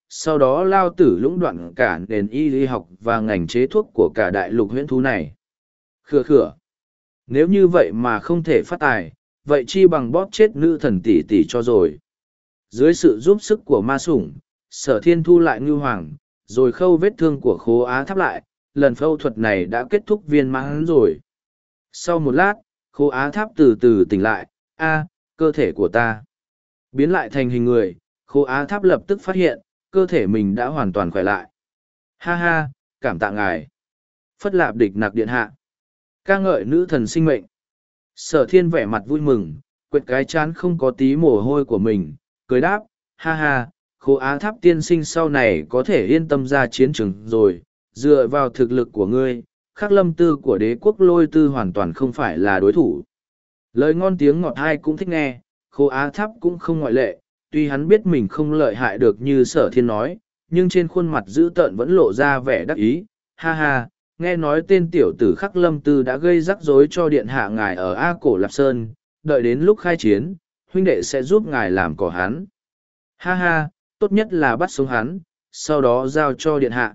sau đó lao tử lũng đoạn cả nền y lý học và ngành chế thuốc của cả đại lục huyễn thú này. Khừa khừa. Nếu như vậy mà không thể phát tài, vậy chi bằng bóp chết nữ thần tỷ tỷ cho rồi. Dưới sự giúp sức của ma sủng, sở thiên thu lại ngư hoàng, rồi khâu vết thương của khố á thắp lại, lần phẫu thuật này đã kết thúc viên mãn rồi. Sau một lát, khố á tháp từ từ tỉnh lại, a cơ thể của ta. Biến lại thành hình người, khố á tháp lập tức phát hiện, cơ thể mình đã hoàn toàn khỏe lại. Ha ha, cảm tạ ngài. Phất lạp địch nặc điện hạ ca ngợi nữ thần sinh mệnh. Sở thiên vẻ mặt vui mừng, quệt cái chán không có tí mồ hôi của mình, cười đáp, ha ha, khô á tháp tiên sinh sau này có thể yên tâm ra chiến trường rồi, dựa vào thực lực của ngươi, khắc lâm tư của đế quốc lôi tư hoàn toàn không phải là đối thủ. Lời ngon tiếng ngọt hai cũng thích nghe, khô á tháp cũng không ngoại lệ, tuy hắn biết mình không lợi hại được như sở thiên nói, nhưng trên khuôn mặt dữ tợn vẫn lộ ra vẻ đắc ý, ha ha, nghe nói tên tiểu tử khắc lâm tư đã gây rắc rối cho điện hạ ngài ở A Cổ Lạp Sơn, đợi đến lúc khai chiến, huynh đệ sẽ giúp ngài làm cỏ hắn. Ha ha, tốt nhất là bắt sống hắn, sau đó giao cho điện hạ.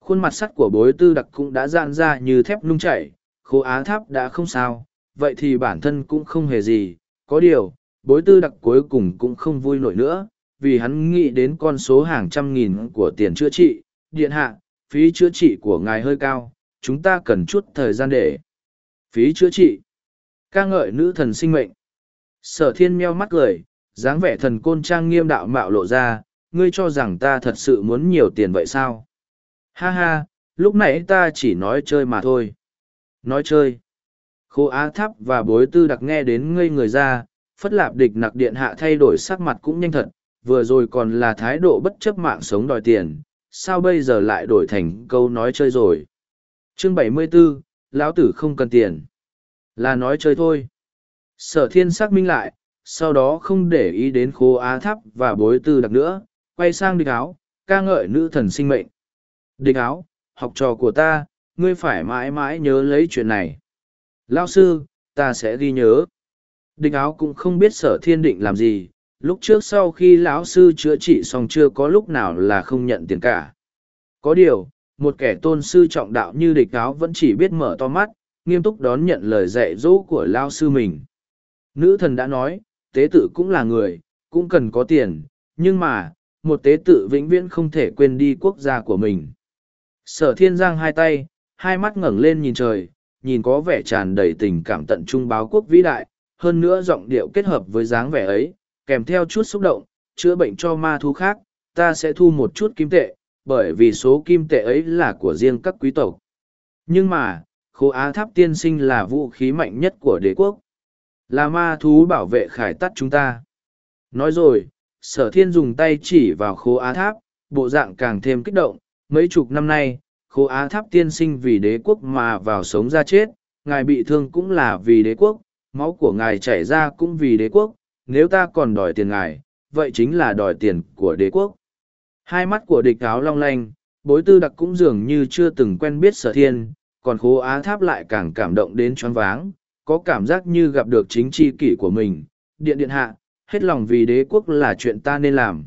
Khuôn mặt sắt của bối tư đặc cũng đã dạn ra như thép nung chảy, khô á tháp đã không sao, vậy thì bản thân cũng không hề gì, có điều, bối tư đặc cuối cùng cũng không vui nổi nữa, vì hắn nghĩ đến con số hàng trăm nghìn của tiền chữa trị, điện hạ, phí chữa trị của ngài hơi cao, chúng ta cần chút thời gian để. Phí chữa trị. ca ngợi nữ thần sinh mệnh. Sở thiên meo mắt cười, dáng vẻ thần côn trang nghiêm đạo mạo lộ ra, ngươi cho rằng ta thật sự muốn nhiều tiền vậy sao? Ha ha, lúc nãy ta chỉ nói chơi mà thôi. Nói chơi. Khô Á Tháp và bối tư đặc nghe đến ngây người ra, phất lạp địch nặc điện hạ thay đổi sắc mặt cũng nhanh thật, vừa rồi còn là thái độ bất chấp mạng sống đòi tiền, sao bây giờ lại đổi thành câu nói chơi rồi. Chương 74, Lão Tử không cần tiền. Là nói chơi thôi. Sở thiên xác minh lại, sau đó không để ý đến khố á tháp và bối tư đặc nữa, quay sang địch áo, ca ngợi nữ thần sinh mệnh. Địch áo, học trò của ta, ngươi phải mãi mãi nhớ lấy chuyện này. Lao sư, ta sẽ ghi nhớ. Địch áo cũng không biết sở thiên định làm gì, lúc trước sau khi lão sư chữa trị xong chưa có lúc nào là không nhận tiền cả. Có điều, một kẻ tôn sư trọng đạo như địch áo vẫn chỉ biết mở to mắt, nghiêm túc đón nhận lời dạy dỗ của lao sư mình. Nữ thần đã nói, tế tự cũng là người, cũng cần có tiền, nhưng mà, một tế tự vĩnh viễn không thể quên đi quốc gia của mình. Sở thiên giang hai tay, hai mắt ngẩng lên nhìn trời, nhìn có vẻ tràn đầy tình cảm tận trung báo quốc vĩ đại, hơn nữa giọng điệu kết hợp với dáng vẻ ấy kèm theo chút xúc động, chữa bệnh cho ma thú khác, ta sẽ thu một chút kim tệ, bởi vì số kim tệ ấy là của riêng các quý tộc. Nhưng mà, khố á tháp tiên sinh là vũ khí mạnh nhất của đế quốc. Là ma thú bảo vệ khải tắt chúng ta. Nói rồi, sở thiên dùng tay chỉ vào khố á tháp, bộ dạng càng thêm kích động. Mấy chục năm nay, khố á tháp tiên sinh vì đế quốc mà vào sống ra chết, ngài bị thương cũng là vì đế quốc, máu của ngài chảy ra cũng vì đế quốc nếu ta còn đòi tiền ngài, vậy chính là đòi tiền của đế quốc. Hai mắt của địch áo long lanh, bối tư đặc cũng dường như chưa từng quen biết sở thiên, còn khố á tháp lại càng cảm động đến choáng váng, có cảm giác như gặp được chính tri kỷ của mình. Điện điện hạ, hết lòng vì đế quốc là chuyện ta nên làm.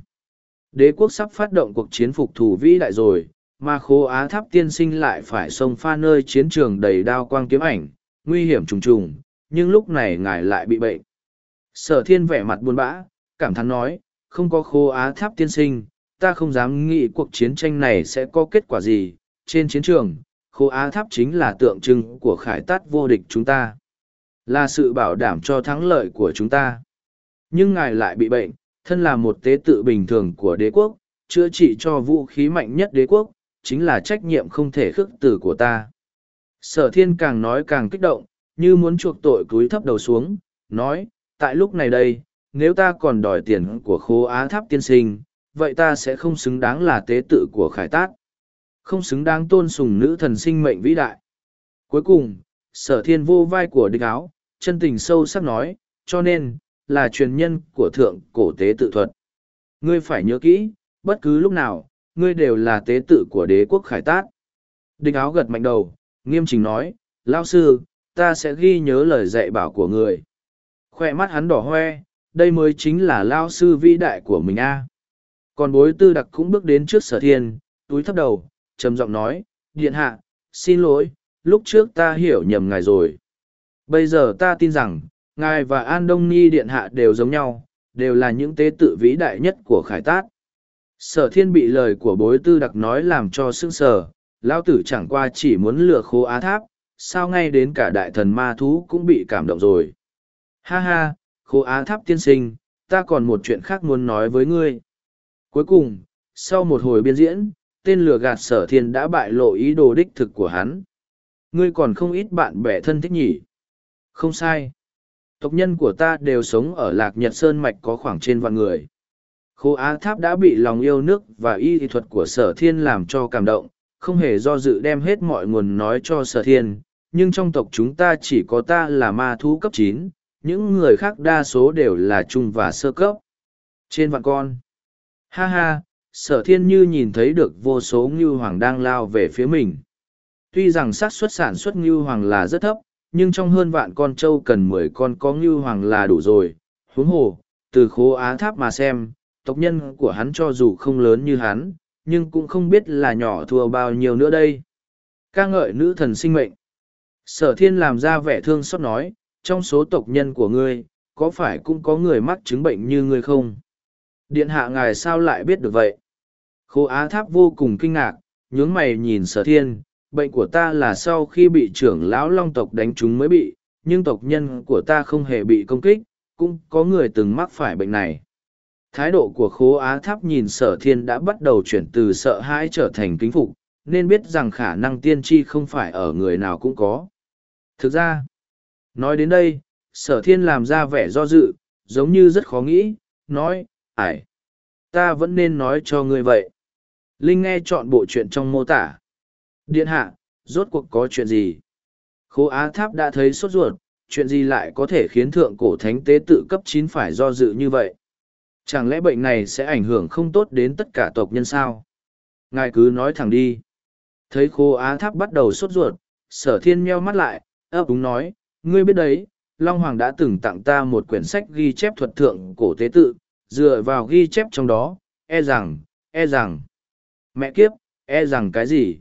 Đế quốc sắp phát động cuộc chiến phục thủ vĩ đại rồi, mà khố á tháp tiên sinh lại phải xông pha nơi chiến trường đầy đao quang kiếm ảnh, nguy hiểm trùng trùng, nhưng lúc này ngài lại bị bệnh sở thiên vẻ mặt buồn bã, cảm thán nói, không có Khô á tháp tiên sinh, ta không dám nghĩ cuộc chiến tranh này sẽ có kết quả gì. Trên chiến trường, Khô á tháp chính là tượng trưng của khải tát vô địch chúng ta. Là sự bảo đảm cho thắng lợi của chúng ta. Nhưng ngài lại bị bệnh, thân là một tế tự bình thường của đế quốc, chữa trị cho vũ khí mạnh nhất đế quốc, chính là trách nhiệm không thể khước từ của ta. Sở thiên càng nói càng kích động, như muốn chuộc tội cúi thấp đầu xuống, nói tại lúc này đây, nếu ta còn đòi tiền của khố á tháp tiên sinh, vậy ta sẽ không xứng đáng là tế tự của khải tát. Không xứng đáng tôn sùng nữ thần sinh mệnh vĩ đại. Cuối cùng, sở thiên vô vai của địch áo, chân tình sâu sắc nói, cho nên, là truyền nhân của thượng cổ tế tự thuật. Ngươi phải nhớ kỹ, bất cứ lúc nào, ngươi đều là tế tự của đế quốc khải tát. Địch áo gật mạnh đầu, nghiêm trình nói lao sư, ta sẽ ghi nhớ lời dạy bảo của người khoe mắt hắn đỏ hoe, đây mới chính là lao sư vĩ đại của mình a. Còn bối tư đặc cũng bước đến trước sở thiên túi thấp đầu, trầm giọng nói, điện hạ, xin lỗi, lúc trước ta hiểu nhầm ngài rồi. Bây giờ ta tin rằng, ngài và an đông Nhi điện hạ đều giống nhau, đều là những tế tự vĩ đại nhất của khải tát. Sở thiên bị lời của bối tư đặc nói làm cho sưng sờ lão tử chẳng qua chỉ muốn lừa khô á tháp, sao ngay đến cả đại thần ma thú cũng bị cảm động rồi ha ha, khô á tháp tiên sinh, ta còn một chuyện khác muốn nói với ngươi. Cuối cùng, sau một hồi biên diễn, tên lừa gạt sở thiên đã bại lộ ý đồ đích thực của hắn. Ngươi còn không ít bạn bè thân thích nhỉ? Không sai. Tộc nhân của ta đều sống ở lạc nhật sơn mạch có khoảng trên vạn người. Khô á tháp đã bị lòng yêu nước và y thuật của sở thiên làm cho cảm động, không hề do dự đem hết mọi nguồn nói cho sở thiên. Nhưng trong tộc chúng ta chỉ có ta là ma thú cấp chín những người khác đa số đều là trung và sơ cấp. Trên vạn con. Ha ha, sở thiên như nhìn thấy được vô số ngưu hoàng đang lao về phía mình. Tuy rằng xác suất sản xuất ngưu hoàng là rất thấp, nhưng trong hơn vạn con trâu cần mười con có ngưu hoàng là đủ rồi. Huống hồ, từ khố á tháp mà xem, tộc nhân của hắn cho dù không lớn như hắn, nhưng cũng không biết là nhỏ thua bao nhiêu nữa đây. Ca ngợi nữ thần sinh mệnh. Sở thiên làm ra vẻ thương xót nói trong số tộc nhân của ngươi, có phải cũng có người mắc chứng bệnh như ngươi không? Điện hạ ngài sao lại biết được vậy? Khố á tháp vô cùng kinh ngạc, nhướng mày nhìn sở thiên, bệnh của ta là sau khi bị trưởng lão long tộc đánh chúng mới bị, nhưng tộc nhân của ta không hề bị công kích, cũng có người từng mắc phải bệnh này. Thái độ của khố á tháp nhìn sở thiên đã bắt đầu chuyển từ sợ hãi trở thành kính phục, nên biết rằng khả năng tiên tri không phải ở người nào cũng có. Thực ra nói đến đây, sở thiên làm ra vẻ do dự, giống như rất khó nghĩ, nói, ải, ta vẫn nên nói cho ngươi vậy. Linh nghe chọn bộ chuyện trong mô tả. Điện hạ, rốt cuộc có chuyện gì? Khố á tháp đã thấy sốt ruột, chuyện gì lại có thể khiến thượng cổ thánh tế tự cấp chín phải do dự như vậy? Chẳng lẽ bệnh này sẽ ảnh hưởng không tốt đến tất cả tộc nhân sao? Ngài cứ nói thẳng đi. Thấy khô á tháp bắt đầu sốt ruột, sở thiên meo mắt lại, ấp úng nói ngươi biết đấy long hoàng đã từng tặng ta một quyển sách ghi chép thuật thượng cổ tế tự dựa vào ghi chép trong đó, e rằng, e rằng, mẹ kiếp, e rằng cái gì?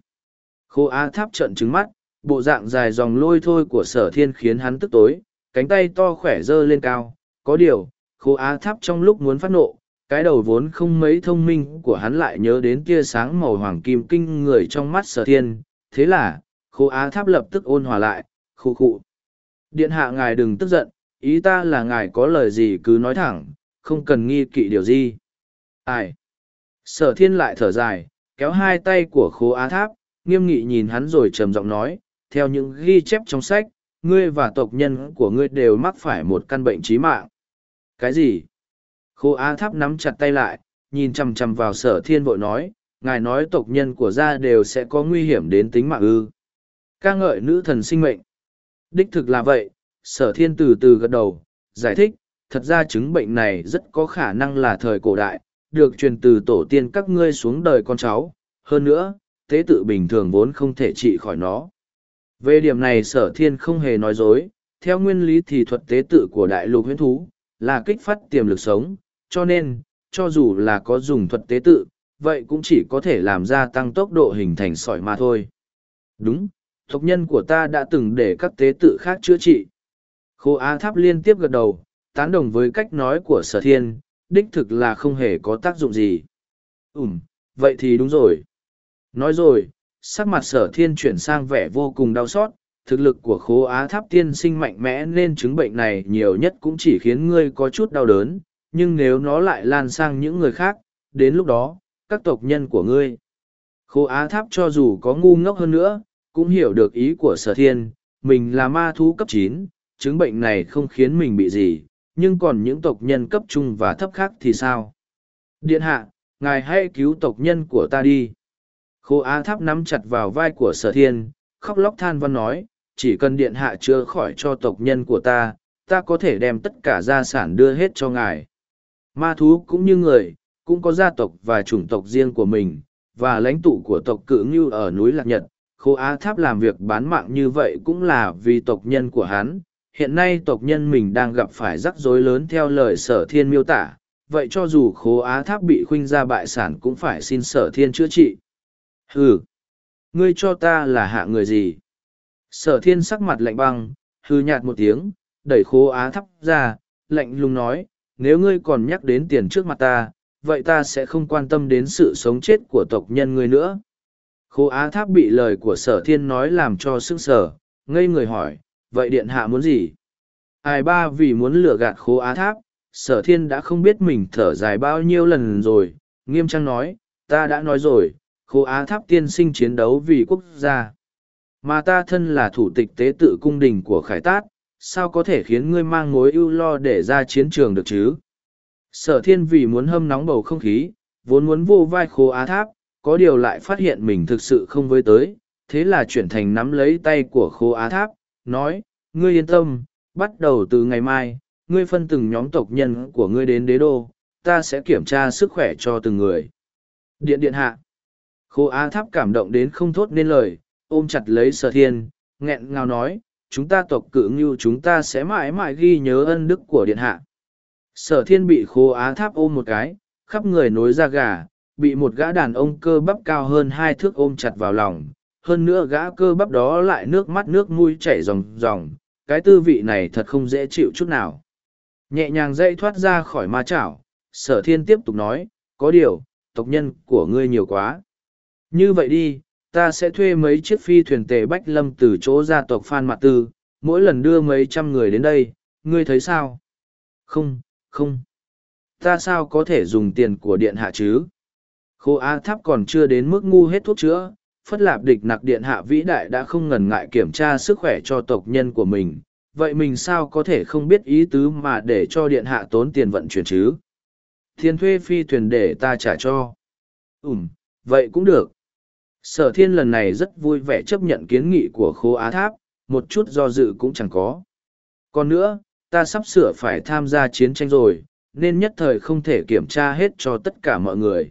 Khô Á Tháp trận trứng mắt, bộ dạng dài dòng lôi thôi của sở thiên khiến hắn tức tối, cánh tay to khỏe dơ lên cao. Có điều, khô Á Tháp trong lúc muốn phát nộ, cái đầu vốn không mấy thông minh của hắn lại nhớ đến tia sáng màu hoàng kim kinh người trong mắt sở thiên. Thế là, khô Á Tháp lập tức ôn hòa lại, khu khụ. Điện hạ ngài đừng tức giận, ý ta là ngài có lời gì cứ nói thẳng, không cần nghi kỵ điều gì. Ai? Sở thiên lại thở dài, kéo hai tay của khố á tháp, nghiêm nghị nhìn hắn rồi trầm giọng nói, theo những ghi chép trong sách, ngươi và tộc nhân của ngươi đều mắc phải một căn bệnh trí mạng. Cái gì? Khô á tháp nắm chặt tay lại, nhìn chằm chằm vào sở thiên vội nói, ngài nói tộc nhân của gia đều sẽ có nguy hiểm đến tính mạng ư. ca ngợi nữ thần sinh mệnh. Đích thực là vậy, sở thiên từ từ gật đầu, giải thích, thật ra chứng bệnh này rất có khả năng là thời cổ đại, được truyền từ tổ tiên các ngươi xuống đời con cháu. Hơn nữa, tế tự bình thường vốn không thể trị khỏi nó. Về điểm này sở thiên không hề nói dối, theo nguyên lý thì thuật tế tự của đại lục huyến thú, là kích phát tiềm lực sống, cho nên, cho dù là có dùng thuật tế tự, vậy cũng chỉ có thể làm gia tăng tốc độ hình thành sỏi mà thôi. Đúng, tộc nhân của ta đã từng để các tế tự khác chữa trị. Khô Á Tháp liên tiếp gật đầu, tán đồng với cách nói của sở thiên, đích thực là không hề có tác dụng gì. Ừm, vậy thì đúng rồi. Nói rồi, sắc mặt sở thiên chuyển sang vẻ vô cùng đau xót, thực lực của khố á tháp tiên sinh mạnh mẽ nên chứng bệnh này nhiều nhất cũng chỉ khiến ngươi có chút đau đớn, nhưng nếu nó lại lan sang những người khác, đến lúc đó, các tộc nhân của ngươi. Khố á tháp cho dù có ngu ngốc hơn nữa, cũng hiểu được ý của sở thiên, mình là ma thú cấp chín, chứng bệnh này không khiến mình bị gì, nhưng còn những tộc nhân cấp trung và thấp khác thì sao? Điện hạ, ngài hãy cứu tộc nhân của ta đi. Khô Á Tháp nắm chặt vào vai của sở thiên, khóc lóc than văn nói, chỉ cần điện hạ chữa khỏi cho tộc nhân của ta, ta có thể đem tất cả gia sản đưa hết cho ngài. Ma thú cũng như người, cũng có gia tộc và chủng tộc riêng của mình, và lãnh tụ của tộc cự ngưu ở núi Lạc Nhật. Khô Á Tháp làm việc bán mạng như vậy cũng là vì tộc nhân của hắn. Hiện nay tộc nhân mình đang gặp phải rắc rối lớn theo lời sở thiên miêu tả, vậy cho dù khố á tháp bị khuynh ra bại sản cũng phải xin sở thiên chữa trị. Hừ, ngươi cho ta là hạ người gì? Sở thiên sắc mặt lạnh băng, hư nhạt một tiếng, đẩy khố á Tháp ra, lạnh lùng nói, nếu ngươi còn nhắc đến tiền trước mặt ta, vậy ta sẽ không quan tâm đến sự sống chết của tộc nhân ngươi nữa. Khố á tháp bị lời của sở thiên nói làm cho sững sở, ngây người hỏi, vậy điện hạ muốn gì? Ai ba vì muốn lừa gạt khố á tháp, sở thiên đã không biết mình thở dài bao nhiêu lần rồi, nghiêm trang nói, ta đã nói rồi, khô á tháp tiên sinh chiến đấu vì quốc gia. Mà ta thân là thủ tịch tế tự cung đình của khải tát, sao có thể khiến ngươi mang mối ưu lo để ra chiến trường được chứ? Sở thiên vì muốn hâm nóng bầu không khí, vốn muốn vô vai khô á tháp, có điều lại phát hiện mình thực sự không với tới, thế là chuyển thành nắm lấy tay của khô á tháp, nói, ngươi yên tâm, bắt đầu từ ngày mai, ngươi phân từng nhóm tộc nhân của ngươi đến đế đô, ta sẽ kiểm tra sức khỏe cho từng người. Điện điện hạ. Khô Á Tháp cảm động đến không thốt nên lời, ôm chặt lấy sở thiên, nghẹn ngào nói, chúng ta tộc cự ngưu chúng ta sẽ mãi mãi ghi nhớ ân đức của điện hạ. Sở thiên bị khô Á Tháp ôm một cái, khắp người nối ra gà, bị một gã đàn ông cơ bắp cao hơn hai thước ôm chặt vào lòng. Hơn nữa gã cơ bắp đó lại nước mắt nước mũi chảy ròng ròng, cái tư vị này thật không dễ chịu chút nào. Nhẹ nhàng dây thoát ra khỏi ma chảo, sở thiên tiếp tục nói, có điều, tộc nhân của ngươi nhiều quá. Như vậy đi, ta sẽ thuê mấy chiếc phi thuyền tề Bách Lâm từ chỗ gia tộc Phan Mạt Tư, mỗi lần đưa mấy trăm người đến đây, ngươi thấy sao? Không, không. Ta sao có thể dùng tiền của điện hạ chứ? Khô A Tháp còn chưa đến mức ngu hết thuốc chữa, Phất Lạp địch nặc điện hạ vĩ đại đã không ngần ngại kiểm tra sức khỏe cho tộc nhân của mình. Vậy mình sao có thể không biết ý tứ mà để cho điện hạ tốn tiền vận chuyển chứ? Thiên thuê phi thuyền để ta trả cho. Ừm, vậy cũng được sở thiên lần này rất vui vẻ chấp nhận kiến nghị của Khô á tháp một chút do dự cũng chẳng có còn nữa ta sắp sửa phải tham gia chiến tranh rồi nên nhất thời không thể kiểm tra hết cho tất cả mọi người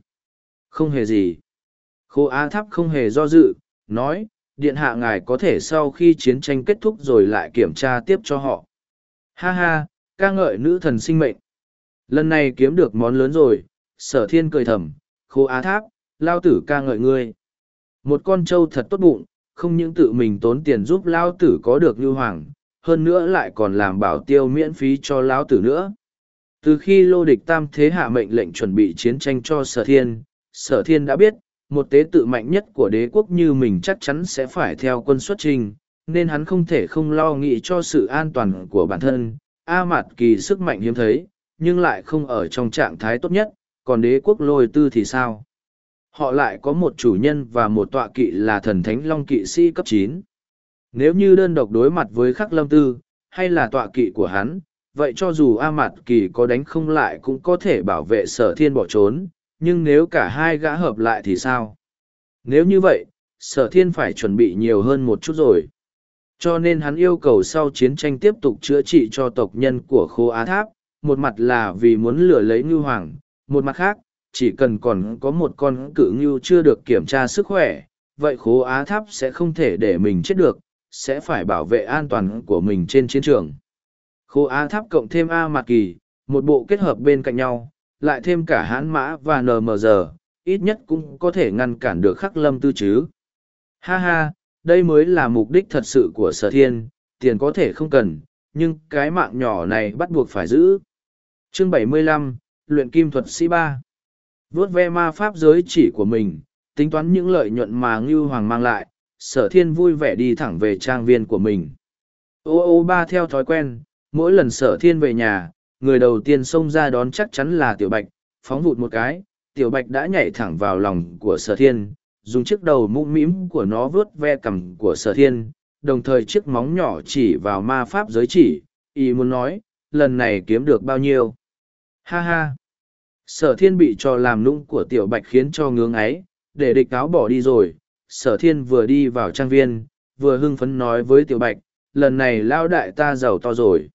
không hề gì Khô á tháp không hề do dự nói điện hạ ngài có thể sau khi chiến tranh kết thúc rồi lại kiểm tra tiếp cho họ ha ha ca ngợi nữ thần sinh mệnh Lần này kiếm được món lớn rồi, sở thiên cười thầm, khô á tháp, lao tử ca ngợi ngươi. Một con trâu thật tốt bụng, không những tự mình tốn tiền giúp lao tử có được như hoàng, hơn nữa lại còn làm bảo tiêu miễn phí cho lao tử nữa. Từ khi lô địch tam thế hạ mệnh lệnh chuẩn bị chiến tranh cho sở thiên, sở thiên đã biết, một tế tự mạnh nhất của đế quốc như mình chắc chắn sẽ phải theo quân xuất trình, nên hắn không thể không lo nghĩ cho sự an toàn của bản thân. A Mạt Kỳ sức mạnh hiếm thấy, nhưng lại không ở trong trạng thái tốt nhất, còn đế quốc lôi tư thì sao? Họ lại có một chủ nhân và một tọa kỵ là thần thánh long kỵ sĩ cấp chín. Nếu như đơn độc đối mặt với khắc lâm tư, hay là tọa kỵ của hắn, vậy cho dù A Mạt Kỳ có đánh không lại cũng có thể bảo vệ sở thiên bỏ trốn, nhưng nếu cả hai gã hợp lại thì sao? Nếu như vậy, sở thiên phải chuẩn bị nhiều hơn một chút rồi. Cho nên hắn yêu cầu sau chiến tranh tiếp tục chữa trị cho tộc nhân của khô Á Tháp, một mặt là vì muốn lừa lấy ngư hoàng, một mặt khác, chỉ cần còn có một con cự ngưu chưa được kiểm tra sức khỏe, vậy khố Á Tháp sẽ không thể để mình chết được, sẽ phải bảo vệ an toàn của mình trên chiến trường. Khố Á Tháp cộng thêm A Mạc Kỳ, một bộ kết hợp bên cạnh nhau, lại thêm cả hãn mã và NMG, ít nhất cũng có thể ngăn cản được khắc lâm tư chứ. Ha ha, đây mới là mục đích thật sự của sở thiên, tiền có thể không cần, nhưng cái mạng nhỏ này bắt buộc phải giữ. Chương 75, Luyện Kim Thuật Sĩ ba vuốt ve ma pháp giới chỉ của mình, tính toán những lợi nhuận mà Ngưu Hoàng mang lại, sở thiên vui vẻ đi thẳng về trang viên của mình. Ô ô ba theo thói quen, mỗi lần sở thiên về nhà, người đầu tiên xông ra đón chắc chắn là Tiểu Bạch, phóng vụt một cái, Tiểu Bạch đã nhảy thẳng vào lòng của sở thiên, dùng chiếc đầu mũm mĩm của nó vớt ve cằm của sở thiên, đồng thời chiếc móng nhỏ chỉ vào ma pháp giới chỉ, ý muốn nói, lần này kiếm được bao nhiêu. Ha ha! Sở thiên bị cho làm nũng của tiểu bạch khiến cho ngưỡng ấy, để địch cáo bỏ đi rồi. Sở thiên vừa đi vào trang viên, vừa hưng phấn nói với tiểu bạch, lần này lao đại ta giàu to rồi.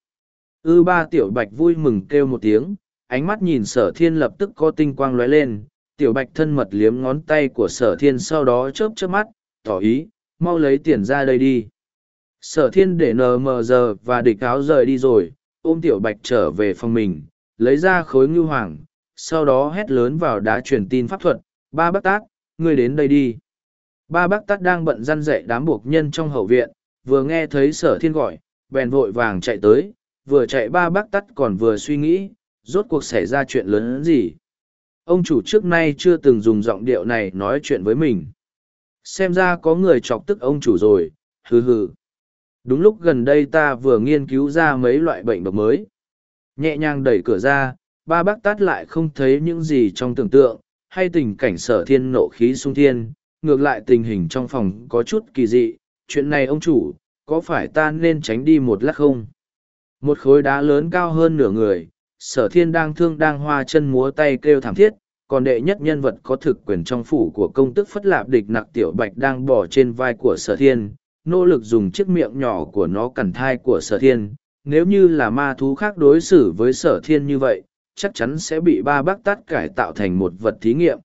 Ư ba tiểu bạch vui mừng kêu một tiếng, ánh mắt nhìn sở thiên lập tức có tinh quang lóe lên, tiểu bạch thân mật liếm ngón tay của sở thiên sau đó chớp chớp mắt, tỏ ý, mau lấy tiền ra đây đi. Sở thiên để nờ mờ giờ và địch áo rời đi rồi, ôm tiểu bạch trở về phòng mình, lấy ra khối ngư hoàng, sau đó hét lớn vào đá truyền tin pháp thuật, ba bác tát, ngươi đến đây đi. Ba bác tát đang bận răn dậy đám buộc nhân trong hậu viện, vừa nghe thấy sở thiên gọi, bèn vội vàng chạy tới, vừa chạy ba bác tắt còn vừa suy nghĩ, rốt cuộc xảy ra chuyện lớn gì. Ông chủ trước nay chưa từng dùng giọng điệu này nói chuyện với mình. Xem ra có người chọc tức ông chủ rồi, hừ hừ. Đúng lúc gần đây ta vừa nghiên cứu ra mấy loại bệnh độc mới. Nhẹ nhàng đẩy cửa ra, ba bác tát lại không thấy những gì trong tưởng tượng, hay tình cảnh sở thiên nộ khí sung thiên, ngược lại tình hình trong phòng có chút kỳ dị. Chuyện này ông chủ, có phải ta nên tránh đi một lát không? Một khối đá lớn cao hơn nửa người, sở thiên đang thương đang hoa chân múa tay kêu thảm thiết, còn đệ nhất nhân vật có thực quyền trong phủ của công tức phất lạp địch nặc tiểu bạch đang bỏ trên vai của sở thiên, nỗ lực dùng chiếc miệng nhỏ của nó cằn thai của sở thiên. Nếu như là ma thú khác đối xử với sở thiên như vậy, chắc chắn sẽ bị ba bác tát cải tạo thành một vật thí nghiệm.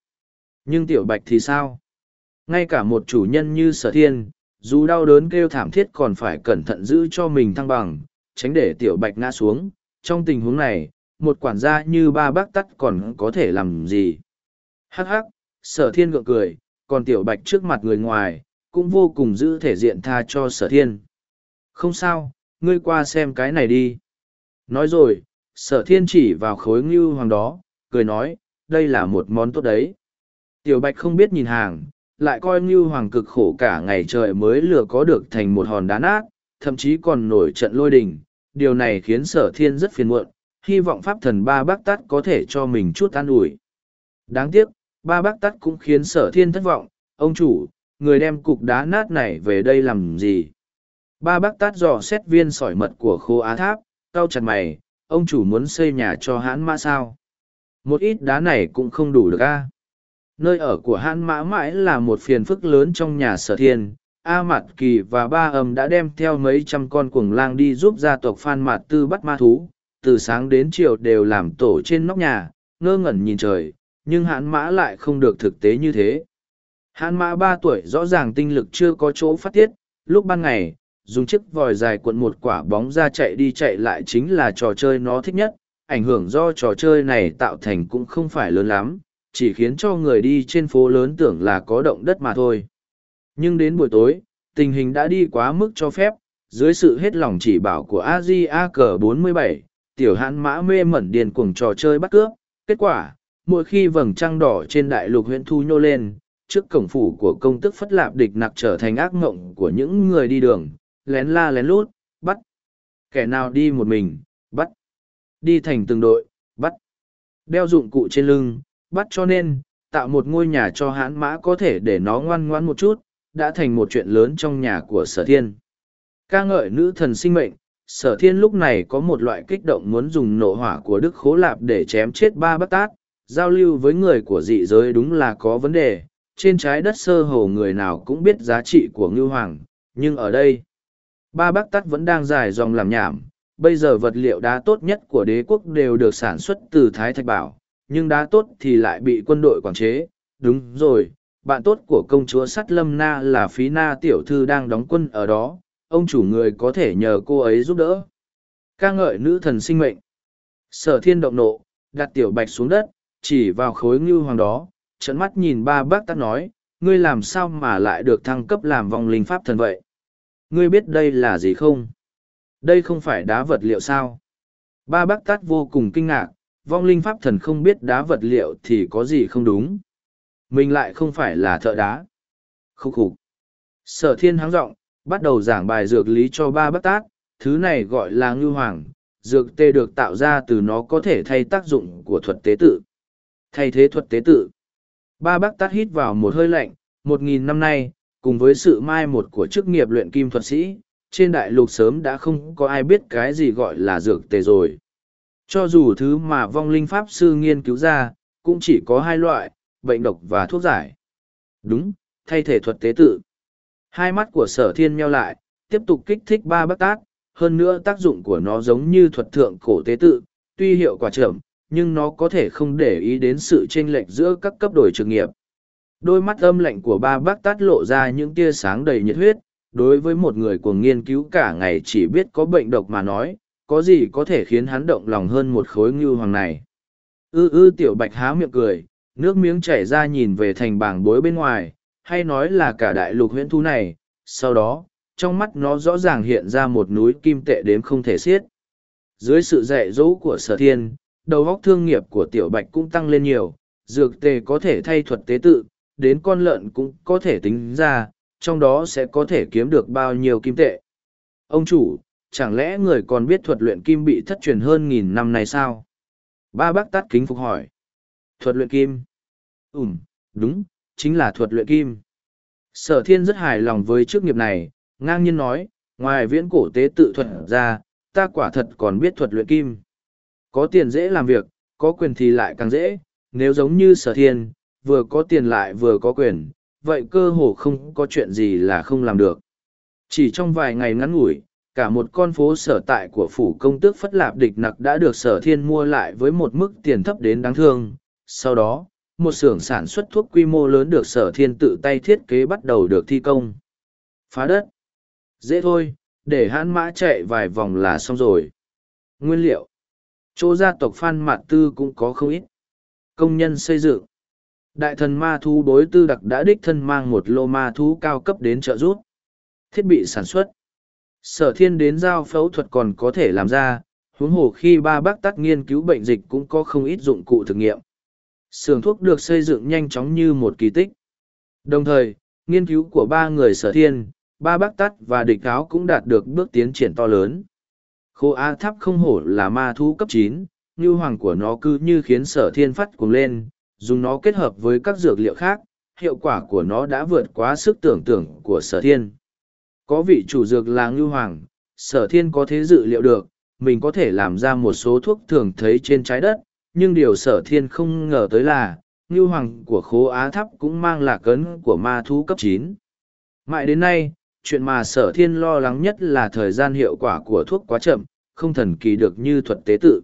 Nhưng tiểu bạch thì sao? Ngay cả một chủ nhân như sở thiên, dù đau đớn kêu thảm thiết còn phải cẩn thận giữ cho mình thăng bằng, tránh để tiểu bạch ngã xuống. Trong tình huống này, một quản gia như ba bác tắt còn có thể làm gì? Hắc hắc, sở thiên gượng cười, còn tiểu bạch trước mặt người ngoài, cũng vô cùng giữ thể diện tha cho sở thiên. Không sao, ngươi qua xem cái này đi. Nói rồi, sở thiên chỉ vào khối ngưu hoàng đó, cười nói, đây là một món tốt đấy. Tiểu bạch không biết nhìn hàng, lại coi ngưu hoàng cực khổ cả ngày trời mới lừa có được thành một hòn đá nát, thậm chí còn nổi trận lôi đình. Điều này khiến sở thiên rất phiền muộn, hy vọng pháp thần ba bác tát có thể cho mình chút an ủi. Đáng tiếc, ba bác tát cũng khiến sở thiên thất vọng, ông chủ, người đem cục đá nát này về đây làm gì? Ba bác tát dò xét viên sỏi mật của khô á tháp, cau chặt mày, ông chủ muốn xây nhà cho hãn mã sao một ít đá này cũng không đủ được a nơi ở của hãn mã mãi là một phiền phức lớn trong nhà sở thiên a mạt kỳ và ba âm đã đem theo mấy trăm con cuồng lang đi giúp gia tộc phan mạt tư bắt ma thú. Từ sáng đến chiều đều làm tổ trên nóc nhà ngơ ngẩn nhìn trời nhưng hãn mã lại không được thực tế như thế. Hãn mã ba tuổi rõ ràng tinh lực chưa có chỗ phát tiết. Lúc ban ngày dùng chiếc vòi dài cuộn một quả bóng ra chạy đi chạy lại chính là trò chơi nó thích nhất, ảnh hưởng do trò chơi này tạo thành cũng không phải lớn lắm, chỉ khiến cho người đi trên phố lớn tưởng là có động đất mà thôi. Nhưng đến buổi tối, tình hình đã đi quá mức cho phép, dưới sự hết lòng chỉ bảo của Aji cờ 47, tiểu hãn mã mê mẩn điền cuồng trò chơi bắt cướp. Kết quả, mỗi khi vầng trăng đỏ trên đại lục huyện thu nhô lên, trước cổng phủ của công tức phất lạp địch nặc trở thành ác mộng của những người đi đường, lén la lén lút, bắt. Kẻ nào đi một mình, bắt. Đi thành từng đội, bắt. Đeo dụng cụ trên lưng, bắt cho nên, tạo một ngôi nhà cho hãn mã có thể để nó ngoan ngoãn một chút, đã thành một chuyện lớn trong nhà của sở thiên. ca ngợi nữ thần sinh mệnh, sở thiên lúc này có một loại kích động muốn dùng nộ hỏa của đức khố lạp để chém chết ba bát tát, giao lưu với người của dị giới đúng là có vấn đề, trên trái đất sơ hồ người nào cũng biết giá trị của ngưu hoàng, nhưng ở đây, ba bác tát vẫn đang dài dòng làm nhảm, bây giờ vật liệu đá tốt nhất của đế quốc đều được sản xuất từ Thái Thạch Bảo, nhưng đá tốt thì lại bị quân đội quản chế, đúng rồi bạn tốt của công chúa sắt lâm na là phí na tiểu thư đang đóng quân ở đó, ông chủ người có thể nhờ cô ấy giúp đỡ. Ca ngợi nữ thần sinh mệnh. Sở thiên động nộ, đặt tiểu bạch xuống đất, chỉ vào khối ngưu hoàng đó trận mắt nhìn ba bác tắt nói, ngươi làm sao mà lại được thăng cấp làm vong linh pháp thần vậy? Ngươi biết đây là gì không? Đây không phải đá vật liệu sao? Ba bác tát vô cùng kinh ngạc, vong linh pháp thần không biết đá vật liệu thì có gì không đúng? Mình lại không phải là thợ đá. Khúc khục. Sở thiên háng rộng, bắt đầu giảng bài dược lý cho ba bác tác, thứ này gọi là ngư hoàng, dược tê được tạo ra từ nó có thể thay tác dụng của thuật tế tự. Thay thế thuật tế tự. Ba bác tác hít vào một hơi lạnh, một nghìn năm nay, cùng với sự mai một của chức nghiệp luyện kim thuật sĩ, trên đại lục sớm đã không có ai biết cái gì gọi là dược tề rồi. Cho dù thứ mà vong linh pháp sư nghiên cứu ra, cũng chỉ có hai loại, bệnh độc và thuốc giải. Đúng, thay thể thuật tế tự. Hai mắt của sở thiên meo lại, tiếp tục kích thích ba bác tác, hơn nữa tác dụng của nó giống như thuật thượng cổ tế tự, tuy hiệu quả chậm, nhưng nó có thể không để ý đến sự chênh lệch giữa các cấp đổi trường nghiệp. Đôi mắt âm lạnh của ba bác tát lộ ra những tia sáng đầy nhiệt huyết, đối với một người cuồng nghiên cứu cả ngày chỉ biết có bệnh độc mà nói, có gì có thể khiến hắn động lòng hơn một khối ngưu hoàng này. Ư ư tiểu bạch há miệng cười, nước miếng chảy ra nhìn về thành bảng bối bên ngoài, hay nói là cả đại lục huyễn thú này, sau đó, trong mắt nó rõ ràng hiện ra một núi kim tệ đếm không thể xiết. Dưới sự dạy dỗ của sở thiên, đầu óc thương nghiệp của tiểu bạch cũng tăng lên nhiều, dược tề có thể thay thuật tế tự, đến con lợn cũng có thể tính ra, trong đó sẽ có thể kiếm được bao nhiêu kim tệ. Ông chủ, chẳng lẽ người còn biết thuật luyện kim bị thất truyền hơn nghìn năm này sao? Ba bác tát kính phục hỏi. Thuật luyện kim. Ừm, đúng, chính là thuật luyện kim. Sở thiên rất hài lòng với chức nghiệp này, ngang nhiên nói, ngoài viễn cổ tế tự thuật ra, ta quả thật còn biết thuật luyện kim. Có tiền dễ làm việc, có quyền thì lại càng dễ, nếu giống như sở thiên, vừa có tiền lại vừa có quyền, vậy cơ hồ không có chuyện gì là không làm được. Chỉ trong vài ngày ngắn ngủi, cả một con phố sở tại của phủ công tước phất lạp địch nặc đã được sở thiên mua lại với một mức tiền thấp đến đáng thương. Sau đó, một xưởng sản xuất thuốc quy mô lớn được sở thiên tự tay thiết kế bắt đầu được thi công. Phá đất. Dễ thôi, để hãn mã chạy vài vòng là xong rồi. Nguyên liệu. Chỗ gia tộc Phan Mạt Tư cũng có không ít. Công nhân xây dựng. Đại thần ma thú đối tư đặc đã đích thân mang một lô ma thú cao cấp đến trợ giúp. Thiết bị sản xuất. Sở thiên đến giao phẫu thuật còn có thể làm ra, huống hồ khi ba bác tắc nghiên cứu bệnh dịch cũng có không ít dụng cụ thực nghiệm. Sưởng thuốc được xây dựng nhanh chóng như một kỳ tích. Đồng thời, nghiên cứu của ba người sở thiên, ba bác tắt và địch áo cũng đạt được bước tiến triển to lớn. Khô A Tháp không hổ là ma thú cấp chín, như hoàng của nó cứ như khiến sở thiên phát cuồng lên, dùng nó kết hợp với các dược liệu khác, hiệu quả của nó đã vượt quá sức tưởng tượng của sở thiên. Có vị chủ dược là ngư hoàng, sở thiên có thế dự liệu được, mình có thể làm ra một số thuốc thường thấy trên trái đất, nhưng điều sở thiên không ngờ tới là, ngưu hoàng của khố á thắp cũng mang lạc ấn của ma thú cấp chín. Mãi đến nay, chuyện mà sở thiên lo lắng nhất là thời gian hiệu quả của thuốc quá chậm, không thần kỳ được như thuật tế tự.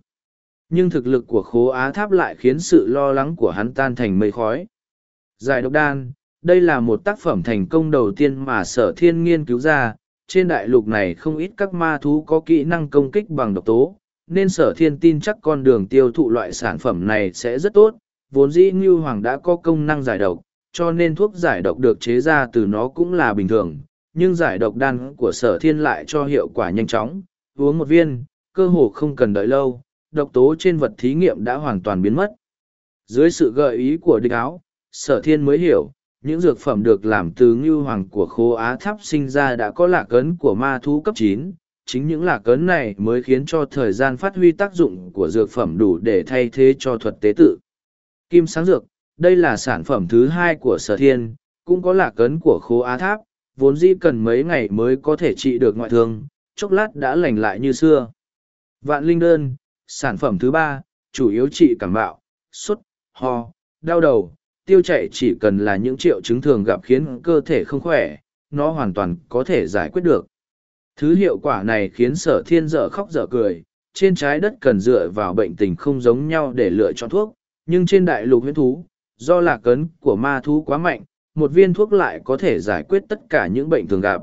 Nhưng thực lực của khố á tháp lại khiến sự lo lắng của hắn tan thành mây khói. Giải độc đan, đây là một tác phẩm thành công đầu tiên mà sở thiên nghiên cứu ra, trên đại lục này không ít các ma thú có kỹ năng công kích bằng độc tố, nên sở thiên tin chắc con đường tiêu thụ loại sản phẩm này sẽ rất tốt, vốn dĩ Ngưu Hoàng đã có công năng giải độc, cho nên thuốc giải độc được chế ra từ nó cũng là bình thường, nhưng giải độc đan của sở thiên lại cho hiệu quả nhanh chóng, uống một viên, cơ hồ không cần đợi lâu, độc tố trên vật thí nghiệm đã hoàn toàn biến mất. Dưới sự gợi ý của địch áo, sở thiên mới hiểu, những dược phẩm được làm từ ngưu hoàng của khô á tháp sinh ra đã có lạc ấn của ma thú cấp chín chính những lạc ấn này mới khiến cho thời gian phát huy tác dụng của dược phẩm đủ để thay thế cho thuật tế tự kim sáng dược đây là sản phẩm thứ hai của sở thiên cũng có lạc ấn của khô á tháp vốn dĩ cần mấy ngày mới có thể trị được ngoại thương chốc lát đã lành lại như xưa vạn linh đơn sản phẩm thứ ba chủ yếu trị cảm bạo sốt ho đau đầu tiêu chảy chỉ cần là những triệu chứng thường gặp khiến cơ thể không khỏe, nó hoàn toàn có thể giải quyết được. Thứ hiệu quả này khiến sở thiên dở khóc dở cười, trên trái đất cần dựa vào bệnh tình không giống nhau để lựa chọn thuốc, nhưng trên đại lục huyễn thú, do lạc cấn của ma thú quá mạnh, một viên thuốc lại có thể giải quyết tất cả những bệnh thường gặp.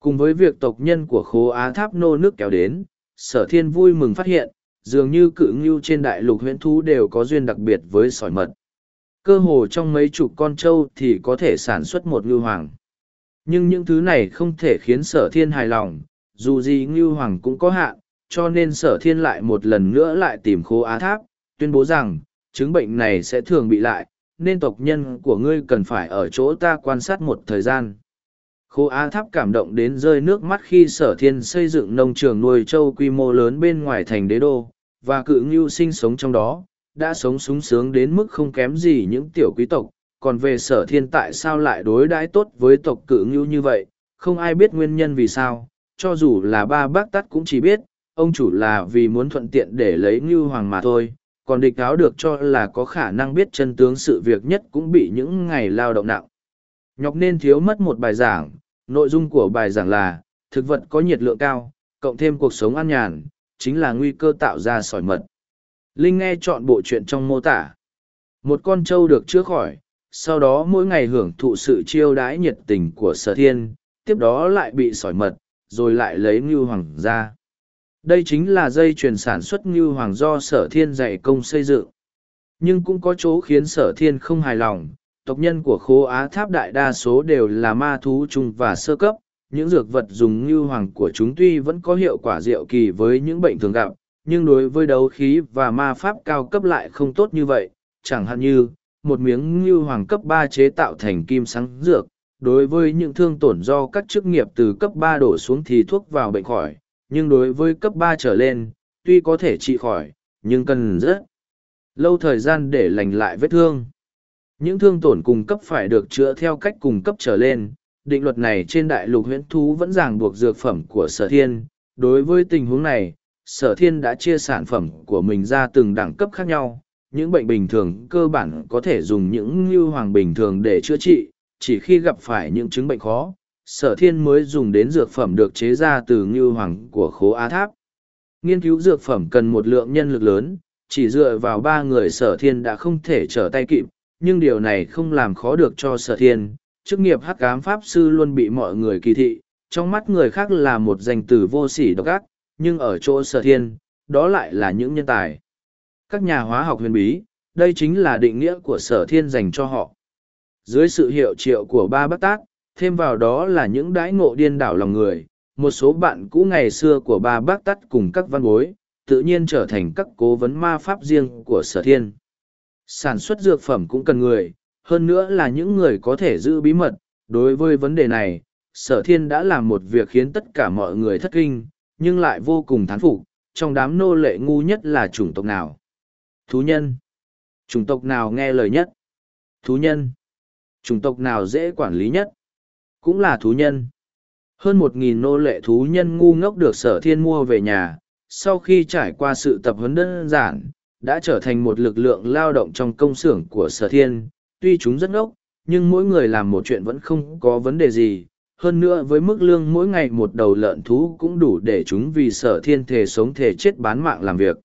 Cùng với việc tộc nhân của khố Á Tháp nô nước kéo đến, sở thiên vui mừng phát hiện, dường như cự ngưu trên đại lục huyễn thú đều có duyên đặc biệt với sỏi mật cơ hồ trong mấy chục con trâu thì có thể sản xuất một ngưu hoàng nhưng những thứ này không thể khiến sở thiên hài lòng dù gì ngưu hoàng cũng có hạn cho nên sở thiên lại một lần nữa lại tìm khô á tháp tuyên bố rằng chứng bệnh này sẽ thường bị lại nên tộc nhân của ngươi cần phải ở chỗ ta quan sát một thời gian. Khô á tháp cảm động đến rơi nước mắt khi sở thiên xây dựng nông trường nuôi trâu quy mô lớn bên ngoài thành đế đô và cự ngưu sinh sống trong đó đã sống sung sướng đến mức không kém gì những tiểu quý tộc, còn về sở thiên tại sao lại đối đãi tốt với tộc cự ngưu như vậy, không ai biết nguyên nhân vì sao, cho dù là ba bác tắt cũng chỉ biết, ông chủ là vì muốn thuận tiện để lấy ngưu hoàng mà thôi, còn địch áo được cho là có khả năng biết chân tướng sự việc nhất cũng bị những ngày lao động nặng. Nhọc nên thiếu mất một bài giảng, nội dung của bài giảng là, thực vật có nhiệt lượng cao, cộng thêm cuộc sống an nhàn, chính là nguy cơ tạo ra sỏi mật. Linh nghe chọn bộ chuyện trong mô tả. Một con trâu được chữa khỏi, sau đó mỗi ngày hưởng thụ sự chiêu đãi nhiệt tình của sở thiên, tiếp đó lại bị sỏi mật, rồi lại lấy ngưu hoàng ra. Đây chính là dây chuyền sản xuất ngưu hoàng do sở thiên dạy công xây dựng. Nhưng cũng có chỗ khiến sở thiên không hài lòng, tộc nhân của khố Á Tháp đại đa số đều là ma thú trung và sơ cấp, những dược vật dùng ngưu hoàng của chúng tuy vẫn có hiệu quả diệu kỳ với những bệnh thường gặp, nhưng đối với đấu khí và ma pháp cao cấp lại không tốt như vậy, chẳng hạn như, một miếng ngưu hoàng cấp ba chế tạo thành kim sáng dược, đối với những thương tổn do các chức nghiệp từ cấp ba đổ xuống thì thuốc vào bệnh khỏi, nhưng đối với cấp ba trở lên, tuy có thể trị khỏi, nhưng cần rất lâu thời gian để lành lại vết thương. Những thương tổn cung cấp phải được chữa theo cách cung cấp trở lên, định luật này trên đại lục huyễn thú vẫn ràng buộc dược phẩm của sở thiên. Đối với tình huống này, sở thiên đã chia sản phẩm của mình ra từng đẳng cấp khác nhau những bệnh bình thường cơ bản có thể dùng những lưu hoàng bình thường để chữa trị chỉ khi gặp phải những chứng bệnh khó sở thiên mới dùng đến dược phẩm được chế ra từ lưu hoàng của khố á tháp nghiên cứu dược phẩm cần một lượng nhân lực lớn chỉ dựa vào ba người sở thiên đã không thể trở tay kịp nhưng điều này không làm khó được cho sở thiên chức nghiệp hắc cám pháp sư luôn bị mọi người kỳ thị trong mắt người khác là một danh từ vô sỉ độc ác nhưng ở chỗ sở thiên, đó lại là những nhân tài. Các nhà hóa học huyền bí, đây chính là định nghĩa của sở thiên dành cho họ. Dưới sự hiệu triệu của ba bác tác, thêm vào đó là những đãi ngộ điên đảo lòng người, một số bạn cũ ngày xưa của ba bác tắt cùng các văn bối, tự nhiên trở thành các cố vấn ma pháp riêng của sở thiên. Sản xuất dược phẩm cũng cần người, hơn nữa là những người có thể giữ bí mật. Đối với vấn đề này, sở thiên đã làm một việc khiến tất cả mọi người thất kinh, nhưng lại vô cùng thán phục, trong đám nô lệ ngu nhất là chủng tộc nào? Thú nhân. Chủng tộc nào nghe lời nhất? Thú nhân. Chủng tộc nào dễ quản lý nhất? Cũng là thú nhân. Hơn một nghìn nô lệ thú nhân ngu ngốc được sở thiên mua về nhà, sau khi trải qua sự tập huấn đơn giản, đã trở thành một lực lượng lao động trong công xưởng của sở thiên. Tuy chúng rất ngốc, nhưng mỗi người làm một chuyện vẫn không có vấn đề gì, hơn nữa với mức lương mỗi ngày một đầu lợn thú cũng đủ để chúng vì sở thiên thể sống thể chết bán mạng làm việc.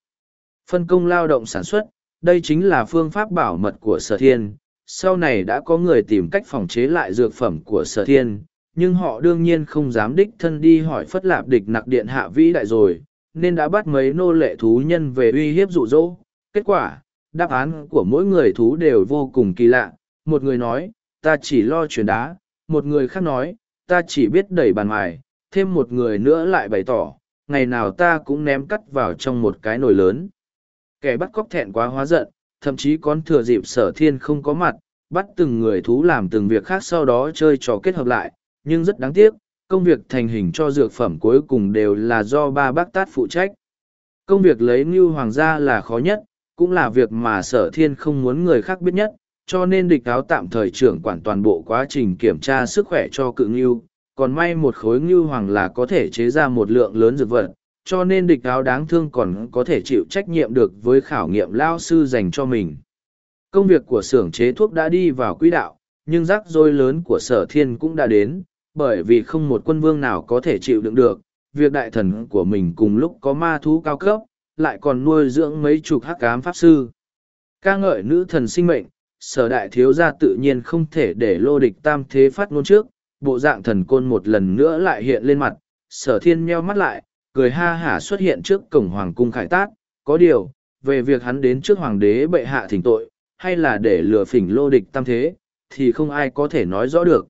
Phân công lao động sản xuất, đây chính là phương pháp bảo mật của sở thiên. Sau này đã có người tìm cách phòng chế lại dược phẩm của sở thiên, nhưng họ đương nhiên không dám đích thân đi hỏi phất lạp địch nặc điện hạ vĩ đại rồi, nên đã bắt mấy nô lệ thú nhân về uy hiếp dụ dỗ. Kết quả, đáp án của mỗi người thú đều vô cùng kỳ lạ. Một người nói, ta chỉ lo chuyển đá. Một người khác nói, ta chỉ biết đẩy bàn mài. Thêm một người nữa lại bày tỏ, ngày nào ta cũng ném cắt vào trong một cái nồi lớn. Kẻ bắt cóc thẹn quá hóa giận, thậm chí còn thừa dịp sở thiên không có mặt, bắt từng người thú làm từng việc khác sau đó chơi trò kết hợp lại, nhưng rất đáng tiếc, công việc thành hình cho dược phẩm cuối cùng đều là do ba bác tát phụ trách. Công việc lấy Ngưu Hoàng gia là khó nhất, cũng là việc mà sở thiên không muốn người khác biết nhất, cho nên địch áo tạm thời trưởng quản toàn bộ quá trình kiểm tra sức khỏe cho cự Ngưu, còn may một khối Ngưu Hoàng là có thể chế ra một lượng lớn dược vật, cho nên địch áo đáng thương còn có thể chịu trách nhiệm được với khảo nghiệm lao sư dành cho mình. Công việc của xưởng chế thuốc đã đi vào quỹ đạo, nhưng rắc rối lớn của sở thiên cũng đã đến, bởi vì không một quân vương nào có thể chịu đựng được, việc đại thần của mình cùng lúc có ma thú cao cấp, lại còn nuôi dưỡng mấy chục hắc ám pháp sư. ca ngợi nữ thần sinh mệnh, sở đại thiếu gia tự nhiên không thể để lô địch tam thế phát ngôn trước, bộ dạng thần côn một lần nữa lại hiện lên mặt, sở thiên meo mắt lại, cười ha hả xuất hiện trước cổng hoàng cung khải tát, có điều, về việc hắn đến trước hoàng đế bệ hạ thỉnh tội, hay là để lừa phỉnh lô địch tam thế, thì không ai có thể nói rõ được.